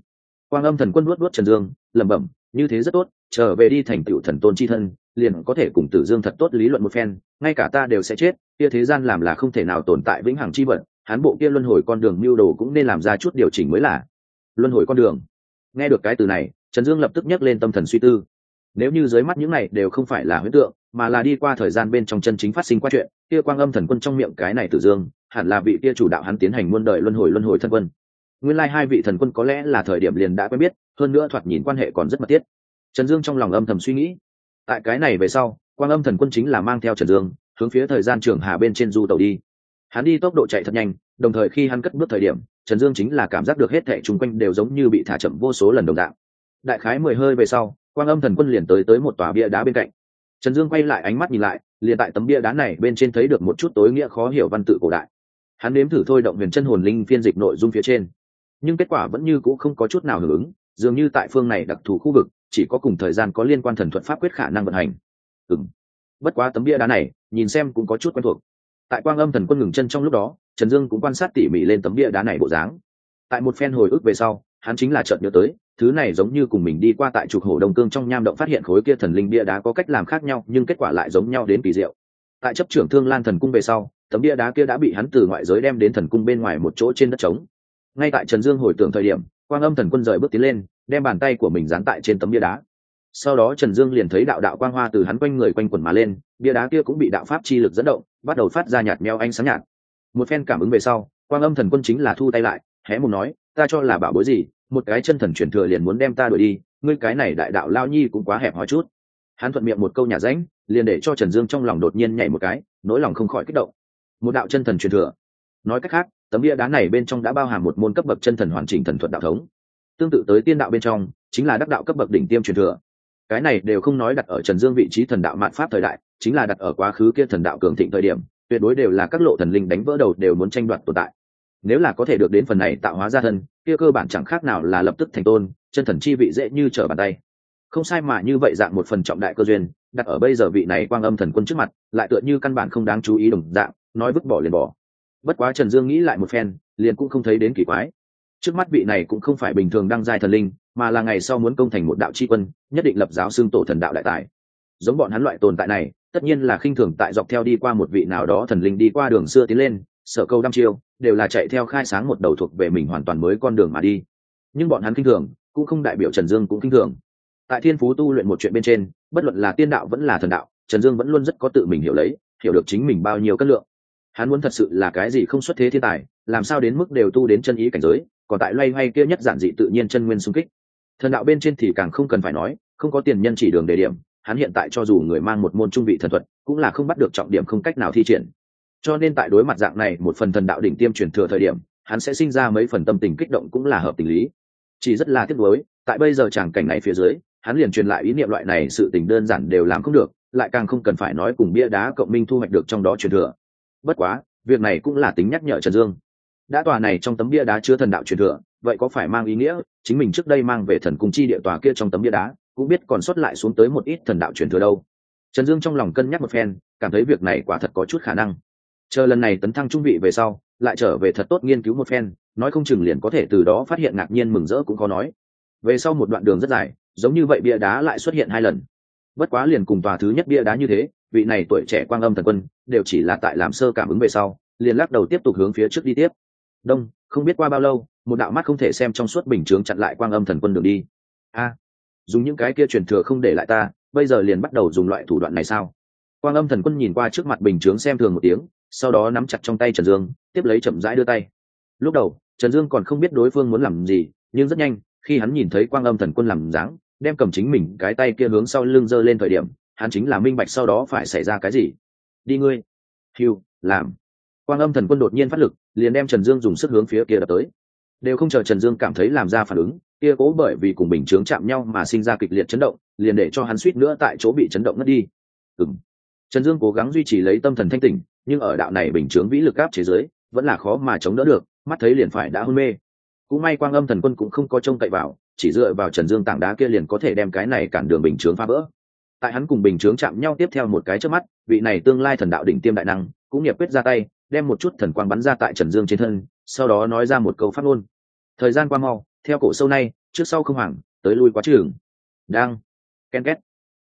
Quang âm thần quân luốt luốt trần dương, lẩm bẩm, như thế rất tốt, trở về đi thành tựu thần tôn c h i thân, liền có thể cùng tử dương thật tốt lý luận một phen, ngay cả ta đều sẽ chết, kia thế gian làm là không thể nào tồn tại vĩnh hằng c h i vận hắn bộ kia luân hồi con đường mưu đồ cũng nên làm ra chút điều chỉnh mới là. Luân hồi con đường. Nghe được cái từ này, trần dương lập tức nhắc lên tâm thần suy tư nếu như dưới mắt những này đều không phải là huyễn tượng, mà là đi qua thời gian bên trong chân chính phát sinh qua chuyện, kia quang âm thần quân trong miệng cái này tử dương, hẳn là vị kia chủ đạo hắn tiến hành muôn đời luân hồi luân hồi thân quân. Nguyên lai hai vị thần quân có lẽ là thời điểm liền đã quen biết, hơn nữa thoạt nhìn quan hệ còn rất mật thiết. Trần dương trong lòng âm thầm suy nghĩ. Tại cái này về sau, quang âm thần quân chính là mang theo trần dương, hướng phía thời gian trường hà bên trên du tàu đi. Hắn đi tốc độ chạy thật nhanh, đồng thời khi hắn cất bước thời điểm, trần dương chính là cảm giác được hết thệ chung quanh đều giống như bị thả chậm vô số lần đồng dạng. Đại khái mười hơi về sau quang âm thần quân liền tới tới một tòa bia đá bên cạnh. Trần dương quay lại ánh mắt nhìn lại, liền tại tấm bia đá này bên trên thấy được một chút tối nghĩa khó hiểu văn tự cổ đại. Hắn nếm thử thôi động huyền chân hồn linh phiên dịch nội dung phía trên. Nhưng kết quả vẫn như c ũ không có chút nào hưởng ứng, dường như tại phương này đặc thù khu vực, chỉ có cùng thời gian có liên quan thần thuật pháp quyết khả năng vận hành. Ừ m bất quá tấm bia đá này, nhìn xem cũng có chút quen thuộc. Tại quang âm thần quân ngừng chân trong lúc đó, trần dương cũng quan sát tỉ mỉ lên tấm bia đá này bộ dáng. Tại một phen hồi ức về sau hắn chính là chợt nhớ tới, thứ này giống như cùng mình đi qua tại trục hồ đông cương trong nham động phát hiện khối kia thần linh bia đá có cách làm khác nhau, nhưng kết quả lại giống nhau đến kỳ diệu. Tại chấp trưởng thương lan thần cung về sau, tấm bia đá kia đã bị hắn từ ngoại giới đem đến thần cung bên ngoài một chỗ trên đất trống. Ngay tại trần dương hồi tưởng thời điểm, quang âm thần quân rời bước tiến lên, đem bàn tay của mình dán tại trên tấm bia đá. Sau đó trần dương liền thấy đạo đạo quang hoa từ hắn quanh người quanh quần mà lên, bia đá kia cũng bị đạo pháp chi lực dẫn động, bắt đầu phát ra nhạt meo ánh sáng nhạt. Một phen cảm ứng về sau, quang âm thần quân chính là thu tay lại, hé một nói, ta cho là bảo bối gì? Một cái chân thần truyền thừa liền muốn đem ta đuổi đi, ngươi cái này đại đạo lao nhi cũng quá hẹp hòi chút. Hắn thuận miệng một câu nhà ránh, liền để cho trần dương trong lòng đột nhiên nhảy một cái, nỗi lòng không khỏi kích động. Một đạo chân thần truyền thừa. Nói cách khác, tấm bia đá này bên trong đã bao hàm một môn cấp bậc chân thần hoàn chỉnh thần thuật đạo thống. Tương tự tới tiên đạo bên trong, chính là đắc đạo cấp bậc đỉnh tiêm truyền thừa. Cái này đều không nói đặt ở trần dương vị trí thần đạo mạn pháp thời đại, chính là đặt ở quá khứ kia thần đạo cường thịnh thời điểm, tuyệt đối đều là các lộ thần linh đánh vỡ đầu đều muốn tranh đoạt tồn tại nếu là có thể được đến phần này tạo hóa ra thân, kia cơ bản chẳng khác nào là lập tức thành tôn, chân thần chi vị dễ như trở bàn tay. Không sai mà như vậy dạng một phần trọng đại cơ duyên, đặt ở bây giờ vị này quang âm thần quân trước mặt, lại tựa như căn bản không đáng chú ý đồng dạng, nói vứt bỏ liền bỏ. Bất quá trần dương nghĩ lại một phen, liền cũng không thấy đến kỳ quái. Trước mắt vị này cũng không phải bình thường đăng giai thần linh, mà là ngày sau muốn công thành một đạo tri quân, nhất định lập giáo xương tổ thần đạo đại tài. Giống bọn hắn loại tồn tại này, tất nhiên là khinh thường tại dọc theo đi qua một vị nào đó thần linh đi qua đường xưa tiến lên sợ câu đăm chiêu, đều là chạy theo khai sáng một đầu thuộc về mình hoàn toàn mới con đường mà đi. Nhưng bọn hắn kinh thường, cũng không đại biểu trần dương cũng kinh thường. Tại thiên phú tu luyện một chuyện bên trên, bất luận là tiên đạo vẫn là thần đạo, trần dương vẫn luôn rất có tự mình hiểu lấy, hiểu được chính mình bao nhiêu cân lượng. Hắn muốn thật sự là cái gì không xuất thế thiên tài, làm sao đến mức đều tu đến chân ý cảnh giới, còn tại loay hoay kia nhất giản dị tự nhiên chân nguyên xung kích. Thần đạo bên trên thì càng không cần phải nói, không có tiền nhân chỉ đường đề điểm, hắn hiện tại cho dù người mang một môn trung vị thần thuật, cũng là không bắt được trọng điểm không cách nào thi triển cho nên tại đối mặt dạng này một phần thần đạo đỉnh tiêm truyền thừa thời điểm, hắn sẽ sinh ra mấy phần tâm tình kích động cũng là hợp tình lý. Chỉ rất là tiếc nuối, tại bây giờ tràng cảnh này phía dưới, hắn liền truyền lại ý niệm loại này sự tình đơn giản đều làm không được, lại càng không cần phải nói cùng bia đá cộng minh thu hoạch được trong đó truyền thừa. Bất quá, việc này cũng là tính nhắc nhở trần dương. Đã tòa này trong tấm bia đá chứa thần đạo truyền thừa, vậy có phải mang ý nghĩa chính mình trước đây mang về thần cung chi địa tòa kia trong tấm bia đá, cũng biết còn sót lại xuống tới một ít thần đạo truyền thừa đâu? Trần dương trong lòng cân nhắc một phen, cảm thấy việc này quả thật có chút khả năng chờ lần này tấn thăng trung vị về sau, lại trở về thật tốt nghiên cứu một phen, nói không chừng liền có thể từ đó phát hiện ngạc nhiên mừng rỡ cũng có nói. Về sau một đoạn đường rất dài, giống như vậy bia đá lại xuất hiện hai lần. Bất quá liền cùng tòa thứ nhất bia đá như thế, vị này tuổi trẻ quang âm thần quân, đều chỉ là tại làm sơ cảm ứng về sau, liền lắc đầu tiếp tục hướng phía trước đi tiếp. Đông, không biết qua bao lâu, một đạo mắt không thể xem trong suốt bình chướng chặn lại quang âm thần quân đường đi. A, dùng những cái kia truyền thừa không để lại ta, bây giờ liền bắt đầu dùng loại thủ đoạn này sao? Quang âm thần quân nhìn qua trước mặt bình chướng xem thường một tiếng sau đó nắm chặt trong tay trần dương, tiếp lấy chậm rãi đưa tay. Lúc đầu, trần dương còn không biết đối phương muốn làm gì, nhưng rất nhanh, khi hắn nhìn thấy quang âm thần quân làm dáng, đem cầm chính mình cái tay kia hướng sau lưng giơ lên thời điểm, hắn chính là minh bạch sau đó phải xảy ra cái gì. Đi ngươi. Hiu làm. Quang âm thần quân đột nhiên phát lực, liền đem trần dương dùng sức hướng phía kia đập tới. Đều không chờ trần dương cảm thấy làm ra phản ứng, kia cố bởi vì cùng bình chướng chạm nhau mà sinh ra kịch liệt chấn động, liền để cho hắn suýt nữa tại chỗ bị chấn động ngất đi. Ừng trần dương cố gắng duy trì lấy tâm thần thanh tỉnh nhưng ở đạo này bình chướng vĩ lực áp chế giới, vẫn là khó mà chống đỡ được, mắt thấy liền phải đã hôn mê. Cũng may quang âm thần quân cũng không có trông cậy vào, chỉ dựa vào trần dương tảng đá kia liền có thể đem cái này cản đường bình chướng phá vỡ. Tại hắn cùng bình chướng chạm nhau tiếp theo một cái trước mắt, vị này tương lai thần đạo đỉnh tiêm đại năng, cũng nghiệp quyết ra tay, đem một chút thần quang bắn ra tại trần dương trên thân, sau đó nói ra một câu phát ngôn. Thời gian qua mau, theo cổ sâu nay, trước sau không hoảng, tới lui quá trường đang. Ken két.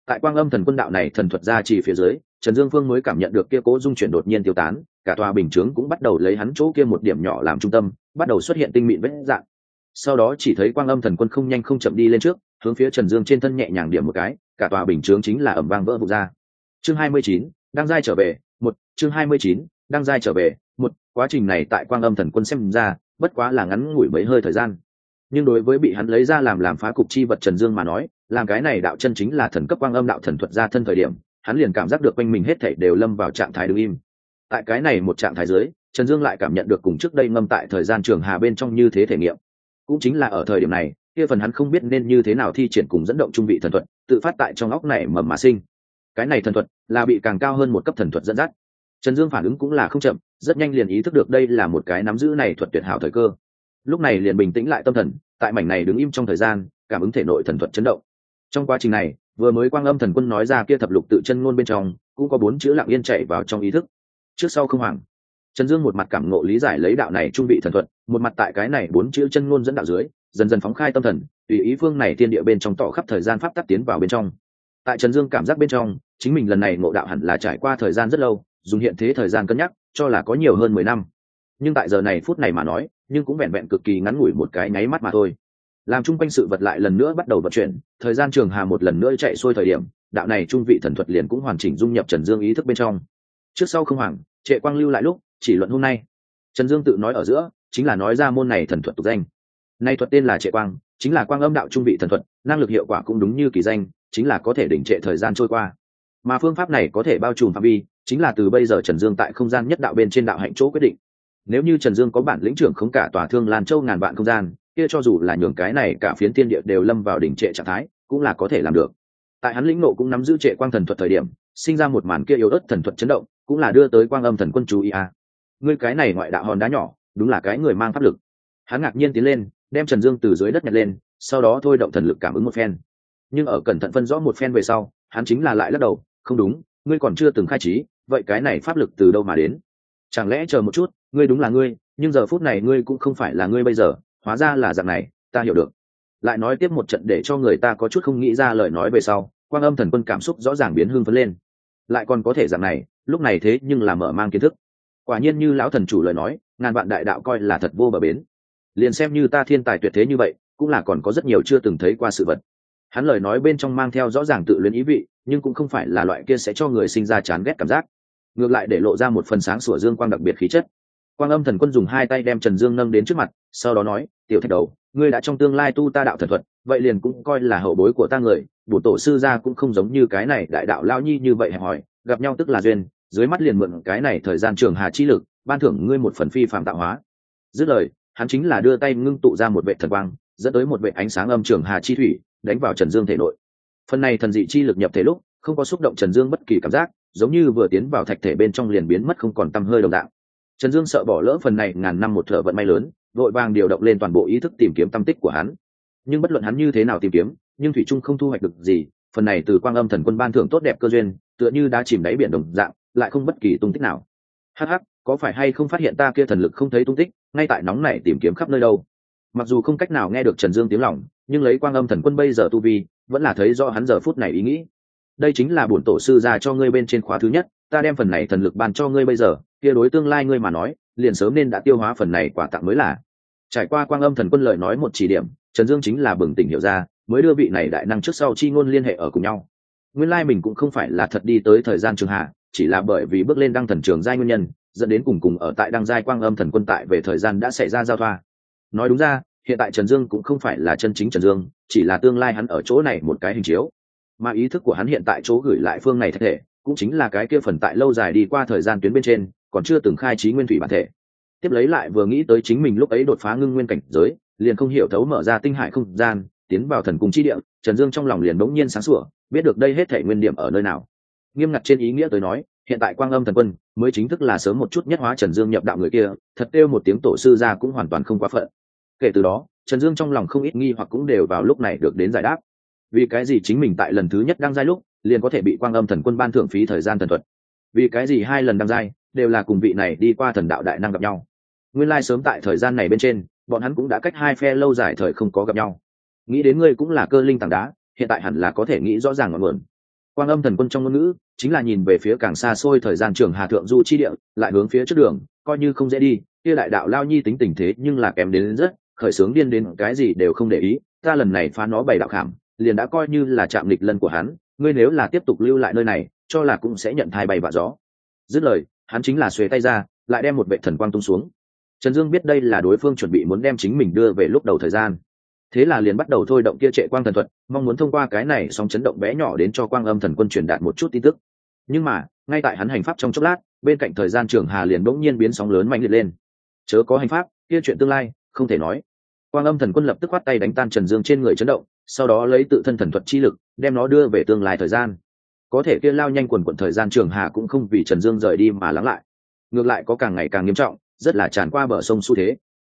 Tại quang âm thần quân đạo này thần thuật ra chỉ phía dưới trần dương phương mới cảm nhận được kia cố dung chuyển đột nhiên tiêu tán, cả tòa bình chướng cũng bắt đầu lấy hắn chỗ kia một điểm nhỏ làm trung tâm, bắt đầu xuất hiện tinh mịn vết dạng. Sau đó chỉ thấy quang âm thần quân không nhanh không chậm đi lên trước, hướng phía trần dương trên thân nhẹ nhàng điểm một cái, cả tòa bình chướng chính là ẩm vang vỡ vụt ra. Chương hai mươi chín, đang giai trở về, một, chương hai mươi chín, đang giai trở về, một, quá trình này tại quang âm thần quân xem ra, bất quá là ngắn ngủi mấy hơi thời gian. Nhưng đối với bị hắn lấy ra làm làm phá cục chi vật trần dương mà nói, làm cái này đạo chân chính là thần cấp quang âm đạo thần thuật ra thân thời điểm hắn liền cảm giác được quanh mình hết thảy đều lâm vào trạng thái đứng im. Tại cái này một trạng thái dưới, trần dương lại cảm nhận được cùng trước đây ngâm tại thời gian trường hà bên trong như thế thể nghiệm. Cũng chính là ở thời điểm này, kia phần hắn không biết nên như thế nào thi triển cùng dẫn động trung vị thần thuật, tự phát tại trong óc này mầm mà sinh. Cái này thần thuật là bị càng cao hơn một cấp thần thuật dẫn dắt. Trần dương phản ứng cũng là không chậm, rất nhanh liền ý thức được đây là một cái nắm giữ này thuật tuyệt hảo thời cơ. Lúc này liền bình tĩnh lại tâm thần, tại mảnh này đứng im trong thời gian, cảm ứng thể nội thần thuật chấn động. Trong quá trình này vừa mới quang âm thần quân nói ra kia thập lục tự chân ngôn bên trong, cũng có bốn chữ lặng yên chạy vào trong ý thức. Trước sau không hoàng trần dương một mặt cảm ngộ lý giải lấy đạo này trung vị thần thuật, một mặt tại cái này bốn chữ chân ngôn dẫn đạo dưới, dần dần phóng khai tâm thần, tùy ý phương này thiên địa bên trong tỏ khắp thời gian pháp tắc tiến vào bên trong. Tại trần dương cảm giác bên trong, chính mình lần này ngộ đạo hẳn là trải qua thời gian rất lâu, dùng hiện thế thời gian cân nhắc, cho là có nhiều hơn mười năm. Nhưng tại giờ này phút này mà nói, nhưng cũng vẹn vẹn cực kỳ ngắn ngủi một cái nháy mắt mà thôi làm chung quanh sự vật lại lần nữa bắt đầu vận chuyển thời gian trường hà một lần nữa chạy xuôi thời điểm đạo này trung vị thần thuật liền cũng hoàn chỉnh dung nhập trần dương ý thức bên trong. Trước sau không hoảng, trệ quang lưu lại lúc chỉ luận hôm nay. Trần dương tự nói ở giữa chính là nói ra môn này thần thuật tục danh. Nay thuật tên là trệ quang chính là quang âm đạo trung vị thần thuật năng lực hiệu quả cũng đúng như kỳ danh chính là có thể đỉnh trệ thời gian trôi qua. Mà phương pháp này có thể bao trùm phạm vi chính là từ bây giờ trần dương tại không gian nhất đạo bên trên đạo hạnh chỗ quyết định. Nếu như trần dương có bản lĩnh trưởng không cả tòa thương lan châu ngàn vạn không gian kia cho dù là nhường cái này cả phiến tiên địa đều lâm vào đỉnh trệ trạng thái, cũng là có thể làm được. Tại hắn lĩnh nộ cũng nắm giữ trệ quang thần thuật thời điểm, sinh ra một màn kia yếu ớt thần thuật chấn động, cũng là đưa tới quang âm thần quân chú ý à. ngươi cái này ngoại đạo hòn đá nhỏ, đúng là cái người mang pháp lực. Hắn ngạc nhiên tiến lên, đem trần dương từ dưới đất nhặt lên, sau đó thôi động thần lực cảm ứng một phen. Nhưng ở cẩn thận phân rõ một phen về sau, hắn chính là lại lắc đầu, không đúng, ngươi còn chưa từng khai trí, vậy cái này pháp lực từ đâu mà đến? Chẳng lẽ chờ một chút, ngươi đúng là ngươi, nhưng giờ phút này ngươi cũng không phải là ngươi bây giờ hóa ra là dạng này, ta hiểu được. Lại nói tiếp một trận để cho người ta có chút không nghĩ ra lời nói về sau, quang âm thần quân cảm xúc rõ ràng biến hưng phấn lên. Lại còn có thể dạng này, lúc này thế nhưng là mở mang kiến thức. Quả nhiên như lão thần chủ lời nói, ngàn vạn đại đạo coi là thật vô bờ bến. Liền xem như ta thiên tài tuyệt thế như vậy, cũng là còn có rất nhiều chưa từng thấy qua sự vật. Hắn lời nói bên trong mang theo rõ ràng tự luyến ý vị, nhưng cũng không phải là loại kia sẽ cho người sinh ra chán ghét cảm giác. Ngược lại để lộ ra một phần sáng sủa dương quang đặc biệt khí chất quang âm thần quân dùng hai tay đem trần dương nâng đến trước mặt sau đó nói tiểu thạch đầu ngươi đã trong tương lai tu ta đạo thần thuật vậy liền cũng coi là hậu bối của ta người bổ tổ sư gia cũng không giống như cái này đại đạo lao nhi như vậy hẹp hòi, gặp nhau tức là duyên dưới mắt liền mượn cái này thời gian trường hà chi lực ban thưởng ngươi một phần phi phạm tạo hóa. Dứt lời hắn chính là đưa tay ngưng tụ ra một vệ thần quang dẫn tới một vệ ánh sáng âm trường hà chi thủy đánh vào trần dương thể nội. Phần này thần dị chi lực nhập thể lúc không có xúc động trần dương bất kỳ cảm giác giống như vừa tiến vào thạch thể bên trong liền biến mất không còn t hơi đồng đạo trần dương sợ bỏ lỡ phần này ngàn năm một thợ vận may lớn, vội vàng điều động lên toàn bộ ý thức tìm kiếm tâm tích của hắn. Nhưng bất luận hắn như thế nào tìm kiếm, nhưng thủy trung không thu hoạch được gì, phần này từ quang âm thần quân ban thưởng tốt đẹp cơ duyên, tựa như đã chìm đáy biển đồng dạng, lại không bất kỳ tung tích nào. Hh có phải hay không phát hiện ta kia thần lực không thấy tung tích, ngay tại nóng này tìm kiếm khắp nơi đâu? Mặc dù không cách nào nghe được trần dương tiếng lòng, nhưng lấy quang âm thần quân bây giờ tu vi, vẫn là thấy do hắn giờ phút này ý nghĩ. Đây chính là bổn tổ sư ra cho ngươi bên trên khóa thứ nhất, ta đem phần này thần lực ban cho ngươi bây giờ kia đối tương lai ngươi mà nói, liền sớm nên đã tiêu hóa phần này quả tặng mới là. Trải qua quang âm thần quân lời nói một chỉ điểm, trần dương chính là bừng tỉnh hiểu ra, mới đưa vị này đại năng trước sau chi ngôn liên hệ ở cùng nhau. Nguyên lai mình cũng không phải là thật đi tới thời gian trường hạ, chỉ là bởi vì bước lên đăng thần trường giai nguyên nhân, dẫn đến cùng cùng ở tại đăng giai quang âm thần quân tại về thời gian đã xảy ra giao thoa. Nói đúng ra, hiện tại trần dương cũng không phải là chân chính trần dương, chỉ là tương lai hắn ở chỗ này một cái hình chiếu. Mà ý thức của hắn hiện tại chỗ gửi lại phương này thể cũng chính là cái kia phần tại lâu dài đi qua thời gian tuyến bên trên còn chưa từng khai trí nguyên thủy bản thể. Tiếp lấy lại vừa nghĩ tới chính mình lúc ấy đột phá ngưng nguyên cảnh giới, liền không hiểu thấu mở ra tinh hải không gian, tiến vào thần cung chi địa, trần dương trong lòng liền bỗng nhiên sáng sủa, biết được đây hết thể nguyên điểm ở nơi nào. Nghiêm ngặt trên ý nghĩa tới nói, hiện tại quang âm thần quân mới chính thức là sớm một chút nhất hóa trần dương nhập đạo người kia, thật kêu một tiếng tổ sư ra cũng hoàn toàn không quá phận. Kể từ đó, trần dương trong lòng không ít nghi hoặc cũng đều vào lúc này được đến giải đáp. Vì cái gì chính mình tại lần thứ nhất đang giai lúc, liền có thể bị quang âm thần quân ban thưởng phí thời gian thần thuật? Vì cái gì hai lần đăng giai đều là cùng vị này đi qua thần đạo đại năng gặp nhau. Nguyên lai sớm tại thời gian này bên trên, bọn hắn cũng đã cách hai phe lâu dài thời không có gặp nhau. Nghĩ đến ngươi cũng là cơ linh tảng đá, hiện tại hẳn là có thể nghĩ rõ ràng ngọn nguồn. Quang âm thần quân trong ngôn ngữ, chính là nhìn về phía càng xa xôi thời gian trường hà thượng du chi địa, lại hướng phía trước đường, coi như không dễ đi, kia đại đạo lao nhi tính tình thế nhưng là kém đến rất, khởi sướng điên đến cái gì đều không để ý, ta lần này phá nó bày đạo khảm, liền đã coi như là chạm lịch lân của hắn, ngươi nếu là tiếp tục lưu lại nơi này, cho là cũng sẽ nhận thai bay vạ gió. Dứt lời hắn chính là xuề tay ra, lại đem một vệ thần quang tung xuống. Trần dương biết đây là đối phương chuẩn bị muốn đem chính mình đưa về lúc đầu thời gian. Thế là liền bắt đầu thôi động kia trệ quang thần thuật, mong muốn thông qua cái này song chấn động bé nhỏ đến cho quang âm thần quân truyền đạt một chút tin tức. Nhưng mà, ngay tại hắn hành pháp trong chốc lát, bên cạnh thời gian trường hà liền bỗng nhiên biến sóng lớn mạnh liệt lên. Chớ có hành pháp, kia chuyện tương lai, không thể nói. Quang âm thần quân lập tức khoát tay đánh tan trần dương trên người chấn động, sau đó lấy tự thân thần thuật chi lực, đem nó đưa về tương lai thời gian có thể kia lao nhanh quần quận thời gian trường hà cũng không vì trần dương rời đi mà lắng lại. Ngược lại có càng ngày càng nghiêm trọng, rất là tràn qua bờ sông xu thế.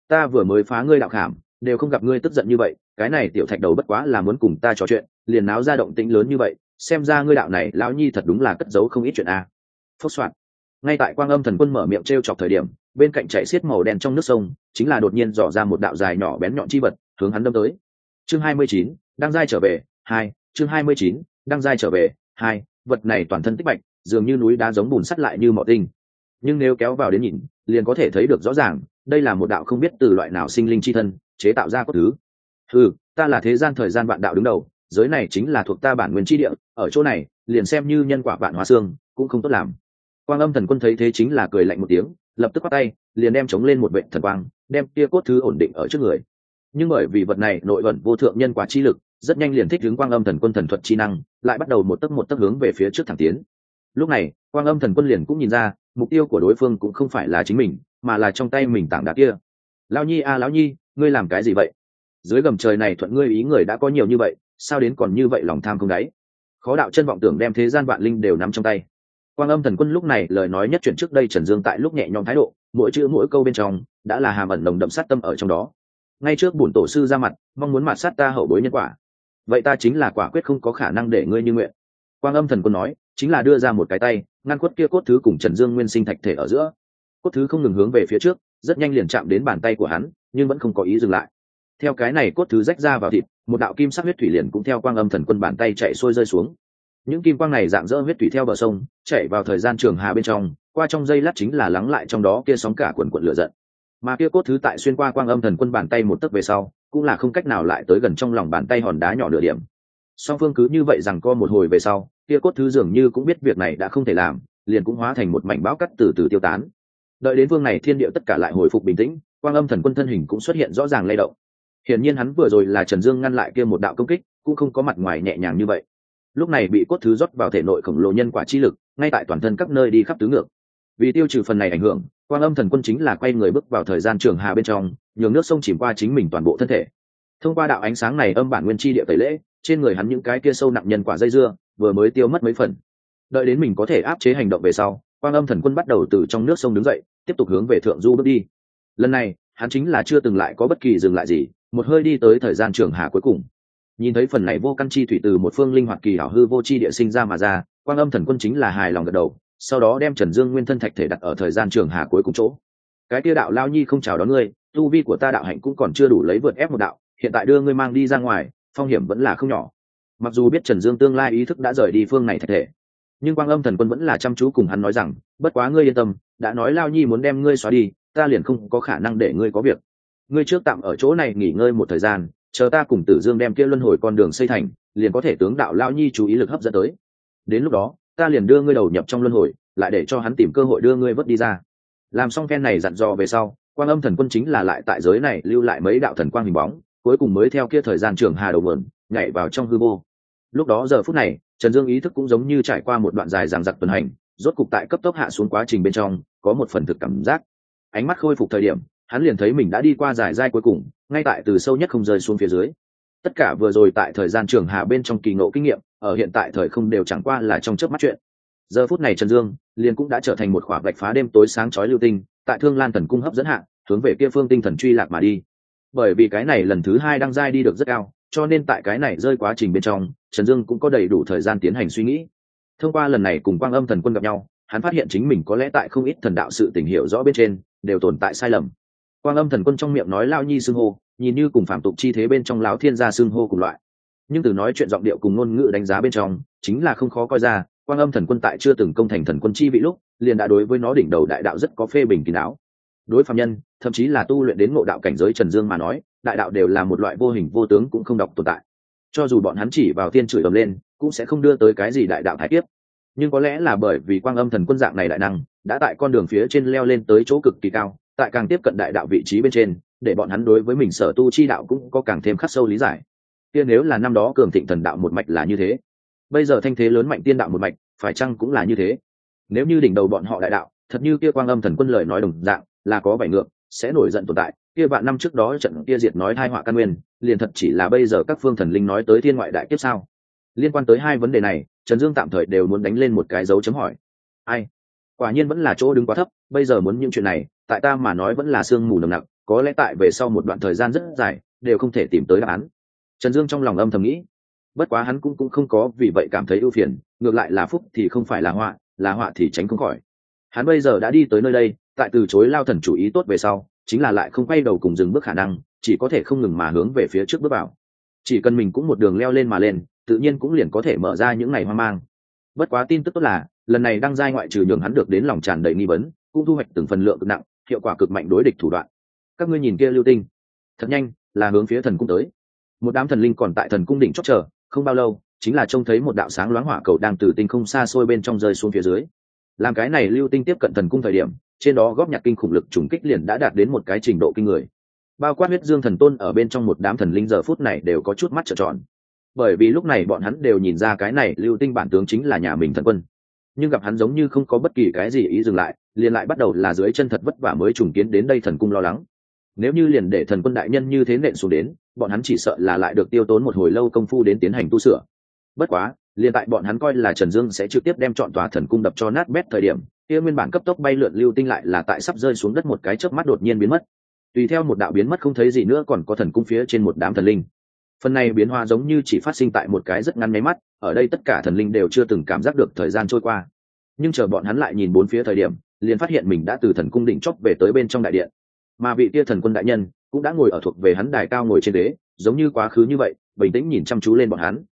Ta vừa mới phá ngươi đạo khảm, đều không gặp ngươi tức giận như vậy, cái này tiểu thạch đầu bất quá là muốn cùng ta trò chuyện, liền náo ra động tĩnh lớn như vậy, xem ra ngươi đạo này lão nhi thật đúng là cất giấu không ít chuyện a. Phốc soạn. Ngay tại quang âm thần quân mở miệng t r e o chọc thời điểm, bên cạnh chạy xiết màu đen trong nước sông, chính là đột nhiên dò ra một đạo dài nhỏ bén nhọn chi vật, hướng hắn đâm tới. Chương hai mươi chín, đang dai trở về, hai, chương hai mươi chín, đang dai trở về hai, vật này toàn thân tích bạch dường như núi đá giống bùn sắt lại như mỏ tinh. Nhưng nếu kéo vào đến nhìn, liền có thể thấy được rõ ràng, đây là một đạo không biết từ loại nào sinh linh c h i thân, chế tạo ra các thứ. Ừ ta là thế gian thời gian vạn đạo đứng đầu, giới này chính là thuộc ta bản nguyên tri địa, ở chỗ này, liền xem như nhân quả vạn hóa xương, cũng không tốt làm. Quang âm thần quân thấy thế chính là cười lạnh một tiếng, lập tức bắt tay, liền đem chống lên một vệ thần quang, đem kia cốt thứ ổn định ở trước người. Nhưng bởi vì vật này nội vận vô thượng nhân quả chi lực rất nhanh liền thích hướng quang âm thần quân thần thuật chi năng lại bắt đầu một tấc một tấc hướng về phía trước thẳng tiến. Lúc này quang âm thần quân liền cũng nhìn ra mục tiêu của đối phương cũng không phải là chính mình mà là trong tay mình tảng đá kia. Lao nhi a à, lão nhi ngươi làm cái gì vậy? Dưới gầm trời này thuận ngươi ý người đã có nhiều như vậy sao đến còn như vậy lòng tham không đáy? Khó đạo chân vọng tưởng đem thế gian vạn linh đều nắm trong tay. Quang âm thần quân lúc này lời nói nhất chuyện trước đây trần dương tại lúc nhẹ nhõm thái độ mỗi chữ mỗi câu bên trong đã là hàm ẩn nồng đậm sát tâm ở trong đó. Ngay trước bổn tổ sư ra mặt mong muốn mạt sát ta hậu bối nhân quả vậy ta chính là quả quyết không có khả năng để ngươi như nguyện. Quang âm thần quân nói, chính là đưa ra một cái tay, ngăn khuất kia cốt thứ cùng trần dương nguyên sinh thạch thể ở giữa. Cốt thứ không ngừng hướng về phía trước, rất nhanh liền chạm đến bàn tay của hắn, nhưng vẫn không có ý dừng lại. Theo cái này cốt thứ rách ra vào thịt, một đạo kim sắc huyết thủy liền cũng theo quang âm thần quân bàn tay chạy xuôi rơi xuống. Những kim quang này dạng dỡ huyết thủy theo bờ sông, chạy vào thời gian trường hà bên trong, qua trong dây lát chính là lắng lại trong đó kia sóng cả quần quận lửa giận. Mà kia cốt thứ tại xuyên qua quang âm thần quân bàn tay một tấc về sau cũng là không cách nào lại tới gần trong lòng bàn tay hòn đá nhỏ nửa điểm. Song phương cứ như vậy rằng co một hồi về sau, kia cốt thứ dường như cũng biết việc này đã không thể làm, liền cũng hóa thành một mảnh bão cắt từ từ tiêu tán. Đợi đến vương này thiên địa tất cả lại hồi phục bình tĩnh, quang âm thần quân thân hình cũng xuất hiện rõ ràng lay động. Hiển nhiên hắn vừa rồi là trần dương ngăn lại kia một đạo công kích, cũng không có mặt ngoài nhẹ nhàng như vậy. Lúc này bị cốt thứ rót vào thể nội khổng lồ nhân quả chi lực, ngay tại toàn thân các nơi đi khắp tứ ngược. Vì tiêu trừ phần này ảnh hưởng, quang âm thần quân chính là quay người bước vào thời gian trường hà bên trong nhường nước sông chìm qua chính mình toàn bộ thân thể. Thông qua đạo ánh sáng này âm bản nguyên chi địa tẩy lễ, trên người hắn những cái kia sâu nặng nhân quả dây dưa, vừa mới tiêu mất mấy phần. Đợi đến mình có thể áp chế hành động về sau, quang âm thần quân bắt đầu từ trong nước sông đứng dậy, tiếp tục hướng về thượng du bước đi. Lần này, hắn chính là chưa từng lại có bất kỳ dừng lại gì, một hơi đi tới thời gian trường hà cuối cùng. Nhìn thấy phần này vô căn chi thủy từ một phương linh hoạt kỳ hảo hư vô chi địa sinh ra mà ra, quang âm thần quân chính là hài lòng gật đầu, sau đó đem trần dương nguyên thân thạch thể đặt ở thời gian trường hà cuối cùng chỗ cái kia đạo lao nhi không chào đón ngươi, tu vi của ta đạo hạnh cũng còn chưa đủ lấy vượt ép một đạo, hiện tại đưa ngươi mang đi ra ngoài, phong hiểm vẫn là không nhỏ. Mặc dù biết trần dương tương lai ý thức đã rời đi phương này thạch thể, nhưng quang âm thần quân vẫn là chăm chú cùng hắn nói rằng, bất quá ngươi yên tâm, đã nói lao nhi muốn đem ngươi xóa đi, ta liền không có khả năng để ngươi có việc. Ngươi trước tạm ở chỗ này nghỉ ngơi một thời gian, chờ ta cùng tử dương đem kia luân hồi con đường xây thành, liền có thể tướng đạo lao nhi chú ý lực hấp dẫn tới. Đến lúc đó, ta liền đưa ngươi đầu nhập trong luân hồi, lại để cho hắn tìm cơ hội đưa ngươi vớt đi ra làm xong phen này dặn dò về sau, quang âm thần quân chính là lại tại giới này lưu lại mấy đạo thần quang hình bóng, cuối cùng mới theo kia thời gian trường hà đầu vườn nhảy vào trong hư vô. Lúc đó giờ phút này, trần dương ý thức cũng giống như trải qua một đoạn dài ràng giặc tuần hành, rốt cục tại cấp tốc hạ xuống quá trình bên trong, có một phần thực cảm giác. Ánh mắt khôi phục thời điểm, hắn liền thấy mình đã đi qua giải giai cuối cùng, ngay tại từ sâu nhất không rơi xuống phía dưới. Tất cả vừa rồi tại thời gian trường hà bên trong kỳ ngộ kinh nghiệm, ở hiện tại thời không đều chẳng qua là trong chớp mắt chuyện giờ phút này trần dương liền cũng đã trở thành một khỏa vạch phá đêm tối sáng chói lưu tinh, tại thương lan thần cung hấp dẫn hạ, hướng về kia phương tinh thần truy lạc mà đi. Bởi vì cái này lần thứ hai đang giai đi được rất cao, cho nên tại cái này rơi quá trình bên trong, trần dương cũng có đầy đủ thời gian tiến hành suy nghĩ. Thông qua lần này cùng quang âm thần quân gặp nhau, hắn phát hiện chính mình có lẽ tại không ít thần đạo sự tình hiểu rõ bên trên, đều tồn tại sai lầm. Quang âm thần quân trong miệng nói lao nhi xưng hô, nhìn như cùng phạm tục chi thế bên trong lão thiên gia xưng hô cùng loại. Nhưng từ nói chuyện giọng điệu cùng ngôn ngữ đánh giá bên trong, chính là không khó coi ra quang âm thần quân tại chưa từng công thành thần quân chi vị lúc, liền đã đối với nó đỉnh đầu đại đạo rất có phê bình kín đáo. Đối phạm nhân, thậm chí là tu luyện đến ngộ đạo cảnh giới trần dương mà nói, đại đạo đều là một loại vô hình vô tướng cũng không đọc tồn tại. Cho dù bọn hắn chỉ vào tiên chửi ầm lên, cũng sẽ không đưa tới cái gì đại đạo thái tiếp nhưng có lẽ là bởi vì quang âm thần quân dạng này đại năng, đã tại con đường phía trên leo lên tới chỗ cực kỳ cao, tại càng tiếp cận đại đạo vị trí bên trên, để bọn hắn đối với mình sở tu chi đạo cũng có càng thêm khắc sâu lý giải. Kia nếu là năm đó cường thịnh thần đạo một mạch là như thế bây giờ thanh thế lớn mạnh tiên đạo một mạch, phải chăng cũng là như thế? Nếu như đỉnh đầu bọn họ đại đạo, thật như kia quang âm thần quân lời nói đồng dạng, là có vảy ngược, sẽ nổi giận tồn tại. Kia vạn năm trước đó trận kia diệt nói thai họa căn nguyên, liền thật chỉ là bây giờ các phương thần linh nói tới thiên ngoại đại kiếp sao? Liên quan tới hai vấn đề này, trần dương tạm thời đều muốn đánh lên một cái dấu chấm hỏi. Ai? Quả nhiên vẫn là chỗ đứng quá thấp, bây giờ muốn những chuyện này, tại ta mà nói vẫn là sương mù nồng nặc, có lẽ tại về sau một đoạn thời gian rất dài, đều không thể tìm tới đáp án. Trần dương trong lòng âm thầm nghĩ bất quá hắn cũng cũng không có vì vậy cảm thấy ưu phiền, ngược lại là phúc thì không phải là họa là họa thì tránh không khỏi. Hắn bây giờ đã đi tới nơi đây, tại từ chối lao thần chủ ý tốt về sau, chính là lại không quay đầu cùng dừng bước khả năng, chỉ có thể không ngừng mà hướng về phía trước bước vào. Chỉ cần mình cũng một đường leo lên mà lên, tự nhiên cũng liền có thể mở ra những ngày hoang mang. Bất quá tin tức tốt là, lần này đăng giai ngoại trừ nhường hắn được đến lòng tràn đầy nghi vấn, cũng thu hoạch từng phần lượng cực nặng, hiệu quả cực mạnh đối địch thủ đoạn. Các ngươi nhìn kia lưu tinh. Thật nhanh, là hướng phía thần cung tới. Một đám thần linh còn tại thần cung đỉnh chót chờ không bao lâu, chính là trông thấy một đạo sáng loáng hỏa cầu đang từ tinh không xa xôi bên trong rơi xuống phía dưới. Làm cái này lưu tinh tiếp cận thần cung thời điểm, trên đó góp nhặt kinh khủng lực trùng kích liền đã đạt đến một cái trình độ kinh người. Bao quát huyết dương thần tôn ở bên trong một đám thần linh giờ phút này đều có chút mắt trợn tròn. Bởi vì lúc này bọn hắn đều nhìn ra cái này lưu tinh bản tướng chính là nhà mình thần quân. Nhưng gặp hắn giống như không có bất kỳ cái gì ý dừng lại, liền lại bắt đầu là dưới chân thật vất vả mới trùng kiến đến đây thần cung lo lắng. Nếu như liền để thần quân đại nhân như thế nện xuống đến bọn hắn chỉ sợ là lại được tiêu tốn một hồi lâu công phu đến tiến hành tu sửa. Bất quá, liền tại bọn hắn coi là trần dương sẽ trực tiếp đem chọn tòa thần cung đập cho nát bét thời điểm, kia nguyên bản cấp tốc bay lượn lưu tinh lại là tại sắp rơi xuống đất một cái chớp mắt đột nhiên biến mất. Tùy theo một đạo biến mất không thấy gì nữa còn có thần cung phía trên một đám thần linh. Phần này biến hóa giống như chỉ phát sinh tại một cái rất ngắn mấy mắt, ở đây tất cả thần linh đều chưa từng cảm giác được thời gian trôi qua. Nhưng chờ bọn hắn lại nhìn bốn phía thời điểm, liền phát hiện mình đã từ thần cung đỉnh chóp về tới bên trong đại điện. Mà vị kia thần quân đại nhân cũng đã ngồi ở thuộc về hắn đài cao ngồi trên đế, giống như quá khứ như vậy, bình tĩnh nhìn chăm chú lên bọn hắn.